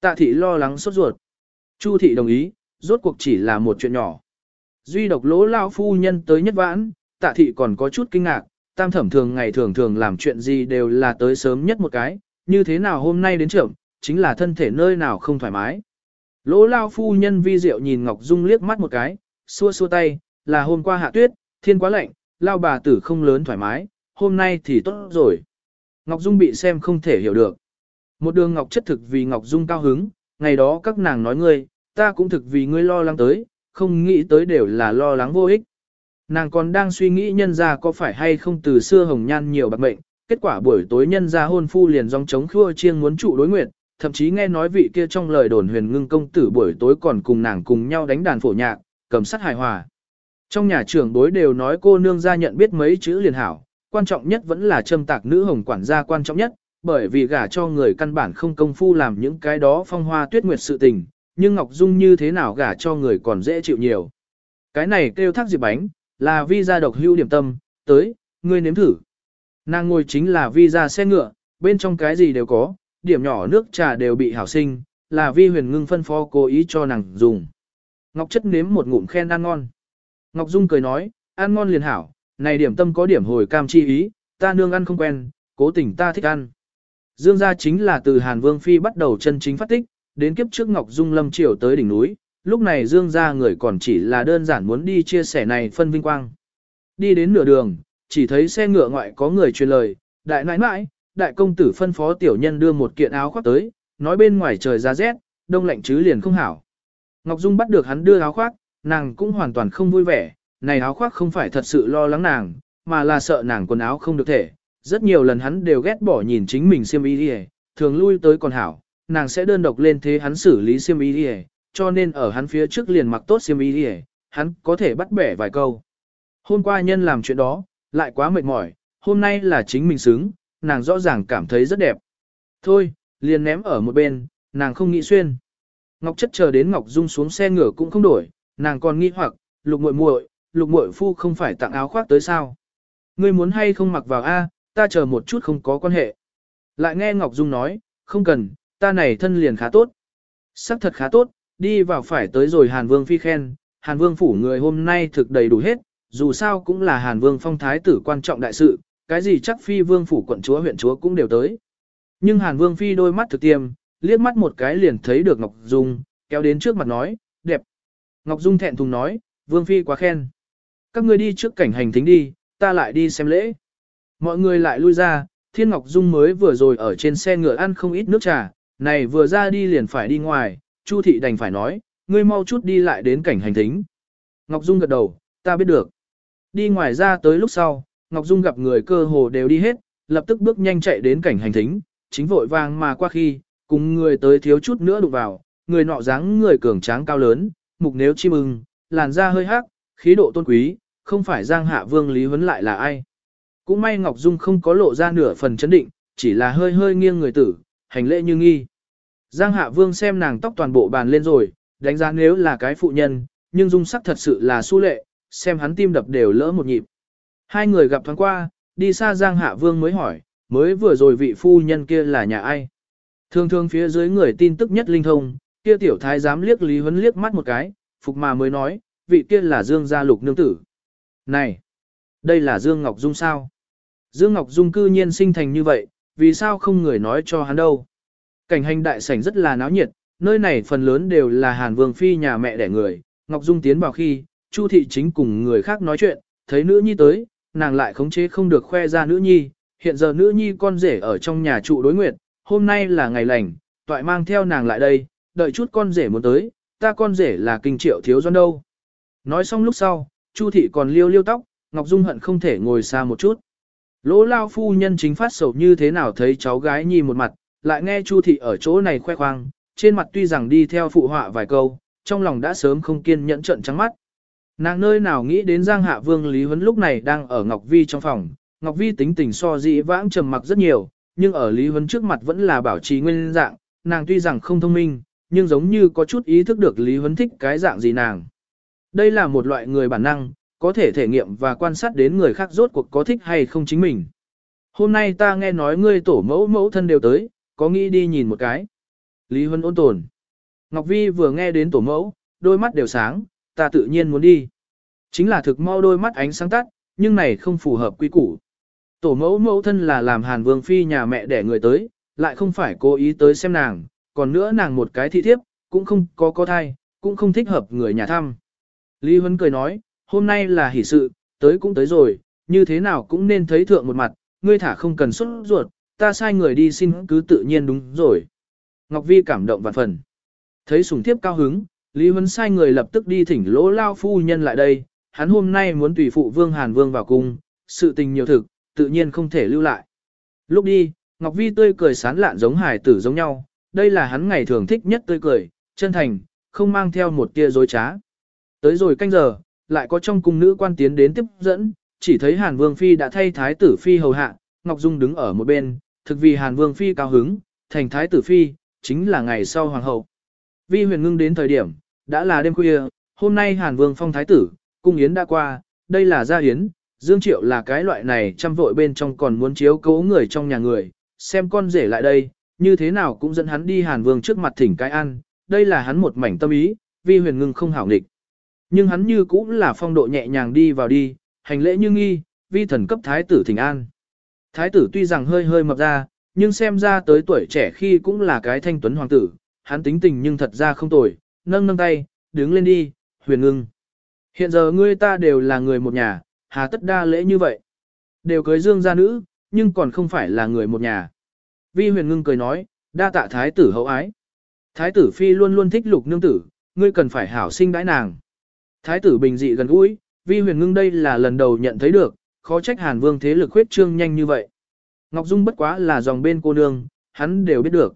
Tạ thị lo lắng sốt ruột. Chu thị đồng ý, rốt cuộc chỉ là một chuyện nhỏ. Duy độc lỗ lao phu nhân tới nhất vãn, tạ thị còn có chút kinh ngạc, tam thẩm thường ngày thường thường làm chuyện gì đều là tới sớm nhất một cái, như thế nào hôm nay đến trưởng, chính là thân thể nơi nào không thoải mái. Lỗ lao phu nhân vi diệu nhìn Ngọc Dung liếc mắt một cái, xua xua tay, là hôm qua hạ tuyết, thiên quá lạnh, lao bà tử không lớn thoải mái, hôm nay thì tốt rồi. Ngọc Dung bị xem không thể hiểu được. Một đường Ngọc chất thực vì Ngọc Dung cao hứng, ngày đó các nàng nói ngươi, ta cũng thực vì ngươi lo lắng tới, không nghĩ tới đều là lo lắng vô ích. Nàng còn đang suy nghĩ nhân ra có phải hay không từ xưa hồng nhan nhiều bạc mệnh, kết quả buổi tối nhân ra hôn phu liền dòng chống khua chiêng muốn trụ đối nguyện, thậm chí nghe nói vị kia trong lời đồn huyền ngưng công tử buổi tối còn cùng nàng cùng nhau đánh đàn phổ nhạc, cầm sắt hài hòa. Trong nhà trưởng bối đều nói cô nương ra nhận biết mấy chữ liền hảo, quan trọng nhất vẫn là châm tạc nữ hồng quản gia quan trọng nhất, bởi vì gả cho người căn bản không công phu làm những cái đó phong hoa tuyết nguyệt sự tình, nhưng Ngọc Dung như thế nào gả cho người còn dễ chịu nhiều. Cái này kêu thác diệp bánh, là vi gia độc hưu điểm tâm, tới, ngươi nếm thử. Nàng ngồi chính là vi gia xe ngựa, bên trong cái gì đều có, điểm nhỏ nước trà đều bị hảo sinh, là vi huyền ngưng phân phó cố ý cho nàng dùng. Ngọc chất nếm một ngụm khen ăn ngon. Ngọc Dung cười nói, ăn ngon liền hảo, này điểm tâm có điểm hồi cam chi ý, ta nương ăn không quen, cố tình ta thích ăn. Dương gia chính là từ Hàn Vương Phi bắt đầu chân chính phát tích, đến kiếp trước Ngọc Dung lâm triều tới đỉnh núi, lúc này Dương gia người còn chỉ là đơn giản muốn đi chia sẻ này phân vinh quang. Đi đến nửa đường, chỉ thấy xe ngựa ngoại có người truyền lời, đại nãi nãi, đại công tử phân phó tiểu nhân đưa một kiện áo khoác tới, nói bên ngoài trời ra rét, đông lạnh chứ liền không hảo. Ngọc Dung bắt được hắn đưa áo khoác, nàng cũng hoàn toàn không vui vẻ, này áo khoác không phải thật sự lo lắng nàng, mà là sợ nàng quần áo không được thể. Rất nhiều lần hắn đều ghét bỏ nhìn chính mình xiêm y đi thường lui tới còn hảo, nàng sẽ đơn độc lên thế hắn xử lý xiêm y đi cho nên ở hắn phía trước liền mặc tốt xiêm y đi hắn có thể bắt bẻ vài câu. Hôm qua nhân làm chuyện đó, lại quá mệt mỏi, hôm nay là chính mình xứng, nàng rõ ràng cảm thấy rất đẹp. Thôi, liền ném ở một bên, nàng không nghĩ xuyên. Ngọc chất chờ đến Ngọc Dung xuống xe ngựa cũng không đổi, nàng còn nghi hoặc, lục muội muội, lục muội phu không phải tặng áo khoác tới sao? Ngươi muốn hay không mặc vào a, ta chờ một chút không có quan hệ. Lại nghe Ngọc Dung nói, không cần, ta này thân liền khá tốt. Sắc thật khá tốt, đi vào phải tới rồi Hàn Vương phi khen, Hàn Vương phủ người hôm nay thực đầy đủ hết, dù sao cũng là Hàn Vương phong thái tử quan trọng đại sự, cái gì chắc phi vương phủ quận chúa huyện chúa cũng đều tới. Nhưng Hàn Vương phi đôi mắt thực tiêm, liếc mắt một cái liền thấy được Ngọc Dung, kéo đến trước mặt nói, đẹp. Ngọc Dung thẹn thùng nói, Vương phi quá khen. Các ngươi đi trước cảnh hành thính đi, ta lại đi xem lễ. Mọi người lại lui ra, Thiên Ngọc Dung mới vừa rồi ở trên xe ngựa ăn không ít nước trà, này vừa ra đi liền phải đi ngoài, Chu thị đành phải nói, ngươi mau chút đi lại đến cảnh hành thính. Ngọc Dung gật đầu, ta biết được. Đi ngoài ra tới lúc sau, Ngọc Dung gặp người cơ hồ đều đi hết, lập tức bước nhanh chạy đến cảnh hành thính, chính vội vàng mà qua khi, cùng người tới thiếu chút nữa đụng vào, người nọ dáng người cường tráng cao lớn, mục nếu chim ưng, làn da hơi hắc, khí độ tôn quý, không phải Giang Hạ Vương Lý Huấn lại là ai. Cũng may Ngọc Dung không có lộ ra nửa phần chấn định, chỉ là hơi hơi nghiêng người tử, hành lễ như nghi. Giang Hạ Vương xem nàng tóc toàn bộ bàn lên rồi, đánh giá nếu là cái phụ nhân, nhưng dung sắc thật sự là su lệ, xem hắn tim đập đều lỡ một nhịp. Hai người gặp thoáng qua, đi xa Giang Hạ Vương mới hỏi, mới vừa rồi vị phu nhân kia là nhà ai? Thường thường phía dưới người tin tức nhất linh thông, kia tiểu thái giám liếc Lý Huấn liếc mắt một cái, phục mà mới nói, vị kia là Dương gia lục nương tử. Này, đây là Dương Ngọc Dung sao? Dương Ngọc Dung cư nhiên sinh thành như vậy, vì sao không người nói cho hắn đâu? Cảnh hành đại sảnh rất là náo nhiệt, nơi này phần lớn đều là Hàn Vương Phi nhà mẹ đẻ người. Ngọc Dung tiến vào khi, Chu Thị chính cùng người khác nói chuyện, thấy nữ nhi tới, nàng lại khống chế không được khoe ra nữ nhi. Hiện giờ nữ nhi con rể ở trong nhà trụ đối nguyện, hôm nay là ngày lành, toại mang theo nàng lại đây, đợi chút con rể muốn tới, ta con rể là kinh triệu thiếu doan đâu. Nói xong lúc sau, Chu Thị còn liêu liêu tóc, Ngọc Dung hận không thể ngồi xa một chút. Lỗ lao phu nhân chính phát sầu như thế nào thấy cháu gái nhi một mặt, lại nghe Chu thị ở chỗ này khoe khoang, trên mặt tuy rằng đi theo phụ họa vài câu, trong lòng đã sớm không kiên nhẫn trận trắng mắt. Nàng nơi nào nghĩ đến Giang Hạ Vương Lý Huấn lúc này đang ở Ngọc Vi trong phòng, Ngọc Vi tính tình so dĩ vãng trầm mặc rất nhiều, nhưng ở Lý Huấn trước mặt vẫn là bảo trì nguyên dạng, nàng tuy rằng không thông minh, nhưng giống như có chút ý thức được Lý Huấn thích cái dạng gì nàng. Đây là một loại người bản năng, có thể thể nghiệm và quan sát đến người khác rốt cuộc có thích hay không chính mình. Hôm nay ta nghe nói ngươi tổ mẫu mẫu thân đều tới, có nghĩ đi nhìn một cái. Lý Huân ôn tồn. Ngọc Vi vừa nghe đến tổ mẫu, đôi mắt đều sáng, ta tự nhiên muốn đi. Chính là thực mau đôi mắt ánh sáng tắt, nhưng này không phù hợp quy củ. Tổ mẫu mẫu thân là làm Hàn Vương Phi nhà mẹ để người tới, lại không phải cố ý tới xem nàng, còn nữa nàng một cái thị thiếp, cũng không có có thai, cũng không thích hợp người nhà thăm. Lý Huân cười nói, hôm nay là hỷ sự, tới cũng tới rồi, như thế nào cũng nên thấy thượng một mặt, ngươi thả không cần xuất ruột, ta sai người đi xin cứ tự nhiên đúng rồi. Ngọc Vi cảm động vạn phần. Thấy sủng thiếp cao hứng, Lý Huân sai người lập tức đi thỉnh lỗ lao phu nhân lại đây, hắn hôm nay muốn tùy phụ vương Hàn Vương vào cung, sự tình nhiều thực, tự nhiên không thể lưu lại. Lúc đi, Ngọc Vi tươi cười sán lạn giống hải tử giống nhau, đây là hắn ngày thường thích nhất tươi cười, chân thành, không mang theo một tia dối trá. Tới rồi canh giờ, lại có trong cung nữ quan tiến đến tiếp dẫn, chỉ thấy Hàn Vương Phi đã thay Thái tử Phi hầu hạ, Ngọc Dung đứng ở một bên, thực vì Hàn Vương Phi cao hứng, thành Thái tử Phi, chính là ngày sau Hoàng hậu. Vi huyền ngưng đến thời điểm, đã là đêm khuya, hôm nay Hàn Vương phong Thái tử, cung yến đã qua, đây là gia yến, Dương Triệu là cái loại này chăm vội bên trong còn muốn chiếu cố người trong nhà người, xem con rể lại đây, như thế nào cũng dẫn hắn đi Hàn Vương trước mặt thỉnh cái ăn, đây là hắn một mảnh tâm ý, vi huyền ngưng không hảo nghịch. Nhưng hắn như cũng là phong độ nhẹ nhàng đi vào đi, hành lễ như nghi, vi thần cấp thái tử thỉnh an. Thái tử tuy rằng hơi hơi mập ra, nhưng xem ra tới tuổi trẻ khi cũng là cái thanh tuấn hoàng tử, hắn tính tình nhưng thật ra không tồi, nâng nâng tay, đứng lên đi, huyền ngưng. Hiện giờ ngươi ta đều là người một nhà, hà tất đa lễ như vậy. Đều cưới dương gia nữ, nhưng còn không phải là người một nhà. Vi huyền ngưng cười nói, đa tạ thái tử hậu ái. Thái tử phi luôn luôn thích lục nương tử, ngươi cần phải hảo sinh đãi nàng. Thái tử bình dị gần gũi, vi huyền ngưng đây là lần đầu nhận thấy được, khó trách hàn vương thế lực huyết trương nhanh như vậy. Ngọc Dung bất quá là dòng bên cô nương, hắn đều biết được.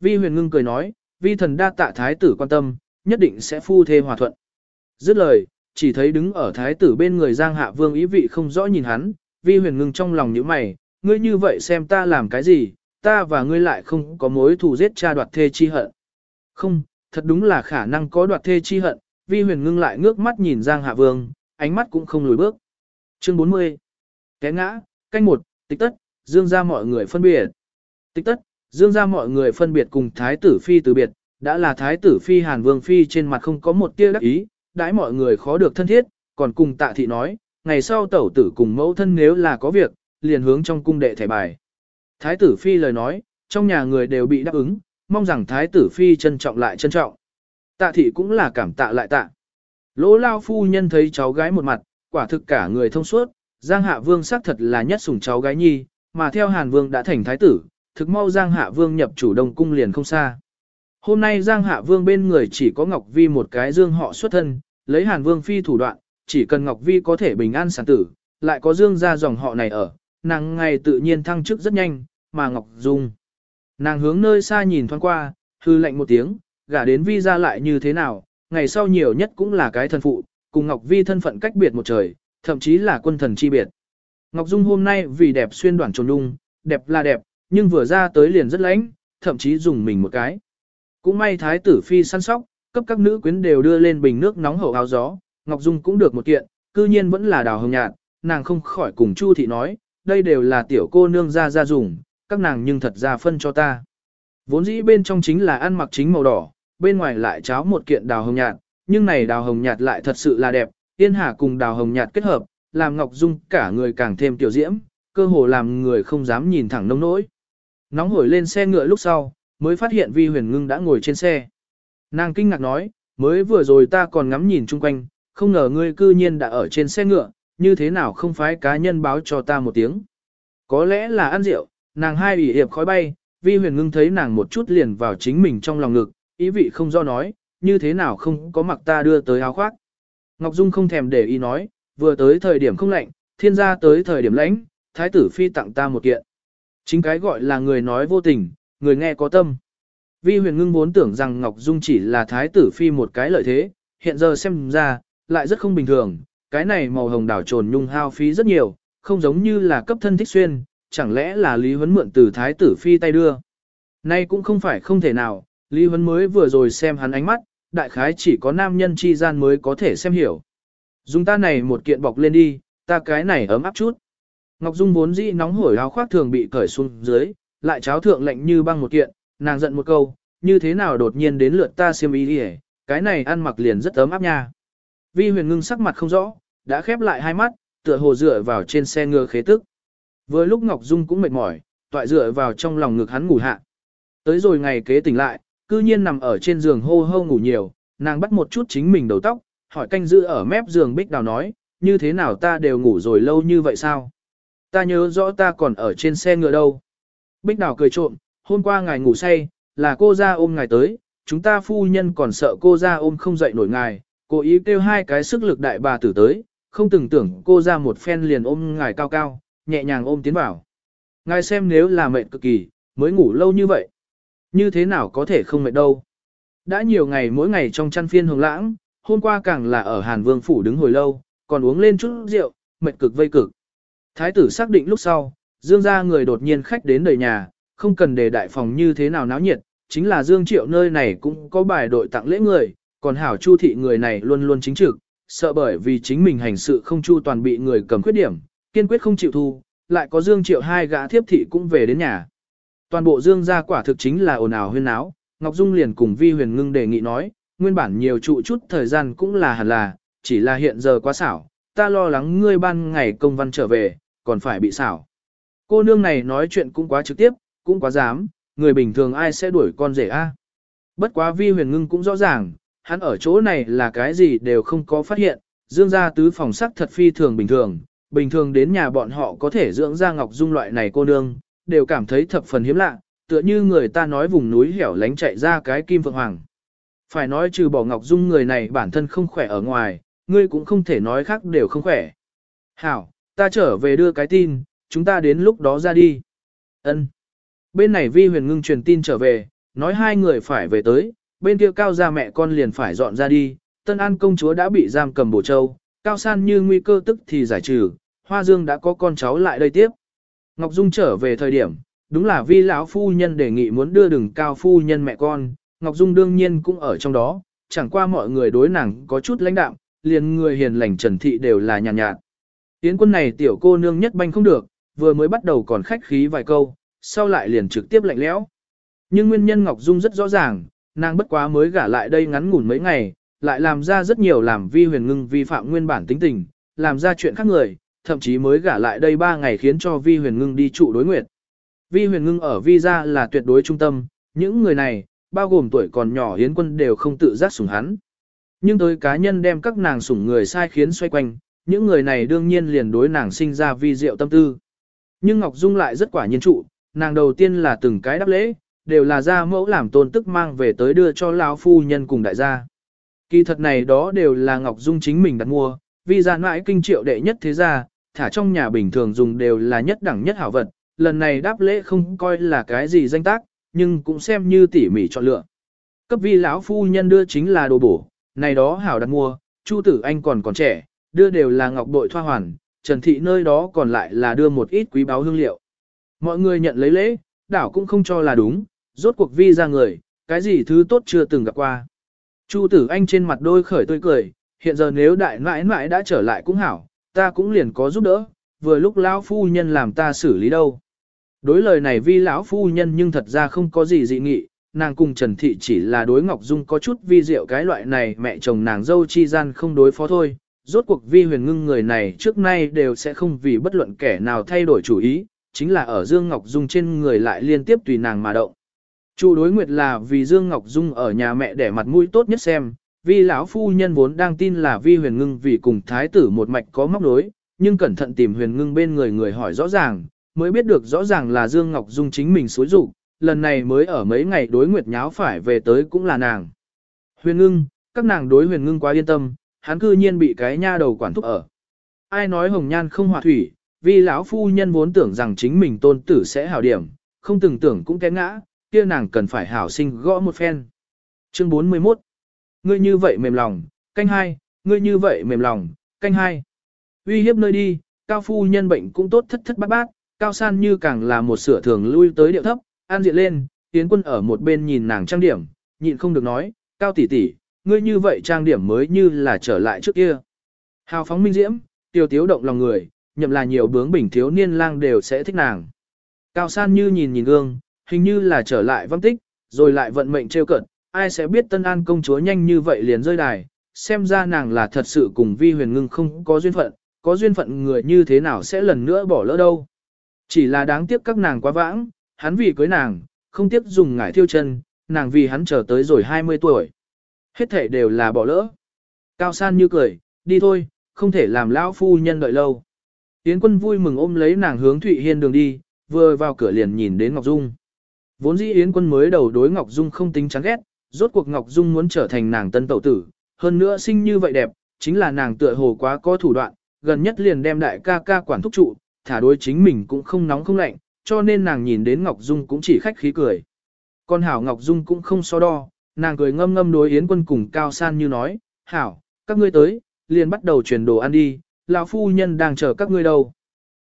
Vi huyền ngưng cười nói, vi thần đa tạ thái tử quan tâm, nhất định sẽ phu thê hòa thuận. Dứt lời, chỉ thấy đứng ở thái tử bên người giang hạ vương ý vị không rõ nhìn hắn, vi huyền ngưng trong lòng nhíu mày, ngươi như vậy xem ta làm cái gì, ta và ngươi lại không có mối thù giết cha đoạt thê chi hận. Không, thật đúng là khả năng có đoạt thê chi hận, vi huyền ngưng lại ngước mắt nhìn Giang Hạ Vương, ánh mắt cũng không lùi bước. Chương 40 Té ngã, canh một, tịch tất, dương ra mọi người phân biệt. Tịch tất, dương ra mọi người phân biệt cùng Thái tử Phi từ biệt, đã là Thái tử Phi Hàn Vương Phi trên mặt không có một tia đắc ý, đãi mọi người khó được thân thiết, còn cùng tạ thị nói, ngày sau tẩu tử cùng mẫu thân nếu là có việc, liền hướng trong cung đệ thẻ bài. Thái tử Phi lời nói, trong nhà người đều bị đáp ứng, mong rằng Thái tử Phi trân trọng lại trân trọng. Tạ thị cũng là cảm tạ lại tạ. Lỗ lao phu nhân thấy cháu gái một mặt, quả thực cả người thông suốt, Giang Hạ Vương xác thật là nhất sủng cháu gái nhi, mà theo Hàn Vương đã thành thái tử, thực mau Giang Hạ Vương nhập chủ đông cung liền không xa. Hôm nay Giang Hạ Vương bên người chỉ có Ngọc Vi một cái dương họ xuất thân, lấy Hàn Vương phi thủ đoạn, chỉ cần Ngọc Vi có thể bình an sản tử, lại có dương ra dòng họ này ở, nàng ngày tự nhiên thăng chức rất nhanh, mà Ngọc Dung. Nàng hướng nơi xa nhìn thoáng qua, hư lệnh một tiếng, gả đến vi ra lại như thế nào, ngày sau nhiều nhất cũng là cái thân phụ, cùng Ngọc Vi thân phận cách biệt một trời, thậm chí là quân thần chi biệt. Ngọc Dung hôm nay vì đẹp xuyên đoạn trồn đung, đẹp là đẹp, nhưng vừa ra tới liền rất lãnh, thậm chí dùng mình một cái. Cũng may thái tử phi săn sóc, cấp các nữ quyến đều đưa lên bình nước nóng hậu áo gió, Ngọc Dung cũng được một kiện, cư nhiên vẫn là đào hồng nhạt, nàng không khỏi cùng Chu thị nói, đây đều là tiểu cô nương ra ra dùng, các nàng nhưng thật ra phân cho ta. Vốn dĩ bên trong chính là ăn mặc chính màu đỏ, bên ngoài lại cháo một kiện đào hồng nhạt, nhưng này đào hồng nhạt lại thật sự là đẹp, Yên Hà cùng đào hồng nhạt kết hợp, làm Ngọc Dung cả người càng thêm tiểu diễm, cơ hồ làm người không dám nhìn thẳng nông nỗi. Nóng hổi lên xe ngựa lúc sau, mới phát hiện Vi Huyền Ngưng đã ngồi trên xe. Nàng kinh ngạc nói, mới vừa rồi ta còn ngắm nhìn chung quanh, không ngờ ngươi cư nhiên đã ở trên xe ngựa, như thế nào không phải cá nhân báo cho ta một tiếng. Có lẽ là ăn rượu, nàng hai ủy hiệp khói bay, Vi Huyền Ngưng thấy nàng một chút liền vào chính mình trong lòng ngực, ý vị không do nói, như thế nào không có mặc ta đưa tới áo khoác. Ngọc Dung không thèm để ý nói, vừa tới thời điểm không lạnh, thiên gia tới thời điểm lãnh, thái tử phi tặng ta một kiện. Chính cái gọi là người nói vô tình, người nghe có tâm. Vi huyền ngưng vốn tưởng rằng Ngọc Dung chỉ là thái tử phi một cái lợi thế, hiện giờ xem ra, lại rất không bình thường, cái này màu hồng đảo trồn nhung hao phí rất nhiều, không giống như là cấp thân thích xuyên, chẳng lẽ là Lý Huấn mượn từ thái tử phi tay đưa. Nay cũng không phải không thể nào, Lý Huấn mới vừa rồi xem hắn ánh mắt, đại khái chỉ có nam nhân chi gian mới có thể xem hiểu. Dùng ta này một kiện bọc lên đi, ta cái này ấm áp chút. Ngọc Dung vốn dĩ nóng hổi áo khoác thường bị cởi xuống dưới, lại cháo thượng lạnh như băng một kiện, nàng giận một câu, như thế nào đột nhiên đến lượt ta xiêm ý đi cái này ăn mặc liền rất ấm áp nha. Vi huyền ngưng sắc mặt không rõ, đã khép lại hai mắt, tựa hồ dựa vào trên xe ngựa khế tức. Vừa lúc Ngọc Dung cũng mệt mỏi, toại dựa vào trong lòng ngực hắn ngủ hạ. Tới rồi ngày kế tỉnh lại, cư nhiên nằm ở trên giường hô hô ngủ nhiều, nàng bắt một chút chính mình đầu tóc, hỏi canh giữ ở mép giường Bích Đào nói, như thế nào ta đều ngủ rồi lâu như vậy sao? Ta nhớ rõ ta còn ở trên xe ngựa đâu. Bích Đào cười trộm, hôm qua ngài ngủ say, là cô ra ôm ngài tới, chúng ta phu nhân còn sợ cô ra ôm không dậy nổi ngài, cố ý kêu hai cái sức lực đại bà tử tới, không từng tưởng cô ra một phen liền ôm ngài cao cao, nhẹ nhàng ôm tiến vào. Ngài xem nếu là mệt cực kỳ, mới ngủ lâu như vậy. Như thế nào có thể không mệt đâu. Đã nhiều ngày mỗi ngày trong chăn phiên hồng lãng, hôm qua càng là ở Hàn Vương Phủ đứng hồi lâu, còn uống lên chút rượu, mệt cực vây cực. Thái tử xác định lúc sau, Dương ra người đột nhiên khách đến đời nhà, không cần để đại phòng như thế nào náo nhiệt, chính là Dương Triệu nơi này cũng có bài đội tặng lễ người, còn hảo chu thị người này luôn luôn chính trực, sợ bởi vì chính mình hành sự không chu toàn bị người cầm khuyết điểm, kiên quyết không chịu thu, lại có Dương Triệu hai gã thiếp thị cũng về đến nhà. Toàn bộ Dương gia quả thực chính là ồn ào huyên náo, Ngọc Dung liền cùng Vi Huyền Ngưng đề nghị nói, nguyên bản nhiều trụ chút thời gian cũng là hẳn là, chỉ là hiện giờ quá xảo, ta lo lắng ngươi ban ngày công văn trở về, còn phải bị xảo. Cô nương này nói chuyện cũng quá trực tiếp, cũng quá dám, người bình thường ai sẽ đuổi con rể a? Bất quá Vi Huyền Ngưng cũng rõ ràng, hắn ở chỗ này là cái gì đều không có phát hiện, Dương gia tứ phòng sắc thật phi thường bình thường, bình thường đến nhà bọn họ có thể dưỡng ra Ngọc Dung loại này cô nương, đều cảm thấy thập phần hiếm lạ, tựa như người ta nói vùng núi hẻo lánh chạy ra cái kim vượng hoàng. Phải nói trừ bỏ Ngọc Dung người này bản thân không khỏe ở ngoài, ngươi cũng không thể nói khác đều không khỏe. Hảo, ta trở về đưa cái tin, chúng ta đến lúc đó ra đi. Ân. Bên này Vi Huyền Ngưng truyền tin trở về, nói hai người phải về tới, bên kia Cao gia mẹ con liền phải dọn ra đi, Tân An công chúa đã bị giam cầm bổ châu, Cao San như nguy cơ tức thì giải trừ, Hoa Dương đã có con cháu lại đây tiếp. Ngọc Dung trở về thời điểm, đúng là vi lão phu nhân đề nghị muốn đưa đừng cao phu nhân mẹ con, Ngọc Dung đương nhiên cũng ở trong đó, chẳng qua mọi người đối nàng có chút lãnh đạm, liền người hiền lành Trần Thị đều là nhàn nhạt, nhạt. Tiến quân này tiểu cô nương nhất banh không được, vừa mới bắt đầu còn khách khí vài câu, sau lại liền trực tiếp lạnh lẽo. Nhưng nguyên nhân Ngọc Dung rất rõ ràng, nàng bất quá mới gả lại đây ngắn ngủn mấy ngày, lại làm ra rất nhiều làm vi huyền ngưng vi phạm nguyên bản tính tình, làm ra chuyện khác người, thậm chí mới gả lại đây 3 ngày khiến cho Vi Huyền Ngưng đi trụ đối nguyệt. Vi Huyền Ngưng ở Vi gia là tuyệt đối trung tâm, những người này, bao gồm tuổi còn nhỏ hiến quân đều không tự giác sủng hắn. Nhưng tới cá nhân đem các nàng sủng người sai khiến xoay quanh, những người này đương nhiên liền đối nàng sinh ra vi diệu tâm tư. Nhưng Ngọc Dung lại rất quả nhiên trụ, nàng đầu tiên là từng cái đáp lễ, đều là gia mẫu làm tôn tức mang về tới đưa cho lão phu nhân cùng đại gia. Kỳ thật này đó đều là Ngọc Dung chính mình đặt mua, vì gia mãi kinh triệu đệ nhất thế gia, thả trong nhà bình thường dùng đều là nhất đẳng nhất hảo vật, lần này đáp lễ không coi là cái gì danh tác, nhưng cũng xem như tỉ mỉ chọn lựa. Cấp vi lão phu nhân đưa chính là đồ bổ, này đó hảo đặt mua, Chu tử anh còn còn trẻ, đưa đều là ngọc bội thoa hoàn, Trần thị nơi đó còn lại là đưa một ít quý báu hương liệu. Mọi người nhận lấy lễ, đảo cũng không cho là đúng, rốt cuộc vi ra người, cái gì thứ tốt chưa từng gặp qua. Chu tử anh trên mặt đôi khởi tươi cười, hiện giờ nếu đại nãi nãi đã trở lại cũng hảo, ta cũng liền có giúp đỡ, vừa lúc lão phu nhân làm ta xử lý đâu. Đối lời này vi lão phu nhân nhưng thật ra không có gì dị nghị, nàng cùng Trần Thị chỉ là đối Ngọc Dung có chút vi diệu cái loại này mẹ chồng nàng dâu chi gian không đối phó thôi. Rốt cuộc vi huyền ngưng người này trước nay đều sẽ không vì bất luận kẻ nào thay đổi chủ ý, chính là ở Dương Ngọc Dung trên người lại liên tiếp tùy nàng mà động. Chủ đối nguyệt là vì Dương Ngọc Dung ở nhà mẹ để mặt mũi tốt nhất xem, Vi lão phu nhân vốn đang tin là vi huyền ngưng vì cùng thái tử một mạch có móc nối, nhưng cẩn thận tìm huyền ngưng bên người người hỏi rõ ràng, mới biết được rõ ràng là Dương Ngọc Dung chính mình xối rủ, lần này mới ở mấy ngày đối nguyệt nháo phải về tới cũng là nàng. Huyền ngưng, các nàng đối huyền ngưng quá yên tâm, hắn cư nhiên bị cái nha đầu quản thúc ở. Ai nói hồng nhan không hòa thủy, vì lão phu nhân vốn tưởng rằng chính mình tôn tử sẽ hảo điểm, không từng tưởng cũng té ngã, kia nàng cần phải hảo sinh gõ một phen. Chương 41 Ngươi như vậy mềm lòng, canh hai, ngươi như vậy mềm lòng, canh hai. Uy hiếp nơi đi, cao phu nhân bệnh cũng tốt thất thất bát bát, cao san như càng là một sửa thường lui tới điệu thấp, an diện lên, tiến quân ở một bên nhìn nàng trang điểm, nhịn không được nói, cao tỷ tỷ, ngươi như vậy trang điểm mới như là trở lại trước kia. Hào phóng minh diễm, tiêu tiếu động lòng người, nhậm là nhiều bướng bình thiếu niên lang đều sẽ thích nàng. Cao san như nhìn nhìn gương, hình như là trở lại văn tích, rồi lại vận mệnh trêu cợt, ai sẽ biết tân an công chúa nhanh như vậy liền rơi đài, xem ra nàng là thật sự cùng vi huyền ngưng không có duyên phận, có duyên phận người như thế nào sẽ lần nữa bỏ lỡ đâu. Chỉ là đáng tiếc các nàng quá vãng, hắn vì cưới nàng, không tiếc dùng ngải thiêu chân, nàng vì hắn chờ tới rồi 20 tuổi. Hết thể đều là bỏ lỡ. Cao san như cười, đi thôi, không thể làm lão phu nhân đợi lâu. Yến quân vui mừng ôm lấy nàng hướng Thụy Hiên đường đi, vừa vào cửa liền nhìn đến Ngọc Dung. Vốn dĩ Yến quân mới đầu đối Ngọc Dung không tính chán ghét, rốt cuộc Ngọc Dung muốn trở thành nàng tân tẩu tử, hơn nữa sinh như vậy đẹp, chính là nàng tựa hồ quá có thủ đoạn, gần nhất liền đem đại ca ca quản thúc trụ, thả đối chính mình cũng không nóng không lạnh, cho nên nàng nhìn đến Ngọc Dung cũng chỉ khách khí cười. Con Hảo Ngọc Dung cũng không so đo, nàng cười ngâm ngâm đối Yến quân cùng Cao San như nói, Hảo, các ngươi tới, liền bắt đầu chuyển đồ ăn đi, lão phu nhân đang chờ các ngươi đâu.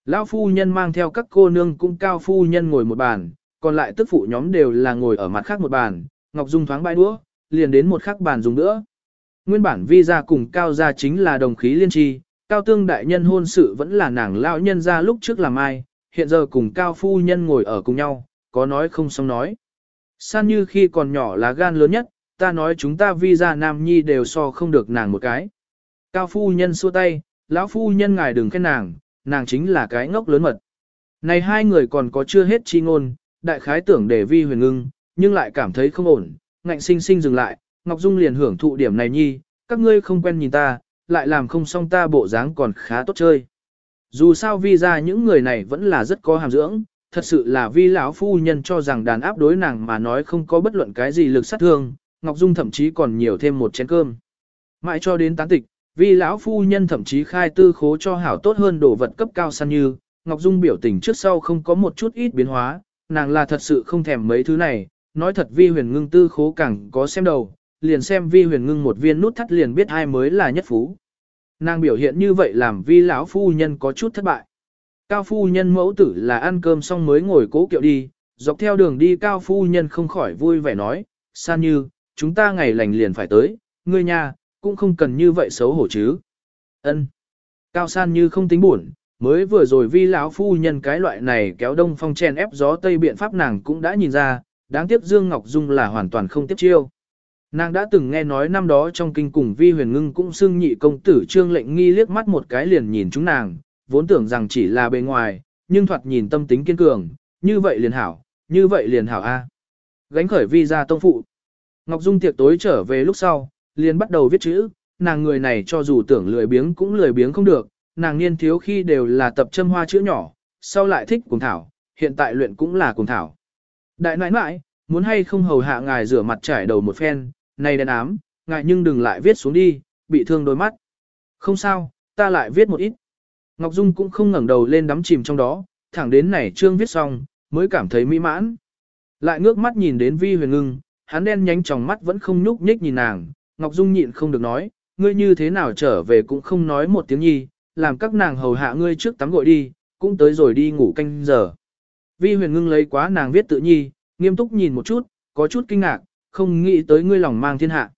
Lão phu nhân mang theo các cô nương cũng Cao phu nhân ngồi một bàn, còn lại tức phụ nhóm đều là ngồi ở mặt khác một bàn, Ngọc Dung thoáng bãi đũa, liền đến một khắc bàn dùng nữa. Nguyên bản vi gia cùng Cao gia chính là đồng khí liên tri, Cao tương đại nhân hôn sự vẫn là nàng lão nhân ra lúc trước làm ai, hiện giờ cùng Cao phu nhân ngồi ở cùng nhau, có nói không xong nói. San như khi còn nhỏ là gan lớn nhất, ta nói chúng ta vi gia nam nhi đều so không được nàng một cái. Cao phu nhân xua tay, lão phu nhân ngài đừng khen nàng, nàng chính là cái ngốc lớn mật. Này hai người còn có chưa hết chi ngôn, đại khái tưởng để vi huyền ngưng, nhưng lại cảm thấy không ổn, ngạnh sinh sinh dừng lại, Ngọc Dung liền hưởng thụ điểm này nhi, các ngươi không quen nhìn ta, lại làm không xong ta bộ dáng còn khá tốt chơi. Dù sao vi ra những người này vẫn là rất có hàm dưỡng, thật sự là vi lão phu nhân cho rằng đàn áp đối nàng mà nói không có bất luận cái gì lực sát thương, Ngọc Dung thậm chí còn nhiều thêm một chén cơm. Mãi cho đến tán tịch, vi lão phu nhân thậm chí khai tư khố cho hảo tốt hơn đồ vật cấp cao săn như, Ngọc Dung biểu tình trước sau không có một chút ít biến hóa, nàng là thật sự không thèm mấy thứ này, nói thật vi huyền ngưng tư khố càng có xem đầu, liền xem vi huyền ngưng một viên nút thắt liền biết ai mới là nhất phú. Nàng biểu hiện như vậy làm vi lão phu nhân có chút thất bại. Cao phu nhân mẫu tử là ăn cơm xong mới ngồi cố kiệu đi, dọc theo đường đi cao phu nhân không khỏi vui vẻ nói, san như, chúng ta ngày lành liền phải tới, ngươi nhà, cũng không cần như vậy xấu hổ chứ. Ân. Cao san như không tính buồn, mới vừa rồi vi lão phu nhân cái loại này kéo đông phong chen ép gió tây biện pháp nàng cũng đã nhìn ra, đáng tiếc Dương Ngọc Dung là hoàn toàn không tiếp chiêu. Nàng đã từng nghe nói năm đó trong kinh cùng vi huyền ngưng cũng xưng nhị công tử trương lệnh nghi liếc mắt một cái liền nhìn chúng nàng, vốn tưởng rằng chỉ là bề ngoài, nhưng thoạt nhìn tâm tính kiên cường, như vậy liền hảo, như vậy liền hảo a. Gánh khởi vi ra tông phụ. Ngọc Dung tiệc tối trở về lúc sau, liền bắt đầu viết chữ, nàng người này cho dù tưởng lười biếng cũng lười biếng không được, nàng niên thiếu khi đều là tập châm hoa chữ nhỏ, sau lại thích cùng thảo, hiện tại luyện cũng là cùng thảo. Đại nãi nãi, muốn hay không hầu hạ ngài rửa mặt trải đầu một phen, này đen ám, ngài nhưng đừng lại viết xuống đi, bị thương đôi mắt. Không sao, ta lại viết một ít. Ngọc Dung cũng không ngẩng đầu lên đắm chìm trong đó, thẳng đến này trương viết xong, mới cảm thấy mỹ mãn. Lại ngước mắt nhìn đến Vi Huyền Ngưng, hắn đen nhánh trong mắt vẫn không nhúc nhích nhìn nàng, Ngọc Dung nhịn không được nói, ngươi như thế nào trở về cũng không nói một tiếng nhi, làm các nàng hầu hạ ngươi trước tắm gội đi, cũng tới rồi đi ngủ canh giờ. Vi Huyền Ngưng lấy quá nàng viết tự nhi, nghiêm túc nhìn một chút, có chút kinh ngạc, không nghĩ tới ngươi lòng mang thiên hạ.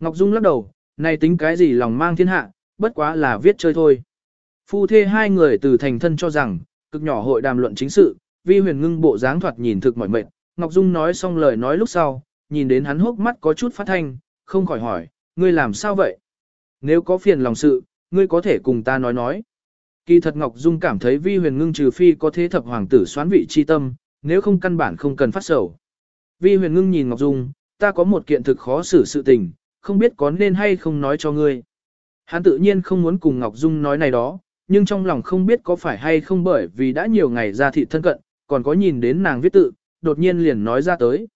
Ngọc Dung lắc đầu, này tính cái gì lòng mang thiên hạ, bất quá là viết chơi thôi. Phu thê hai người từ thành thân cho rằng, cực nhỏ hội đàm luận chính sự, vi huyền ngưng bộ dáng thoạt nhìn thực mỏi mệt, Ngọc Dung nói xong lời nói lúc sau, nhìn đến hắn hốc mắt có chút phát thanh, không khỏi hỏi, ngươi làm sao vậy? Nếu có phiền lòng sự, ngươi có thể cùng ta nói nói. Kỳ thật Ngọc Dung cảm thấy vi huyền ngưng trừ phi có thế thập hoàng tử xoán vị chi tâm, nếu không căn bản không cần phát sầu. Vi huyền ngưng nhìn Ngọc Dung, ta có một kiện thực khó xử sự tình, không biết có nên hay không nói cho ngươi. Hắn tự nhiên không muốn cùng Ngọc Dung nói này đó, nhưng trong lòng không biết có phải hay không bởi vì đã nhiều ngày ra thị thân cận, còn có nhìn đến nàng viết tự, đột nhiên liền nói ra tới.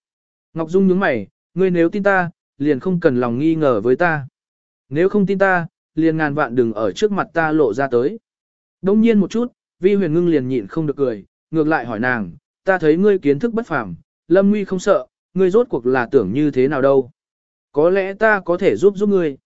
Ngọc Dung nhướng mày, ngươi nếu tin ta, liền không cần lòng nghi ngờ với ta. Nếu không tin ta, liền ngàn vạn đừng ở trước mặt ta lộ ra tới. Đông nhiên một chút, vi huyền ngưng liền nhịn không được cười, ngược lại hỏi nàng, ta thấy ngươi kiến thức bất phàm, lâm nguy không sợ, ngươi rốt cuộc là tưởng như thế nào đâu. Có lẽ ta có thể giúp giúp ngươi.